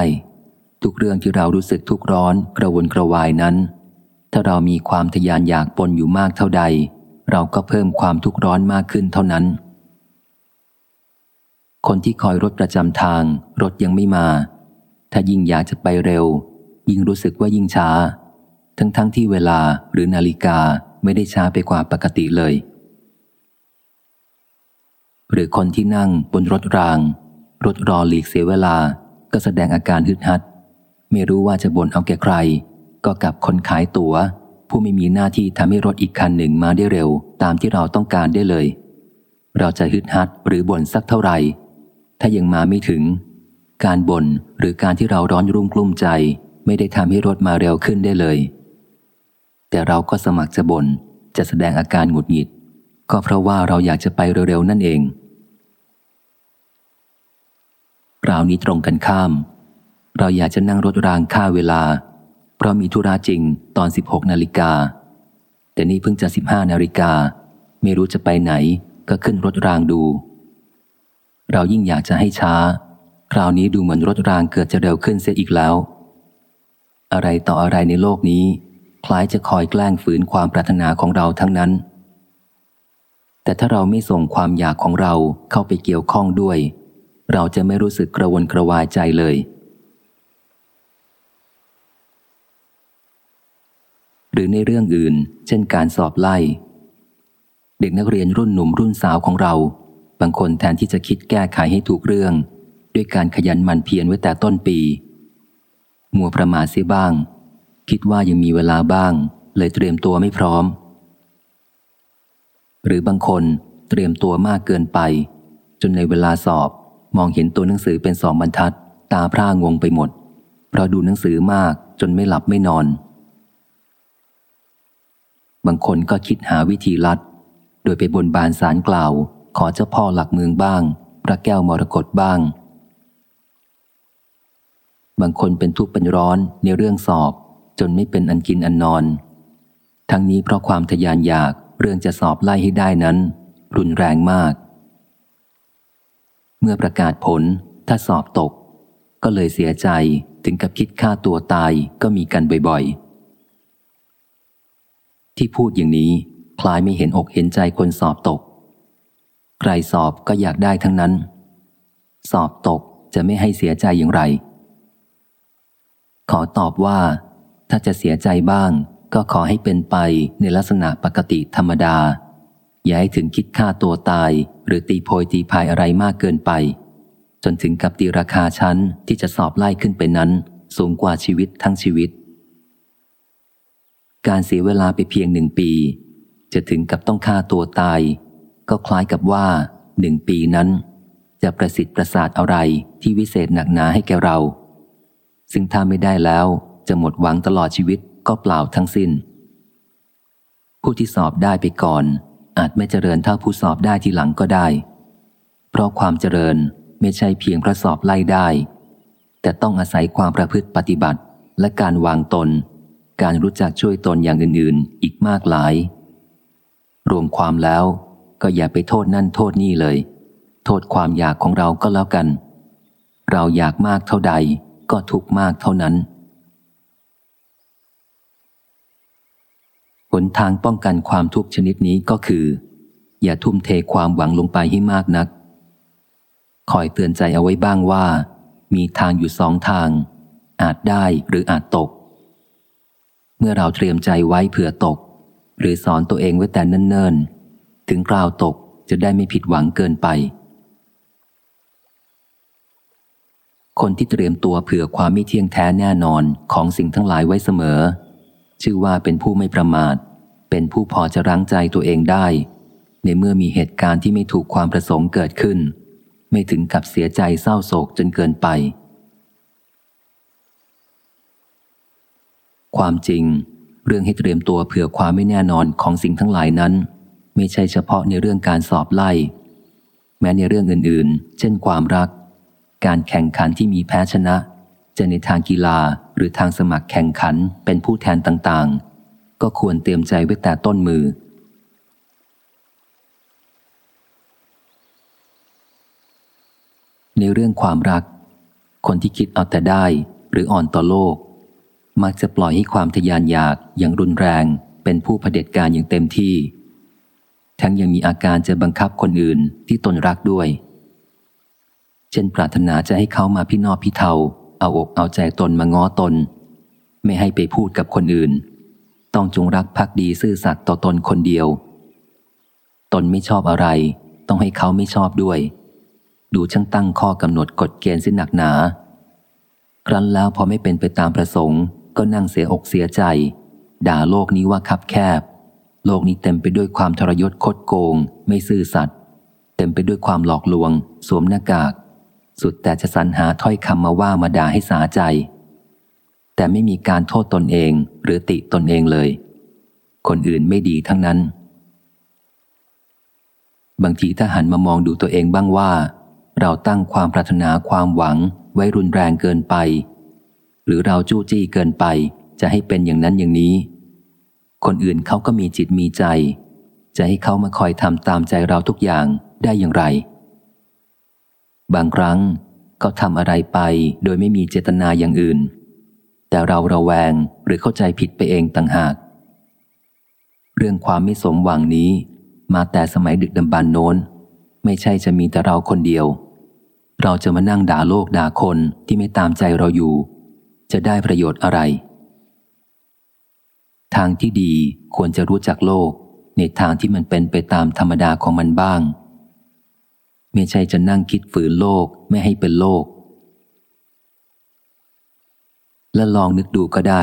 ทุกเรื่องที่เรารู้สึกทุกร้อนกระวนกระวายนั้น ถ้าเรามีความทยานอยากปนอยู่มากเท่าใด เราก็เพิ่มความทุกข์ร้อนมากขึ้นเท่านั้น คนที่คอยรถประจำทาง รถยังไม่มา ถ้ายิ่งอยากจะไปเร็ว ยิ่งรู้สึกว่ายิ่งช้า ทั้งๆทที่เวลาหรือนาฬิกาไม่ได้ช้าไปกว่าปกติเลย หรือคนที่นั่งบนรถราง รถรอหลีกเสียเวลาก็แสดงอาการฮึดฮัด ไม่รู้ว่าจะบ่นเอาแก่ใคร ก็กับคนขายตัว๋ว ผู้ไม่มีหน้าที่ทำให้รถอีกคันหนึ่งมาได้เร็ว ตามที่เราต้องการได้เลย เราจะฮึดฮัดหรือบ่นสักเท่าไหร่ ถ้ายังมาไม่ถึง การบ่นหรือการที่เราร้อนรุ่มกลุ้มใจ ไม่ได้ทำให้รถมาเร็วขึ้นได้เลย แต่เราก็สมัครจะบน่นจะแสดงอาการหงุดหงิด ก็เพราะว่าเราอยากจะไปเร็วๆนั่นเองคราวนี้ตรงกันข้าม เราอยากจะนั่งรถรางค่าเวลา เพราะมีธุระจริงตอน 16 นาฬิกา แต่นี่เพิ่งจะสิบห้านาฬิกา ไม่รู้จะไปไหนก็ขึ้นรถรางดู เรายิ่งอยากจะให้ช้า คราวนี้ดูเหมือนรถรางเกิดจะเร็วขึ้นเสียอีกแล้ว อะไรต่ออะไรในโลกนี้ คล้ายจะคอยแกล้งฝืนความปรารถนาของเราทั้งนั้น แต่ถ้าเราไม่ส่งความอยากของเราเข้าไปเกี่ยวข้องด้วย เราจะไม่รู้สึกกระวนกระวายใจเลย หรือในเรื่องอื่น เช่นการสอบไล่ เด็กนักเรียนรุ่นหนุ่มรุ่นสาวของเรา บางคนแทนที่จะคิดแก้ไขให้ถูกเรื่อง ด้วยการขยันหมั่นเพียรไว้แต่ต้นปี มัวประมาทเสียบ้าง คิดว่ายังมีเวลาบ้าง เลยเตรียมตัวไม่พร้อม หรือบางคนเตรียมตัวมากเกินไป จนในเวลาสอบมองเห็นตัวหนังสือเป็นสองบรรทัด ตาพร่างงไปหมด เพราะดูหนังสือมากจนไม่หลับไม่นอน บางคนก็คิดหาวิธีลัด โดยไปบนบานสารกล่าว ขอเจ้าพ่อหลักเมืองบ้าง พระแก้วมรกตบ้าง บางคนเป็นทุกข์เป็นร้อนในเรื่องสอบ จนไม่เป็นอันกินอันนอน ทั้งนี้เพราะความทยานอยากเรื่องจะสอบไล่ให้ได้นั้น รุนแรงมาก เมื่อประกาศผลถ้าสอบตก ก็เลยเสียใจถึงกับคิดฆ่าตัวตายก็มีกันบ่อยๆ ที่พูดอย่างนี้คล้ายไม่เห็นอกเห็นใจคนสอบตก ใครสอบก็อยากได้ทั้งนั้น สอบตกจะไม่ให้เสียใจอย่างไร ขอตอบว่า ถ้าจะเสียใจบ้าง ก็ขอให้เป็นไปในลักษณะปกติธรรมดา อย่าให้ถึงคิดฆ่าตัวตาย หรือตีโพยตีพายอะไรมากเกินไป จนถึงกับตีราคาชั้นที่จะสอบไล่ขึ้นไปนั้น สูงกว่าชีวิตทั้งชีวิต การเสียเวลาไปเพียงหนึ่งปี จะถึงกับต้องฆ่าตัวตาย ก็คล้ายกับว่าหนึ่งปีนั้น จะประสิทธิ์ประสาทอะไรที่วิเศษหนักหนาให้แกเรา ซึ่งถ้าไม่ได้แล้วจะหมดหวังตลอดชีวิตก็เปล่าทั้งสิน้น ผู้ที่สอบได้ไปก่อน อาจไม่เจริญเท่าผู้สอบได้ทีหลังก็ได้ เพราะความเจริญไม่ใช่เพียงพระสอบไล่ได้ แต่ต้องอาศัยความประพฤติปฏิบัติและการวางตน การรู้จักช่วยตนอย่างอื่นๆ อีกมากหลาย รวมความแล้วก็อย่าไปโทษนั่นโทษนี่เลย โทษความอยากของเราก็แล้วกัน เราอยากมากเท่าใดก็ทุกมากเท่านั้นหนทางป้องกันความทุกข์ชนิดนี้ก็คือ อย่าทุ่มเทความหวังลงไปให้มากนัก คอยเตือนใจเอาไว้บ้างว่า มีทางอยู่สองทาง อาจได้หรืออาจตก เมื่อเราเตรียมใจไว้เผื่อตก หรือสอนตัวเองไว้แต่เนิ่นๆ ถึงกล่าวตกจะได้ไม่ผิดหวังเกินไป คนที่เตรียมตัวเผื่อความไม่เที่ยงแท้แน่นอนของสิ่งทั้งหลายไว้เสมอ ชื่อว่าเป็นผู้ไม่ประมาท เป็นผู้พอจะรั้งใจตัวเองได้ ในเมื่อมีเหตุการณ์ที่ไม่ถูกความประสงค์เกิดขึ้น ไม่ถึงกับเสียใจเศร้าโศกจนเกินไป ความจริง เรื่องให้เตรียมตัวเผื่อความไม่แน่นอนของสิ่งทั้งหลายนั้น ไม่ใช่เฉพาะในเรื่องการสอบไล่ แม้ในเรื่องอื่นๆ เช่นความรัก การแข่งขันที่มีแพ้ชนะ จะในทางกีฬาหรือทางสมัครแข่งขันเป็นผู้แทนต่างๆ ก็ควรเตรียมใจไว้แต่ต้นมือในเรื่องความรัก คนที่คิดเอาแต่ได้หรืออ่อนต่อโลก มักจะปล่อยให้ความทยานอยากอย่างรุนแรง เป็นผู้เผด็จการอย่างเต็มที่ ทั้งยังมีอาการจะบังคับคนอื่นที่ตนรักด้วย เช่นปรารถนาจะให้เขามาพี่นอพี่เทาเอาอกเอาใจตนมาง้อตน ไม่ให้ไปพูดกับคนอื่น ต้องจงรักภักดีซื่อสัตย์ต่อตนคนเดียว ตนไม่ชอบอะไร ต้องให้เขาไม่ชอบด้วย ดูช่างตั้งข้อกำหนดกฎเกณฑ์สิหนักหนา ครั้นแล้วพอไม่เป็นไปตามประสงค์ ก็นั่งเสียอกเสียใจ ด่าโลกนี้ว่าคับแคบ โลกนี้เต็มไปด้วยความทรยศคดโกง ไม่ซื่อสัตย์เต็มไปด้วยความหลอกลวง สวมหน้ากาก สุดแต่จะสรรหาถ้อยคำมาว่ามาด่าให้สาใจ แต่ไม่มีการโทษตนเองหรือติตนเองเลย คนอื่นไม่ดีทั้งนั้น บางทีถ้าหันมามองดูตัวเองบ้างว่า เราตั้งความปรารถนาความหวังไว้รุนแรงเกินไป หรือเราจู้จี้เกินไป จะให้เป็นอย่างนั้นอย่างนี้ คนอื่นเขาก็มีจิตมีใจ จะให้เขามาคอยทำตามใจเราทุกอย่างได้อย่างไร บางครั้งเขาทำอะไรไปโดยไม่มีเจตนาอย่างอื่น แต่เราระแวงหรือเข้าใจผิดไปเองต่างหาก เรื่องความไม่สมหวังนี้มาแต่สมัยดึกดำบรรโน้น ไม่ใช่จะมีแต่เราคนเดียว เราจะมานั่งด่าโลกด่าคนที่ไม่ตามใจเราอยู่ จะได้ประโยชน์อะไร ทางที่ดีควรจะรู้จักโลก ในทางที่มันเป็นไปตามธรรมดาของมันบ้าง ไม่ใช่จะนั่งคิดฝืนโลกไม่ให้เป็นโลก และลองนึกดูก็ได้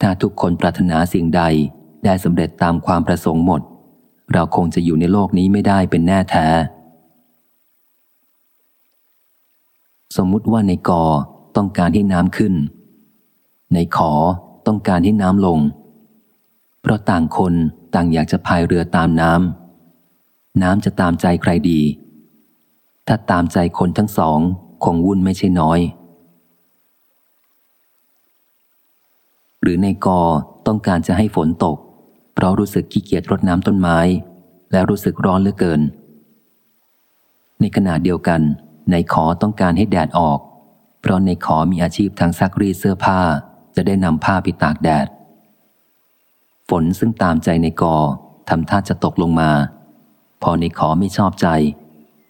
ถ้าทุกคนปรารถนาสิ่งใดได้สำเร็จตามความประสงค์หมด เราคงจะอยู่ในโลกนี้ไม่ได้เป็นแน่แท้สมมุติว่าในกอ ต้องการให้น้ำขึ้น ในขอต้องการให้น้ำลง เพราะต่างคนต่างอยากจะพายเรือตามน้ำน้ำจะตามใจใครดี ถ้าตามใจคนทั้งสองคงวุ่นไม่ใช่น้อย หรือในกอต้องการจะให้ฝนตก เพราะรู้สึกขี้เกียจรดน้ำต้นไม้ และรู้สึกร้อนเหลือเกิน ในขณะเดียวกันในขอต้องการให้แดดออก เพราะในขอมีอาชีพทางซักรีดเสื้อผ้า จะได้นำผ้าไปตากแดด ฝนซึ่งตามใจในกอทำท่าจะตกลงมา พอในขอไม่ชอบใจ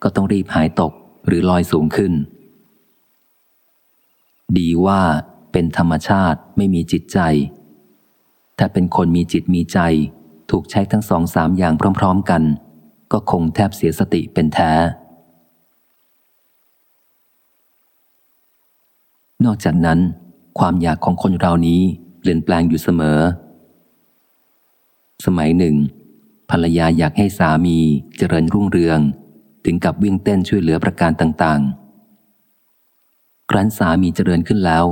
ก็ต้องรีบหายตกหรือลอยสูงขึ้น ดีว่าเป็นธรรมชาติไม่มีจิตใจ ถ้าเป็นคนมีจิตมีใจ ถูกใช้ทั้งสองสามอย่างพร้อม ๆกัน ก็คงแทบเสียสติเป็นแท้ นอกจากนั้น ความอยากของคนเรานี้เปลี่ยนแปลงอยู่เสมอ สมัยหนึ่ง ภรรยาอยากให้สามีเจริญรุ่งเรือง ถึงกับวิ่งเต้นช่วยเหลือประการต่างๆ ครั้นสามีเจริญขึ้นแล้ว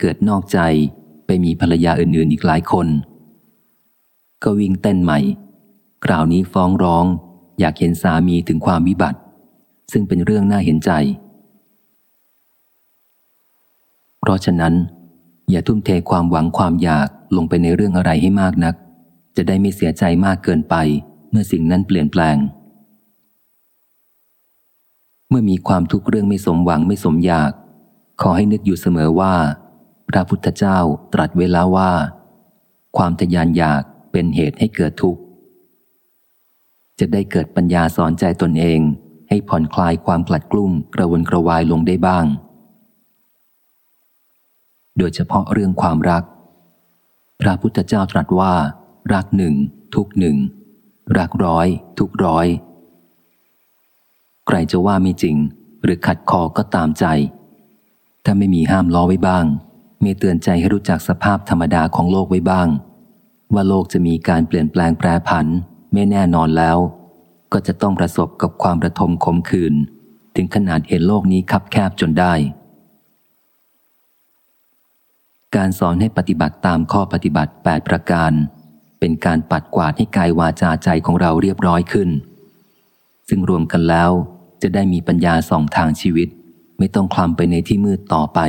เกิดนอกใจไปมีภรรยาอื่นๆอีกหลายคน ก็วิ่งเต้นใหม่ คราวนี้ฟ้องร้อง อยากเห็นสามีถึงความวิบัติ ซึ่งเป็นเรื่องน่าเห็นใจ เพราะฉะนั้น อย่าทุ่มเทความหวังความอยากลงไปในเรื่องอะไรให้มากนัก จะได้ไม่เสียใจมากเกินไป เมื่อสิ่งนั้นเปลี่ยนแปลง เมื่อมีความทุกข์เรื่องไม่สมหวังไม่สมอยาก ขอให้นึกอยู่เสมอว่า พระพุทธเจ้าตรัสเวลาว่า ความทยานอยากเป็นเหตุให้เกิดทุกข์ จะได้เกิดปัญญาสอนใจตนเอง ให้ผ่อนคลายความกลัดกลุ้มกระวนกระวายลงได้บ้าง โดยเฉพาะเรื่องความรัก พระพุทธเจ้าตรัสว่า รักหนึ่ง ทุกหนึ่ง รักร้อย ทุกร้อย ใครจะว่าไม่จริง หรือขัดคอก็ตามใจ ถ้าไม่มีห้ามล้อไว้บ้าง มีเตือนใจให้รู้จักสภาพธรรมดาของโลกไว้บ้าง ว่าโลกจะมีการเปลี่ยนแปลงแปรผัน ไม่แน่นอนแล้ว ก็จะต้องประสบกับความระทมขมขื่นถึงขนาดเห็นโลกนี้คับแคบจนได้ การสอนให้ปฏิบัติตามข้อปฏิบัติ 8 ประการ เป็นการปัดกวาดให้กายวาจาใจของเราเรียบร้อยขึ้น ซึ่งรวมกันแล้วจะได้มีปัญญาสองทางชีวิต ไม่ต้องคลำไปในที่มืดต่อไป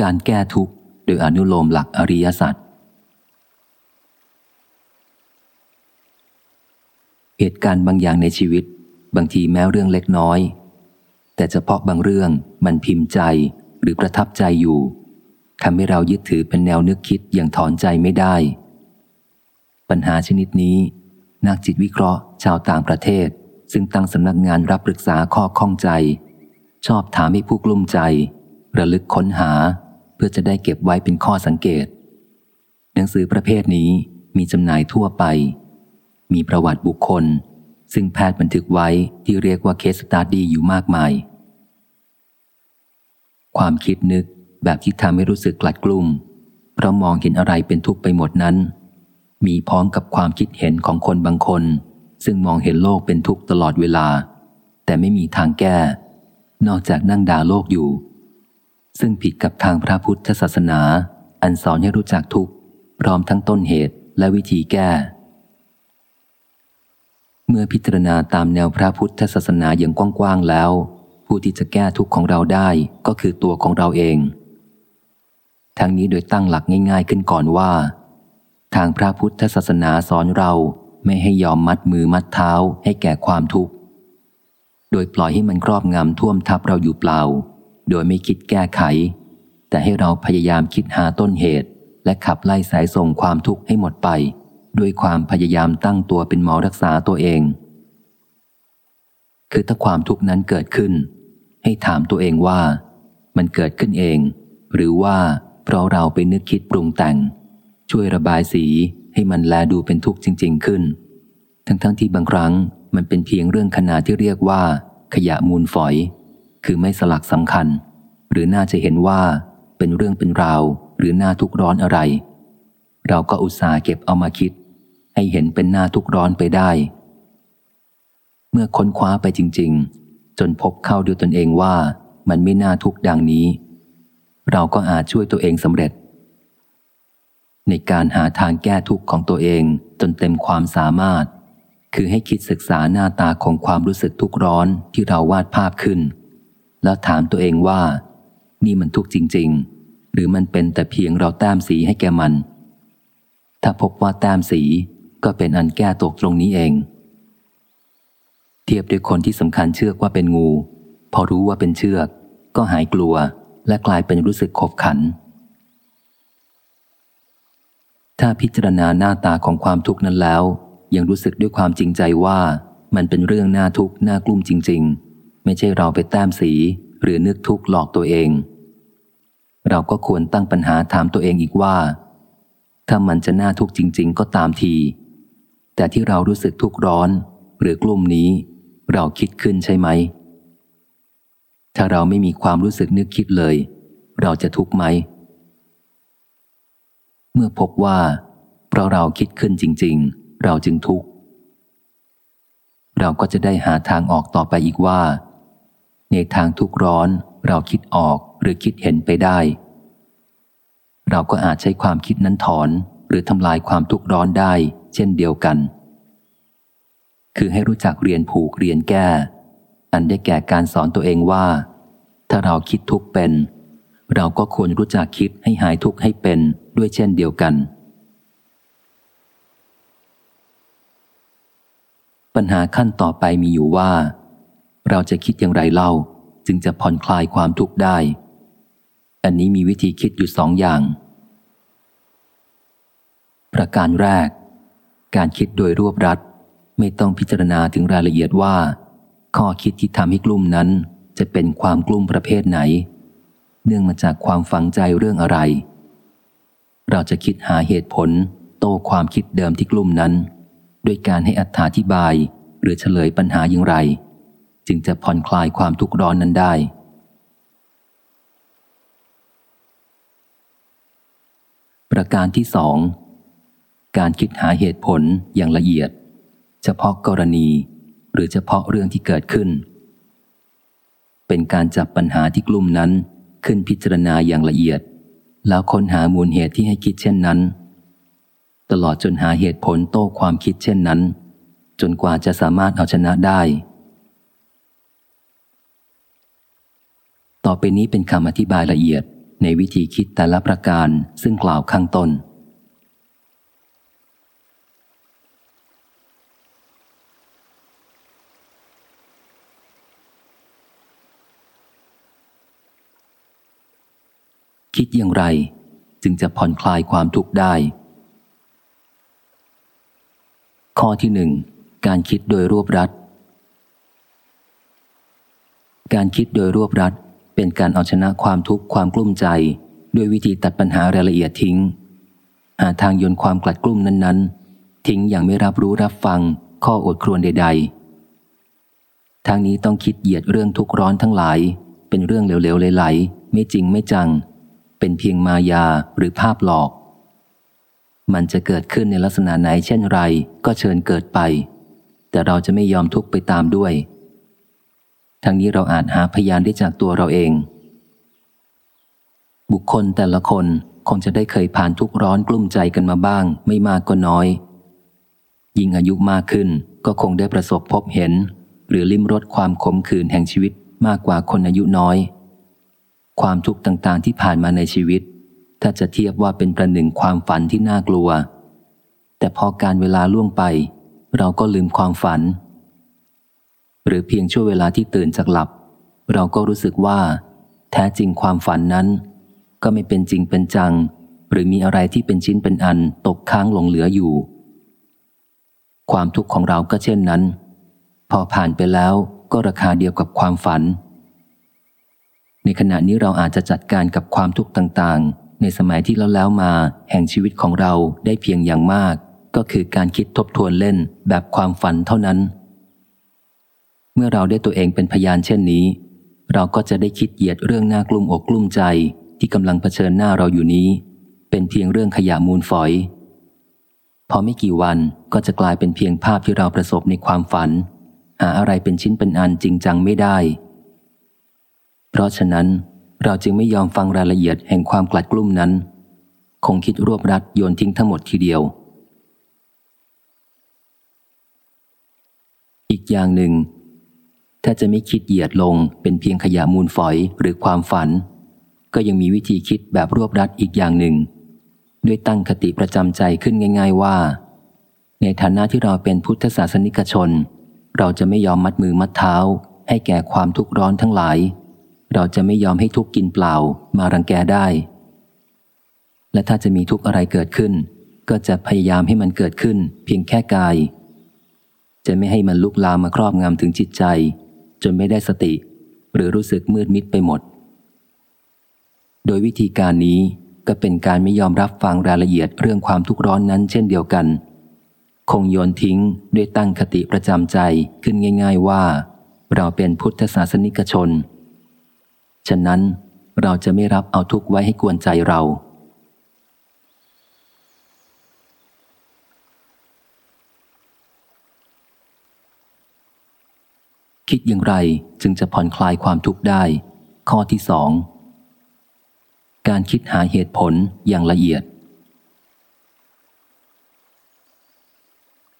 การแก้ทุกข์โดยอนุโลมหลักอริยสัจ เหตุการณ์บางอย่างในชีวิต บางทีแม้เรื่องเล็กน้อย แต่เฉพาะบางเรื่องมันพิมพ์ใจหรือประทับใจอยู่ทำให้เรายึดถือเป็นแนวนึกคิดอย่างถอนใจไม่ได้ ปัญหาชนิดนี้ นักจิตวิเคราะห์ ชาวต่างประเทศ ซึ่งตั้งสำนักงานรับปรึกษาข้อข้องใจ ชอบถามให้ผู้กลุ้มใจ ระลึกค้นหา เพื่อจะได้เก็บไว้เป็นข้อสังเกต หนังสือประเภทนี้มีจำหน่ายทั่วไป มีประวัติบุคคล ซึ่งแพทย์บันทึกไว้ที่เรียกว่าเคสตาดีอยู่มากมาย ความคิดนึกแบบที่ทำให้รู้สึกกลัดกลุ้มเพราะมองเห็นอะไรเป็นทุกข์ไปหมดนั้น มีพร้องกับความคิดเห็นของคนบางคน ซึ่งมองเห็นโลกเป็นทุกข์ตลอดเวลา แต่ไม่มีทางแก้ นอกจากนั่งด่าโลกอยู่ ซึ่งผิดกับทางพระพุทธศาสนา อันสอนให้รู้จักทุกข์พร้อมทั้งต้นเหตุและวิธีแก้ เมื่อพิจารณาตามแนวพระพุทธศาสนาอย่างกว้างๆแล้ว ผู้ที่จะแก้ทุกข์ของเราได้ก็คือตัวของเราเอง ทั้งนี้โดยตั้งหลักง่าย ๆ ขึ้นก่อนว่า ทางพระพุทธศาสนาสอนเราไม่ให้ยอมมัดมือมัดเท้าให้แก่ความทุกข์ โดยปล่อยให้มันครอบงำท่วมทับเราอยู่เปล่า โดยไม่คิดแก้ไข แต่ให้เราพยายามคิดหาต้นเหตุ และขับไล่สายส่งความทุกข์ให้หมดไป ด้วยความพยายามตั้งตัวเป็นหมอรักษาตัวเอง คือถ้าความทุกข์นั้นเกิดขึ้น ให้ถามตัวเองว่า มันเกิดขึ้นเอง หรือว่าเพราะเราไปนึกคิดปรุงแต่ง ช่วยระบายสีให้มันแลดูเป็นทุกข์จริง ๆ ขึ้น ทั้งๆทที่บางครั้งมันเป็นเพียงเรื่องขนาดที่เรียกว่า ขยะมูลฝอย คือไม่สลักสำคัญ หรือน่าจะเห็นว่าเป็นเรื่องเป็นราว หรือหน้าทุกร้อนอะไร เราก็อุตส่าห์เก็บเอามาคิด ให้เห็นเป็นหน้าทุกร้อนไปได้ เมื่อค้นคว้าไปจริง ๆ จนพบเข้าด้วยตนเองว่ามันไม่น่าทุกดังนี้ เราก็อาจช่วยตัวเองสำเร็จ ในการหาทางแก้ทุกข์ของตัวเองจนเต็มความสามารถ คือให้คิดศึกษาหน้าตาของความรู้สึกทุกข์ร้อนที่เราวาดภาพขึ้น แล้วถามตัวเองว่า นี่มันทุกข์จริง ๆ หรือมันเป็นแต่เพียงเราแต้มสีให้แกมัน ถ้าพบว่าแต้มสี ก็เป็นอันแก้ตกตรงนี้เอง เทียบด้วยคนที่สำคัญเชือกว่าเป็นงู พอรู้ว่าเป็นเชือก ก็หายกลัวและกลายเป็นรู้สึกขบขัน ถ้าพิจารณาหน้าตาของความทุกข์นั้นแล้ว ยังรู้สึกด้วยความจริงใจว่ามันเป็นเรื่องน่าทุกข์น่ากลุ้มจริง ๆ ไม่ใช่เราไปแต้มสี หรือนึกทุกข์หลอกตัวเอง เราก็ควรตั้งปัญหาถามตัวเองอีกว่า ถ้ามันจะน่าทุกข์จริง ๆ ก็ตามที แต่ที่เรารู้สึกทุกข์ร้อน หรือกลุ่มนี้ เราคิดขึ้นใช่ไหม ถ้าเราไม่มีความรู้สึกนึกคิดเลย เราจะทุกข์ไหม เมื่อพบว่า เพราะเราคิดขึ้นจริง ๆ เราจึงทุกข์เราก็จะได้หาทางออกต่อไปอีกว่า ในทางทุกข์ร้อนเราคิดออกหรือคิดเห็นไปได้ เราก็อาจใช้ความคิดนั้นถอนหรือทำลายความทุกข์ร้อนได้ เช่นเดียวกัน คือให้รู้จักเรียนผูกเรียนแก้ อันได้แก่การสอนตัวเองว่า ถ้าเราคิดทุกเป็น เราก็ควรรู้จักคิดให้หายทุกข์ให้เป็นด้วยเช่นเดียวกัน ปัญหาขั้นต่อไปมีอยู่ว่า เราจะคิดอย่างไรเล่า จึงจะผ่อนคลายความทุกข์ได้ อันนี้มีวิธีคิดอยู่สองอย่างประการแรก การคิดโดยรวบรัดไม่ต้องพิจารณาถึงรายละเอียดว่า ข้อคิดที่ทำให้กลุ่มนั้น จะเป็นความกลุ่มประเภทไหน เนื่องมาจากความฝังใจเรื่องอะไร เราจะคิดหาเหตุผล โต้ความคิดเดิมที่กลุ่มนั้น ด้วยการให้อธิบายหรือเฉลยปัญหาอย่างไร จึงจะผ่อนคลายความทุกข์ร้อนนั้นได้ ประการที่สอง การคิดหาเหตุผลอย่างละเอียด เฉพาะกรณี หรือเฉพาะเรื่องที่เกิดขึ้น เป็นการจับปัญหาที่กลุ่มนั้นขึ้นพิจารณาอย่างละเอียด แล้วค้นหามูลเหตุที่ให้คิดเช่นนั้น ตลอดจนหาเหตุผลโต้ความคิดเช่นนั้น จนกว่าจะสามารถเอาชนะได้ ต่อไปนี้เป็นคำอธิบายละเอียดในวิธีคิดแต่ละประการซึ่งกล่าวข้างต้น คิดอย่างไร จึงจะผ่อนคลายความทุกข์ได้ ข้อที่หนึ่งการคิดโดยรวบรัด การคิดโดยรวบรัด เป็นการเอาชนะความทุกข์ความกลุ้มใจ ด้วยวิธีตัดปัญหารายละเอียดทิ้ง หาทางโยนความกลัดกลุ้มนั้น ๆ ทิ้งอย่างไม่รับรู้รับฟัง ข้ออดครวนใด ๆ ทางนี้ต้องคิดเหยียดเรื่องทุกข์ร้อนทั้งหลาย เป็นเรื่องเหลวๆไหลๆไม่จริงไม่จัง เป็นเพียงมายาหรือภาพหลอก มันจะเกิดขึ้นในลักษณะไหนเช่นไร ก็เชิญเกิดไป แต่เราจะไม่ยอมทุกไปตามด้วย ทั้งนี้เราอาจหาพยานได้จากตัวเราเอง บุคคลแต่ละคนคงจะได้เคยผ่านทุกร้อนกลุ้มใจกันมาบ้าง ไม่มากก็น้อย ยิ่งอายุมากขึ้นก็คงได้ประสบพบเห็น หรือลิ้มรสความขมขื่นแห่งชีวิตมากกว่าคนอายุน้อย ความทุกข์ต่างๆที่ผ่านมาในชีวิต ถ้าจะเทียบว่าเป็นประหนึ่งความฝันที่น่ากลัว แต่พอการเวลาล่วงไป เราก็ลืมความฝัน หรือเพียงช่วงเวลาที่ตื่นจากหลับ เราก็รู้สึกว่า แท้จริงความฝันนั้น ก็ไม่เป็นจริงเป็นจัง หรือมีอะไรที่เป็นชิ้นเป็นอันตกค้างหลงเหลืออยู่ ความทุกข์ของเราก็เช่นนั้น พอผ่านไปแล้วก็ราคาเดียวกับความฝัน ในขณะนี้เราอาจจะจัดการกับความทุกข์ต่างๆ ในสมัยที่แล้วแล้วมาแห่งชีวิตของเราได้เพียงอย่างมาก ก็คือการคิดทบทวนเล่นแบบความฝันเท่านั้น เมื่อเราได้ตัวเองเป็นพยานเช่นนี้ เราก็จะได้คิดเหยียดเรื่องหน่ากลุ้มอกกลุ้มใจที่กำลังเผชิญหน้าเราอยู่นี้ เป็นเพียงเรื่องขยะมูลฝอย พอไม่กี่วันก็จะกลายเป็นเพียงภาพที่เราประสบในความฝัน หาอะไรเป็นชิ้นเป็นอันจริงจังไม่ได้ เพราะฉะนั้นเราจึงไม่ยอมฟังรายละเอียดแห่งความกลัดกลุ้มนั้น คงคิดรวบรัดโยนทิ้งทั้งหมดทีเดียว อีกอย่างหนึ่ง ถ้าจะไม่คิดเหยียดลงเป็นเพียงขยะมูลฝอยหรือความฝัน ก็ยังมีวิธีคิดแบบรวบรัดอีกอย่างหนึ่ง ด้วยตั้งคติประจำใจขึ้นง่าย ๆว่า ในฐานะที่เราเป็นพุทธศาสนิกชน เราจะไม่ยอมมัดมือมัดเท้า ให้แก่ความทุกข์ร้อนทั้งหลาย เราจะไม่ยอมให้ทุกข์กินเปล่ามารังแกได้ และถ้าจะมีทุกข์อะไรเกิดขึ้น ก็จะพยายามให้มันเกิดขึ้น เพียงแค่กาย จะไม่ให้มันลุกลามมาครอบงำถึงจิตใจ จนไม่ได้สติ หรือรู้สึกมืดมิดไปหมด โดยวิธีการนี้ก็เป็นการไม่ยอมรับฟังรายละเอียดเรื่องความทุกข์ร้อนนั้นเช่นเดียวกัน คงโยนทิ้งด้วยตั้งคติประจำใจขึ้นง่าย ๆว่า เราเป็นพุทธศาสนิกชน ฉะนั้นเราจะไม่รับเอาทุกข์ไว้ให้กวนใจเรา คิดอย่างไรจึงจะผ่อนคลายความทุกข์ได้ ข้อที่สองการคิดหาเหตุผลอย่างละเอียด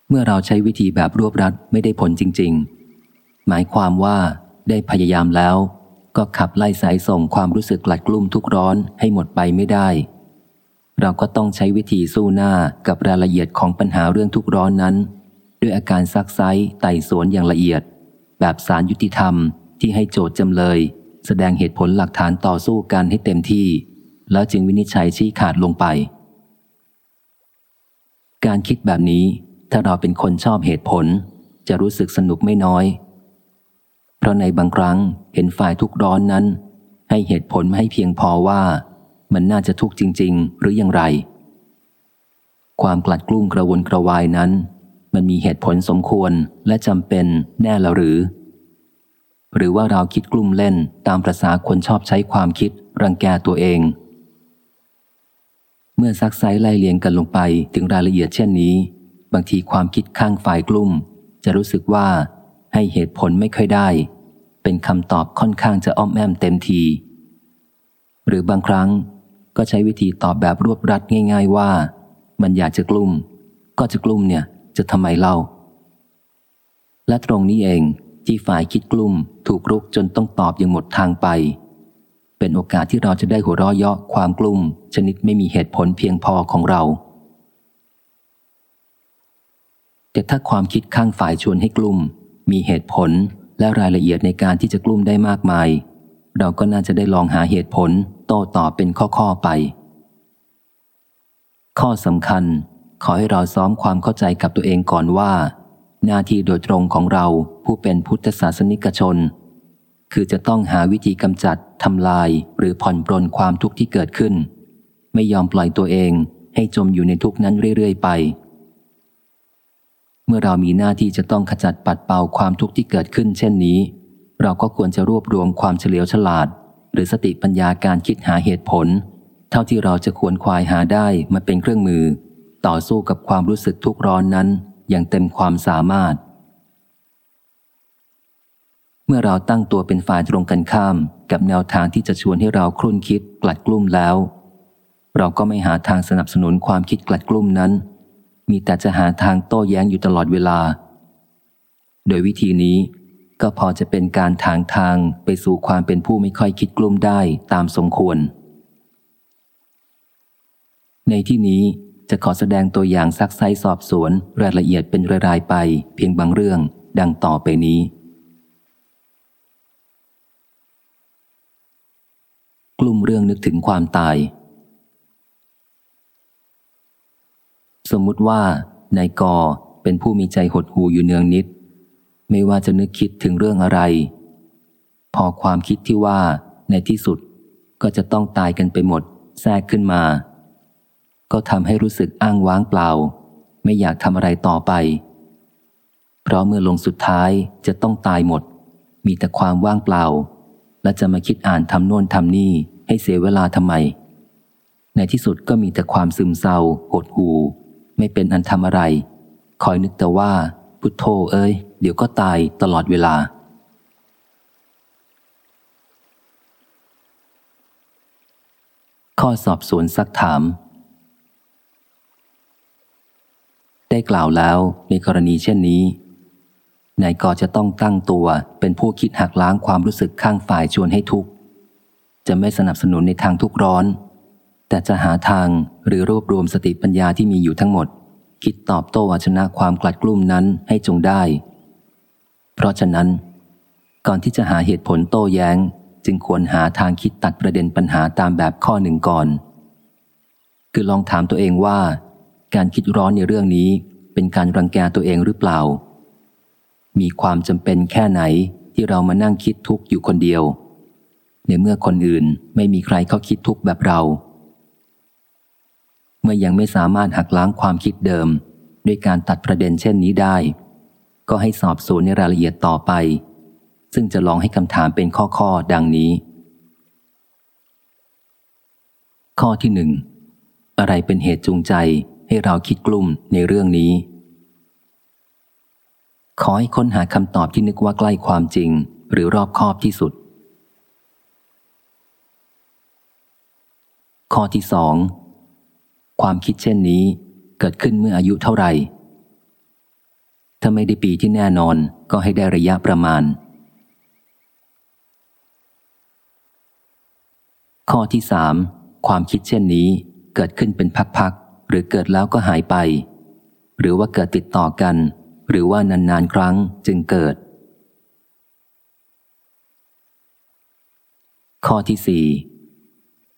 เมื่อเราใช้วิธีแบบรวบรัดไม่ได้ผลจริง ๆ หมายความว่าได้พยายามแล้ว ก็ขับไล่สายส่งความรู้สึกกลัดกลุ้มทุกร้อนให้หมดไปไม่ได้ เราก็ต้องใช้วิธีสู้หน้ากับรายละเอียดของปัญหาเรื่องทุกร้อนนั้น ด้วยอาการซักไซไต่สวนอย่างละเอียด แบบสารยุติธรรมที่ให้โจทย์จำเลย แสดงเหตุผลหลักฐานต่อสู้กันให้เต็มที่ แล้วจึงวินิจฉัยชี้ขาดลงไป การคิดแบบนี้ถ้าเราเป็นคนชอบเหตุผล จะรู้สึกสนุกไม่น้อย ราะในบางครั้งเห็นฝ่ายทุกร้อนนั้น ให้เหตุผลไม่ให้เพียงพอว่า มันน่าจะทุกข์จริง ๆ หรืออย่างไร ความกลัดกลุ้มกระวนกระวายนั้น มันมีเหตุผลสมควรและจำเป็นแน่ละหรือ หรือว่าเราคิดกลุ้มเล่นตามประษาคนชอบใช้ความคิดรังแกตัวเอง เมื่อซักไซไล่เลียงกันลงไปถึงรายละเอียดเช่นนี้ บางทีความคิดข้างฝ่ายกลุ่มจะรู้สึกว่า ให้เหตุผลไม่ค่อยได้ เป็นคำตอบค่อนข้างจะอ้อมแอมเต็มที หรือบางครั้งก็ใช้วิธีตอบแบบรวบรัดง่าย ๆว่า มันอยากจะกลุ่ม ก็จะกลุ่มเนี่ยจะทำไมเล่า และตรงนี้เองที่ฝ่ายคิดกลุ่มถูกรุกจนต้องตอบอย่างหมดทางไป เป็นโอกาสที่เราจะได้หัวเราะเยาะความกลุ่ม ชนิดไม่มีเหตุผลเพียงพอของเราแต่ถ้าความคิดข้างฝ่ายชวนให้กลุ่ม มีเหตุผลและรายละเอียดในการที่จะกลุ่มได้มากมาย เราก็น่าจะได้ลองหาเหตุผลโต้ตอบเป็นข้อๆไป ข้อสำคัญ ขอให้เราซ้อมความเข้าใจกับตัวเองก่อนว่า หน้าที่โดยตรงของเราผู้เป็นพุทธศาสนิกชน คือจะต้องหาวิธีกำจัดทำลายหรือผ่อนปรนความทุกข์ที่เกิดขึ้น ไม่ยอมปล่อยตัวเองให้จมอยู่ในทุกข์นั้นเรื่อยๆไป เมื่อเรามีหน้าที่จะต้องขจัดปัดเป่าความทุกข์ที่เกิดขึ้นเช่นนี้ เราก็ควรจะรวบรวมความเฉลียวฉลาด หรือสติปัญญาการคิดหาเหตุผล เท่าที่เราจะควรควายหาได้มาเป็นเครื่องมือ ต่อสู้กับความรู้สึกทุกข์ร้อนนั้น อย่างเต็มความสามารถ เมื่อเราตั้งตัวเป็นฝ่ายตรงกันข้าม กับแนวทางที่จะชวนให้เราครุ่นคิดกลัดกลุ้มแล้ว เราก็ไม่หาทางสนับสนุนความคิดกลัดกลุ้มนั้น มีแต่จะหาทางโต้แย้งอยู่ตลอดเวลา โดยวิธีนี้ก็พอจะเป็นการทางทางไปสู่ความเป็นผู้ไม่ค่อยคิดกลุ้มได้ตามสมควร ในที่นี้จะขอแสดงตัวอย่างซักไซสอบสวนรายละเอียดเป็นรายๆไปเพียงบางเรื่องดังต่อไปนี้ กลุ่มเรื่องนึกถึงความตาย สมมุติว่านายกอเป็นผู้มีใจหดหูอยู่เนืองนิด ไม่ว่าจะนึกคิดถึงเรื่องอะไร พอความคิดที่ว่าในที่สุดก็จะต้องตายกันไปหมด แทรกขึ้นมา ก็ทำให้รู้สึกอ้างว้างเปล่า ไม่อยากทำอะไรต่อไป เพราะเมื่อลงสุดท้ายจะต้องตายหมด มีแต่ความว่างเปล่า และจะมาคิดอ่านทำโน่นทำนี่ให้เสียเวลาทำไม ในที่สุดก็มีแต่ความซึมเศร้าหดหู ไม่เป็นอันทำอะไร คอยนึกแต่ว่า พุทโธเอ้ย เดี๋ยวก็ตายตลอดเวลา ข้อสอบสวนซักถาม ได้กล่าวแล้วในกรณีเช่นนี้นายกจะต้องตั้งตัวเป็นผู้คิดหักล้างความรู้สึกข้างฝ่ายชวนให้ทุกข์ จะไม่สนับสนุนในทางทุกร้อน แต่จะหาทางหรือรวบรวมสติปัญญาที่มีอยู่ทั้งหมด คิดตอบโต้อชนะความกลัดกลุ้มนั้นให้จงได้ เพราะฉะนั้น ก่อนที่จะหาเหตุผลโต้แย้ง จึงควรหาทางคิดตัดประเด็นปัญหาตามแบบข้อหนึ่งก่อน คือลองถามตัวเองว่า การคิดร้อนในเรื่องนี้ เป็นการรังแกตัวเองหรือเปล่า มีความจำเป็นแค่ไหนที่เรามานั่งคิดทุกข์อยู่คนเดียว ในเมื่อคนอื่นไม่มีใครเขาคิดทุกข์แบบเรา เมื่อยังไม่สามารถหักล้างความคิดเดิม ด้วยการตัดประเด็นเช่นนี้ได้ ก็ให้สอบสวนในรายละเอียดต่อไป ซึ่งจะลองให้คำถามเป็นข้อๆดังนี้ ข้อที่หนึ่งอะไรเป็นเหตุจูงใจให้เราคิดกลุ่มในเรื่องนี้ ขอให้ค้นหาคำตอบที่นึกว่าใกล้ความจริง หรือรอบคอบที่สุด ข้อที่สอง ความคิดเช่นนี้ เกิดขึ้นเมื่ออายุเท่าไหร่ ถ้าไม่ได้ปีที่แน่นอนก็ให้ได้ระยะประมาณ ข้อที่สามความคิดเช่นนี้ เกิดขึ้นเป็นพักๆหรือเกิดแล้วก็หายไป หรือว่าเกิดติดต่อกัน หรือว่านานๆครั้งจึงเกิด ข้อที่สี่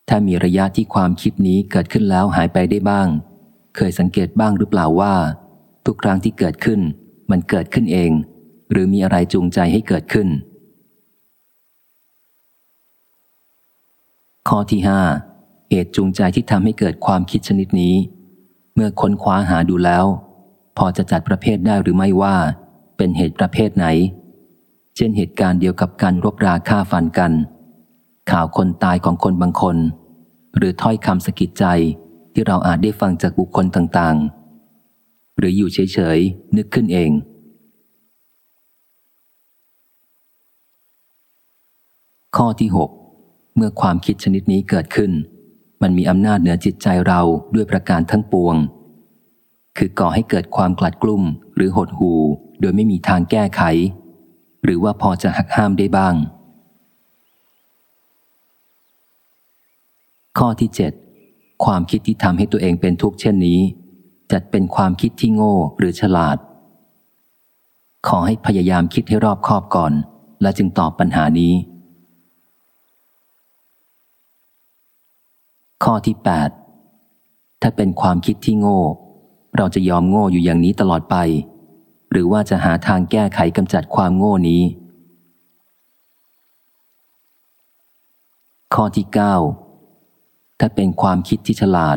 ถ้ามีระยะที่ความคิดนี้เกิดขึ้นแล้วหายไปได้บ้าง เคยสังเกตบ้างหรือเปล่าว่า ทุกครั้งที่เกิดขึ้น มันเกิดขึ้นเอง หรือมีอะไรจูงใจให้เกิดขึ้น ข้อที่ห้าเหตุจูงใจที่ทำให้เกิดความคิดชนิดนี้ เมื่อค้นคว้าหาดูแล้ว พอจะจัดประเภทได้หรือไม่ว่า เป็นเหตุประเภทไหน เช่นเหตุการณ์เดียวกับการรบราฆ่าฟันกัน ข่าวคนตายของคนบางคน หรือถ้อยคำสะกิดใจที่เราอาจได้ฟังจากบุคคลต่างๆ หรืออยู่เฉยๆ นึกขึ้นเอง ข้อที่ 6 เมื่อความคิดชนิดนี้เกิดขึ้น มันมีอำนาจเหนือจิตใจเราด้วยประการทั้งปวง คือก่อให้เกิดความกลัดกลุ้มหรือหดหูโดยไม่มีทางแก้ไข หรือว่าพอจะหักห้ามได้บ้าง ข้อที่ 7 ความคิดที่ทำให้ตัวเองเป็นทุกข์เช่นนี้ จัดเป็นความคิดที่โง่หรือฉลาด ขอให้พยายามคิดให้รอบคอบก่อน และจึงตอบปัญหานี้ ข้อที่ 8 ถ้าเป็นความคิดที่โง่ เราจะยอมโง่อยู่อย่างนี้ตลอดไป หรือว่าจะหาทางแก้ไขกำจัดความโง่นี้ ข้อที่ 9 ถ้าเป็นความคิดที่ฉลาด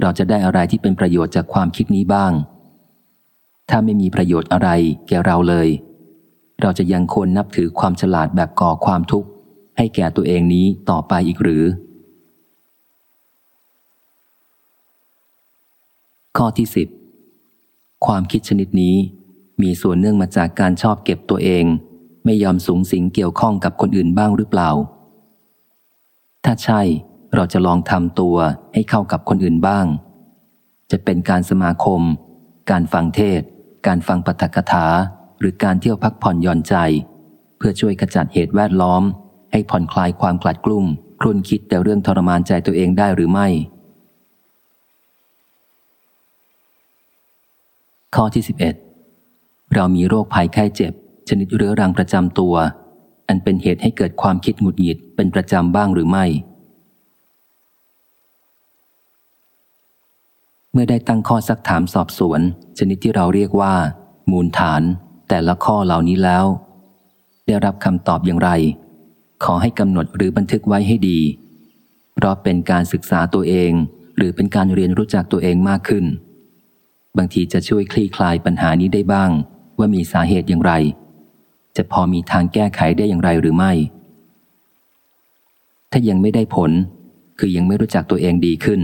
เราจะได้อะไรที่เป็นประโยชน์จากความคิดนี้บ้าง ถ้าไม่มีประโยชน์อะไรแก่เราเลย เราจะยังควรนับถือความฉลาดแบบก่อความทุกข์ให้แก่ตัวเองนี้ต่อไปอีกหรือ ข้อที่สิบความคิดชนิดนี้มีส่วนเนื่องมาจากการชอบเก็บตัวเอง ไม่ยอมสูงสิงเกี่ยวข้องกับคนอื่นบ้างหรือเปล่า ถ้าใช่ เราจะลองทำตัวให้เข้ากับคนอื่นบ้าง จะเป็นการสมาคม การฟังเทศ การฟังปฐกถา หรือการเที่ยวพักผ่อนหย่อนใจ เพื่อช่วยขจัดเหตุแวดล้อม ให้ผ่อนคลายความกลัดกลุ้มครุ่นคิดแต่เรื่องทรมานใจตัวเองได้หรือไม่ ข้อที่ 11 เรามีโรคภัยไข้เจ็บ ชนิดเรื้อรังประจำตัว อันเป็นเหตุให้เกิดความคิดหงุดหงิดเป็นประจำบ้างหรือไม่ เมื่อได้ตั้งข้อสักถามสอบสวน ชนิดที่เราเรียกว่า มูลฐาน แต่ละข้อเหล่านี้แล้ว ได้รับคำตอบอย่างไร ขอให้กำหนดหรือบันทึกไว้ให้ดี เพราะเป็นการศึกษาตัวเอง หรือเป็นการเรียนรู้จักตัวเองมากขึ้น บางทีจะช่วยคลี่คลายปัญหานี้ได้บ้าง ว่ามีสาเหตุอย่างไร จะพอมีทางแก้ไขได้อย่างไรหรือไม่ ถ้ายังไม่ได้ผล คือยังไม่รู้จักตัวเองดีขึ้น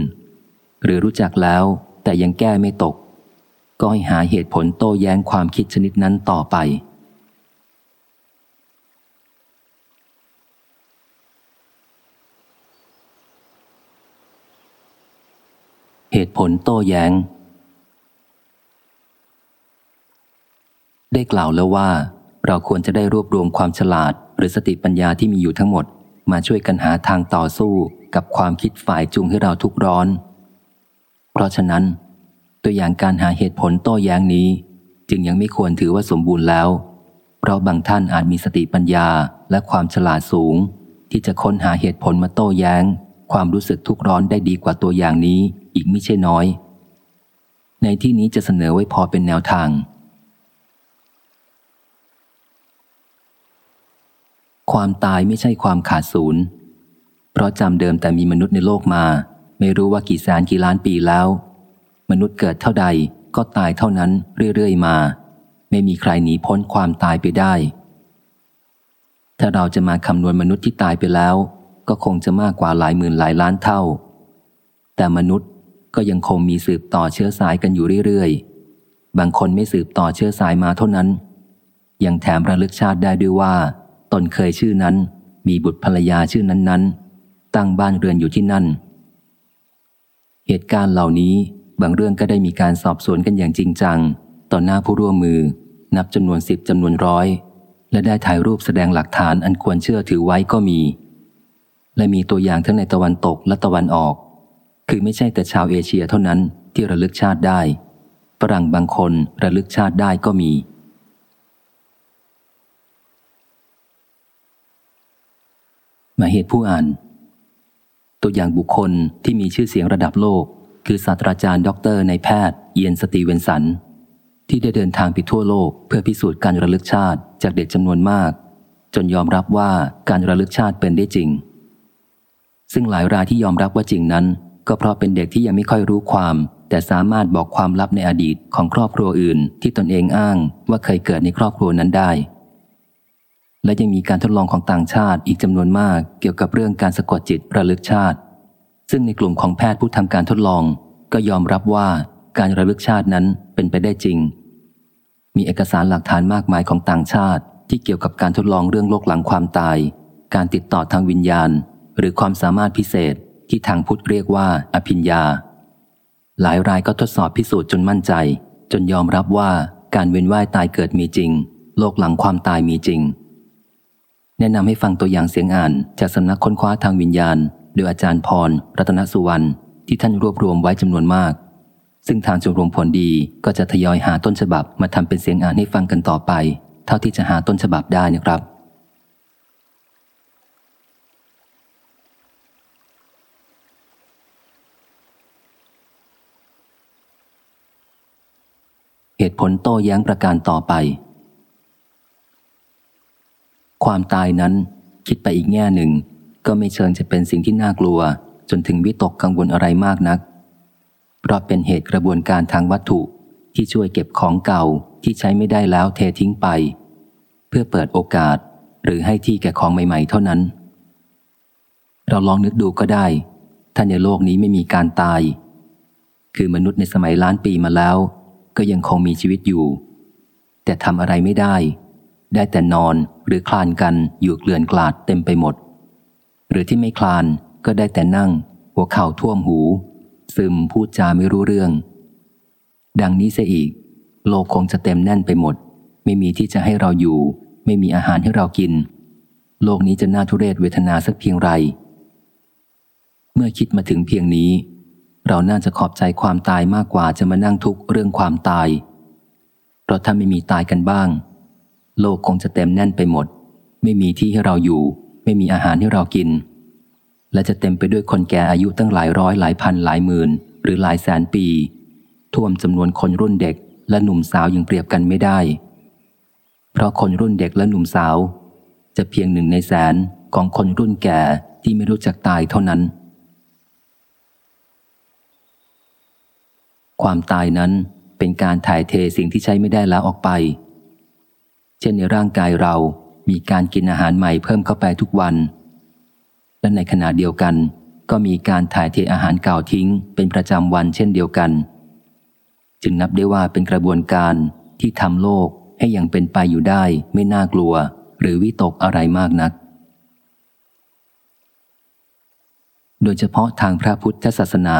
หรือรู้จักแล้ว แต่ยังแก้ไม่ตก ก็ให้หาเหตุผลโต้แย้งความคิดชนิดนั้นต่อไป เหตุผลโต้แย้ง ได้กล่าวแล้วว่า เราควรจะได้รวบรวมความฉลาด หรือสติปัญญาที่มีอยู่ทั้งหมด มาช่วยกันหาทางต่อสู้กับความคิดฝ่ายจูงให้เราทุกร้อน เพราะฉะนั้น ตัวอย่างการหาเหตุผลโต้แย้งนี้ จึงยังไม่ควรถือว่าสมบูรณ์แล้ว เพราะบางท่านอาจมีสติปัญญาและความฉลาดสูง ที่จะค้นหาเหตุผลมาโต้แย้ง ความรู้สึกทุกข์ร้อนได้ดีกว่าตัวอย่างนี้อีกไม่ใช่น้อย ในที่นี้จะเสนอไว้พอเป็นแนวทาง ความตายไม่ใช่ความขาดศูนย์เพราะจำเดิมแต่มีมนุษย์ในโลกมา ไม่รู้ว่ากี่แสนกี่ล้านปีแล้ว มนุษย์เกิดเท่าใดก็ตายเท่านั้นเรื่อยๆมา ไม่มีใครหนีพ้นความตายไปได้ ถ้าเราจะมาคำนวณมนุษย์ที่ตายไปแล้ว ก็คงจะมากกว่าหลายหมื่นหลายล้านเท่า แต่มนุษย์ก็ยังคงมีสืบต่อเชื้อสายกันอยู่เรื่อยๆ บางคนไม่สืบต่อเชื้อสายมาเท่านั้น ยังแถมระลึกชาติได้ด้วยว่า ตนเคยชื่อนั้น มีบุตรภรรยาชื่อนั้นๆ ตั้งบ้านเรือนอยู่ที่นั่น เหตุการณ์เหล่านี้บางเรื่องก็ได้มีการสอบสวนกันอย่างจริงจัง ต่อหน้าผู้ร่วมมือ นับจำนวนสิบจำนวนร้อย และได้ถ่ายรูปแสดงหลักฐานอันควรเชื่อถือไว้ก็มี และมีตัวอย่างทั้งในตะวันตกและตะวันออก คือไม่ใช่แต่ชาวเอเชียเท่านั้นที่ระลึกชาติได้ฝรั่งบางคนระลึกชาติได้ก็มี หมายเหตุผู้อ่าน ตัวอย่างบุคคลที่มีชื่อเสียงระดับโลก คือศาสตราจารย์ด็อกเตอร์นายแพทย์ เอียนสตีเวนสัน ที่ได้เดินทางไปทั่วโลก เพื่อพิสูจน์การระลึกชาติจากเด็กจำนวนมาก จนยอมรับว่าการระลึกชาติเป็นได้จริง ซึ่งหลายรายที่ยอมรับว่าจริงนั้น ก็เพราะเป็นเด็กที่ยังไม่ค่อยรู้ความ แต่สามารถบอกความลับในอดีตของครอบครัวอื่น ที่ตนเองอ้างว่าเคยเกิดในครอบครัวนั้นได้ และยังมีการทดลองของต่างชาติอีกจำนวนมากเกี่ยวกับเรื่องการสะกดจิตระลึกชาติ ซึ่งในกลุ่มของแพทย์ผู้ทำการทดลอง ก็ยอมรับว่าการระลึกชาตินั้นเป็นไปได้จริง มีเอกสารหลักฐานมากมายของต่างชาติ ที่เกี่ยวกับการทดลองเรื่องโลกหลังความตาย การติดต่อทางวิญญาณ หรือความสามารถพิเศษที่ทางพุทธเรียกว่าอภิญญา หลายรายก็ทดสอบพิสูจน์จนมั่นใจ จนยอมรับว่าการเวียนว่ายตายเกิดมีจริง โลกหลังความตายมีจริง แนะนำให้ฟังตัวอย่างเสียงอ่าน จากสำนักค้นคว้าทางวิญญาณ โดยอาจารย์พร รัตนสุวรรณที่ท่านรวบรวมไว้จำนวนมาก ซึ่งทางชมรมผลดีก็จะทยอยหาต้นฉบับมาทำเป็นเสียงอ่านให้ฟังกันต่อไป เท่าที่จะหาต้นฉบับได้นะครับ เหตุผลโต้แย้งประการต่อไป ความตายนั้นคิดไปอีกแง่หนึ่ง ก็ไม่เชิงจะเป็นสิ่งที่น่ากลัว จนถึงวิตกกังวลอะไรมากนัก เพราะเป็นเหตุกระบวนการทางวัตถุที่ช่วยเก็บของเก่าที่ใช้ไม่ได้แล้วเททิ้งไป เพื่อเปิดโอกาสหรือให้ที่แก่ของใหม่ ๆ เท่านั้น เราลองนึกดูก็ได้ ถ้าในโลกนี้ไม่มีการตาย คือมนุษย์ในสมัยล้านปีมาแล้ว ก็ยังคงมีชีวิตอยู่ แต่ทำอะไรไม่ได้ ได้แต่นอนหรือคลานกันอยู่เกลื่อนกลาดเต็มไปหมด หรือที่ไม่คลานก็ได้แต่นั่ง หัวเข่าท่วมหู ซึมพูดจาไม่รู้เรื่อง ดังนี้เสียอีก โลกคงจะเต็มแน่นไปหมด ไม่มีที่จะให้เราอยู่ ไม่มีอาหารให้เรากิน โลกนี้จะน่าทุเรศเวทนาสักเพียงไร เมื่อคิดมาถึงเพียงนี้ เราน่าจะขอบใจความตายมากกว่าจะมานั่งทุกข์เรื่องความตายเพราะถ้าไม่มีตายกันบ้าง โลกคงจะเต็มแน่นไปหมด ไม่มีที่ให้เราอยู่ ไม่มีอาหารให้เรากิน และจะเต็มไปด้วยคนแก่อายุตั้งหลายร้อยหลายพันหลายหมื่น หรือหลายแสนปี ท่วมจำนวนคนรุ่นเด็กและหนุ่มสาวยังเปรียบกันไม่ได้ เพราะคนรุ่นเด็กและหนุ่มสาว จะเพียงหนึ่งในแสนของคนรุ่นแก่ที่ไม่รู้จักตายเท่านั้น ความตายนั้นเป็นการถ่ายเทสิ่งที่ใช้ไม่ได้แล้วออกไป เช่นในร่างกายเรามีการกินอาหารใหม่เพิ่มเข้าไปทุกวัน และในขณะเดียวกัน ก็มีการถ่ายเทอาหารเก่าทิ้งเป็นประจำวันเช่นเดียวกัน จึงนับได้ว่าเป็นกระบวนการที่ทำโลกให้ยังเป็นไปอยู่ได้ไม่น่ากลัว หรือวิตกอะไรมากนัก โดยเฉพาะทางพระพุทธศาสนา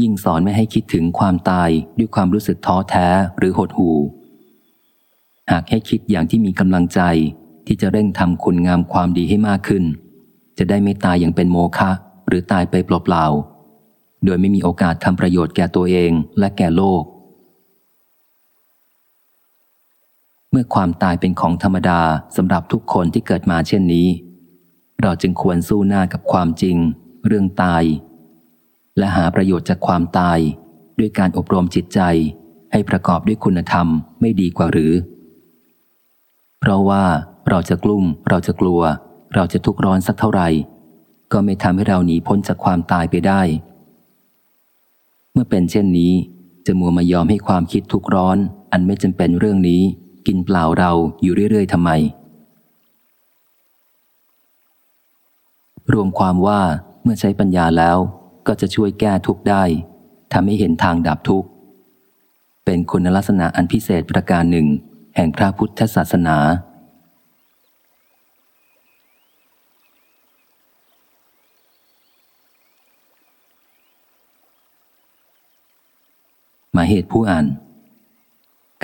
ยิ่งสอนไม่ให้คิดถึงความตายด้วยความรู้สึกท้อแท้หรือหดหู่ หากให้คิดอย่างที่มีกำลังใจที่จะเร่งทำคุณงามความดีให้มากขึ้น จะได้ไม่ตายอย่างเป็นโมฆะหรือตายไปเปล่าๆ โดยไม่มีโอกาสทำประโยชน์แก่ตัวเองและแก่โลก เมื่อความตายเป็นของธรรมดาสำหรับทุกคนที่เกิดมาเช่นนี้ เราจึงควรสู้หน้ากับความจริง เรื่องตาย และหาประโยชน์จากความตาย ด้วยการอบรมจิตใจให้ประกอบด้วยคุณธรรมไม่ดีกว่าหรือ เพราะว่าเราจะกลุ่มเราจะกลัว เราจะทุกข์ร้อนสักเท่าไหร่ ก็ไม่ทำให้เราหนีพ้นจากความตายไปได้ เมื่อเป็นเช่นนี้ จะมัวมายอมให้ความคิดทุกข์ร้อน อันไม่จำเป็นเรื่องนี้ กินเปล่าเราอยู่เรื่อยๆทำไม รวมความว่าเมื่อใช้ปัญญาแล้ว ก็จะช่วยแก้ทุกข์ได้ทำให้เห็นทางดับทุกข์เป็นคุณลักษณะอันพิเศษประการหนึ่ง แห่งพระพุทธศาสนา หมายเหตุผู้อ่าน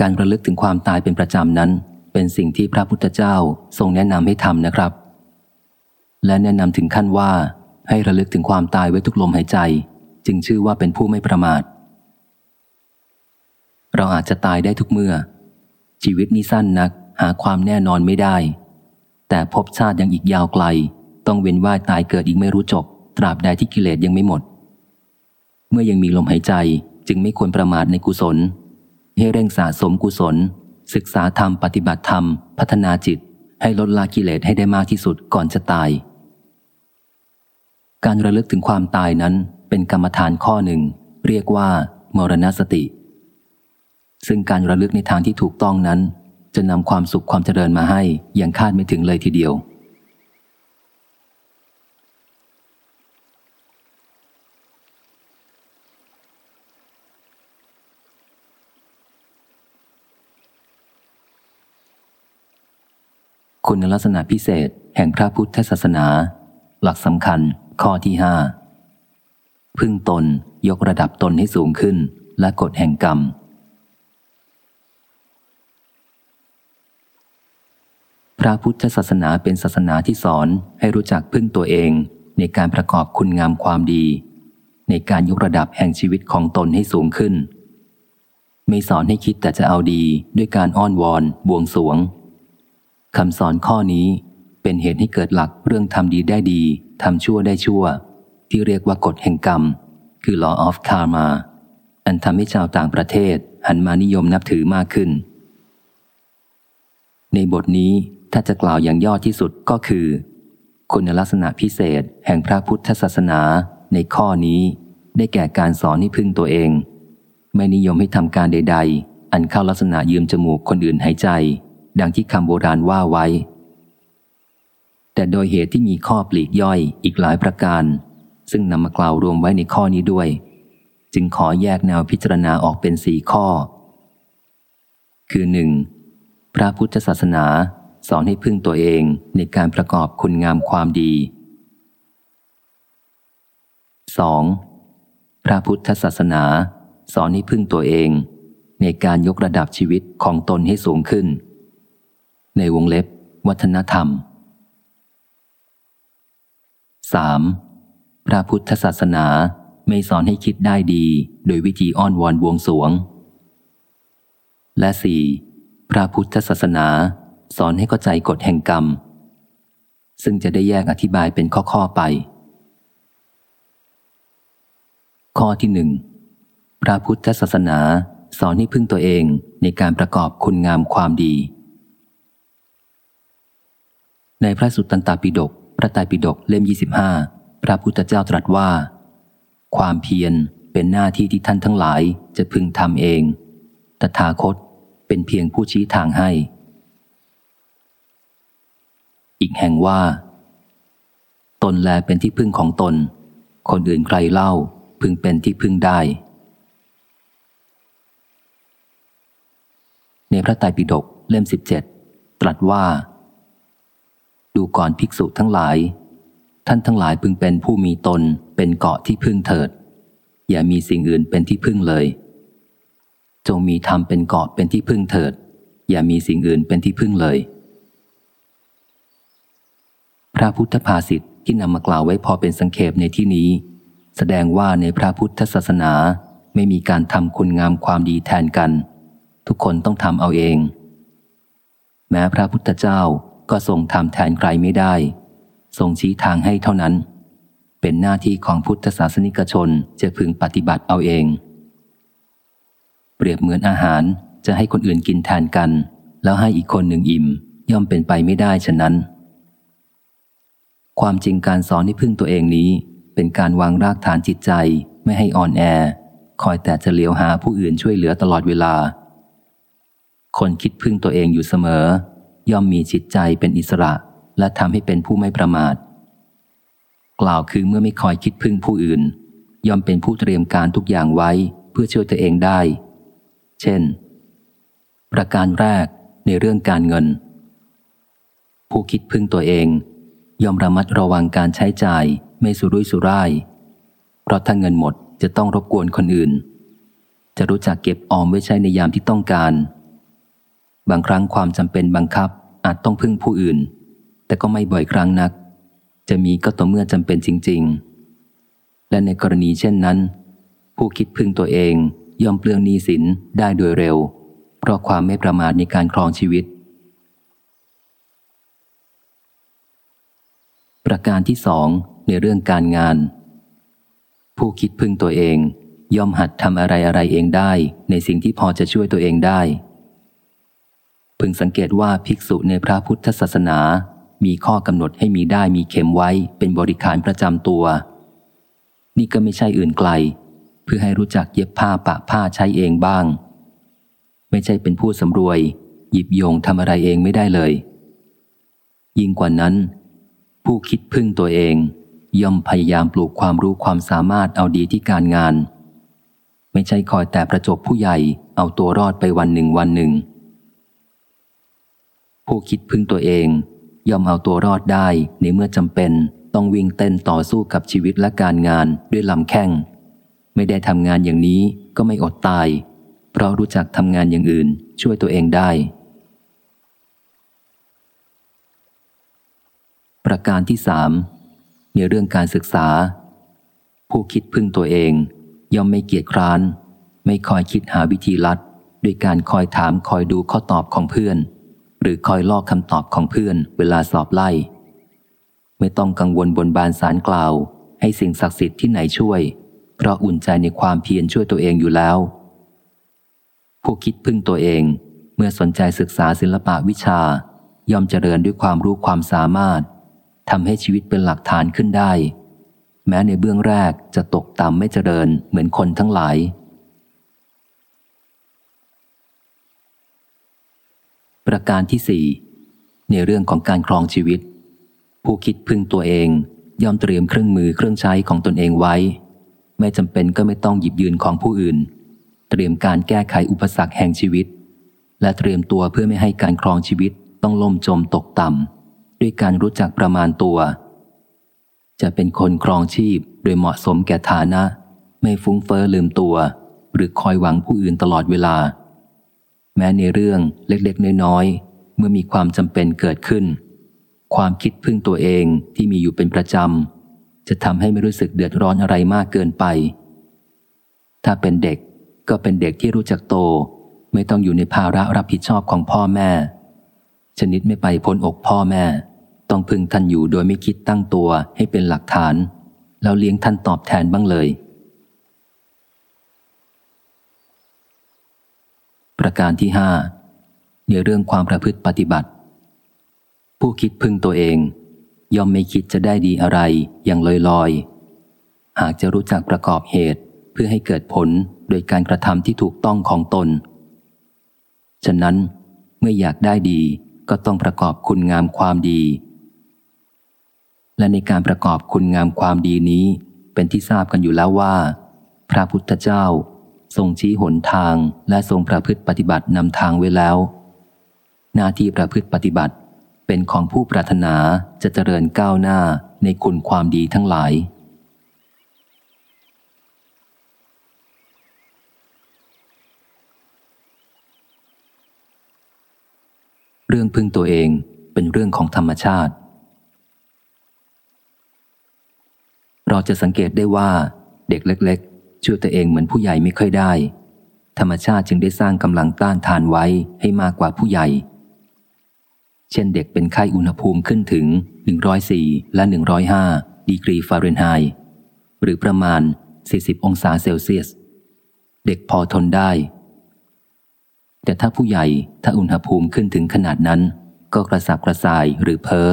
การระลึกถึงความตายเป็นประจำนั้น เป็นสิ่งที่พระพุทธเจ้าทรงแนะนำให้ทำนะครับ และแนะนำถึงขั้นว่าให้ระลึกถึงความตายไว้ทุกลมหายใจ จึงชื่อว่าเป็นผู้ไม่ประมาท เราอาจจะตายได้ทุกเมื่อ ชีวิตนี้สั้นนัก หาความแน่นอนไม่ได้ แต่ภพชาติยังอีกยาวไกล ต้องเว้นว่ายตายเกิดอีกไม่รู้จบ ตราบใดที่กิเลสยังไม่หมด เมื่อยังมีลมหายใจจึงไม่ควรประมาทในกุศล ให้เร่งสะสมกุศล ศึกษาธรรมปฏิบัติธรรม พัฒนาจิต ให้ลดละกิเลสให้ได้มากที่สุดก่อนจะตาย การระลึกถึงความตายนั้นเป็นกรรมฐานข้อหนึ่ง เรียกว่ามรณสติ ซึ่งการระลึกในทางที่ถูกต้องนั้น จะนำความสุขความเจริญมาให้อย่างคาดไม่ถึงเลยทีเดียว คุณลักษณะพิเศษแห่งพระพุทธศาสนา หลักสำคัญ ข้อที่ห้าพึ่งตนยกระดับตนให้สูงขึ้นและกฎแห่งกรรม ระพุทธศาสนาเป็นศาสนาที่สอนให้รู้จักพึ่งตัวเอง ในการประกอบคุณงามความดี ในการยกระดับแห่งชีวิตของตนให้สูงขึ้น ไม่สอนให้คิดแต่จะเอาดีด้วยการอ้อนวอน บวงสวงคำสอนข้อนี้เป็นเหตุให้เกิดหลักเรื่องทำดีได้ดีทำชั่วได้ชั่ว ที่เรียกว่ากฎแห่งกรรม คือ law of karma อันทำให้ชาวต่างประเทศหันมานิยมนับถือมากขึ้น ในบทนี้ ถ้าจะกล่าวอย่างย่อที่สุดก็คือ คุณลักษณะพิเศษแห่งพระพุทธศาสนาในข้อนี้ ได้แก่การสอนให้พึ่งตัวเอง ไม่นิยมให้ทำการใด ๆ อันเข้าลักษณะยืมจมูกคนอื่นหายใจ ดังที่คำโบราณว่าไว้ แต่โดยเหตุที่มีข้อปลีกย่อยอีกหลายประการ ซึ่งนำมากล่าวรวมไว้ในข้อนี้ด้วย จึงขอแยกแนวพิจารณาออกเป็นสี่ข้อ คือหนึ่งพระพุทธศาสนา สอนให้พึ่งตัวเองในการประกอบคุณงามความดี 2. พระพุทธศาสนา สอนให้พึ่งตัวเอง ในการยกระดับชีวิตของตนให้สูงขึ้น ในวงเล็บ วัฒนธรรม 3. พระพุทธศาสนาไม่สอนให้คิดได้ดี โดยวิธีอ้อนวอนบวงสวง และ 4. พระพุทธศาสนา สอนให้เข้าใจกฎแห่งกรรม ซึ่งจะได้แยกอธิบายเป็นข้อ ๆ ไป ข้อที่หนึ่งพระพุทธศาสนาสอนให้พึ่งตัวเองในการประกอบคุณงามความดี ในพระสุตตันตปิฎกพระไตรปิฎกเล่ม 25 พระพุทธเจ้าตรัสว่า ความเพียรเป็นหน้าที่ที่ท่านทั้งหลายจะพึงทำเอง ตถาคตเป็นเพียงผู้ชี้ทางให้ อีกแห่งว่า ตนแลเป็นที่พึ่งของตน คนอื่นใครเล่าพึงเป็นที่พึ่งได้ ในพระไตรปิฎกเล่ม17ตรัสว่า ดูก่อนภิกษุทั้งหลาย ท่านทั้งหลายพึงเป็นผู้มีตนเป็นเกาะที่พึ่งเถิด อย่ามีสิ่งอื่นเป็นที่พึ่งเลย จงมีธรรมเป็นเกาะเป็นที่พึ่งเถิด อย่ามีสิ่งอื่นเป็นที่พึ่งเลย พระพุทธภาษิตที่นำมากล่าวไว้พอเป็นสังเขปในที่นี้ แสดงว่าในพระพุทธศาสนาไม่มีการทำคุณงามความดีแทนกัน ทุกคนต้องทำเอาเอง แม้พระพุทธเจ้าก็ทรงทำแทนใครไม่ได้ ทรงชี้ทางให้เท่านั้น เป็นหน้าที่ของพุทธศาสนิกชนจะพึงปฏิบัติเอาเอง เปรียบเหมือนอาหารจะให้คนอื่นกินแทนกัน แล้วให้อีกคนหนึ่งอิ่ม ย่อมเป็นไปไม่ได้ฉะนั้น ความจริงการสอนให้พึ่งตัวเองนี้ เป็นการวางรากฐานจิตใจไม่ให้อ่อนแอ คอยแต่จะเลียวหาผู้อื่นช่วยเหลือตลอดเวลา คนคิดพึ่งตัวเองอยู่เสมอ ย่อมมีจิตใจเป็นอิสระ และทำให้เป็นผู้ไม่ประมาท กล่าวคือเมื่อไม่คอยคิดพึ่งผู้อื่น ย่อมเป็นผู้เตรียมการทุกอย่างไว้เพื่อช่วยตัวเองได้ เช่น ประการแรกในเรื่องการเงิน ผู้คิดพึ่งตัวเอง ย่อมระมัดระวังการใช้จ่ายไม่สุรุ่ยสุร่าย เพราะถ้าเงินหมดจะต้องรบกวนคนอื่น จะรู้จักเก็บออมไว้ใช้ในยามที่ต้องการ บางครั้งความจำเป็นบังคับอาจต้องพึ่งผู้อื่น แต่ก็ไม่บ่อยครั้งนัก จะมีก็ต่อเมื่อจำเป็นจริง ๆ และในกรณีเช่นนั้น ผู้คิดพึ่งตัวเองย่อมเปลืองหนี้สินได้โดยเร็ว เพราะความไม่ประมาทในการครองชีวิต ประการที่สองในเรื่องการงาน ผู้คิดพึ่งตัวเอง ย่อมหัดทำอะไรอะไรเองได้ ในสิ่งที่พอจะช่วยตัวเองได้ พึงสังเกตว่าภิกษุในพระพุทธศาสนา มีข้อกำหนดให้มีได้มีเข็มไว้เป็นบริขารประจำตัว นี่ก็ไม่ใช่อื่นไกล เพื่อให้รู้จักเย็บผ้าปะผ้าใช้เองบ้าง ไม่ใช่เป็นผู้สำรวย หยิบโยงทำอะไรเองไม่ได้เลย ยิ่งกว่านั้น ผู้คิดพึ่งตัวเอง ย่อมพยายามปลูกความรู้ความสามารถเอาดีที่การงาน ไม่ใช่คอยแต่ประจบผู้ใหญ่เอาตัวรอดไปวันหนึ่งวันหนึ่ง ผู้คิดพึ่งตัวเอง ย่อมเอาตัวรอดได้ในเมื่อจำเป็นต้องวิ่งเต้นต่อสู้กับชีวิตและการงานด้วยลำแข้ง ไม่ได้ทำงานอย่างนี้ก็ไม่อดตาย เพราะรู้จักทำงานอย่างอื่นช่วยตัวเองได้ ประการที่สามในเรื่องการศึกษา ผู้คิดพึ่งตัวเอง ย่อมไม่เกียจคร้าน ไม่คอยคิดหาวิธีลัดด้วยการคอยถามคอยดูข้อตอบของเพื่อน หรือคอยลอกคำตอบของเพื่อนเวลาสอบไล่ ไม่ต้องกังวลบนบานสารกล่าว ให้สิ่งศักดิ์สิทธิ์ที่ไหนช่วย เพราะอุ่นใจในความเพียรช่วยตัวเองอยู่แล้ว ผู้คิดพึ่งตัวเองเมื่อสนใจศึกษาศิลปะวิชา ย่อมเจริญด้วยความรู้ความสามารถ ทำให้ชีวิตเป็นหลักฐานขึ้นได้ แม้ในเบื้องแรกจะตกต่ำไม่เจริญเหมือนคนทั้งหลาย ประการที่สี่ในเรื่องของการครองชีวิต ผู้คิดพึ่งตัวเองย่อมเตรียมเครื่องมือเครื่องใช้ของตนเองไว้ ไม่จำเป็นก็ไม่ต้องหยิบยืนของผู้อื่น เตรียมการแก้ไขอุปสรรคแห่งชีวิต และเตรียมตัวเพื่อไม่ให้การครองชีวิตต้องล่มจมตกต่ำ ด้วยการรู้จักประมาณตัว จะเป็นคนครองชีพโดยเหมาะสมแก่ฐานะ ไม่ฟุ้งเฟอ้อลืมตัว หรือคอยหวังผู้อื่นตลอดเวลา แม้ในเรื่องเล็กๆ น้อยๆ เมื่อมีความจำเป็นเกิดขึ้น ความคิดพึ่งตัวเองที่มีอยู่เป็นประจำ จะทำให้ไม่รู้สึกเดือดร้อนอะไรมากเกินไป ถ้าเป็นเด็กก็เป็นเด็กที่รู้จักโต ไม่ต้องอยู่ในภาระรับผิดชอบของพ่อแม่ชนิดไม่ไปพ้นอกพ่อแม่ ต้องพึงท่านอยู่โดยไม่คิดตั้งตัวให้เป็นหลักฐาน แล้วเลี้ยงท่านตอบแทนบ้างเลย ประการที่ห้าในเรื่องความประพฤติปฏิบัติ ผู้คิดพึ่งตัวเอง ย่อมไม่คิดจะได้ดีอะไรอย่างลอยลอยหากจะรู้จักประกอบเหตุเพื่อให้เกิดผลโดยการกระทำที่ถูกต้องของตน ฉะนั้นเมื่ออยากได้ดีก็ต้องประกอบคุณงามความดี และในการประกอบคุณงามความดีนี้ เป็นที่ทราบกันอยู่แล้วว่า พระพุทธเจ้า ทรงชี้หนทางและทรงประพฤติปฏิบัตินำทางไว้แล้ว หน้าที่ประพฤติปฏิบัติเป็นของผู้ปรารถนาจะเจริญก้าวหน้าในคุณความดีทั้งหลาย เรื่องพึ่งตัวเองเป็นเรื่องของธรรมชาติ เราจะสังเกตได้ว่า เด็กเล็ก ๆ ช่วยตัวเองเหมือนผู้ใหญ่ไม่ค่อยได้ ธรรมชาติจึงได้สร้างกำลังต้านทานไว้ให้มากกว่าผู้ใหญ่ เช่นเด็กเป็นไข้อุณหภูมิขึ้นถึง 104 และ 105 ดีกรีฟาเรนไฮต์หรือประมาณ 40 องศาเซลเซียส เด็กพอทนได้ แต่ถ้าผู้ใหญ่ถ้าอุณหภูมิขึ้นถึงขนาดนั้น ก็กระสับกระส่ายหรือเพ้อ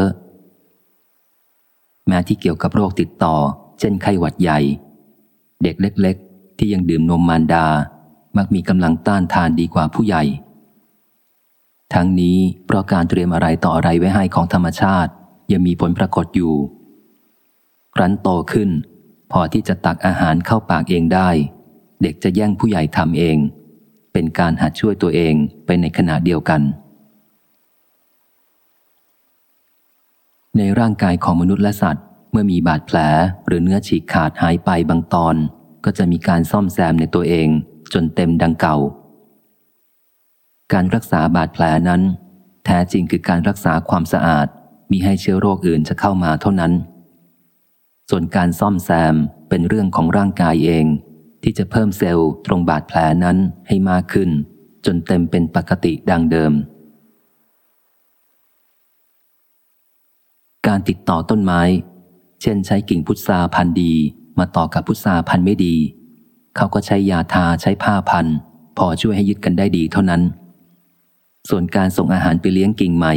แม้ที่เกี่ยวกับโรคติดต่อ เช่นไข้หวัดใหญ่ เด็กเล็ก ๆ ที่ยังดื่มนมมารดา มักมีกำลังต้านทานดีกว่าผู้ใหญ่ ทั้งนี้เพราะการเตรียมอะไรต่ออะไรไว้ให้ของธรรมชาติ ยังมีผลปรากฏอยู่ ครั้นโตขึ้น พอที่จะตักอาหารเข้าปากเองได้ เด็กจะแย่งผู้ใหญ่ทำเอง เป็นการหัดช่วยตัวเองไปในขณะเดียวกันในร่างกายของมนุษย์และสัตว์ เมื่อมีบาดแผลหรือเนื้อฉีกขาดหายไปบางตอน ก็จะมีการซ่อมแซมในตัวเอง จนเต็มดังเก่า การรักษาบาดแผลนั้น แท้จริงคือการรักษาความสะอาดมีให้เชื้อโรคอื่นจะเข้ามาเท่านั้น ส่วนการซ่อมแซมเป็นเรื่องของร่างกายเอง ที่จะเพิ่มเซลล์ตรงบาดแผลนั้นให้มากขึ้น จนเต็มเป็นปกติดังเดิม การติดต่อต้นไม้ เช่นใช้กิ่งพุทราพันธุ์ดี มาต่อกับพุทราพันธุ์ไม่ดี เขาก็ใช้ยาทาใช้ผ้าพันพอช่วยให้ยึดกันได้ดีเท่านั้น ส่วนการส่งอาหารไปเลี้ยงกิ่งใหม่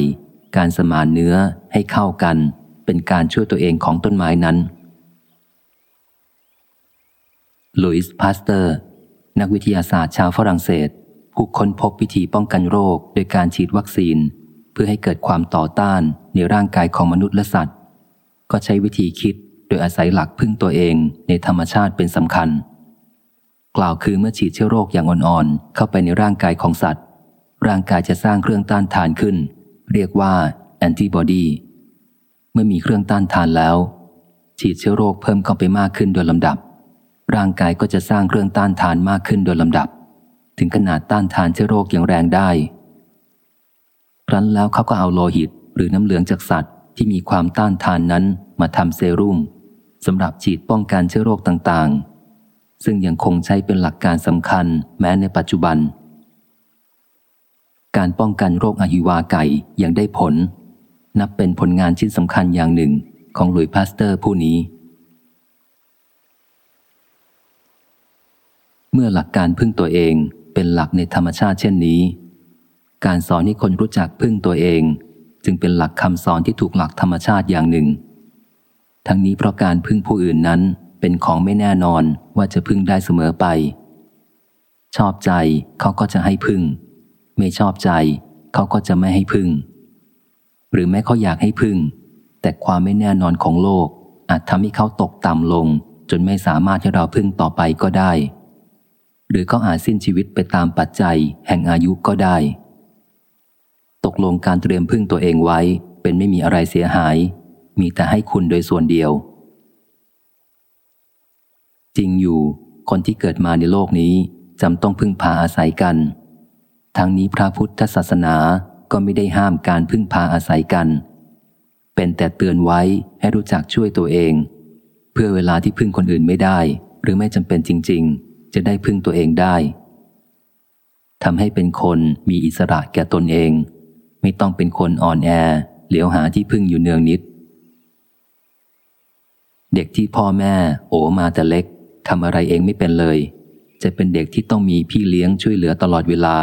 การสมานเนื้อให้เข้ากัน เป็นการช่วยตัวเองของต้นไม้นั้นหลุยส์พาสเตอร์ นักวิทยาศาสตร์ชาวฝรั่งเศส ผู้ค้นพบวิธีป้องกันโรคโดยการฉีดวัคซีน เพื่อให้เกิดความต่อต้านในร่างกายของมนุษย์และสัตว์ ก็ใช้วิธีคิดโดยอาศัยหลักพึ่งตัวเองในธรรมชาติเป็นสำคัญ กล่าวคือเมื่อฉีดเชื้อโรคอย่างอ่อนๆ เข้าไปในร่างกายของสัตว์ ร่างกายจะสร้างเครื่องต้านทานขึ้น เรียกว่าแอนติบอดีเมื่อมีเครื่องต้านทานแล้ว ฉีดเชื้อโรคเพิ่มเข้าไปมากขึ้นโดยลำดับ ร่างกายก็จะสร้างเครื่องต้านทานมากขึ้นโดยลำดับ ถึงขนาดต้านทานเชื้อโรคอย่างแรงได้ครั้นแล้วเขาก็เอาโลหิตหรือน้ำเหลืองจากสัตว์ ที่มีความต้านทานนั้นมาทำเซรุ่มสำหรับฉีดป้องกันเชื้อโรคต่างๆ ซึ่งยังคงใช้เป็นหลักการสำคัญแม้ในปัจจุบัน การป้องกันโรคอหิวาไก่ยังได้ผล นับเป็นผลงานชิ้นสำคัญอย่างหนึ่งของหลุยส์พาสเตอร์ผู้นี้ เมื่อหลักการพึ่งตัวเองเป็นหลักในธรรมชาติเช่นนี้ การสอนให้คนรู้จักพึ่งตัวเอง จึงเป็นหลักคำสอนที่ถูกหลักธรรมชาติอย่างหนึ่ง ทั้งนี้เพราะการพึ่งผู้อื่นนั้นเป็นของไม่แน่นอนว่าจะพึ่งได้เสมอไป ชอบใจเขาก็จะให้พึ่ง ไม่ชอบใจ เขาก็จะไม่ให้พึ่ง หรือแม้เขาอยากให้พึ่ง แต่ความไม่แน่นอนของโลก อาจทำให้เขาตกต่ำลง จนไม่สามารถให้เราพึ่งต่อไปก็ได้ หรือเขาอาจสิ้นชีวิตไปตามปัจจัยแห่งอายุก็ได้ ตกลงการเตรียมพึ่งตัวเองไว้เป็นไม่มีอะไรเสียหาย มีแต่ให้คุณโดยส่วนเดียว จริงอยู่ คนที่เกิดมาในโลกนี้จำต้องพึ่งพาอาศัยกัน ทั้งนี้พระพุทธศาสนาก็ไม่ได้ห้ามการพึ่งพาอาศัยกัน เป็นแต่เตือนไว้ให้รู้จักช่วยตัวเอง เพื่อเวลาที่พึ่งคนอื่นไม่ได้ หรือไม่จำเป็นจริง ๆ จะได้พึ่งตัวเองได้ทำให้เป็นคนมีอิสระแก่ตนเอง ไม่ต้องเป็นคนอ่อนแอ เหลียวหาที่พึ่งอยู่เนืองนิด เด็กที่พ่อแม่ โอมาแต่เล็กทำอะไรเองไม่เป็นเลย จะเป็นเด็กที่ต้องมีพี่เลี้ยงช่วยเหลือตลอดเวลา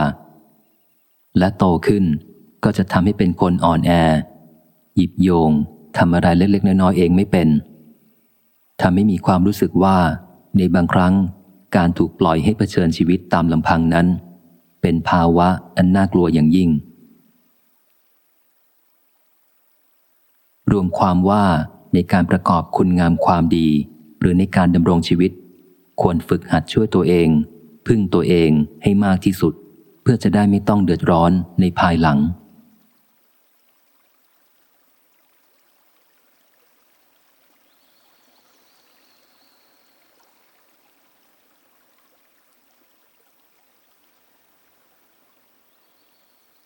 และโตขึ้นก็จะทำให้เป็นคนอ่อนแอ หยิบโยงทำอะไรเล็ก ๆ น้อยๆเองไม่เป็นทำให้มีความรู้สึกว่า ในบางครั้งการถูกปล่อยให้เผชิญชีวิตตามลำพังนั้น เป็นภาวะอันน่ากลัวอย่างยิ่ง รวมความว่าในการประกอบคุณงามความดี หรือในการดำรงชีวิต ควรฝึกหัดช่วยตัวเอง พึ่งตัวเองให้มากที่สุด เพื่อจะได้ไม่ต้องเดือดร้อนในภายหลัง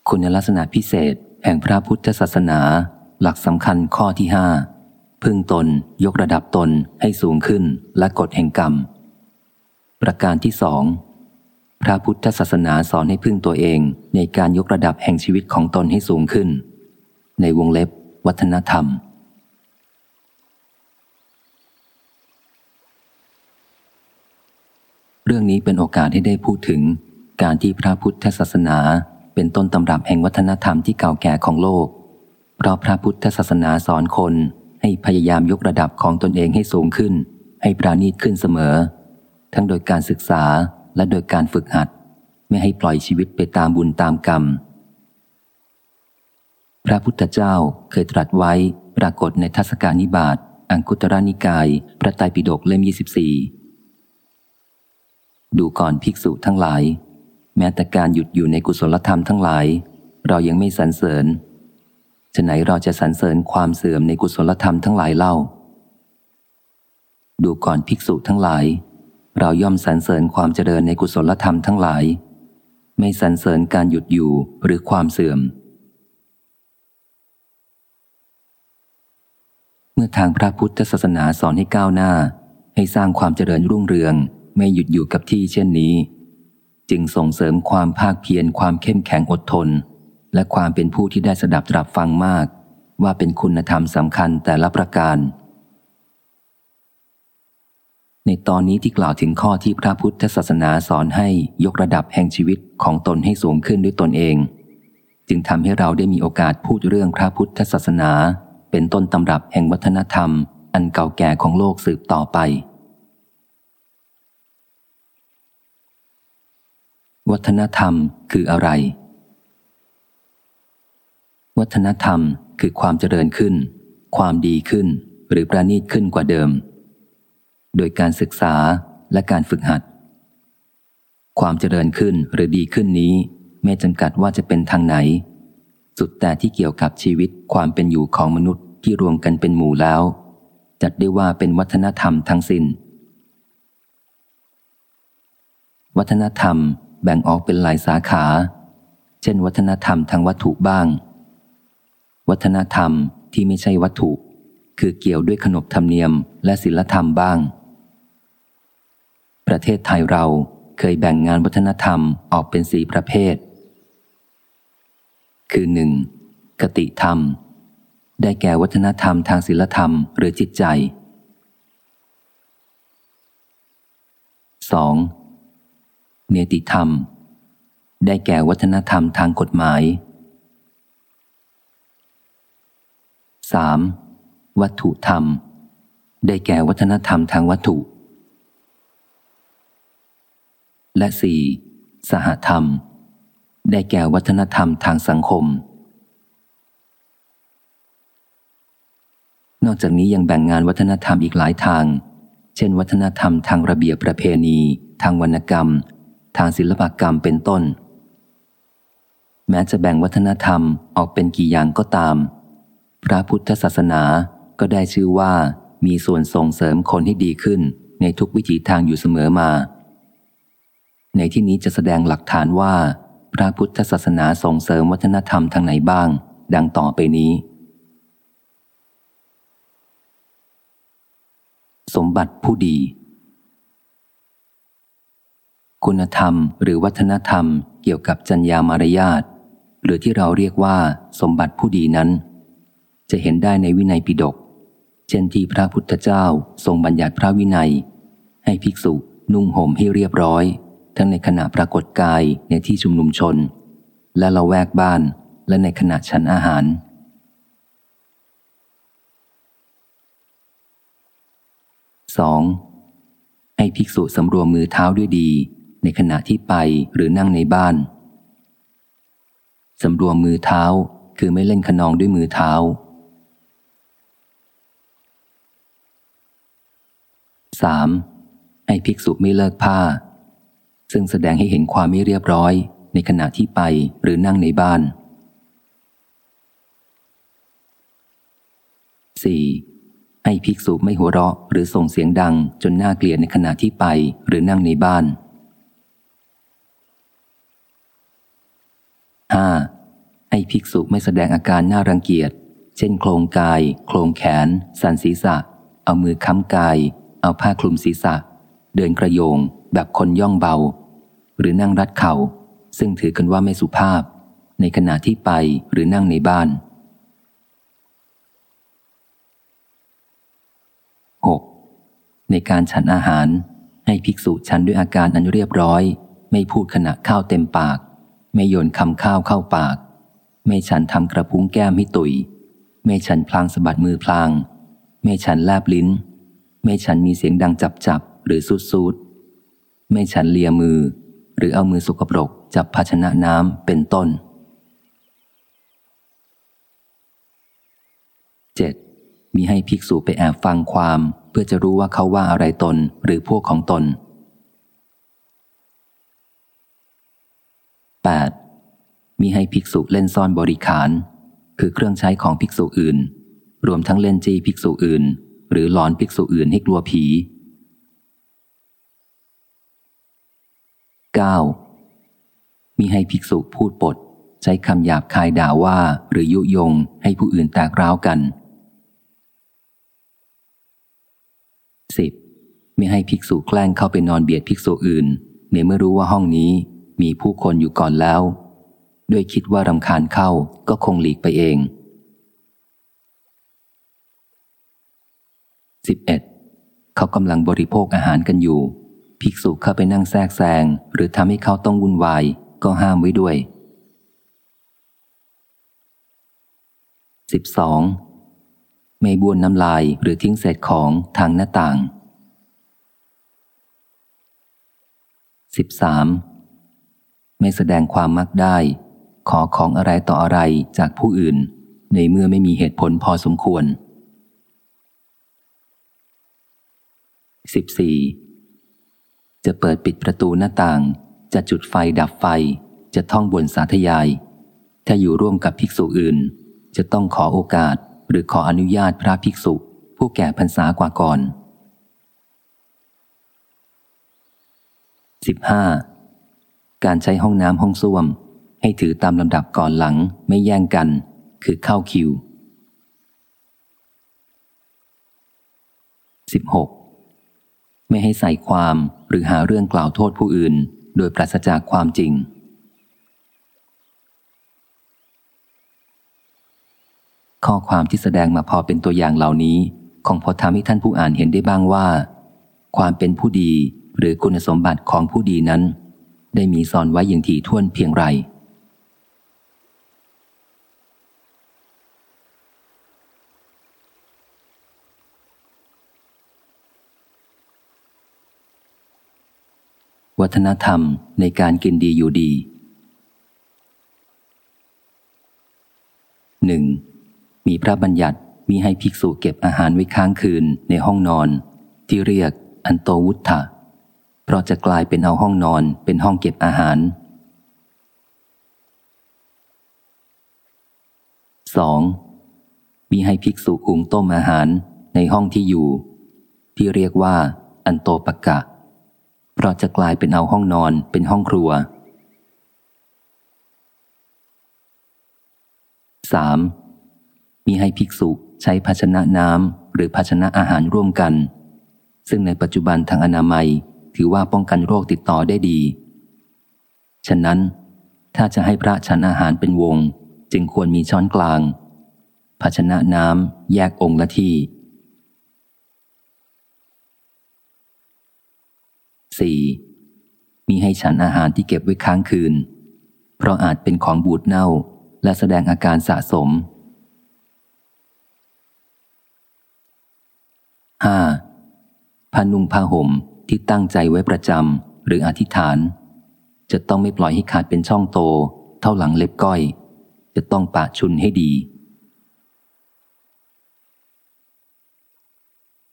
คุณลักษณะพิเศษแห่งพระพุทธศาสนา หลักสำคัญข้อที่ห้าพึ่งตนยกระดับตนให้สูงขึ้นและกฎแห่งกรรม ประการที่สองพระพุทธศาสนาสอนให้พึ่งตัวเองในการยกระดับแห่งชีวิตของตนให้สูงขึ้น ในวงเล็บ วัฒนธรรม เรื่องนี้เป็นโอกาสให้ได้พูดถึง การที่พระพุทธศาสนาเป็นต้นตำรับแห่งวัฒนธรรมที่เก่าแก่ของโลก ราะพระพุทธศาสนาสอนคนให้พยายามยกระดับของตนเองให้สูงขึ้น ให้ปราณีตขึ้นเสมอ ทั้งโดยการศึกษาและโดยการฝึกหัด ไม่ให้ปล่อยชีวิตไปตามบุญตามกรรม พระพุทธเจ้าเคยตรัสไว้ปรากฏในทัศกานิบาตอังคุตรนิกาย พระไตรปิฎกเล่ม 24 ดูก่อนภิกษุทั้งหลาย แม้แต่การหยุดอยู่ในกุศลธรรมทั้งหลาย เรายังไม่สรรเสริญ ฉะไหนเราจะสรรเสริญความเสื่อมในกุศลธรรมทั้งหลายเล่า ดูก่อนภิกษุทั้งหลาย เราย่อมสรรเสริญความเจริญในกุศลธรรมทั้งหลาย ไม่สรรเสริญการหยุดอยู่หรือความเสื่อม เมื่อทางพระพุทธศาสนาสอนให้ก้าวหน้า ให้สร้างความเจริญรุ่งเรือง ไม่หยุดอยู่กับที่เช่นนี้ จึงส่งเสริมความภาคเพียรความเข้มแข็งอดทน และความเป็นผู้ที่ได้สดับตรับฟังมาก ว่าเป็นคุณธรรมสำคัญแต่ละประการ ในตอนนี้ที่กล่าวถึงข้อที่พระพุทธศาสนาสอนให้ยกระดับแห่งชีวิตของตนให้สูงขึ้นด้วยตนเอง จึงทำให้เราได้มีโอกาสพูดเรื่องพระพุทธศาสนา เป็นต้นตำรับแห่งวัฒนธรรม อันเก่าแก่ของโลกสืบต่อไปวัฒนธรรมคืออะไร วัฒนธรรมคือความเจริญขึ้น ความดีขึ้น หรือประณีตขึ้นกว่าเดิม โดยการศึกษาและการฝึกหัด ความเจริญขึ้นหรือดีขึ้นนี้ ไม่จำกัดว่าจะเป็นทางไหน สุดแต่ที่เกี่ยวกับชีวิตความเป็นอยู่ของมนุษย์ที่รวมกันเป็นหมู่แล้ว จัดได้ว่าเป็นวัฒนธรรมทั้งสิน้น วัฒนธรรมแบ่งออกเป็นหลายสาขา เช่น วัฒนธรรมทางวัตถุบ้าง วัฒนธรรมที่ไม่ใช่วัตถุ คือเกี่ยวด้วยขนบธรรมเนียมและศิลธรรมบ้าง ประเทศไทยเราเคยแบ่งงานวัฒนธรรมออกเป็นสีประเภท คือหนึ่งกติธรรม ได้แก่วัฒนธรรมทางศิลธรรมหรือจิตใจ 2. เนติธรรม ได้แก่วัฒนธรรมทางกฎหมาย 3. วัตถุธรรม ได้แก่วัฒนธรรมทางวัตถุ และ 4. สหธรรม ได้แก่วัฒนธรรมทางสังคม นอกจากนี้ยังแบ่งงานวัฒนธรรมอีกหลายทาง เช่น วัฒนธรรมทางระเบียบประเพณี ทางวรรณกรรม ทางศิลปกรรมเป็นต้น แม้จะแบ่งวัฒนธรรมออกเป็นกี่อย่างก็ตาม พระพุทธศาสนาก็ได้ชื่อว่ามีส่วนส่งเสริมคนให้ดีขึ้นในทุกวิถีทางอยู่เสมอมา ในที่นี้จะแสดงหลักฐานว่า พระพุทธศาสนาส่งเสริมวัฒนธรรมทางไหนบ้าง ดังต่อไปนี้ สมบัติผู้ดี คุณธรรมหรือวัฒนธรรมเกี่ยวกับจัญญามารยาทหรือที่เราเรียกว่า สมบัติผู้ดีนั้น จะเห็นได้ในวินัยปิฎกเช่นที่พระพุทธเจ้าทรงบัญญัติพระวินัย ให้ภิกษุนุ่งห่มให้เรียบร้อย ทั้งในขณะปรากฏกายในที่ชุมนุมชน และละแวกบ้านและในขณะฉันอาหาร 2. ให้ภิกษุสำรวมมือเท้าด้วยดี ในขณะที่ไปหรือนั่งในบ้านสำรวมมือเท้าคือไม่เล่นขนองด้วยมือเท้า 3. ให้ภิกษุไม่เลิกผ้า ซึ่งแสดงให้เห็นความไม่เรียบร้อย ในขณะที่ไปหรือนั่งในบ้าน 4. ให้ภิกษุไม่หัวเราะหรือส่งเสียงดังจนน่าเกลียดในขณะที่ไปหรือนั่งในบ้าน 5. ให้ภิกษุไม่แสดงอาการน่ารังเกียจ เช่นโครงกาย โครงแขน สันศีรษะ เอามือค้ำกาย เอาผ้าคลุมศีรษะ เดินกระโยง แบบคนย่องเบา หรือนั่งรัดเขา่า ซึ่งถือกันว่าไม่สุภาพ ในขณะที่ไปหรือนั่งในบ้าน 6. ในการฉันอาหาร ให้ภิกษุฉันด้วยอาการอันเรียบร้อย ไม่พูดขณะข้าวเต็มปาก ไม่โยนคำข้าวเข้าปาก ไม่ฉันทำกระพุ้งแก้มให้ตุย ไม่ฉันพลางสะบัดมือพลาง ไม่ฉันแลบลิ้น ไม่ฉันมีเสียงดังจับจับหรือสุดสุดไม่ฉันเลียมือ หรือเอามือสกปรกจับภาชนะน้ำเป็นต้น 7. มีให้ภิกษุไปแอบฟังความเพื่อจะรู้ว่าเขาว่าอะไรตนหรือพวกของตน 8. มีให้ภิกษุเล่นซ่อนบริขาร คือเครื่องใช้ของภิกษุอื่น รวมทั้งเล่นจี้ภิกษุอื่น หรือหลอนภิกษุอื่นให้กลัวผี 9. มีให้ภิกษุพูดปด ใช้คำหยาบคายด่าว่าหรือยุยงให้ผู้อื่นแตกร้าวกัน 10. ไม่ให้ภิกษุแกล้งเข้าไปนอนเบียดภิกษุอื่นในเมื่อรู้ว่าห้องนี้มีผู้คนอยู่ก่อนแล้ว ด้วยคิดว่ารำคาญเข้าก็คงหลีกไปเอง 11. เขากำลังบริโภคอาหารกันอยู่ ภิกษุเข้าไปนั่งแทรกแซงหรือทำให้เขาต้องวุ่นวายก็ห้ามไว้ด้วย 12. ไม่บ้วนน้ำลายหรือทิ้งเศษของทางหน้าต่าง 13. ไม่แสดงความมักได้ ขอของอะไรต่ออะไรจากผู้อื่น ในเมื่อไม่มีเหตุผลพอสมควร 14. จะเปิดปิดประตูหน้าต่าง จะจุดไฟดับไฟ จะท่องบนสาธยาย ถ้าอยู่ร่วมกับภิกษุอื่น จะต้องขอโอกาสหรือขออนุญาตพระภิกษุ ผู้แก่พรรษากว่าก่อน 15. การใช้ห้องน้ำห้องส้วม ให้ถือตามลำดับก่อนหลังไม่แย่งกัน คือเข้าคิว 16. ไม่ให้ใส่ความหรือหาเรื่องกล่าวโทษผู้อื่น โดยปราศจากความจริง ข้อความที่แสดงมาพอเป็นตัวอย่างเหล่านี้คงพอทำให้ท่านผู้อ่านเห็นได้บ้างว่า ความเป็นผู้ดีหรือคุณสมบัติของผู้ดีนั้น ได้มีสอนไว้อย่างถี่ถ้วนเพียงไร วัฒนธรรมในการกินดีอยู่ดีหนึ่งมีพระบัญญัติมีให้ภิกษุเก็บอาหารไว้ค้างคืนในห้องนอน ที่เรียกอันโตวุฒะเพราะจะกลายเป็นเอาห้องนอนเป็นห้องเก็บอาหาร 2. มีให้ภิกษุอุงต้มอาหารในห้องที่อยู่ ที่เรียกว่าอันโตปกะ เพราะจะกลายเป็นเอาห้องนอนเป็นห้องครัว 3. มีให้ภิกษุใช้ภาชนะน้ำหรือภาชนะอาหารร่วมกัน ซึ่งในปัจจุบันทางอนามัยถือว่าป้องกันโรคติดต่อได้ดี ฉะนั้น ถ้าจะให้พระฉันอาหารเป็นวง จึงควรมีช้อนกลาง ภาชนะน้ำแยกองค์ละที่ 4. มีให้ฉันอาหารที่เก็บไว้ค้างคืน เพราะอาจเป็นของบูดเน่าและแสดงอาการสะสม 5. ผ้านุ่งผ้าห่มที่ตั้งใจไว้ประจำหรืออธิษฐาน จะต้องไม่ปล่อยให้ขาดเป็นช่องโต เท่าหลังเล็บก้อย จะต้องปะชุนให้ดี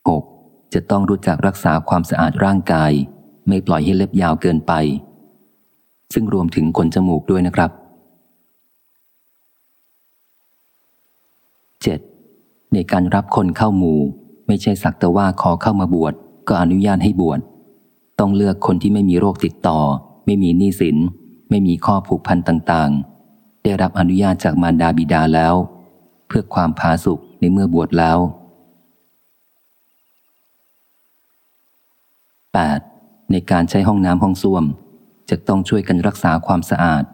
6. จะต้องรู้จักรักษาความสะอาดร่างกาย ไม่ปล่อยให้เล็บยาวเกินไป ซึ่งรวมถึงขนจมูกด้วยนะครับ 7. ในการรับคนเข้าหมู่ ไม่ใช่สักแต่ว่าขอเข้ามาบวชก็อนุญาตให้บวช ต้องเลือกคนที่ไม่มีโรคติดต่อ ไม่มีหนี้สิน ไม่มีข้อผูกพันต่างๆ ได้รับอนุญาตจากมารดาบิดาแล้ว เพื่อความผาสุกในเมื่อบวชแล้ว 8. ในการใช้ห้องน้ำห้องส้วม จะต้องช่วยกันรักษาความสะอาด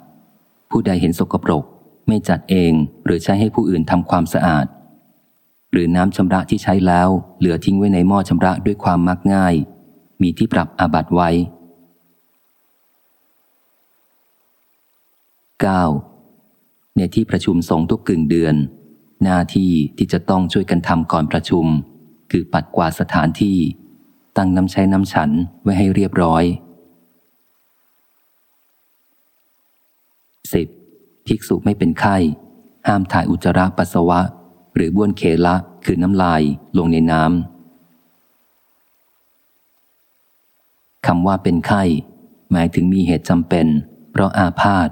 ผู้ใดเห็นสกปรก ไม่จัดเองหรือใช้ให้ผู้อื่นทำความสะอาด หรือน้ำชำระที่ใช้แล้ว เหลือทิ้งไว้ในหม้อชำระด้วยความมักง่าย มีที่ปรับอาบัตไว้ 9. ในที่ประชุมสงฆ์ทุกกึ่งเดือน หน้าที่ที่จะต้องช่วยกันทำก่อนประชุม คือปัดกวาดสถานที่ ตั้งน้ำใช้น้ำฉันไว้ให้เรียบร้อย 10. ภิกษุไม่เป็นไข้ ห้ามถ่ายอุจจาระปัสสาวะ หรือบ้วนเคละคือน้ำลายลงในน้ำคำว่าเป็นไข้ หมายถึงมีเหตุจำเป็น เพราะอาพาธ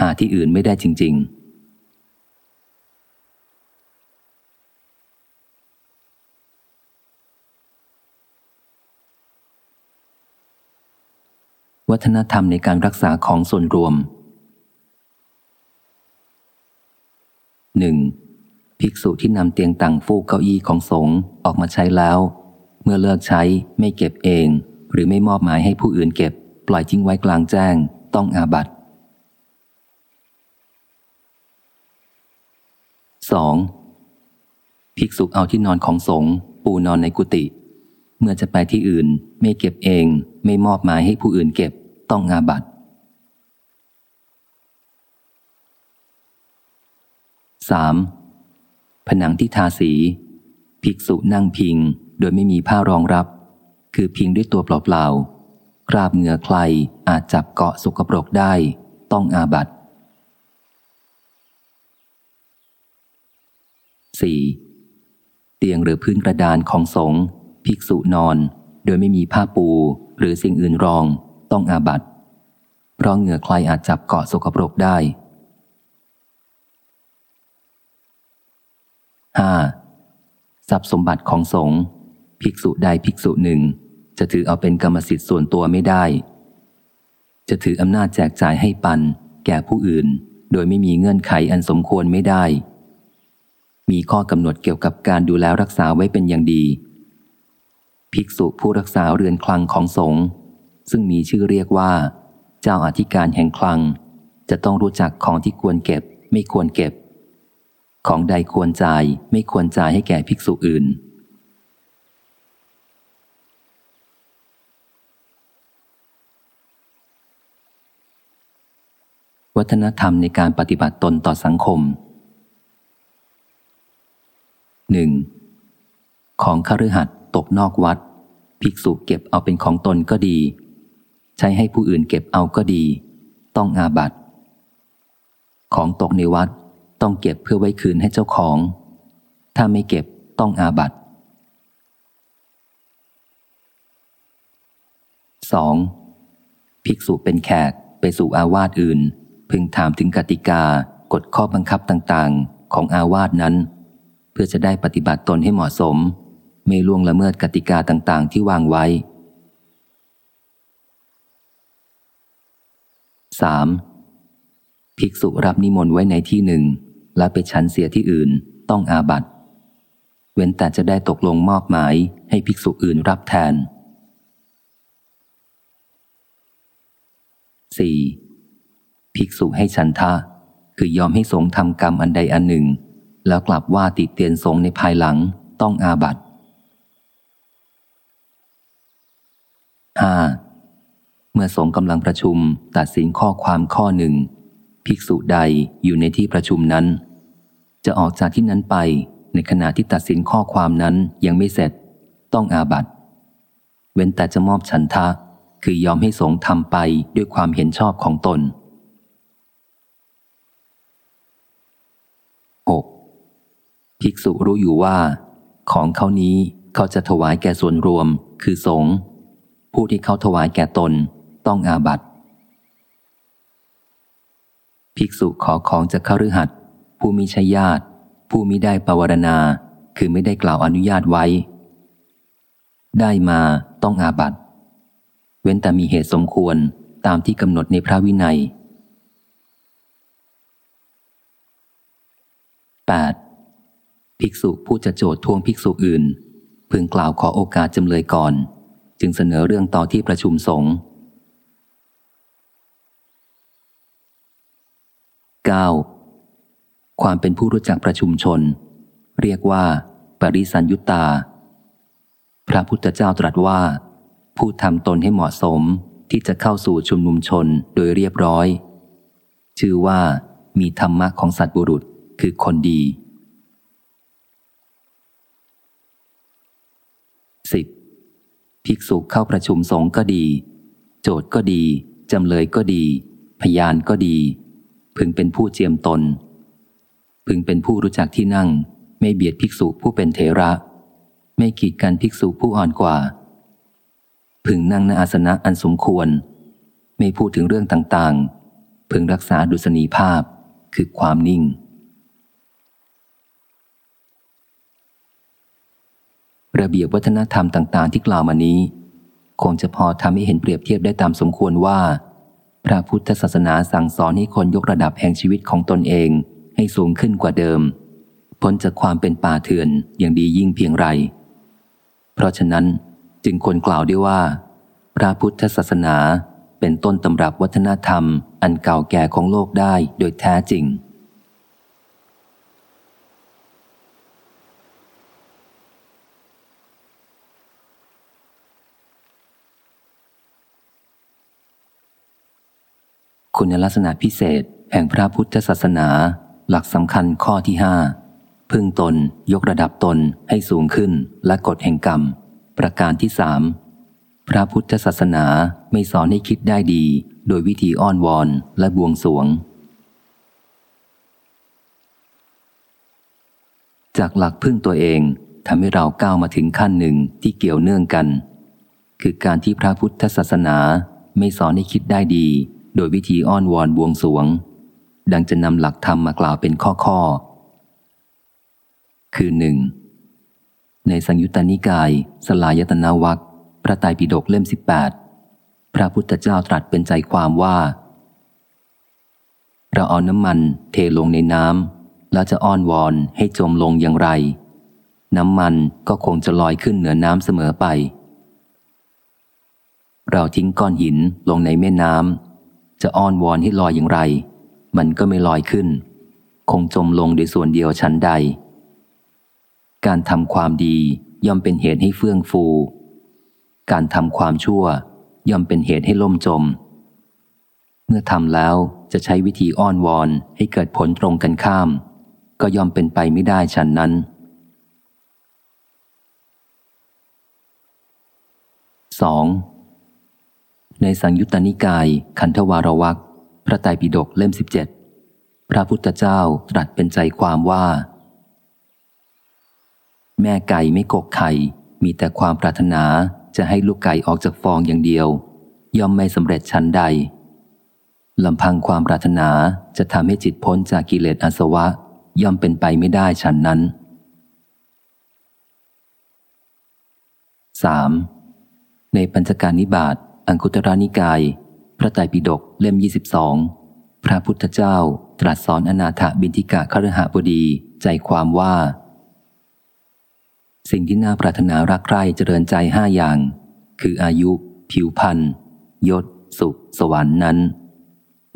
หาที่อื่นไม่ได้จริง ๆ วัฒนธรรมในการรักษาของส่วนรวมหนึ่งภิกษุที่นำเตียงต่างฟูกเก้าอี้ของสงฆ์ออกมาใช้แล้ว เมื่อเลิกใช้ไม่เก็บเอง หรือไม่มอบหมายให้ผู้อื่นเก็บ ปล่อยทิ้งไว้กลางแจ้ง ต้องอาบัติ 2. ภิกษุเอาที่นอนของสงฆ์ปูนอนในกุฏิ เมื่อจะไปที่อื่นไม่เก็บเอง ไม่มอบหมายให้ผู้อื่นเก็บต้องอาบัต 3. ผนังที่ทาสี ภิกษุนั่งพิงโดยไม่มีผ้ารองรับ คือพิงด้วยตัวเปล่าๆ คราบเหงื่อใครอาจจับเกาะสกปรกได้ ต้องอาบัต 4. เตียงหรือพื้นกระดานของสงฆ์ ภิกษุนอน โดยไม่มีผ้าปูหรือสิ่งอื่นรองต้องอาบัตเพราะเหงื่อใครอาจจับเกาะสกปรกได้ 5. ทรัพย์สมบัติของสงฆ์ภิกษุใดภิกษุหนึ่ง จะถือเอาเป็นกรรมสิทธิ์ส่วนตัวไม่ได้ จะถืออำนาจแจกจ่ายให้ปัน แก่ผู้อื่น โดยไม่มีเงื่อนไขอันสมควรไม่ได้ มีข้อกำหนดเกี่ยวกับการดูแลรักษาไว้เป็นอย่างดี ภิกษุผู้รักษาเรือนคลังของสงฆ์ซึ่งมีชื่อเรียกว่า เจ้าอธิการแห่งคลัง จะต้องรู้จักของที่ควรเก็บ ไม่ควรเก็บ ของใดควรจ่ายไม่ควรจ่ายให้แก่ภิกษุอื่น วัฒนธรรมในการปฏิบัติตนต่อสังคม 1. ของคฤหัสถ์ตกนอกวัด ภิกษุเก็บเอาเป็นของตนก็ดี ใช้ให้ผู้อื่นเก็บเอาก็ดี ต้องอาบัตของตกในวัดต้องเก็บเพื่อไว้คืนให้เจ้าของ ถ้าไม่เก็บต้องอาบัต 2. ภิกษุเป็นแขกไปสู่อาวาสอื่น พึงถามถึงกติกากฎข้อบังคับต่างๆ ของอาวาสนั้น เพื่อจะได้ปฏิบัติตนให้เหมาะสม ไม่ล่วงละเมิดกติกาต่างๆ ที่วางไว้ 3. ภิกษุรับนิมนต์ไว้ในที่หนึ่ง และไปฉันเสียที่อื่นต้องอาบัตเว้นแต่จะได้ตกลงมอบหมายให้ภิกษุอื่นรับแทน 4. ภิกษุให้ฉันทะ คือยอมให้สงฆ์ทำกรรมอันใดอันหนึ่ง แล้วกลับว่าติดเตียนสงฆ์ในภายหลังต้องอาบัต 5. เมื่อสงกำลังประชุมตัดสินข้อความข้อหนึ่ง ภิกษุใดอยู่ในที่ประชุมนั้น จะออกจากที่นั้นไปในขณะที่ตัดสินข้อความนั้นยังไม่เสร็จ ต้องอาบัตเว้นแต่จะมอบฉันทะ คือยอมให้สงทำไปด้วยความเห็นชอบของตน 6. ภิกษุรู้อยู่ว่า ของเขานี้เขาจะถวายแก่ส่วนรวม คือสงฆ์ ผู้ที่เขาถวายแก่ตนต้องอาบัตภิกษุขอของจากขรือหัดผู้มีชญาติ ผู้มิได้ปวารณา คือไม่ได้กล่าวอนุญาตไว้ ได้มาต้องอาบัตเว้นแต่มีเหตุสมควรตามที่กำหนดในพระวินัย 8. ภิกษุผู้จะโจทย์ทวงภิกษุอื่น พึงกล่าวขอโอกาสจำเลยก่อน จึงเสนอเรื่องต่อที่ประชุมสงฆ์ 9. ความเป็นผู้รู้จักประชุมชน เรียกว่า ปริสัญยุตตา พระพุทธเจ้าตรัสว่า ผู้ทำตนให้เหมาะสมที่จะเข้าสู่ชุมนุมชนโดยเรียบร้อย ชื่อว่ามีธรรมะของสัตบุรุษคือคนดี 10. ภิกษุเข้าประชุมสงฆ์ก็ดี โจทย์ก็ดี จำเลยก็ดี พยานก็ดี พึงเป็นผู้เจียมตน พึงเป็นผู้รู้จักที่นั่ง ไม่เบียดภิกษุผู้เป็นเถระ ไม่กีดกันภิกษุผู้อ่อนกว่า พึงนั่งในอาสนะอันสมควร ไม่พูดถึงเรื่องต่างๆ พึงรักษาดุษณีภาพคือความนิ่ง ระเบียบวัฒนธรรมต่างๆ ที่กล่าวมานี้ คงจะพอทำให้เห็นเปรียบเทียบได้ตามสมควรว่า พระพุทธศาสนาสั่งสอนให้คนยกระดับแห่งชีวิตของตนเองให้สูงขึ้นกว่าเดิม พ้นจากความเป็นป่าเถื่อนอย่างดียิ่งเพียงไร เพราะฉะนั้นจึงควรกล่าวได้ว่า พระพุทธศาสนาเป็นต้นตำรับวัฒนธรรมอันเก่าแก่ของโลกได้โดยแท้จริง คุณลักษณะพิเศษ แห่งพระพุทธศาสนา หลักสำคัญข้อที่ห้าพึ่งตนยกระดับตนให้สูงขึ้นและกฎแห่งกรรม ประการที่สามพระพุทธศาสนาไม่สอนให้คิดได้ดี โดยวิธีอ้อนวอนและบวงสวง จากหลักพึ่งตัวเองทำให้เราก้าวมาถึงขั้นหนึ่งที่เกี่ยวเนื่องกัน คือการที่พระพุทธศาสนาไม่สอนให้คิดได้ดี โดยวิธีอ้อนวอนบวงสวง ดังจะนำหลักธรรมมากล่าวเป็นข้อข้อ คือหนึ่งในสังยุตตนิกาย สลายตนาวัคพระไตรปิฎกเล่ม 18 พระพุทธเจ้าตรัสเป็นใจความว่าเราเอาน้ำมันเทลงในน้ำแล้วจะอ้อนวอนให้จมลงอย่างไร น้ำมันก็คงจะลอยขึ้นเหนือน้ำเสมอไป เราทิ้งก้อนหินลงในแม่น้ำ จะอ้อนวอนให้ลอยอย่างไร มันก็ไม่ลอยขึ้น คงจมลงโดยส่วนเดียวชั้นใด การทำความดีย่อมเป็นเหตุให้เฟื่องฟู การทำความชั่วย่อมเป็นเหตุให้ล่มจม เมื่อทำแล้วจะใช้วิธีอ้อนวอนให้เกิดผลตรงกันข้าม ก็ย่อมเป็นไปไม่ได้ฉันนั้น 2. ในสังยุตตนิกาย คันธวารวักพระไตรปิฎกเล่ม 17 พระพุทธเจ้าตรัสเป็นใจความว่า แม่ไก่ไม่กกไข่ มีแต่ความปรารถนาจะให้ลูกไก่ออกจากฟองอย่างเดียว ย่อมไม่สำเร็จชั้นใดลำพังความปรารถนาจะทำให้จิตพ้นจากกิเลสอาสวะ ย่อมเป็นไปไม่ได้ฉันนั้น 3. ในปัญจการนิบาต อังคุตรานิกาย พระไตรปิฎกเล่ม 22 พระพุทธเจ้าตรัสสอนอนาถบินทิกะคฤหบดีใจความว่า สิ่งที่น่าปรารถนารักใคร่เจริญใจห้าอย่าง คืออายุ ผิวพรรณยศ สุข สวรรค์นั้น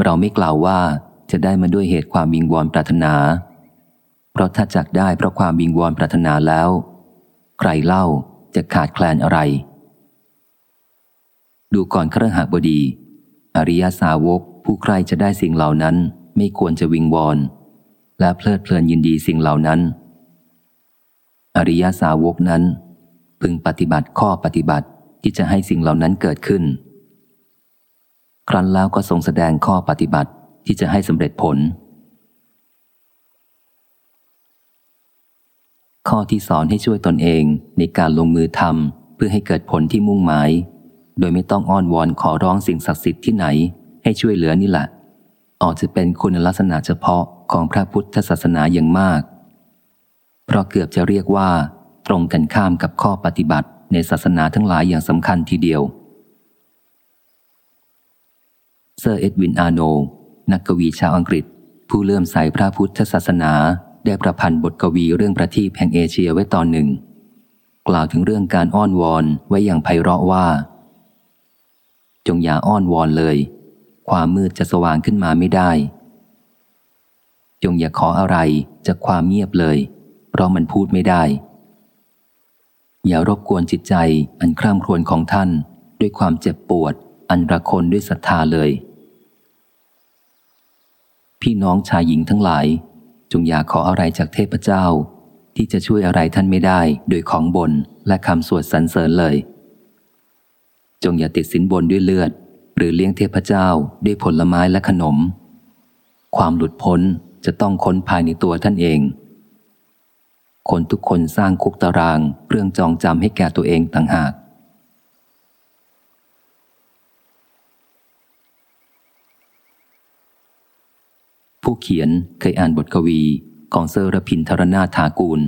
เราไม่กล่าวว่าจะได้มาด้วยเหตุความวิงวอนปรารถนา เพราะถ้าจักได้เพราะความวิงวอนปรารถนาแล้ว ใครเล่าจะขาดแคลนอะไร ดูก่อนครหบดี อริยสาวกผู้ใครจะได้สิ่งเหล่านั้นไม่ควรจะวิงวอน และเพลิดเพลินยินดีสิ่งเหล่านั้น อริยสาวกนั้น พึงปฏิบัติข้อปฏิบัติที่จะให้สิ่งเหล่านั้นเกิดขึ้น ครั้นแล้วก็ทรงแสดงข้อปฏิบัติที่จะให้สำเร็จผล ข้อที่สอนให้ช่วยตนเองในการลงมือทำเพื่อให้เกิดผลที่มุ่งหมาย โดยไม่ต้องอ้อนวอนขอร้องสิ่งศักดิ์สิทธิ์ที่ไหน ให้ช่วยเหลือนี่แหละออกจะเป็นคุณลักษณะเฉพาะของพระพุทธศาสนาอย่างมาก เพราะเกือบจะเรียกว่า ตรงกันข้ามกับข้อปฏิบัติในศาสนาทั้งหลายอย่างสำคัญทีเดียว เซอร์เอ็ดวินอาโน นักกวีชาวอังกฤษ ผู้เลื่อมใสพระพุทธศาสนาได้ประพันธ์บทกวีเรื่องประทีปแห่งเอเชียไว้ตอนหนึ่ง กล่าวถึงเรื่องการอ้อนวอนไว้อย่างไพเราะว่า จงอย่าอ้อนวอนเลย ความมืดจะสว่างขึ้นมาไม่ได้ จงอย่าขออะไรจากความเงียบเลย เพราะมันพูดไม่ได้ อย่ารบกวนจิตใจอันคร่ำครวญของท่าน ด้วยความเจ็บปวด อันระคนด้วยศรัทธาเลย พี่น้องชายหญิงทั้งหลาย จงอย่าขออะไรจากเทพเจ้า ที่จะช่วยอะไรท่านไม่ได้ โดยของบนและคำสวดสรรเสริญเลย จงอย่าติดสินบนด้วยเลือด หรือเลี้ยงเทพเจ้าด้วยผลไม้และขนม ความหลุดพ้นจะต้องค้นภายในตัวท่านเอง คนทุกคนสร้างคุกตารางเรื่องจองจำให้แก่ตัวเองต่างหาก ผู้เขียนเคยอ่านบทกวีของเซอร์รพินทรนาถากูล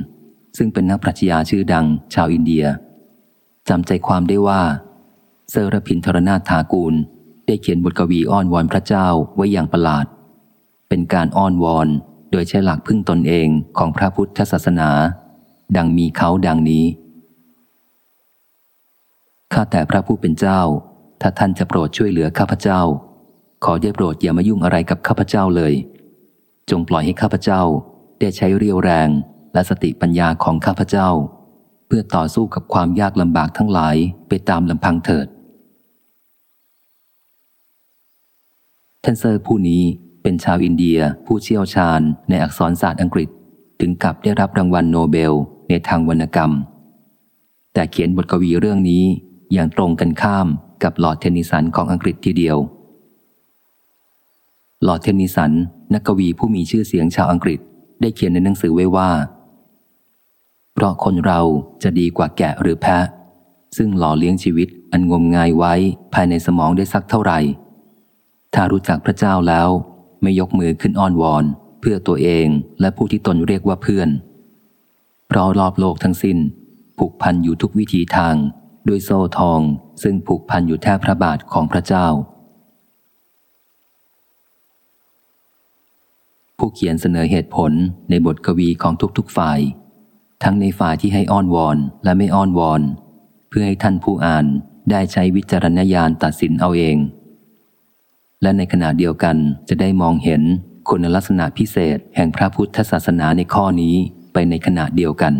ซึ่งเป็นนักปรัชญาชื่อดังชาวอินเดียจำใจความได้ว่า เซอร์รพินทรนาถากูล ได้เขียนบทกวีอ้อนวอนพระเจ้าไว้อย่างประหลาด เป็นการอ้อนวอนโดยใช้หลักพึ่งตนเองของพระพุทธศาสนา ดังมีเขาดังนี้ข้าแต่พระผู้เป็นเจ้า ถ้าท่านจะโปรดช่วยเหลือข้าพเจ้า ขอได้โปรดอย่ามายุ่งอะไรกับข้าพเจ้าเลย จงปล่อยให้ข้าพเจ้าได้ใช้เรี่ยวแรงและสติปัญญาของข้าพเจ้า เพื่อต่อสู้กับความยากลำบากทั้งหลายไปตามลำพังเถิด ท่านเซอร์ผู้นี้เป็นชาวอินเดียผู้เชี่ยวชาญในอักษรศาสตร์อังกฤษ ถึงกับได้รับรางวัลโนเบลในทางวรรณกรรม แต่เขียนบทกวีเรื่องนี้อย่างตรงกันข้ามกับลอร์ดเทนนิสันของอังกฤษทีเดียวลอร์ดเทนนิสัน นักกวีผู้มีชื่อเสียงชาวอังกฤษได้เขียนในหนังสือไว้ว่า เพราะคนเราจะดีกว่าแกะหรือแพะ ซึ่งหล่อเลี้ยงชีวิตอันงมงายไว้ภายในสมองได้สักเท่าไหร่ ถ้ารู้จักพระเจ้าแล้ว ไม่ยกมือขึ้นอ้อนวอน เพื่อตัวเองและผู้ที่ตนเรียกว่าเพื่อน เพราะรอบโลกทั้งสิน้น ผูกพันอยู่ทุกวิถีทางด้วยโซ่ทอง ซึ่งผูกพันอยู่แทบพระบาทของพระเจ้า ผู้เขียนเสนอเหตุผลในบทกวีของทุกๆฝ่าย ทั้งในฝ่ายที่ให้อ้อนวอนและไม่อ้อนวอน เพื่อให้ท่านผู้อ่านได้ใช้วิจารณญาณตัดสินเอาเอง และในขณะเดียวกันจะได้มองเห็นคุณลักษณะพิเศษแห่งพระพุทธศาสนาในข้อนี้ไปในขณะเดียวกัน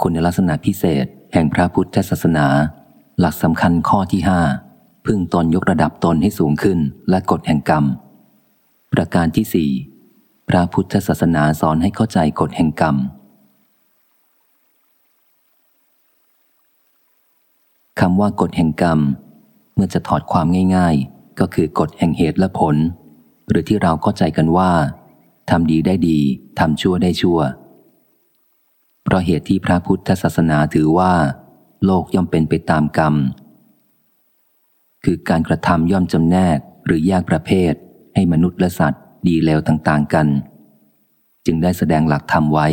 คุณลักษณะพิเศษแห่งพระพุทธศาสนา หลักสำคัญข้อที่ห้าพึ่งตนยกระดับตนให้สูงขึ้นและกฎแห่งกรรม ประการที่สี่พระพุทธศาสนาสอนให้เข้าใจกฎแห่งกรรมคำว่ากฎแห่งกรรม เมื่อจะถอดความง่ายๆ ก็คือกฎแห่งเหตุและผล หรือที่เราเข้าใจกันว่าทำดีได้ดีทำชั่วได้ชั่ว เพราะเหตุที่พระพุทธศาสนาถือว่า โลกย่อมเป็นไปตามกรรม คือการกระทำย่อมจำแนกหรือแยกประเภท ให้มนุษย์และสัตว์ดีเลวต่างๆกัน จึงได้แสดงหลักธรรมไว้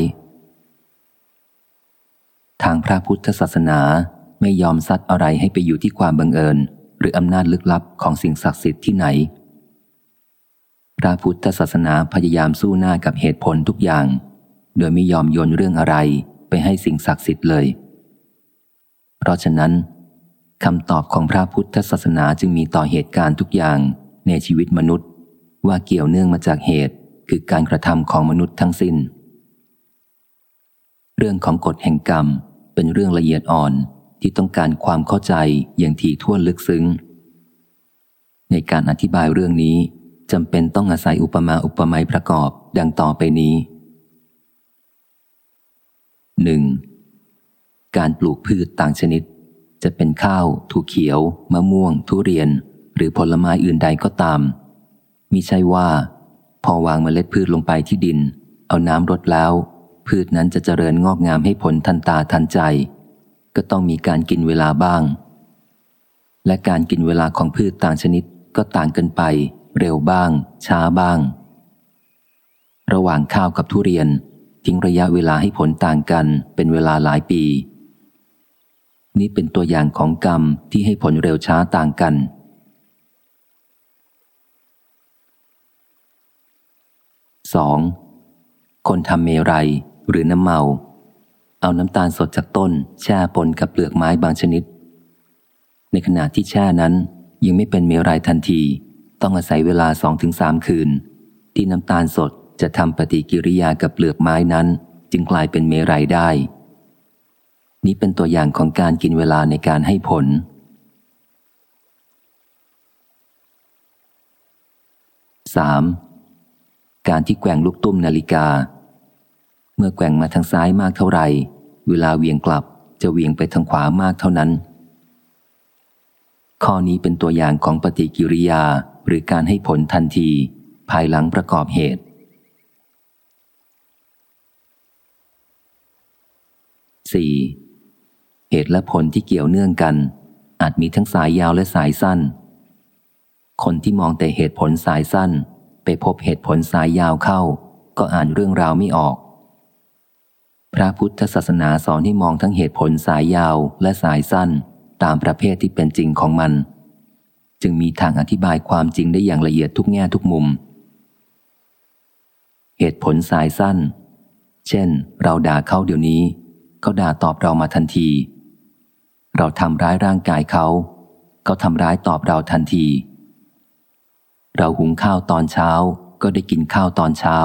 ทางพระพุทธศาสนาไม่ยอมซัดอะไรให้ไปอยู่ที่ความบังเอิญ หรืออำนาจลึกลับของสิ่งศักดิ์สิทธิ์ที่ไหน พระพุทธศาสนาพยายามสู้หน้ากับเหตุผลทุกอย่าง โดยไม่ยอมโยนเรื่องอะไรไปให้สิ่งศักดิ์สิทธิ์เลย เพราะฉะนั้นคำตอบของพระพุทธศาสนาจึงมีต่อเหตุการณ์ทุกอย่างในชีวิตมนุษย์ ว่าเกี่ยวเนื่องมาจากเหตุคือการกระทำของมนุษย์ทั้งสิน้น เรื่องของกฎแห่งกรรมเป็นเรื่องละเอียดอ่อนที่ต้องการความเข้าใจอย่างถี่ถ้วนลึกซึ้ง ในการอธิบายเรื่องนี้จำเป็นต้องอาศัยอุปมาอุปไมยประกอบดังต่อไปนี้ 1. การปลูกพืชต่างชนิด จะเป็นข้าวถั่วเขียว มะม่วง ทุเรียน หรือผลไม้อื่นใดก็ตาม มิใช่ว่า พอวางเมล็ดพืชลงไปที่ดิน เอาน้ำรดแล้ว พืชนั้นจะเจริญงอกงามให้ผลทันตาทันใจ ก็ต้องมีการกินเวลาบ้าง และการกินเวลาของพืชต่างชนิดก็ต่างกันไป เร็วบ้าง ช้าบ้าง ระหว่างข้าวกับทุเรียน ทิ้งระยะเวลาให้ผลต่างกันเป็นเวลาหลายปี นี่เป็นตัวอย่างของกรรมที่ให้ผลเร็วช้าต่างกัน 2. คนทำเมรัยหรือน้ำเมา เอาน้ำตาลสดจากต้น แช่ปนกับเปลือกไม้บางชนิด ในขณะที่แช่นั้นยังไม่เป็นเมรัยทันที ต้องอาศัยเวลาสองถึงสามคืน ที่น้ำตาลสดจะทำปฏิกิริยากับเปลือกไม้นั้น จึงกลายเป็นเมรัยได้ นี้เป็นตัวอย่างของการกินเวลาในการให้ผล 3. การที่แกว่งลูกตุ้มนาฬิกา เมื่อแกว่งมาทางซ้ายมากเท่าไหร่ เวลาเวียงกลับจะเวียงไปทางขวามากเท่านั้น ข้อนี้เป็นตัวอย่างของปฏิกิริยาหรือการให้ผลทันที ภายหลังประกอบเหตุ 4. เหตุและผลที่เกี่ยวเนื่องกัน อาจมีทั้งสายยาวและสายสั้น คนที่มองแต่เหตุผลสายสั้น ไปพบเหตุผลสายยาวเข้า ก็อ่านเรื่องราวไม่ออก พระพุทธศาสนาสอนให้มองทั้งเหตุผลสายยาวและสายสั้น ตามประเภทที่เป็นจริงของมัน จึงมีทางอธิบายความจริงได้อย่างละเอียดทุกแง่ทุกมุม เหตุผลสายสั้น เช่น เราด่าเขาเดี๋ยวนี้เขาด่าตอบเรามาทันที เราทำร้ายร่างกายเขาเขาทำร้ายตอบเราทันที เราหุงข้าวตอนเช้า ก็ได้กินข้าวตอนเช้า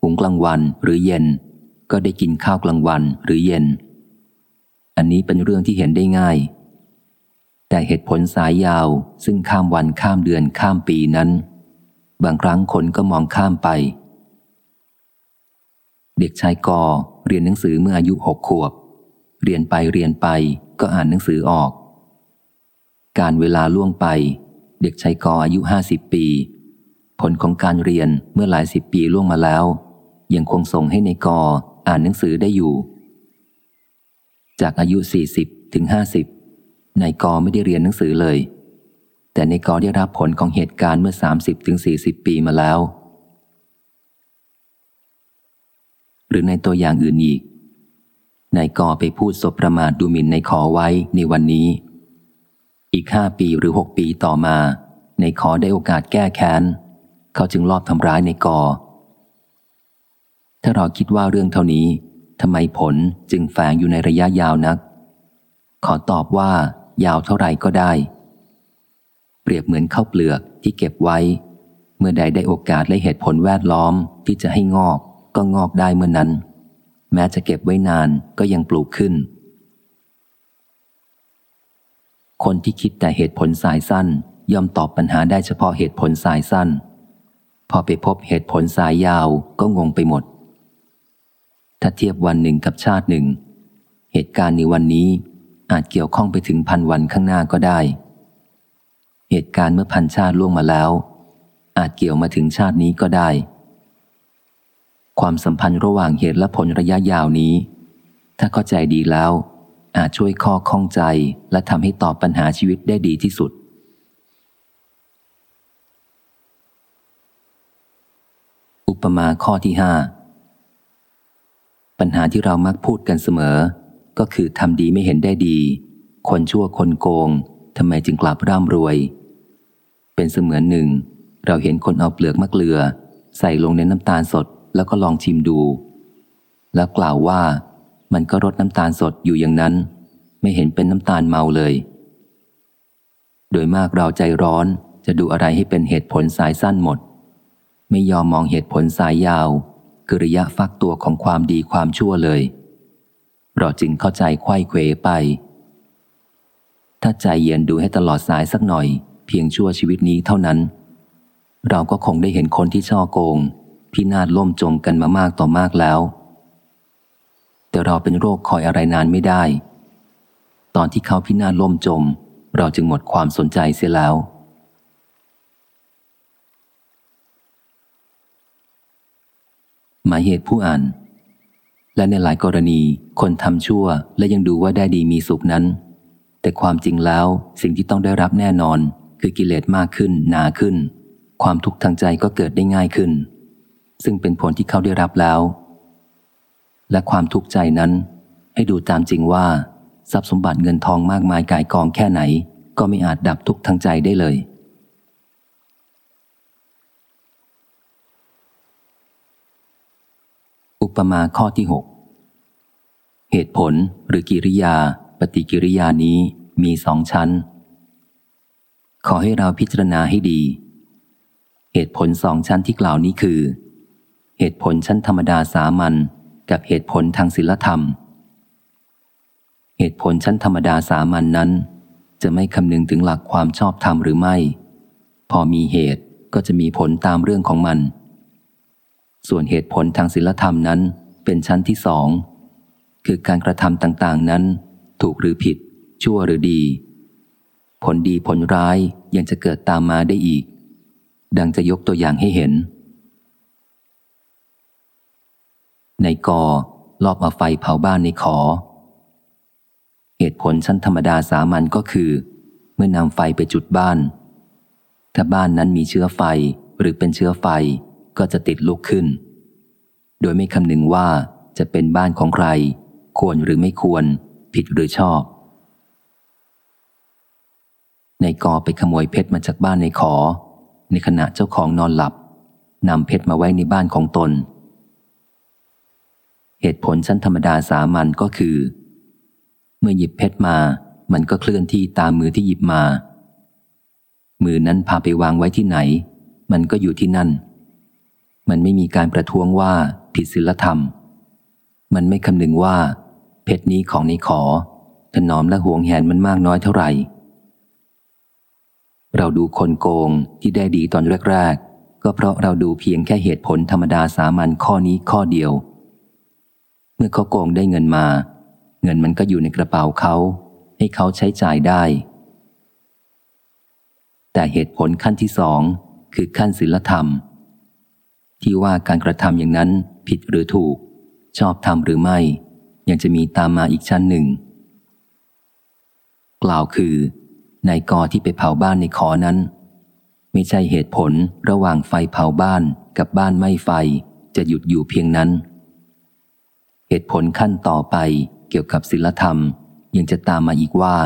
หุงกลางวันหรือเย็น ก็ได้กินข้าวกลางวันหรือเย็น อันนี้เป็นเรื่องที่เห็นได้ง่าย แต่เหตุผลสายยาวซึ่งข้ามวันข้ามเดือนข้ามปีนั้น บางครั้งคนก็มองข้ามไป เด็กชายกอเรียนหนังสือเมื่ออายุหกขวบ เรียนไปเรียนไปก็อ่านหนังสือออก การเวลาล่วงไป เด็กชายกออายุห้าสิบปี ผลของการเรียนเมื่อหลายสิบปีล่วงมาแล้ว ยังคงส่งให้ในกออ่านหนังสือได้อยู่ จากอายุสี่สิบถึงห้าสิบนายกอไม่ได้เรียนหนังสือเลย แต่ในกอได้รับผลของเหตุการณ์เมื่อสามสิบถึงสี่สิบปีมาแล้ว หรือในตัวอย่างอื่นอีกนายกอไปพูดสบประมาทดูหมิ่นในขอไว้ในวันนี้ อีกห้าปีหรือหกปีต่อมา ในขอได้โอกาสแก้แค้น เขาจึงลอบทำร้ายในกอ ถ้าเราคิดว่าเรื่องเท่านี้ทำไมผลจึงแฝงอยู่ในระยะยาวนัก ขอตอบว่ายาวเท่าไหร่ก็ได้ เปรียบเหมือนข้าวเปลือกที่เก็บไว้ เมื่อใดได้โอกาสและเหตุผลแวดล้อมที่จะให้งอกก็งอกได้เมื่อนนั้น แม้จะเก็บไว้นานก็ยังปลูกขึ้น คนที่คิดแต่เหตุผลสายสั้น ย่อมตอบปัญหาได้เฉพาะเหตุผลสายสั้น พอไปพบเหตุผลสายยาวก็งงไปหมด ถ้าเทียบวันหนึ่งกับชาติหนึ่ง เหตุการณ์ในวันนี้อาจเกี่ยวข้องไปถึงพันวันข้างหน้าก็ได้ เหตุการณ์เมื่อพันชาติล่วงมาแล้ว อาจเกี่ยวมาถึงชาตินี้ก็ได้ ความสัมพันธ์ระหว่างเหตุและผลระยะยาวนี้ ถ้าเข้าใจดีแล้ว อาจช่วยข้อข้องใจและทำให้ตอบปัญหาชีวิตได้ดีที่สุด อุปมาข้อที่ห้าปัญหาที่เรามักพูดกันเสมอ ก็คือทำดีไม่เห็นได้ดี คนชั่วคนโกงทำไมจึงกลับร่ำรวย เป็นเสมือนหนึ่ง เราเห็นคนเอาเปลือกมะเกลือ ใส่ลงในน้ำตาลสดแล้วก็ลองชิมดู แล้วกล่าวว่า มันก็รสน้ำตาลสดอยู่อย่างนั้น ไม่เห็นเป็นน้ำตาลเมาเลย โดยมากเราใจร้อนจะดูอะไรให้เป็นเหตุผลสายสั้นหมด ไม่ยอมมองเหตุผลสายยาวคือระยะฟักตัวของความดีความชั่วเลย เราจึงเข้าใจไข้เขวไป ถ้าใจเย็นดูให้ตลอดสายสักหน่อย เพียงชั่วชีวิตนี้เท่านั้น เราก็คงได้เห็นคนที่ช่อโกงพินาศล่มจมกันมามากต่อมากแล้ว แต่เราเป็นโรคคอยอะไรนานไม่ได้ ตอนที่เขาพินาศล่มจม เราจึงหมดความสนใจเสียแล้ว หมายเหตุผู้อ่าน และในหลายกรณีคนทำชั่วและยังดูว่าได้ดีมีสุขนั้น แต่ความจริงแล้วสิ่งที่ต้องได้รับแน่นอน คือกิเลสมากขึ้นหนาขึ้น ความทุกข์ทางใจก็เกิดได้ง่ายขึ้น ซึ่งเป็นผลที่เขาได้รับแล้ว และความทุกข์ใจนั้น ให้ดูตามจริงว่า ทรัพย์สมบัติเงินทองมากมายกายกองแค่ไหน ก็ไม่อาจดับทุกข์ทางใจได้เลย อุปมาข้อที่ 6 เหตุผลหรือกิริยา ปฏิกิริยานี้มีสองชั้น ขอให้เราพิจารณาให้ดี เหตุผลสองชั้นที่กล่าวนี้คือ เหตุผลชั้นธรรมดาสามัญ กับเหตุผลทางศีลธรรม เหตุผลชั้นธรรมดาสามัญนนั้น จะไม่คำนึงถึงหลักความชอบธรรมหรือไม่ พอมีเหตุก็จะมีผลตามเรื่องของมัน ส่วนเหตุผลทางศีลธรรมนั้นเป็นชั้นที่สอง คือการกระทำต่างๆนั้น ถูกหรือผิด ชั่วหรือดี ผลดีผลร้ายยังจะเกิดตามมาได้อีก ดังจะยกตัวอย่างให้เห็น ในกอลอบเอาไฟเผาบ้านในขอ เหตุผลชั้นธรรมดาสามัญก็คือ เมื่อนำไฟไปจุดบ้าน ถ้าบ้านนั้นมีเชื้อไฟหรือเป็นเชื้อไฟก็จะติดลุกขึ้น โดยไม่คำนึงว่าจะเป็นบ้านของใคร ควรหรือไม่ควร ผิดหรือชอบ ในกอไปขโมยเพชรมาจากบ้านในขอ ในขณะเจ้าของนอนหลับนำเพชรมาไว้ในบ้านของตน เหตุผลชั้นธรรมดาสามัญก็คือ เมื่อหยิบเพชรมา มันก็เคลื่อนที่ตามมือที่หยิบมา มือนั้นพาไปวางไว้ที่ไหน มันก็อยู่ที่นั่น มันไม่มีการประท้วงว่าผิดศีลธรรม มันไม่คำนึงว่า เพชรนี้ของในขอ ถนอมและห่วงแหนมันมากน้อยเท่าไหร่ เราดูคนโกงที่ได้ดีตอนแรก ๆ ก็เพราะเราดูเพียงแค่เหตุผลธรรมดาสามัญข้อนี้ข้อเดียว เมื่อเขาโกงได้เงินมา เงินมันก็อยู่ในกระเป๋าเขา ให้เขาใช้จ่ายได้ แต่เหตุผลขั้นที่สองคือขั้นศีลธรรม ที่ว่าการกระทำอย่างนั้นผิดหรือถูก ชอบทำหรือไม่ ยังจะมีตามมาอีกชั้นหนึ่ง กล่าวคือในกอที่ไปเผาบ้านในขอนั้น ไม่ใช่เหตุผลระหว่างไฟเผาบ้านกับบ้านไม่ไฟจะหยุดอยู่เพียงนั้น เหตุผลขั้นต่อไปเกี่ยวกับศีลธรรม ยังจะตามมาอีกว่า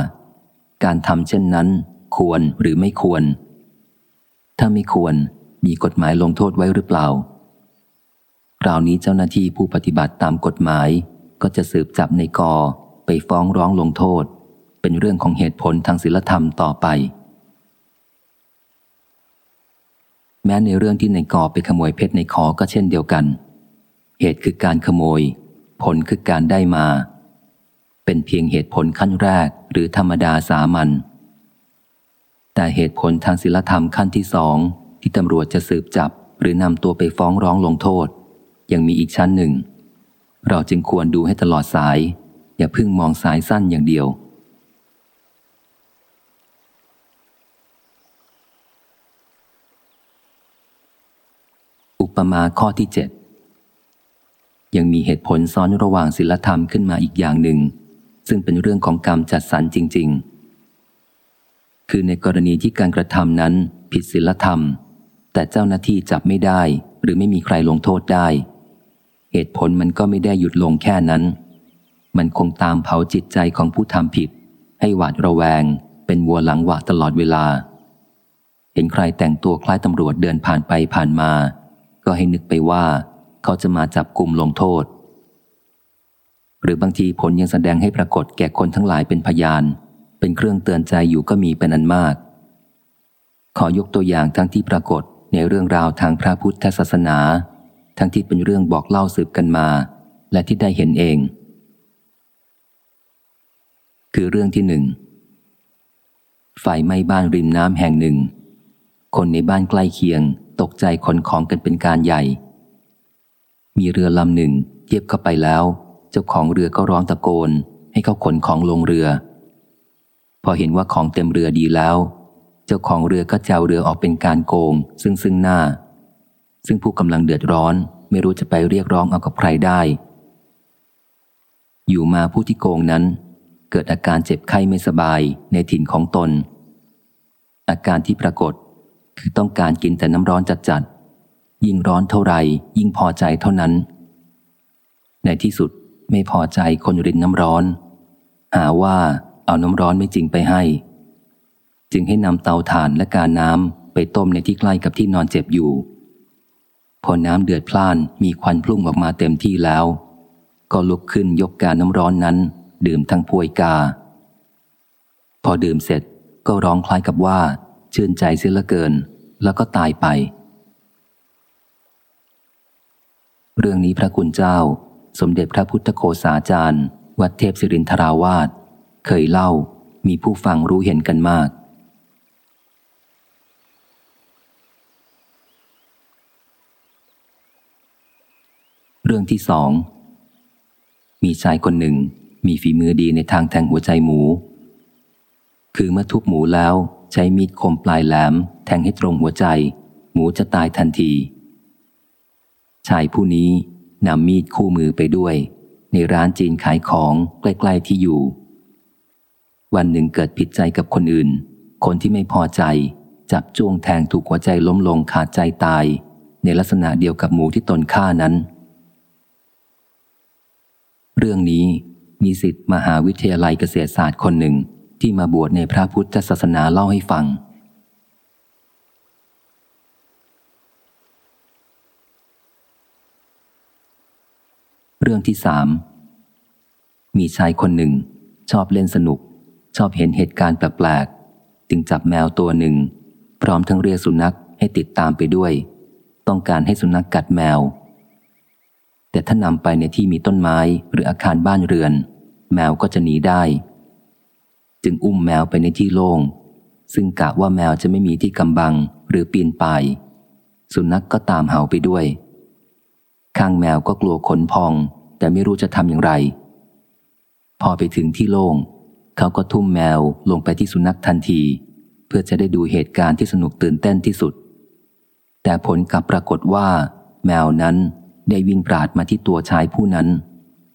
การทำเช่นนั้น ควรหรือไม่ควร ถ้าไม่ควรมีกฎหมายลงโทษไว้หรือเปล่าคราวนี้เจ้าหน้าที่ผู้ปฏิบัติตามกฎหมาย ก็จะสืบจับในกอไปฟ้องร้องลงโทษ เป็นเรื่องของเหตุผลทางศีลธรรมต่อไป แม้ในเรื่องที่ในกอไปขโมยเพชรในคอก็เช่นเดียวกัน เหตุคือการขโมย ผลคือการได้มา เป็นเพียงเหตุผลขั้นแรกหรือธรรมดาสามัญแต่เหตุผลทางศีลธรรมขั้นที่สองที่ตำรวจจะสืบจับหรือนำตัวไปฟ้องร้องลงโทษ ยังมีอีกชั้นหนึ่ง เราจึงควรดูให้ตลอดสาย อย่าพึ่งมองสายสั้นอย่างเดียว อุปมาข้อที่เจ็ด ยังมีเหตุผลซ้อนระหว่างศีลธรรมขึ้นมาอีกอย่างหนึ่ง ซึ่งเป็นเรื่องของกรรมจัดสรรจริง ๆ คือในกรณีที่การกระทำนั้นผิดศีลธรรม แต่เจ้าหน้าที่จับไม่ได้ หรือไม่มีใครลงโทษได้ เหตุผลมันก็ไม่ได้หยุดลงแค่นั้น มันคงตามเผาจิตใจของผู้ทำผิด ให้หวาดระแวง เป็นวัวหลังหวะตลอดเวลา เห็นใครแต่งตัวคล้ายตำรวจเดินผ่านไปผ่านมา ก็ให้นึกไปว่า เขาจะมาจับกลุ่มลงโทษ หรือบางทีผลยังแสดงให้ปรากฏแก่คนทั้งหลายเป็นพยาน เป็นเครื่องเตือนใจอยู่ก็มีเป็นอันมาก ขอยกตัวอย่างทั้งที่ปรากฏในเรื่องราวทางพระพุทธศาสนา ทั้งที่เป็นเรื่องบอกเล่าสืบกันมา และที่ได้เห็นเอง คือเรื่องที่หนึ่งไฟไหม้บ้านริมน้ำแห่งหนึ่ง คนในบ้านใกล้เคียง ตกใจขนของกันเป็นการใหญ่ มีเรือลำหนึ่งเทียบเข้าไปแล้ว เจ้าของเรือก็ร้องตะโกน ให้เขาขนของลงเรือ พอเห็นว่าของเต็มเรือดีแล้ว เจ้าของเรือก็เจ้าเรือออกเป็นการโกง ซึ่งซึ่งหน้า ซึ่งผู้กำลังเดือดร้อน ไม่รู้จะไปเรียกร้องเอากับใครได้ อยู่มาผู้ที่โกงนั้น เกิดอาการเจ็บไข้ไม่สบายในถิ่นของตน อาการที่ปรากฏคือต้องการกินแต่น้ำร้อนจัด ยิ่งร้อนเท่าไรยิ่งพอใจเท่านั้น ในที่สุดไม่พอใจคนรินน้ำร้อน หาว่าเอาน้ำร้อนไม่จริงไปให้ จึงให้นำเตาถ่านและกาน้ำไปต้มในที่ใกล้กับที่นอนเจ็บอยู่ พอน้ำเดือดพล่านมีควันพุ่งออกมาเต็มที่แล้ว ก็ลุกขึ้นยกกาน้ำร้อนนั้น ดื่มทั้งพวยกา พอดื่มเสร็จก็ร้องคล้ายกับว่า ชื่นใจเสียละเกิน แล้วก็ตายไป เรื่องนี้พระคุณเจ้า สมเด็จพระพุทธโคสาจารย์ วัดเทพศิรินทราวาสเคยเล่ามีผู้ฟังรู้เห็นกันมาก เรื่องที่สอง มีชายคนหนึ่งมีฝีมือดีในทางแทงหัวใจหมู คือเมื่อทุบหมูแล้วใช้มีดคมปลายแหลม แทงให้ตรงหัวใจ หมูจะตายทันที ชายผู้นี้นำมีดคู่มือไปด้วย ในร้านจีนขายของใกล้ๆที่อยู่ วันหนึ่งเกิดผิดใจกับคนอื่น คนที่ไม่พอใจ จับจ้วงแทงถูกหัวใจล้มลงขาดใจตาย ในลักษณะเดียวกับหมูที่ตนฆ่านั้น เรื่องนี้มีสิทธิ์มหาวิทยาลัยเกษตรศาสตร์คนหนึ่งที่มาบวชในพระพุทธศาสนาเล่าให้ฟัง เรื่องที่สามมีชายคนหนึ่ง ชอบเล่นสนุก ชอบเห็นเหตุการณ์แปลกๆจึงจับแมวตัวหนึ่ง พร้อมทั้งเรียกสุนัขให้ติดตามไปด้วย ต้องการให้สุนัขกกัดแมว แต่ถ้านำไปในที่มีต้นไม้หรืออาคารบ้านเรือน แมวก็จะหนีได้ จึงอุ้มแมวไปในที่โล่งซึ่งกะว่าแมวจะไม่มีที่กำบังหรือปีนป่าย สุนัขกก็ตามเห่าไปด้วย ข้างแมวก็กลัวขนพอง แต่ไม่รู้จะทำอย่างไร พอไปถึงที่โล่ง เขาก็ทุ่มแมวลงไปที่สุนัขทันที เพื่อจะได้ดูเหตุการณ์ที่สนุกตื่นเต้นที่สุด แต่ผลกลับปรากฏว่า แมวนั้นได้วิ่งปราดมาที่ตัวชายผู้นั้น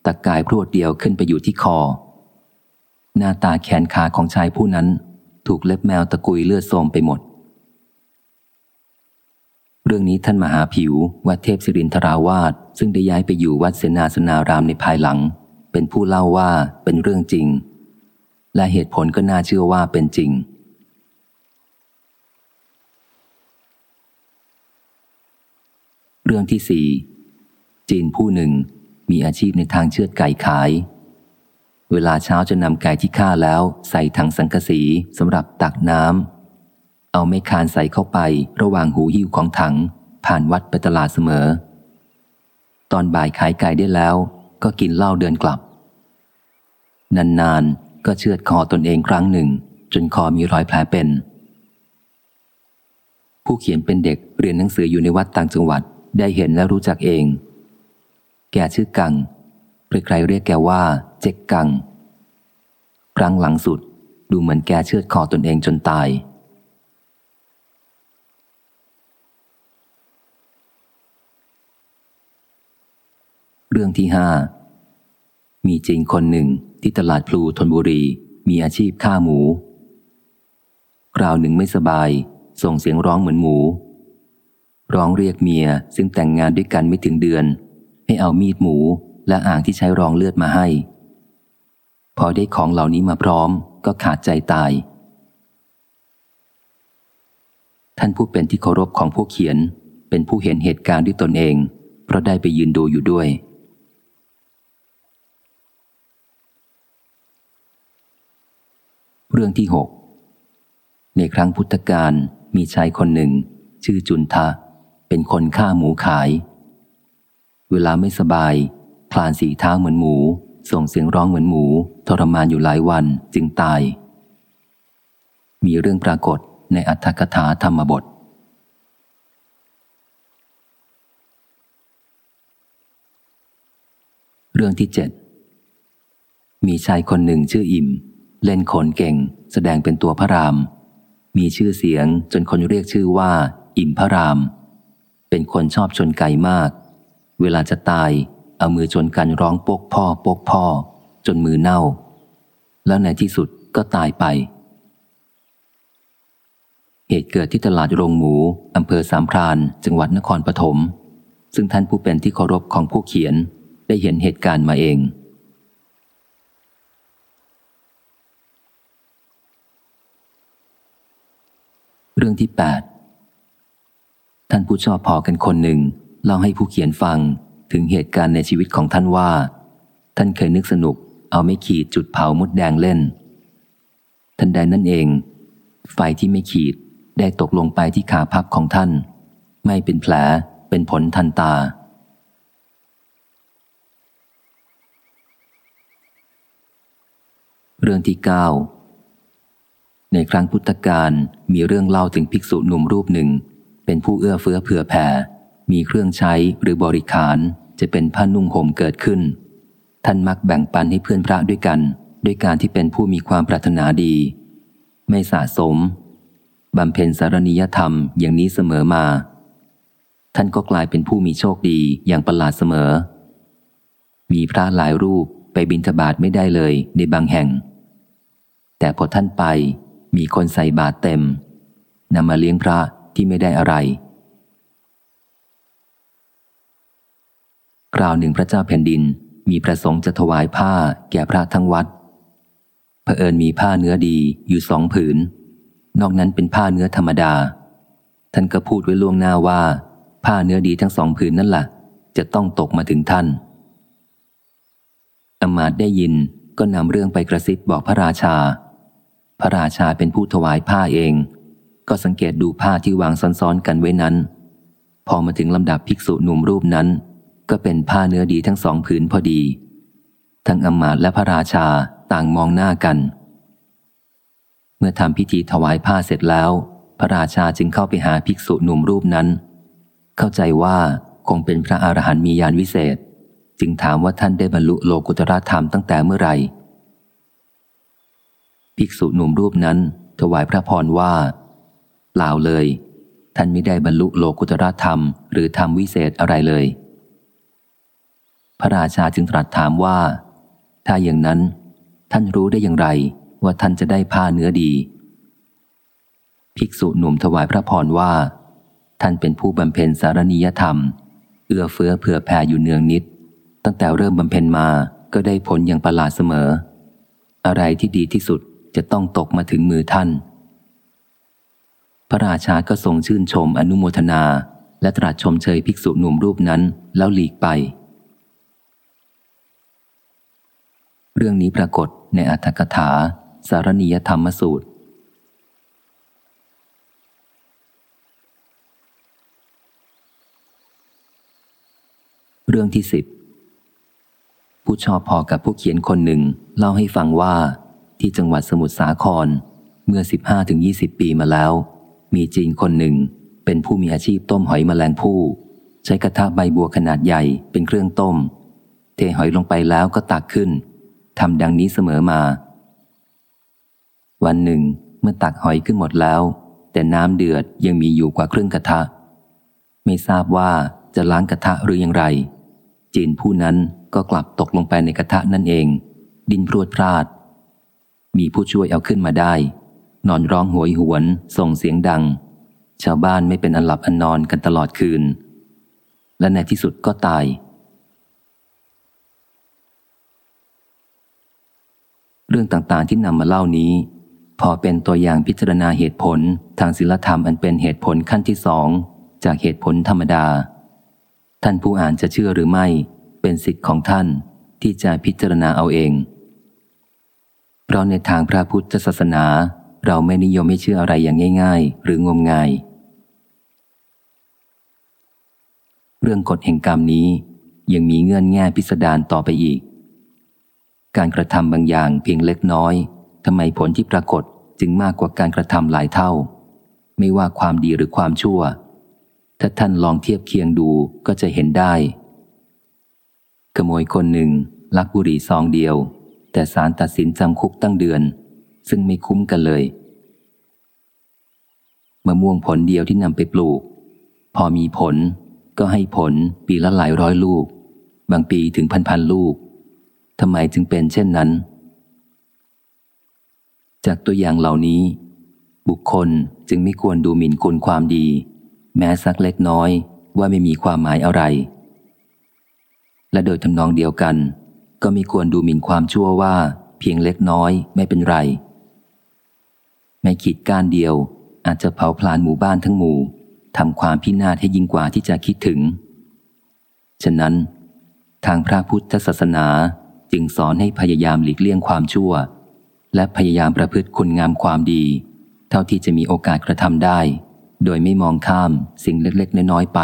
ตะกายพรวดเดียวขึ้นไปอยู่ที่คอ หน้าตาแขนขาของชายผู้นั้น ถูกเล็บแมวตะกุยเลือดโสมไปหมด เรื่องนี้ท่านมหาผิว วัดเทพศิรินทราวาสซึ่งได้ย้ายไปอยู่วัดเสนาสนารามในภายหลัง เป็นผู้เล่าว่าเป็นเรื่องจริง และเหตุผลก็น่าเชื่อว่าเป็นจริง เรื่องที่สี่จีนผู้หนึ่งมีอาชีพในทางเชือดไก่ขาย เวลาเช้าจะนำไก่ที่ฆ่าแล้วใส่ถังสังกะสีสำหรับตักน้ำ เอาไม่คานใส่เข้าไประหว่างหูหิ้วของถัง ผ่านวัดไปตลาดเสมอ ตอนบ่ายขายไก่ได้แล้ว ก็กินเหล้าเดินกลับ นานๆ ก็เชือดคอตนเองครั้งหนึ่ง จนคอมีรอยแผลเป็น ผู้เขียนเป็นเด็กเรียนหนังสืออยู่ในวัดต่างจังหวัดได้เห็นและรู้จักเอง แกชื่อกังใครๆเรียกแกว่า เจ๊กกัง ครั้งหลังสุดดูเหมือนแกเชือดคอตนเองจนตาย เรื่องที่ห้ามีจริงคนหนึ่งที่ตลาดพลูทนบุรี มีอาชีพฆ่าหมู คราวหนึ่งไม่สบาย ส่งเสียงร้องเหมือนหมู ร้องเรียกเมียซึ่งแต่งงานด้วยกันไม่ถึงเดือน ให้เอามีดหมูและอ่างที่ใช้รองเลือดมาให้ พอได้ของเหล่านี้มาพร้อมก็ขาดใจตาย ท่านผู้เป็นที่เคารพของผู้เขียน เป็นผู้เห็นเหตุการณ์ด้วยตนเอง เพราะได้ไปยืนดูอยู่ด้วย เรื่องที่หกในครั้งพุทธกาลมีชายคนหนึ่ง ชื่อจุนทะ เป็นคนฆ่าหมูขาย เวลาไม่สบายคลานสีเท้าเหมือนหมู ส่งเสียงร้องเหมือนหมู ทรมานอยู่หลายวันจึงตาย มีเรื่องปรากฏในอัตถกถาธรรมบท เรื่องที่เจ็ดมีชายคนหนึ่งชื่ออิ่ม เล่นโขนเก่ง แสดงเป็นตัวพระราม มีชื่อเสียงจนคนเรียกชื่อว่า อิ่มพระราม เป็นคนชอบชนไก่มาก เวลาจะตายเอามือชนกันร้องปกพ่อปกพ่อ จนมือเน่า แล้วในที่สุดก็ตายไป เหตุเกิดที่ตลาดโรงหมูอำเภอสามพรานจังหวัดนครปฐมซึ่งท่านผู้เป็นที่เคารพของผู้เขียนได้เห็นเหตุการณ์มาเอง เรื่องที่ 8 ท่านผู้ชอบพอกันคนหนึ่งเล่าให้ผู้เขียนฟังถึงเหตุการณ์ในชีวิตของท่านว่า ท่านเคยนึกสนุก เอาไม่ขีดจุดเผามดแดงเล่น ทันใดนั่นเอง ไฟที่ไม่ขีดได้ตกลงไปที่ขาพับของท่าน ไม่เป็นแผลเป็นผลทันตา เรื่องที่เก้า ในครั้งพุทธกาลมีเรื่องเล่าถึงภิกษุหนุ่มรูปหนึ่ง เป็นผู้เอื้อเฟื้อเผื่อแผ่ มีเครื่องใช้หรือบริขารจะเป็นผ้านุ่งห่มเกิดขึ้น ท่านมักแบ่งปันให้เพื่อนพระด้วยกัน ด้วยการที่เป็นผู้มีความปรารถนาดี ไม่สะสมบำเพ็ญสารนิยธรรมอย่างนี้เสมอมา ท่านก็กลายเป็นผู้มีโชคดีอย่างประหลาดเสมอ มีพระหลายรูปไปบิณฑบาตไม่ได้เลยในบางแห่ง แต่พอท่านไป มีคนใส่บาตรเต็มนำมาเลี้ยงพระที่ไม่ได้อะไร คราวหนึ่งพระเจ้าแผ่นดินมีประสงค์จะถวายผ้าแก่พระทั้งวัดเผอิญมีผ้าเนื้อดีอยู่สองผืน นอกนั้นเป็นผ้าเนื้อธรรมดา ท่านก็พูดไว้ล่วงหน้าว่า ผ้าเนื้อดีทั้งสองผืนนั่นแหละจะต้องตกมาถึงท่านอมาตได้ยินก็นำเรื่องไปกระซิบบอกพระราชา พระราชาเป็นผู้ถวายผ้าเอง ก็สังเกตดูผ้าที่วางซ้อนๆกันไว้นั้น พอมาถึงลำดับภิกษุหนุ่มรูปนั้น ก็เป็นผ้าเนื้อดีทั้งสองผืนพอดี ทั้งอมาตและพระราชาต่างมองหน้ากัน เมื่อทำพิธีถวายผ้าเสร็จแล้ว พระราชาจึงเข้าไปหาภิกษุหนุ่มรูปนั้น เข้าใจว่าคงเป็นพระอรหันต์มียานวิเศษ จึงถามว่าท่านได้บรรลุโลกุตรธรรมตั้งแต่เมื่อไหร่ ภิกษุหนุ่มรูปนั้นถวายพระพรว่า เปล่าเลย ท่านไม่ได้บรรลุโลกุตรธรรม หรือธรรมวิเศษอะไรเลย พระราชาจึงตรัสถามว่า ถ้าอย่างนั้น ท่านรู้ได้อย่างไรว่าท่านจะได้ผ้าเนื้อดี ภิกษุหนุ่มถวายพระพรว่า ท่านเป็นผู้บำเพ็ญสารณียธรรม เอื้อเฟื้อเผื่อแผ่อยู่เนืองนิด ตั้งแต่เริ่มบำเพ็ญมาก็ได้ผลอย่างประหลาดเสมอ อะไรที่ดีที่สุด จะต้องตกมาถึงมือท่าน พระราชาก็ทรงชื่นชมอนุโมทนา และตรัสชมเชยภิกษุหนุ่มรูปนั้นแล้วหลีกไป เรื่องนี้ปรากฏในอัตถกถา สารณียธรรมสูตร เรื่องที่สิบผู้ชอบพอกับผู้เขียนคนหนึ่งเล่าให้ฟังว่า ที่จังหวัดสมุทรสาคร เมื่อ 15-20 ปีมาแล้ว มีจีนคนหนึ่ง เป็นผู้มีอาชีพต้มหอยแมลงภู่ใช้กระทะใบบัวขนาดใหญ่เป็นเครื่องต้ม เทหอยลงไปแล้วก็ตักขึ้นทำดังนี้เสมอมา วันหนึ่ง เมื่อตักหอยขึ้นหมดแล้ว แต่น้ำเดือดยังมีอยู่กว่าครึ่งกระทะ ไม่ทราบว่าจะล้างกระทะหรืออย่างไร จีนผู้นั้นก็กลับตกลงไปในกระทะนั่นเอง ดินพรวดพลาด มีผู้ช่วยเอาขึ้นมาได้ นอนร้องหวยหวน ส่งเสียงดัง ชาวบ้านไม่เป็นอันหลับอันนอนกันตลอดคืน และในที่สุดก็ตาย เรื่องต่างๆที่นำมาเล่านี้ พอเป็นตัวอย่างพิจารณาเหตุผลทางศิลธรรมอันเป็นเหตุผลขั้นที่สองจากเหตุผลธรรมดา ท่านผู้อ่านจะเชื่อหรือไม่ เป็นสิทธิ์ของท่านที่จะพิจารณาเอาเอง เพราะในทางพระพุทธศาสนา เราไม่นิยมให้เชื่ออะไรอย่างง่าย ๆ หรืองมงาย เรื่องกฎแห่งกรรมนี้ยังมีเงื่อนแง่พิสดารต่อไปอีก การกระทำบางอย่างเพียงเล็กน้อยทำไมผลที่ปรากฏจึงมากกว่าการกระทำหลายเท่า ไม่ว่าความดีหรือความชั่ว ถ้าท่านลองเทียบเคียงดูก็จะเห็นได้ ขโมยคนหนึ่งลักบุหรี่ซองเดียว แต่ศาลตัดสินจำคุกตั้งเดือน ซึ่งไม่คุ้มกันเลย มะม่วงผลเดียวที่นำไปปลูก พอมีผลก็ให้ผลปีละหลายร้อยลูก บางปีถึงพันพันลูกทำไมจึงเป็นเช่นนั้น จากตัวอย่างเหล่านี้ บุคคลจึงไม่ควรดูหมิ่นคุณความดี แม้สักเล็กน้อยว่าไม่มีความหมายอะไร และโดยทำนองเดียวกัน ก็มีควรดูหมิ่นความชั่วว่า เพียงเล็กน้อยไม่เป็นไร ไม่ขีดก้านเดียว อาจจะเผาพลานหมู่บ้านทั้งหมู่ทำความพินาศให้ยิ่งกว่าที่จะคิดถึง ฉะนั้น ทางพระพุทธศาสนาจึงสอนให้พยายามหลีกเลี่ยงความชั่ว และพยายามประพฤติคุณงามความดี เท่าที่จะมีโอกาสกระทำได้ โดยไม่มองข้ามสิ่งเล็กๆ น้อยๆไป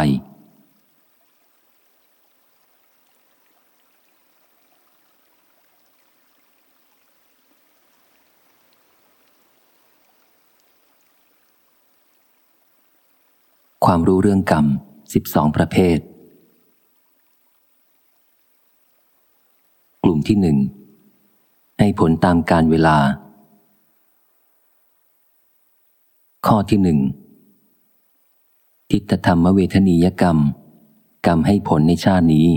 ความรู้เรื่องกรรมสิบสองประเภท กลุ่มที่หนึ่งให้ผลตามการเวลา ข้อที่หนึ่งทิฏฐธรรมเวทนียกรรม กรรมให้ผลในชาตินี้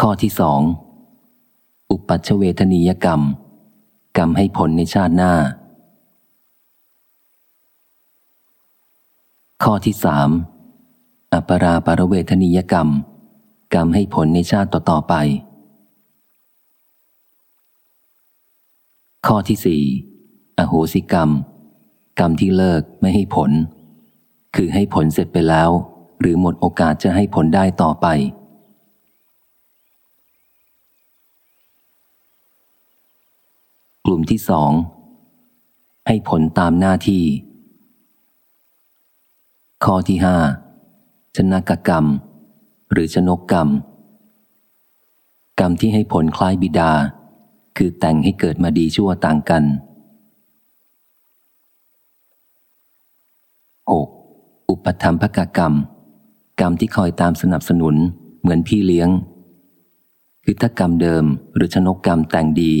ข้อที่สองอุปัชเวทนียกรรม กรรมให้ผลในชาติหน้า ข้อที่สามอปราปรเวทนิยกรรม กรรมให้ผลในชาติต่อๆไป ข้อที่สี่อโหสิกรรม กรรมที่เลิกไม่ให้ผล คือให้ผลเสร็จไปแล้ว หรือหมดโอกาสจะให้ผลได้ต่อไป กลุ่มที่สองให้ผลตามหน้าที่ ข้อที่ห้าชนกกรรม หรือชนกกรรม กรรมที่ให้ผลคล้ายบิดา คือแต่งให้เกิดมาดีชั่วต่างกัน 6. อุปธรรมภกกรรม กรรมที่คอยตามสนับสนุนเหมือนพี่เลี้ยง คือถ้ากรรมเดิมหรือชนกกรรมแต่งดี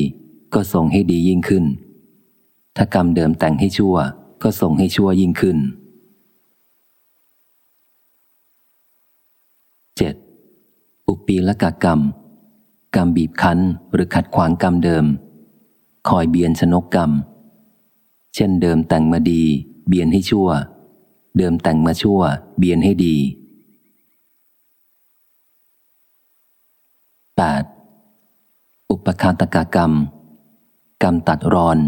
ก็ส่งให้ดียิ่งขึ้น ถ้ากรรมเดิมแต่งให้ชั่ว ก็ส่งให้ชั่วยิ่งขึ้น 7. อุปีละกกรรม กรรมบีบคั้นหรือขัดขวางกรรมเดิม คอยเบียนชนกกรรม เช่นเดิมแต่งมาดี เบียนให้ชั่ว เดิมแต่งมาชั่ว เบียนให้ดี 8. อุปคาตกากรรม กรรมตัดรอน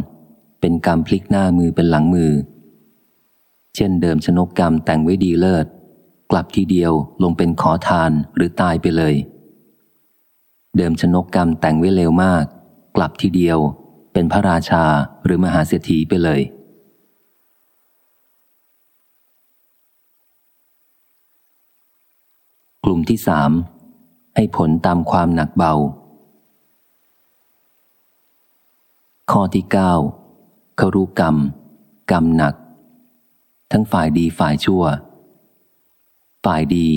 เป็นกรรมพลิกหน้ามือเป็นหลังมือ เช่นเดิมชนกกรรมแต่งไว้ดีเลิศ กลับทีเดียวลงเป็นขอทานหรือตายไปเลย เดิมชนกกรรมแต่งไว้เร็วมาก กลับทีเดียวเป็นพระราชาหรือมหาเศรษฐีไปเลย กลุ่มที่สามให้ผลตามความหนักเบา ข้อที่เก้าเขารู้กรรม กรรมหนัก ทั้งฝ่ายดีฝ่ายชั่ว ฝ่ายดี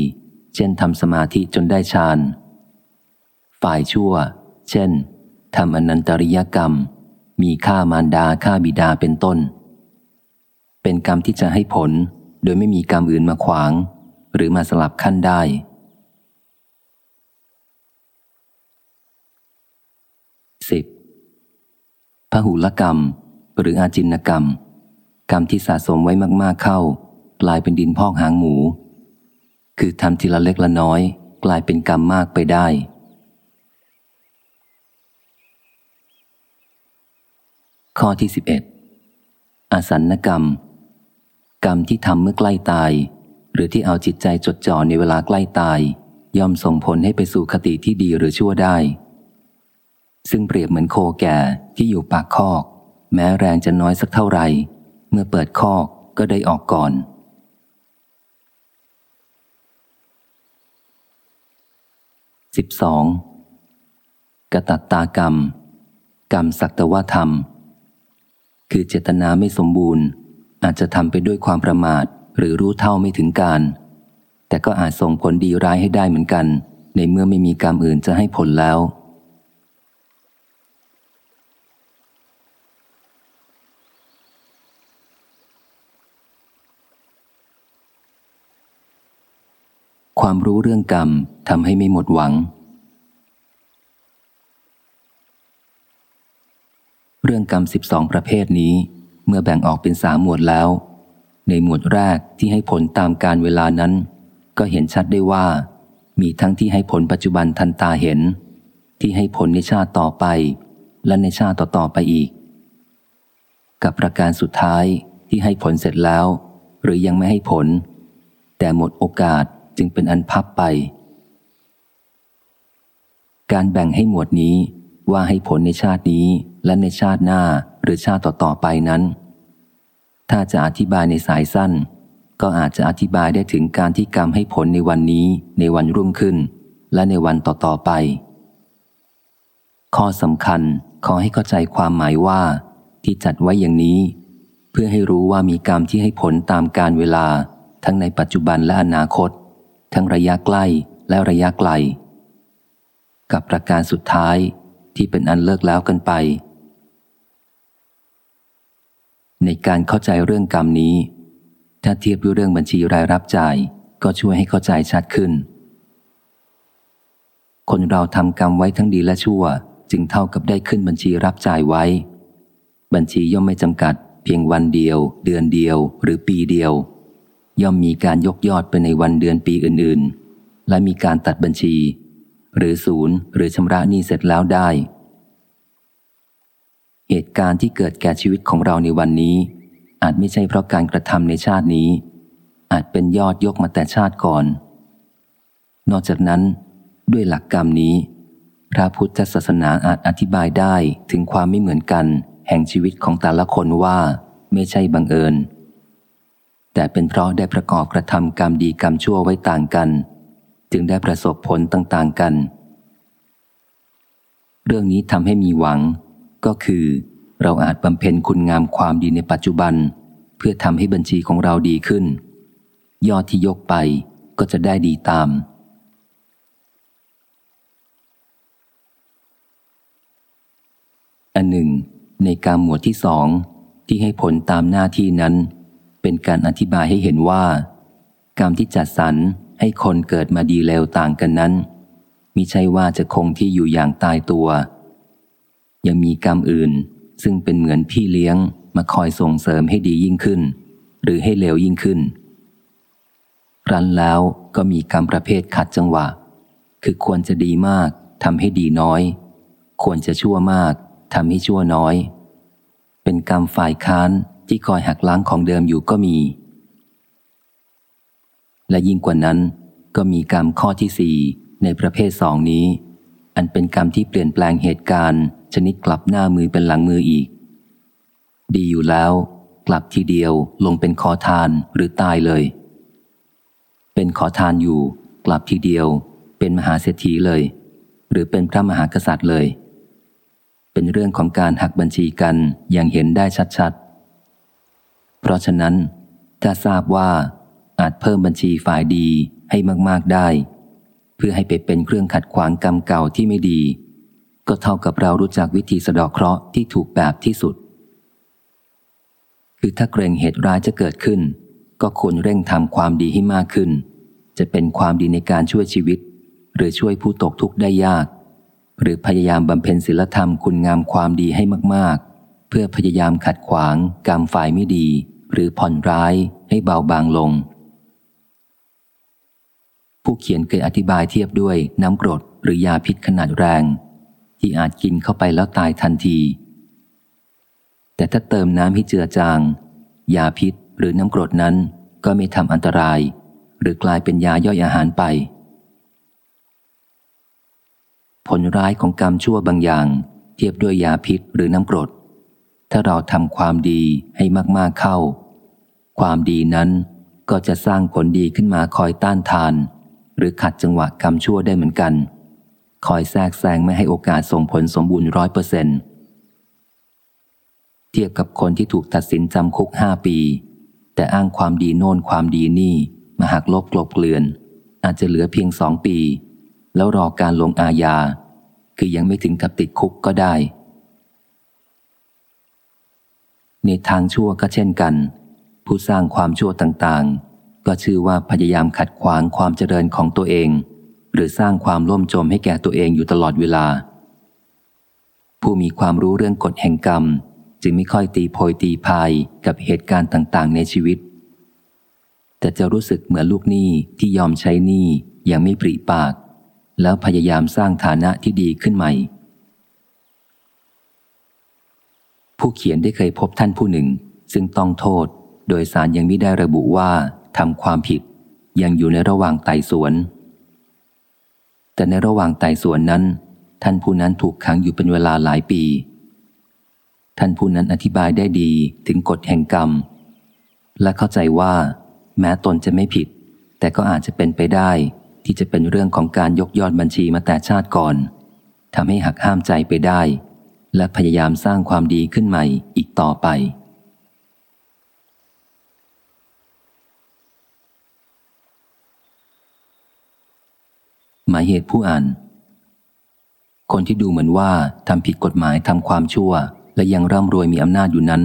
เช่นทำสมาธิจนได้ฌาน ฝ่ายชั่ว เช่นทำอนันตริยกรรม มีฆ่ามารดาฆ่าบิดาเป็นต้น เป็นกรรมที่จะให้ผลโดยไม่มีกรรมอื่นมาขวาง หรือมาสลับขั้นได้สิบพหุลกรรม หรืออาจินกรรม กรรมที่สะสมไว้มากๆเข้า กลายเป็นดินพอกหางหมู คือทำทีละเล็กละน้อย กลายเป็นกรรมมากไปได้ ข้อที่ 11 อาสันกรรม กรรมที่ทำเมื่อใกล้ตาย หรือที่เอาจิตใจจดจ่อในเวลาใกล้ตาย ย่อมส่งผลให้ไปสู่คติที่ดีหรือชั่วได้ ซึ่งเปรียบเหมือนโคแก่ที่อยู่ปากคอก แม้แรงจะน้อยสักเท่าไหร่เมื่อเปิดคอกก็ได้ออกก่อน 12. กตัตตากรรม กรรมสักตวธรรม คือเจตนาไม่สมบูรณ์ อาจจะทำไปด้วยความประมาทหรือรู้เท่าไม่ถึงการ แต่ก็อาจส่งผลดีร้ายให้ได้เหมือนกัน ในเมื่อไม่มีกรรมอื่นจะให้ผลแล้ว ความรู้เรื่องกรรมทำให้ไม่หมดหวัง เรื่องกรรมสิบสองประเภทนี้ เมื่อแบ่งออกเป็นสามหมวดแล้ว ในหมวดแรกที่ให้ผลตามการเวลานั้น ก็เห็นชัดได้ว่า มีทั้งที่ให้ผลปัจจุบันทันตาเห็น ที่ให้ผลในชาติต่อไป และในชาติต่อๆไปอีก กับประการสุดท้ายที่ให้ผลเสร็จแล้ว หรือยังไม่ให้ผล แต่หมดโอกาส จึงเป็นอันพับไป การแบ่งให้หมวดนี้ว่าให้ผลในชาตินี้และในชาติหน้าหรือชาติต่อๆไปนั้น ถ้าจะอธิบายในสายสั้น ก็อาจจะอธิบายได้ถึงการที่กรรมให้ผลในวันนี้ ในวันรุ่งขึ้น และในวันต่อๆไป ข้อสำคัญขอให้เข้าใจความหมายว่า ที่จัดไว้อย่างนี้ เพื่อให้รู้ว่ามีกรรมที่ให้ผลตามการเวลาทั้งในปัจจุบันและอนาคต ทั้งระยะใกล้และระยะไกล กับประการสุดท้ายที่เป็นอันเลิกแล้วกันไป ในการเข้าใจเรื่องกรรมนี้ ถ้าเทียบด้วยเรื่องบัญชีรายรับจ่าย ก็ช่วยให้เข้าใจชัดขึ้น คนเราทำกรรมไว้ทั้งดีและชั่ว จึงเท่ากับได้ขึ้นบัญชีรับจ่ายไว้ บัญชีย่อมไม่จำกัด เพียงวันเดียว เดือนเดียว หรือปีเดียว ย่อมมีการยกยอดไปในวันเดือนปีอื่นๆ และมีการตัดบัญชี หรือศูนย์หรือชำระหนี้เสร็จแล้วได้ เหตุการณ์ที่เกิดแก่ชีวิตของเราในวันนี้ อาจไม่ใช่เพราะการกระทำในชาตินี้ อาจเป็นยอดยกมาแต่ชาติก่อน นอกจากนั้น ด้วยหลักกรรมนี้พระพุทธศาสนาอาจอธิบายได้ถึงความไม่เหมือนกัน แห่งชีวิตของแต่ละคนว่าไม่ใช่บังเอิญ แต่เป็นเพราะได้ประกอบกระทำกรรมดีกรรมชั่วไว้ต่างกัน จึงได้ประสบผลต่างๆกัน เรื่องนี้ทำให้มีหวัง ก็คือ เราอาจบำเพ็ญคุณงามความดีในปัจจุบัน เพื่อทำให้บัญชีของเราดีขึ้น ยอดที่ยกไปก็จะได้ดีตาม อันหนึ่ง ในการหมวดที่สองที่ให้ผลตามหน้าที่นั้น เป็นการอธิบายให้เห็นว่า กรรมที่จัดสรรให้คนเกิดมาดีเลวต่างกันนั้นมิใช่ว่าจะคงที่อยู่อย่างตายตัว ยังมีกรรมอื่นซึ่งเป็นเหมือนพี่เลี้ยงมาคอยส่งเสริมให้ดียิ่งขึ้น หรือให้เลวยิ่งขึ้นรันแล้วก็มีกรรมประเภทขัดจังหวะ คือควรจะดีมากทำให้ดีน้อย ควรจะชั่วมากทำให้ชั่วน้อย เป็นกรรมฝ่ายค้าน ที่คอยหักล้างของเดิมอยู่ก็มี และยิ่งกว่านั้น ก็มีกรรมข้อที่สี่ในประเภทสองนี้ อันเป็นกรรมที่เปลี่ยนแปลงเหตุการณ์ ชนิดกลับหน้ามือเป็นหลังมืออีก ดีอยู่แล้ว กลับทีเดียวลงเป็นขอทานหรือตายเลย เป็นขอทานอยู่ กลับทีเดียว เป็นมหาเศรษฐีเลย หรือเป็นพระมหากษัตริย์เลยเป็นเรื่องของการหักบัญชีกันอย่างเห็นได้ชัด เพราะฉะนั้น ถ้าทราบว่าอาจเพิ่มบัญชีฝ่ายดีให้มาก ๆได้ เพื่อให้ไปเป็นเครื่องขัดขวางกรรมเก่าที่ไม่ดี ก็เท่ากับเรารู้จักวิธีสะดอกเคราะห์ที่ถูกแบบที่สุด คือถ้าเกรงเหตุร้ายจะเกิดขึ้น ก็ควรเร่งทำความดีให้มากขึ้น จะเป็นความดีในการช่วยชีวิต หรือช่วยผู้ตกทุกข์ได้ยาก หรือพยายามบำเพ็ญศีลธรรมคุณงามความดีให้มาก ๆ เพื่อพยายามขัดขวางกรรมฝ่ายไม่ดี หรือผ่อนร้ายให้เบาบางลง ผู้เขียนเคยอธิบายเทียบด้วยน้ำกรดหรือยาพิษขนาดแรง ที่อาจกินเข้าไปแล้วตายทันที แต่ถ้าเติมน้ำให้เจือจาง ยาพิษหรือน้ำกรดนั้นก็ไม่ทำอันตราย หรือกลายเป็นยาย่อยอาหารไป ผลร้ายของกรรมชั่วบางอย่าง เทียบด้วยยาพิษหรือน้ำกรดถ้าเราทำความดีให้มาก ๆ เข้า ความดีนั้นก็จะสร้างผลดีขึ้นมาคอยต้านทาน หรือขัดจังหวะกรรมชั่วได้เหมือนกัน คอยแทรกแซงไม่ให้โอกาสส่งผลสมบูรณ์ร้อยเปอร์เซ็นต์เทียบกับคนที่ถูกตัดสินจำคุกห้าปี แต่อ้างความดีโน่นความดีนี่มาหักลบกลบเกลื่อน อาจจะเหลือเพียงสองปี แล้วรอการลงอาญา คือยังไม่ถึงกับติดคุกก็ได้ ในทางชั่วก็เช่นกัน ผู้สร้างความชั่วต่างๆ ก็ชื่อว่าพยายามขัดขวางความเจริญของตัวเอง หรือสร้างความล่มจมให้แก่ตัวเองอยู่ตลอดเวลา ผู้มีความรู้เรื่องกฎแห่งกรรม จึงไม่ค่อยตีโพยตีพายกับเหตุการณ์ต่างๆ ในชีวิต แต่จะรู้สึกเหมือนลูกหนี้ที่ยอมใช้หนี้อย่างไม่ปริปาก แล้วพยายามสร้างฐานะที่ดีขึ้นใหม่ ผู้เขียนได้เคยพบท่านผู้หนึ่ง ซึ่งต้องโทษ โดยสารยังไม่ได้ระบุว่าทำความผิด ยังอยู่ในระหว่างไต่สวน แต่ในระหว่างไต่สวนนั้น ท่านผู้นั้นถูกขังอยู่เป็นเวลาหลายปี ท่านผู้นั้นอธิบายได้ดีถึงกฎแห่งกรรม และเข้าใจว่า แม้ตนจะไม่ผิด แต่ก็อาจจะเป็นไปได้ที่จะเป็นเรื่องของการยกยอดบัญชีมาแต่ชาติก่อนทำให้หักห้ามใจไปได้ และพยายามสร้างความดีขึ้นใหม่อีกต่อไป หมายเหตุผู้อ่าน คนที่ดูเหมือนว่าทำผิดกฎหมายทำความชั่ว และยังร่ำรวยมีอำนาจอยู่นั้น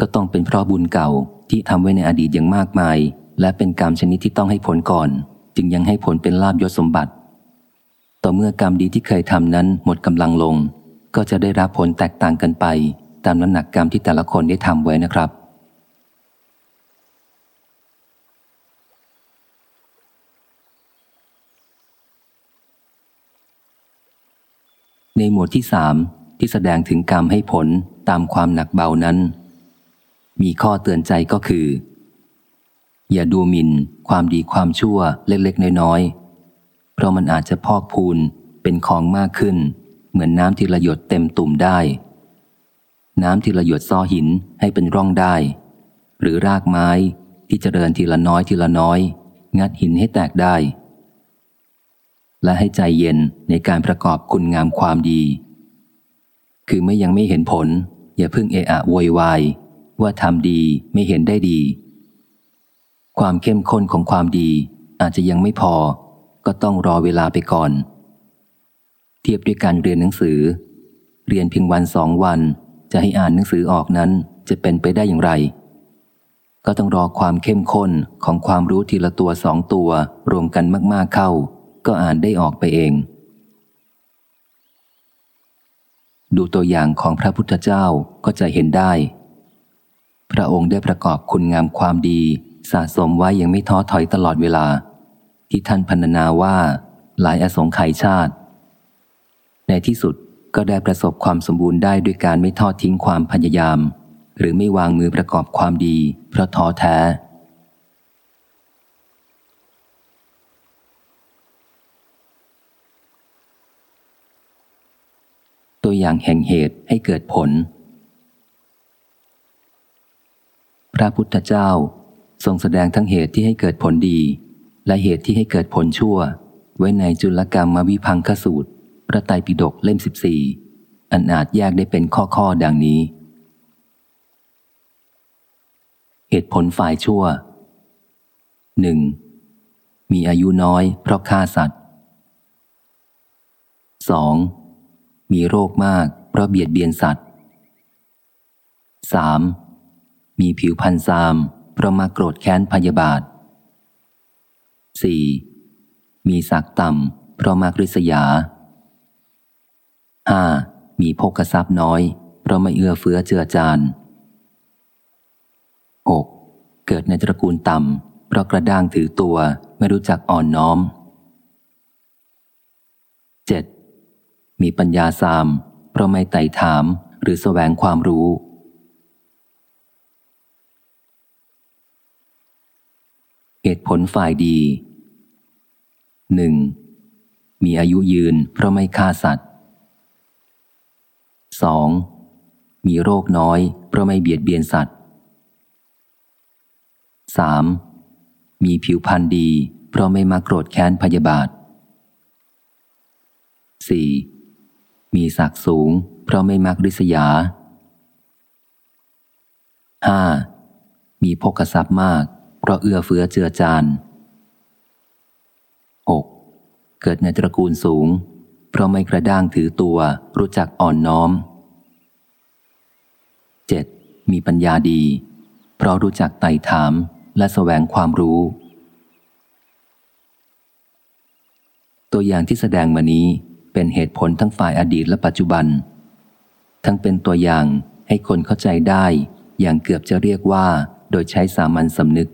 ก็ต้องเป็นเพราะบุญเก่าที่ทำไว้ในอดีตอย่างมากมาย และเป็นกรรมชนิดที่ต้องให้ผลก่อน จึงยังให้ผลเป็นลาบยศสมบัติ ต่อเมื่อกรรมดีที่เคยทำนั้นหมดกำลังลง ก็จะได้รับผลแตกต่างกันไป ตามน้ำหนักกรรมที่แต่ละคนได้ทำไว้นะครับ ในหมวดที่สามที่แสดงถึงกรรมให้ผลตามความหนักเบานั้น มีข้อเตือนใจก็คือ อย่าดูหมิ่น ความดีความชั่วเล็กๆ น้อยๆ เพราะมันอาจจะพอกพูนเป็นของมากขึ้น เหมือนน้ำที่ระหยดเต็มตุ่มได้ น้ำที่ระหยดซ้อหินให้เป็นร่องได้ หรือรากไม้ที่เจริญทีละน้อยทีละน้อย งัดหินให้แตกได้ และให้ใจเย็นในการประกอบคุณงามความดี คือเมื่อยังไม่เห็นผล อย่าเพิ่งเอะอะโวยวายว่าทำดีไม่เห็นได้ดี ความเข้มข้นของความดีอาจจะยังไม่พอ ก็ต้องรอเวลาไปก่อน เทียบด้วยการเรียนหนังสือ เรียนเพียงวันสองวัน จะให้อ่านหนังสือออกนั้นจะเป็นไปได้อย่างไร ก็ต้องรอความเข้มข้นของความรู้ทีละตัวสองตัวรวมกันมากๆเข้า ก็อ่านได้ออกไปเอง ดูตัวอย่างของพระพุทธเจ้าก็จะเห็นได้ พระองค์ได้ประกอบคุณงามความดีสะสมไว้ยังไม่ท้อถอยตลอดเวลา ที่ท่านพรรณนาว่าหลายอสงไขยชาติ ในที่สุดก็ได้ประสบความสมบูรณ์ได้ด้วยการไม่ทอดทิ้งความพยายาม หรือไม่วางมือประกอบความดีเพราะท้อแท้ ตัวอย่างแห่งเหตุให้เกิดผล พระพุทธเจ้าทรงแสดงทั้งเหตุที่ให้เกิดผลดี และเหตุที่ให้เกิดผลชั่ว ไว้ในจุลกรรมมวิพังคสูตร พระไตรปิฎกเล่มสิบสี่อันอาจแยกได้เป็นข้อข้อดังนี้ เหตุผลฝ่ายชั่วหนึ่งมีอายุน้อยเพราะฆ่าสัตว์สอง มีโรคมาก เพราะเบียดเบียนสัตว์ 3. มีผิวพันธ์ซาม เพราะมาโกรธแค้นพยาบาท 4. มีศักต่ำ เพราะมากริษยา 5. มีพกทรัพย์น้อย เพราะไม่เอื้อเฟื้อเจือจาน 6. เกิดในตระกูลต่ำ เพราะกระด้างถือตัวไม่รู้จักอ่อนน้อม 7. มีปัญญาสาม เพราะไม่ไต่ถามหรือสแสวงความรู้ เหตุผลฝ่ายดี 1. มีอายุยืนเพราะไม่ฆ่าสัตว์ 2. มีโรคน้อย เพราะไม่เบียดเบียนสัตว์ 3. มีผิวพรรณดี เพราะไม่มาโกรธแค้นพยาบาท 4. มีศักดิ์สูง เพราะไม่มักริษยา 5. มีพกทรัพย์มาก เพราะเอื้อเฟื้อเจือจาน 6. เกิดในตระกูลสูง เพราะไม่กระด้างถือตัวรู้จักอ่อนน้อม 7. มีปัญญาดี เพราะรู้จักไต่ถามและแสวงความรู้ ตัวอย่างที่แสดงมานี้ เป็นเหตุผลทั้งฝ่ายอดีตและปัจจุบัน ทั้งเป็นตัวอย่างให้คนเข้าใจได้ อย่างเกือบจะเรียกว่า โดยใช้สามัญสำนึก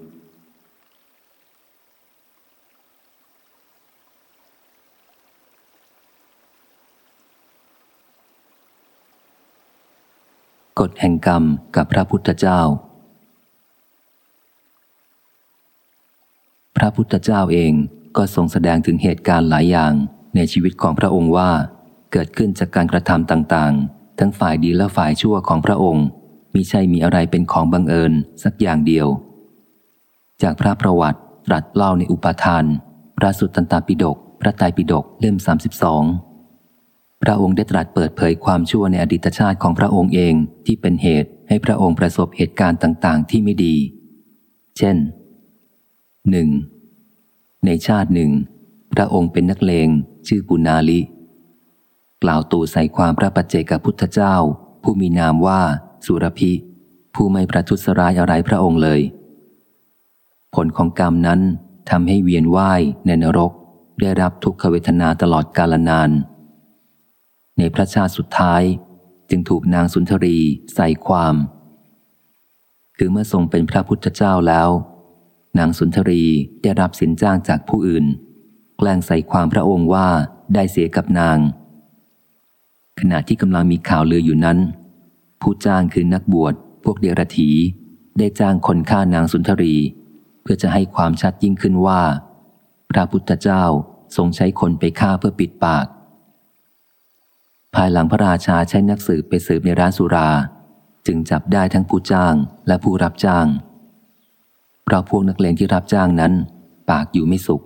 กฎแห่งกรรมกับพระพุทธเจ้า พระพุทธเจ้าเองก็ทรงแสดงถึงเหตุการณ์หลายอย่าง ในชีวิตของพระองค์ว่า เกิดขึ้นจากการกระทำต่างๆ ทั้งฝ่ายดีและฝ่ายชั่วของพระองค์มิใช่มีอะไรเป็นของบังเอิญสักอย่างเดียว จากพระประวัติตรัสเล่าในอุปทาน พระสุตตันตปิฎกพระไตรปิฎกเล่ม 32 พระองค์ได้ตรัสเปิดเผยความชั่วในอดีตชาติของพระองค์เองที่เป็นเหตุให้พระองค์ประสบเหตุการณ์ต่างๆ ที่ไม่ดี เช่น 1. ในชาติหนึ่ง พระองค์เป็นนักเลง ชื่อปุนาลิ กล่าวตูใส่ความพระปัจเจกับพุทธเจ้า ผู้มีนามว่าสุรพิ ผู้ไม่ประทุษร้ายอะไรพระองค์เลย ผลของกรรมนั้นทำให้เวียนว่ายในนรกได้รับทุกขเวทนาตลอดกาลนาน ในพระชาติสุดท้ายจึงถูกนางสุนทรีใส่ความ คือเมื่อทรงเป็นพระพุทธเจ้าแล้ว นางสุนทรีได้รับสินจ้างจากผู้อื่น แกล้งใส่ความพระองค์ว่าได้เสียกับนาง ขณะที่กำลังมีข่าวลืออยู่นั้น ผู้จ้างคือนักบวชพวกเดรถีได้จ้างคนฆ่านางสุนทรี เพื่อจะให้ความชัดยิ่งขึ้นว่า พระพุทธเจ้าทรงใช้คนไปฆ่าเพื่อปิดปาก ภายหลังพระราชาใช้นักสืบไปสืบในร้านสุรา จึงจับได้ทั้งผู้จ้างและผู้รับจ้างเพราะพวกนักเลงที่รับจ้างนั้น ปากอยู่ไม่สุข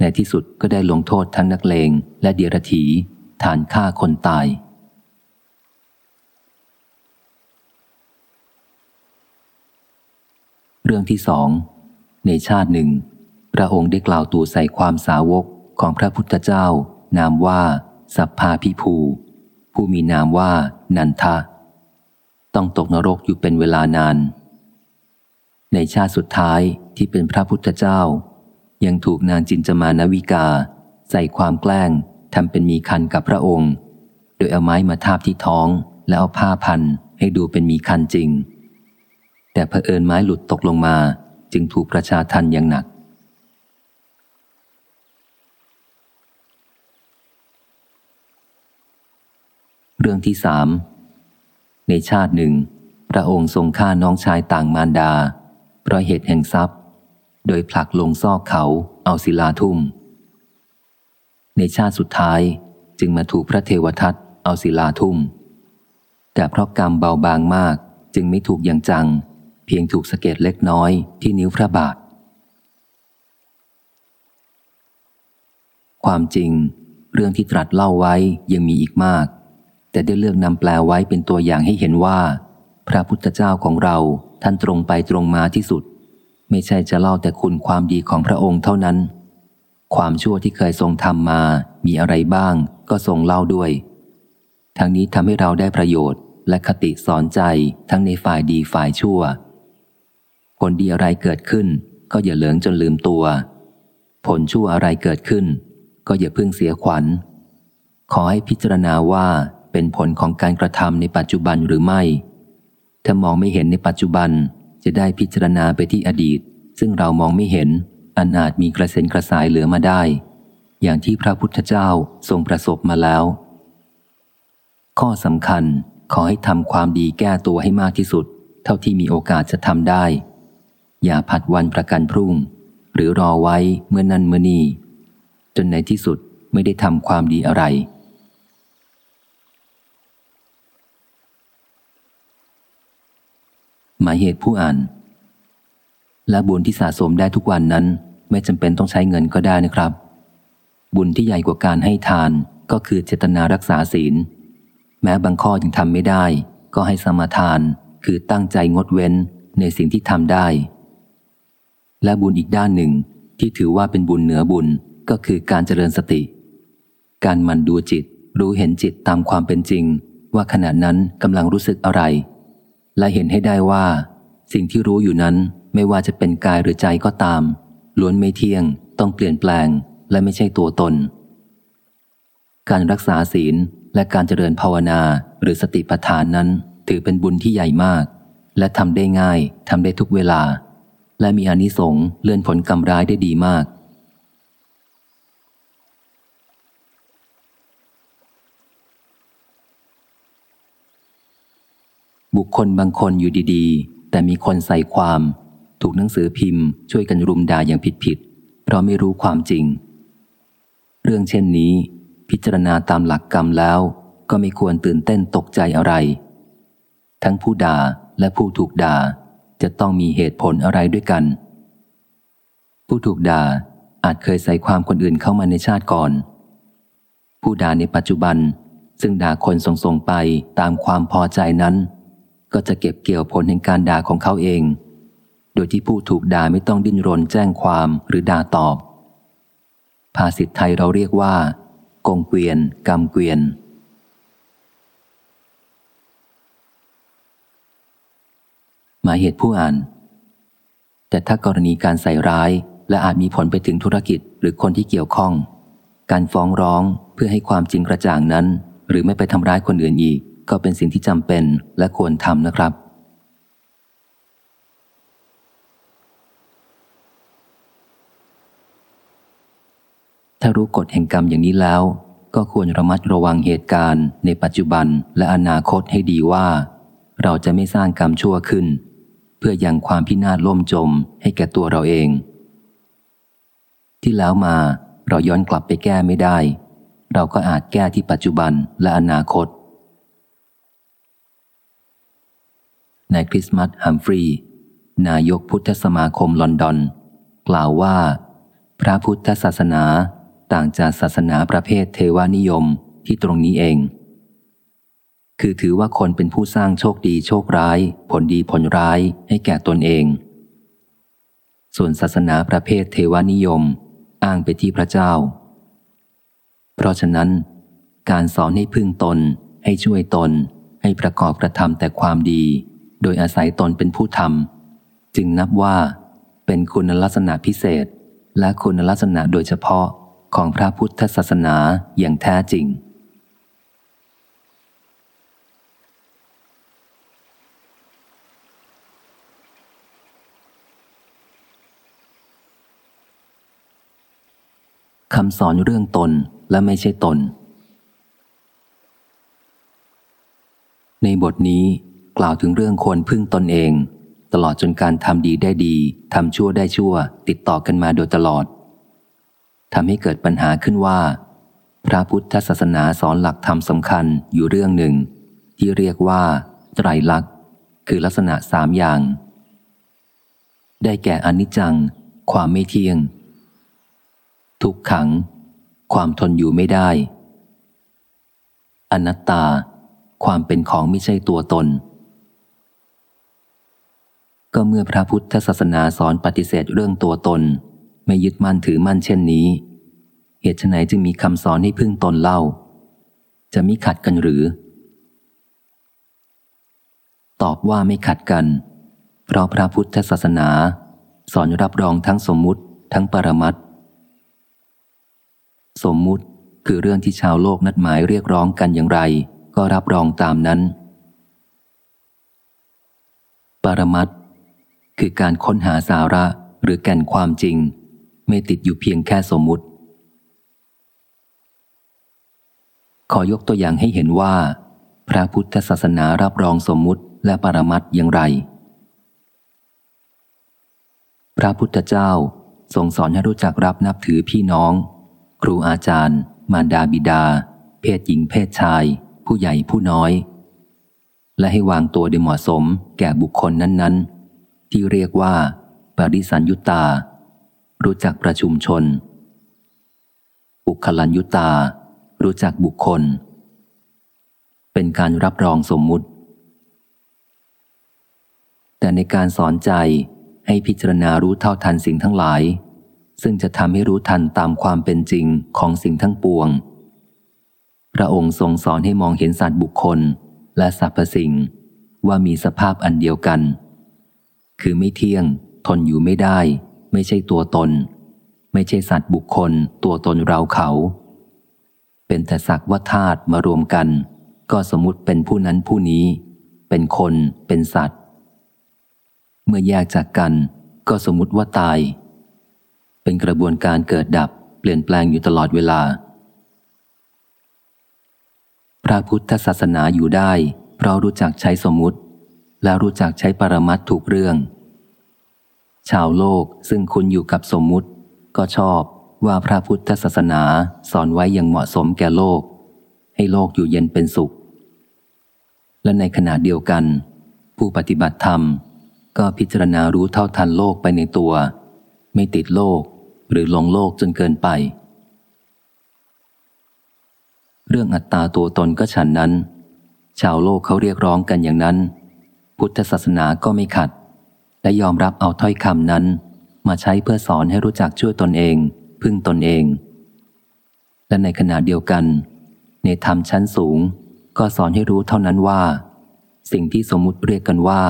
ในที่สุดก็ได้ลงโทษทั้งนักเลงและเดียรถี ฐานฆ่าคนตาย เรื่องที่สอง ในชาติหนึ่ง พระองค์ได้กล่าวตูใส่ความสาวกของพระพุทธเจ้า นามว่า สัพพาพิภู ผู้มีนามว่า นันทะ ต้องตกนรกอยู่เป็นเวลานาน ในชาติสุดท้ายที่เป็นพระพุทธเจ้า ยังถูกนางจินจมานวิกา ใส่ความแกล้งทำเป็นมีคันกับพระองค์ โดยเอาไม้มาทาบที่ท้องแล้วเอาผ้าพันให้ดูเป็นมีคันจริง แต่เผอิญไม้หลุดตกลงมาจึงถูกประชาทันอย่างหนัก เรื่องที่สามในชาติหนึ่ง พระองค์ทรงฆ่าน้องชายต่างมารดาเพราะเหตุแห่งทรัพย์ โดยผลักลงซอกเขาเอาศิลาทุ่ม ในชาติสุดท้ายจึงมาถูกพระเทวทัตเอาศิลาทุ่ม แต่เพราะกรรมเบาบางมากจึงไม่ถูกอย่างจัง เพียงถูกสะเก็ดเล็กน้อยที่นิ้วพระบาท ความจริง เรื่องที่ตรัสเล่าไว้ยังมีอีกมาก แต่ได้เลือกนำแปลไว้เป็นตัวอย่างให้เห็นว่า พระพุทธเจ้าของเราท่านตรงไปตรงมาที่สุด ไม่ใช่จะเล่าแต่คุณความดีของพระองค์เท่านั้น ความชั่วที่เคยทรงทำมามีอะไรบ้าง ก็ทรงเล่าด้วย ทั้งนี้ทำให้เราได้ประโยชน์ และคติสอนใจทั้งในฝ่ายดีฝ่ายชั่ว ผลดีอะไรเกิดขึ้น ก็อย่าเหลืองจนลืมตัว ผลชั่วอะไรเกิดขึ้น ก็อย่าพึ่งเสียขวัญ ขอให้พิจารณาว่าเป็นผลของการกระทำในปัจจุบันหรือไม่ ถ้ามองไม่เห็นในปัจจุบัน จะได้พิจารณาไปที่อดีต ซึ่งเรามองไม่เห็น อันอาจมีกระเซ็นกระสายเหลือมาได้ อย่างที่พระพุทธเจ้าทรงประสบมาแล้ว ข้อสำคัญขอให้ทำความดีแก้ตัวให้มากที่สุด เท่าที่มีโอกาสจะทำได้ อย่าผัดวันประกันพรุ่ง หรือรอไว้เมื่อนั่นเมื่อนี่จนในที่สุดไม่ได้ทำความดีอะไร หมายเหตุผู้อ่าน และบุญที่สะสมได้ทุกวันนั้น ไม่จำเป็นต้องใช้เงินก็ได้นะครับ บุญที่ใหญ่กว่าการให้ทานก็คือเจตนารักษาศีล แม้บางข้อยังทำไม่ได้ ก็ให้สมาทานคือตั้งใจงดเว้นในสิ่งที่ทำได้ และบุญอีกด้านหนึ่งที่ถือว่าเป็นบุญเหนือบุญก็คือการเจริญสติ การมันดูจิต รู้เห็นจิตตามความเป็นจริง ว่าขณะนั้นกำลังรู้สึกอะไร และเห็นให้ได้ว่า สิ่งที่รู้อยู่นั้นไม่ว่าจะเป็นกายหรือใจก็ตาม ล้วนไม่เที่ยง ต้องเปลี่ยนแปลง และไม่ใช่ตัวตน การรักษาศีลและการเจริญภาวนาหรือสติปัฏฐานนั้น ถือเป็นบุญที่ใหญ่มาก และทำได้ง่ายทำได้ทุกเวลา และมีอนิสงส์เลื่อนผลกรรมร้ายได้ดีมาก บุคคลบางคนอยู่ดีๆ แต่มีคนใส่ความ ถูกหนังสือพิมพ์ช่วยกันรุมด่าอย่างผิดๆ เพราะไม่รู้ความจริง เรื่องเช่นนี้ พิจารณาตามหลักกรรมแล้ว ก็ไม่ควรตื่นเต้นตกใจอะไร ทั้งผู้ด่าและผู้ถูกด่าจะต้องมีเหตุผลอะไรด้วยกัน ผู้ถูกด่าอาจเคยใส่ความคนอื่นเข้ามาในชาติก่อน ผู้ด่าในปัจจุบันซึ่งด่าคนส่งๆไปตามความพอใจนั้น ก็จะเก็บเกี่ยวผลแห่งการด่าของเขาเอง โดยที่ผู้ถูกด่าไม่ต้องดิ้นรนแจ้งความหรือด่าตอบ ภาษิตไทยเราเรียกว่า กงเกวียนกรรมเกวียนหมายเหตุผู้อ่าน แต่ถ้ากรณีการใส่ร้ายและอาจมีผลไปถึงธุรกิจหรือคนที่เกี่ยวข้อง การฟ้องร้องเพื่อให้ความจริงกระจ่างนั้น หรือไม่ไปทำร้ายคนอื่นอีก ก็เป็นสิ่งที่จำเป็นและควรทำนะครับ ถ้ารู้กฎแห่งกรรมอย่างนี้แล้ว ก็ควรระมัดระวังเหตุการณ์ ในปัจจุบันและอนาคตให้ดีว่า เราจะไม่สร้างกรรมชั่วขึ้น เพื่อยังความพินาศล่มจมให้แก่ตัวเราเอง ที่แล้วมาเราย้อนกลับไปแก้ไม่ได้ เราก็อาจแก้ที่ปัจจุบันและอนาคต นายคริสมัสฮัมฟรีย์นายกพุทธสมาคมลอนดอน กล่าวว่า พระพุทธศาสนาต่างจากศาสนาประเภทเทวานิยมที่ตรงนี้เอง คือถือว่าคนเป็นผู้สร้างโชคดีโชคร้าย ผลดีผลร้ายให้แก่ตนเอง ส่วนศาสนาประเภทเทวานิยม อ้างไปที่พระเจ้า เพราะฉะนั้น การสอนให้พึ่งตนให้ช่วยตนให้ประกอบกระทำแต่ความดี โดยอาศัยตนเป็นผู้ทำจึงนับว่า เป็นคุณลักษณะพิเศษ และคุณลักษณะโดยเฉพาะของพระพุทธศาสนาอย่างแท้จริง คำสอนเรื่องตนและไม่ใช่ตน ในบทนี้ กล่าวถึงเรื่องควรพึ่งตนเอง ตลอดจนการทำดีได้ดีทำชั่วได้ชั่ว ติดต่อกันมาโดยตลอดทำให้เกิดปัญหาขึ้นว่า พระพุทธศาสนาสอนหลักธรรมสำคัญอยู่เรื่องหนึ่ง ที่เรียกว่า ไตรลักษณ์ คือลักษณะสามอย่าง ได้แก่อนิจจัง ความไม่เที่ยง ทุกขัง ความทนอยู่ไม่ได้ อนัตตา ความเป็นของไม่ใช่ตัวตน ก็เมื่อพระพุทธศาสนาสอนปฏิเสธเรื่องตัวตน ไม่ยึดมั่นถือมั่นเช่นนี้ เหตุไฉนจึงมีคำสอนให้พึ่งตนเล่า จะมิขัดกันหรือ ตอบว่าไม่ขัดกัน เพราะพระพุทธศาสนา สอนรับรองทั้งสมมุติทั้งปรมัตสมมุติคือเรื่องที่ชาวโลกนัดหมายเรียกร้องกันอย่างไร ก็รับรองตามนั้น ปรมัต คือการค้นหาสาระหรือแก่นความจริง ไม่ติดอยู่เพียงแค่สมมุติ ขอยกตัวอย่างให้เห็นว่า พระพุทธศาสนารับรองสมมุติและปรมัตอย่างไร พระพุทธเจ้าทรงสอนให้รู้จักรับนับถือพี่น้อง ครูอาจารย์ มารดาบิดา เพศหญิงเพศชาย ผู้ใหญ่ผู้น้อย และให้วางตัวโดยเหมาะสมแก่บุคคลนั้น ๆ ที่เรียกว่า ปริสัญยุตา รู้จักประชุมชน บุคลัญยุตตา รู้จักบุคคล เป็นการรับรองสมมุติ แต่ในการสอนใจให้พิจารณารู้เท่าทันสิ่งทั้งหลาย ซึ่งจะทำให้รู้ทันตามความเป็นจริงของสิ่งทั้งปวง พระองค์ทรงสอนให้มองเห็นสัตว์บุคคลและสรรพสิ่งว่ามีสภาพอันเดียวกัน คือไม่เที่ยง ทนอยู่ไม่ได้ ไม่ใช่ตัวตน ไม่ใช่สัตว์บุคคล ตัวตนเราเขา เป็นแต่สักว่าธาตุมารวมกัน ก็สมมติเป็นผู้นั้นผู้นี้ เป็นคนเป็นสัตว์ เมื่อแยกจากกัน ก็สมมติว่าตาย เป็นกระบวนการเกิดดับ เปลี่ยนแปลงอยู่ตลอดเวลา พระพุทธศาสนาอยู่ได้ เพราะรู้จักใช้สมมติ และรู้จักใช้ปรมัตถูกเรื่อง ชาวโลกซึ่งคุณอยู่กับสมมุติ ก็ชอบว่าพระพุทธศาสนาสอนไว้อย่างเหมาะสมแก่โลก ให้โลกอยู่เย็นเป็นสุข และในขณะเดียวกัน ผู้ปฏิบัติธรรม ก็พิจารณารู้เท่าทันโลกไปในตัว ไม่ติดโลกหรือหลงโลกจนเกินไป เรื่องอัตตาตัวตนก็ฉันนั้น ชาวโลกเขาเรียกร้องกันอย่างนั้น พุทธศาสนาก็ไม่ขัด และยอมรับเอาถ้อยคำนั้น มาใช้เพื่อสอนให้รู้จักช่วยตนเอง พึ่งตนเอง และในขณะเดียวกัน ในธรรมชั้นสูง ก็สอนให้รู้เท่านั้นว่า สิ่งที่สมมุติเรียกกันว่า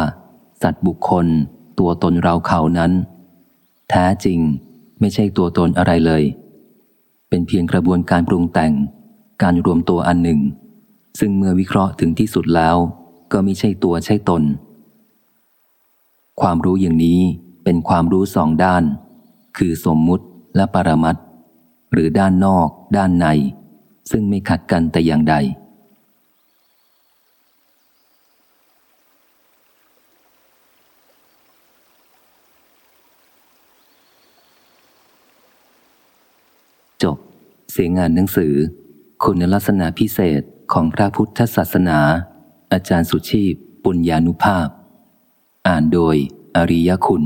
สัตว์บุคคล ตัวตนเราเขานั้น แท้จริงไม่ใช่ตัวตนอะไรเลย เป็นเพียงกระบวนการปรุงแต่ง การรวมตัวอันหนึ่ง ซึ่งเมื่อวิเคราะห์ถึงที่สุดแล้ว ก็ไม่ใช่ตัวใช่ตน ความรู้อย่างนี้เป็นความรู้สองด้าน คือสมมุติและปรมัตหรือด้านนอก ด้านใน ซึ่งไม่ขัดกันแต่อย่างใด จบ เสียงานหนังสือ คุณลักษณะพิเศษของพระพุทธศาสนา อาจารย์สุชีพ ปุญญานุภาพ อ่านโดย อริยคุณ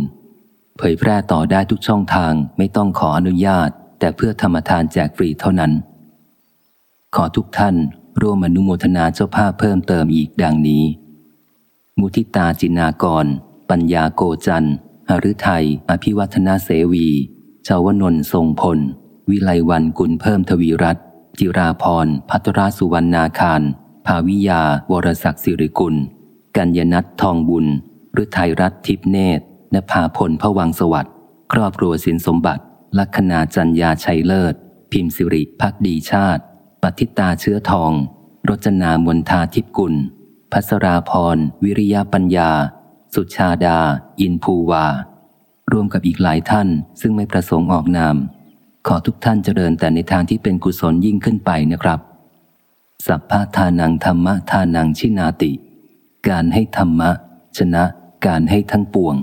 เผยแพร่ต่อได้ทุกช่องทางไม่ต้องขออนุญาต แต่เพื่อธรรมทานแจกฟรีเท่านั้น ขอทุกท่าน ร่วมอนุโมทนาเจ้าภาพเพิ่มเติมอีกดังนี้ มุทิตาจินากร ปัญญาโกจันหฤทัยอภิวัฒนาเสวีชาวนนท์ทรงพล วิไลวันกุลเพิ่มทวีรัตจิราพรพัทราสุวรรณาคาร ภาวิยา วรศักดิ์สิริกุล กัญญนัททองบุญฤทัยรัตน์ทิพเนตรนภาพลพวังสวัสดิ์ครอบครัวสินสมบัติ ลัคนาจัญญาชัยเลิศ พิมพ์สิริพักดีชาติ ปฏิตาเชื้อทอง รจนามนทาทิพกุล พัสราพร วิริยาปัญญา สุชาดา อินภูวาร่วมกับอีกหลายท่านซึ่งไม่ประสงค์ออกนาม ขอทุกท่านเจริญแต่ในทางที่เป็นกุศลยิ่งขึ้นไปนะครับ สัพพะทานังธรรมะทานังชินาติ การให้ธรรมะ ชนะการให้ทั้งปวง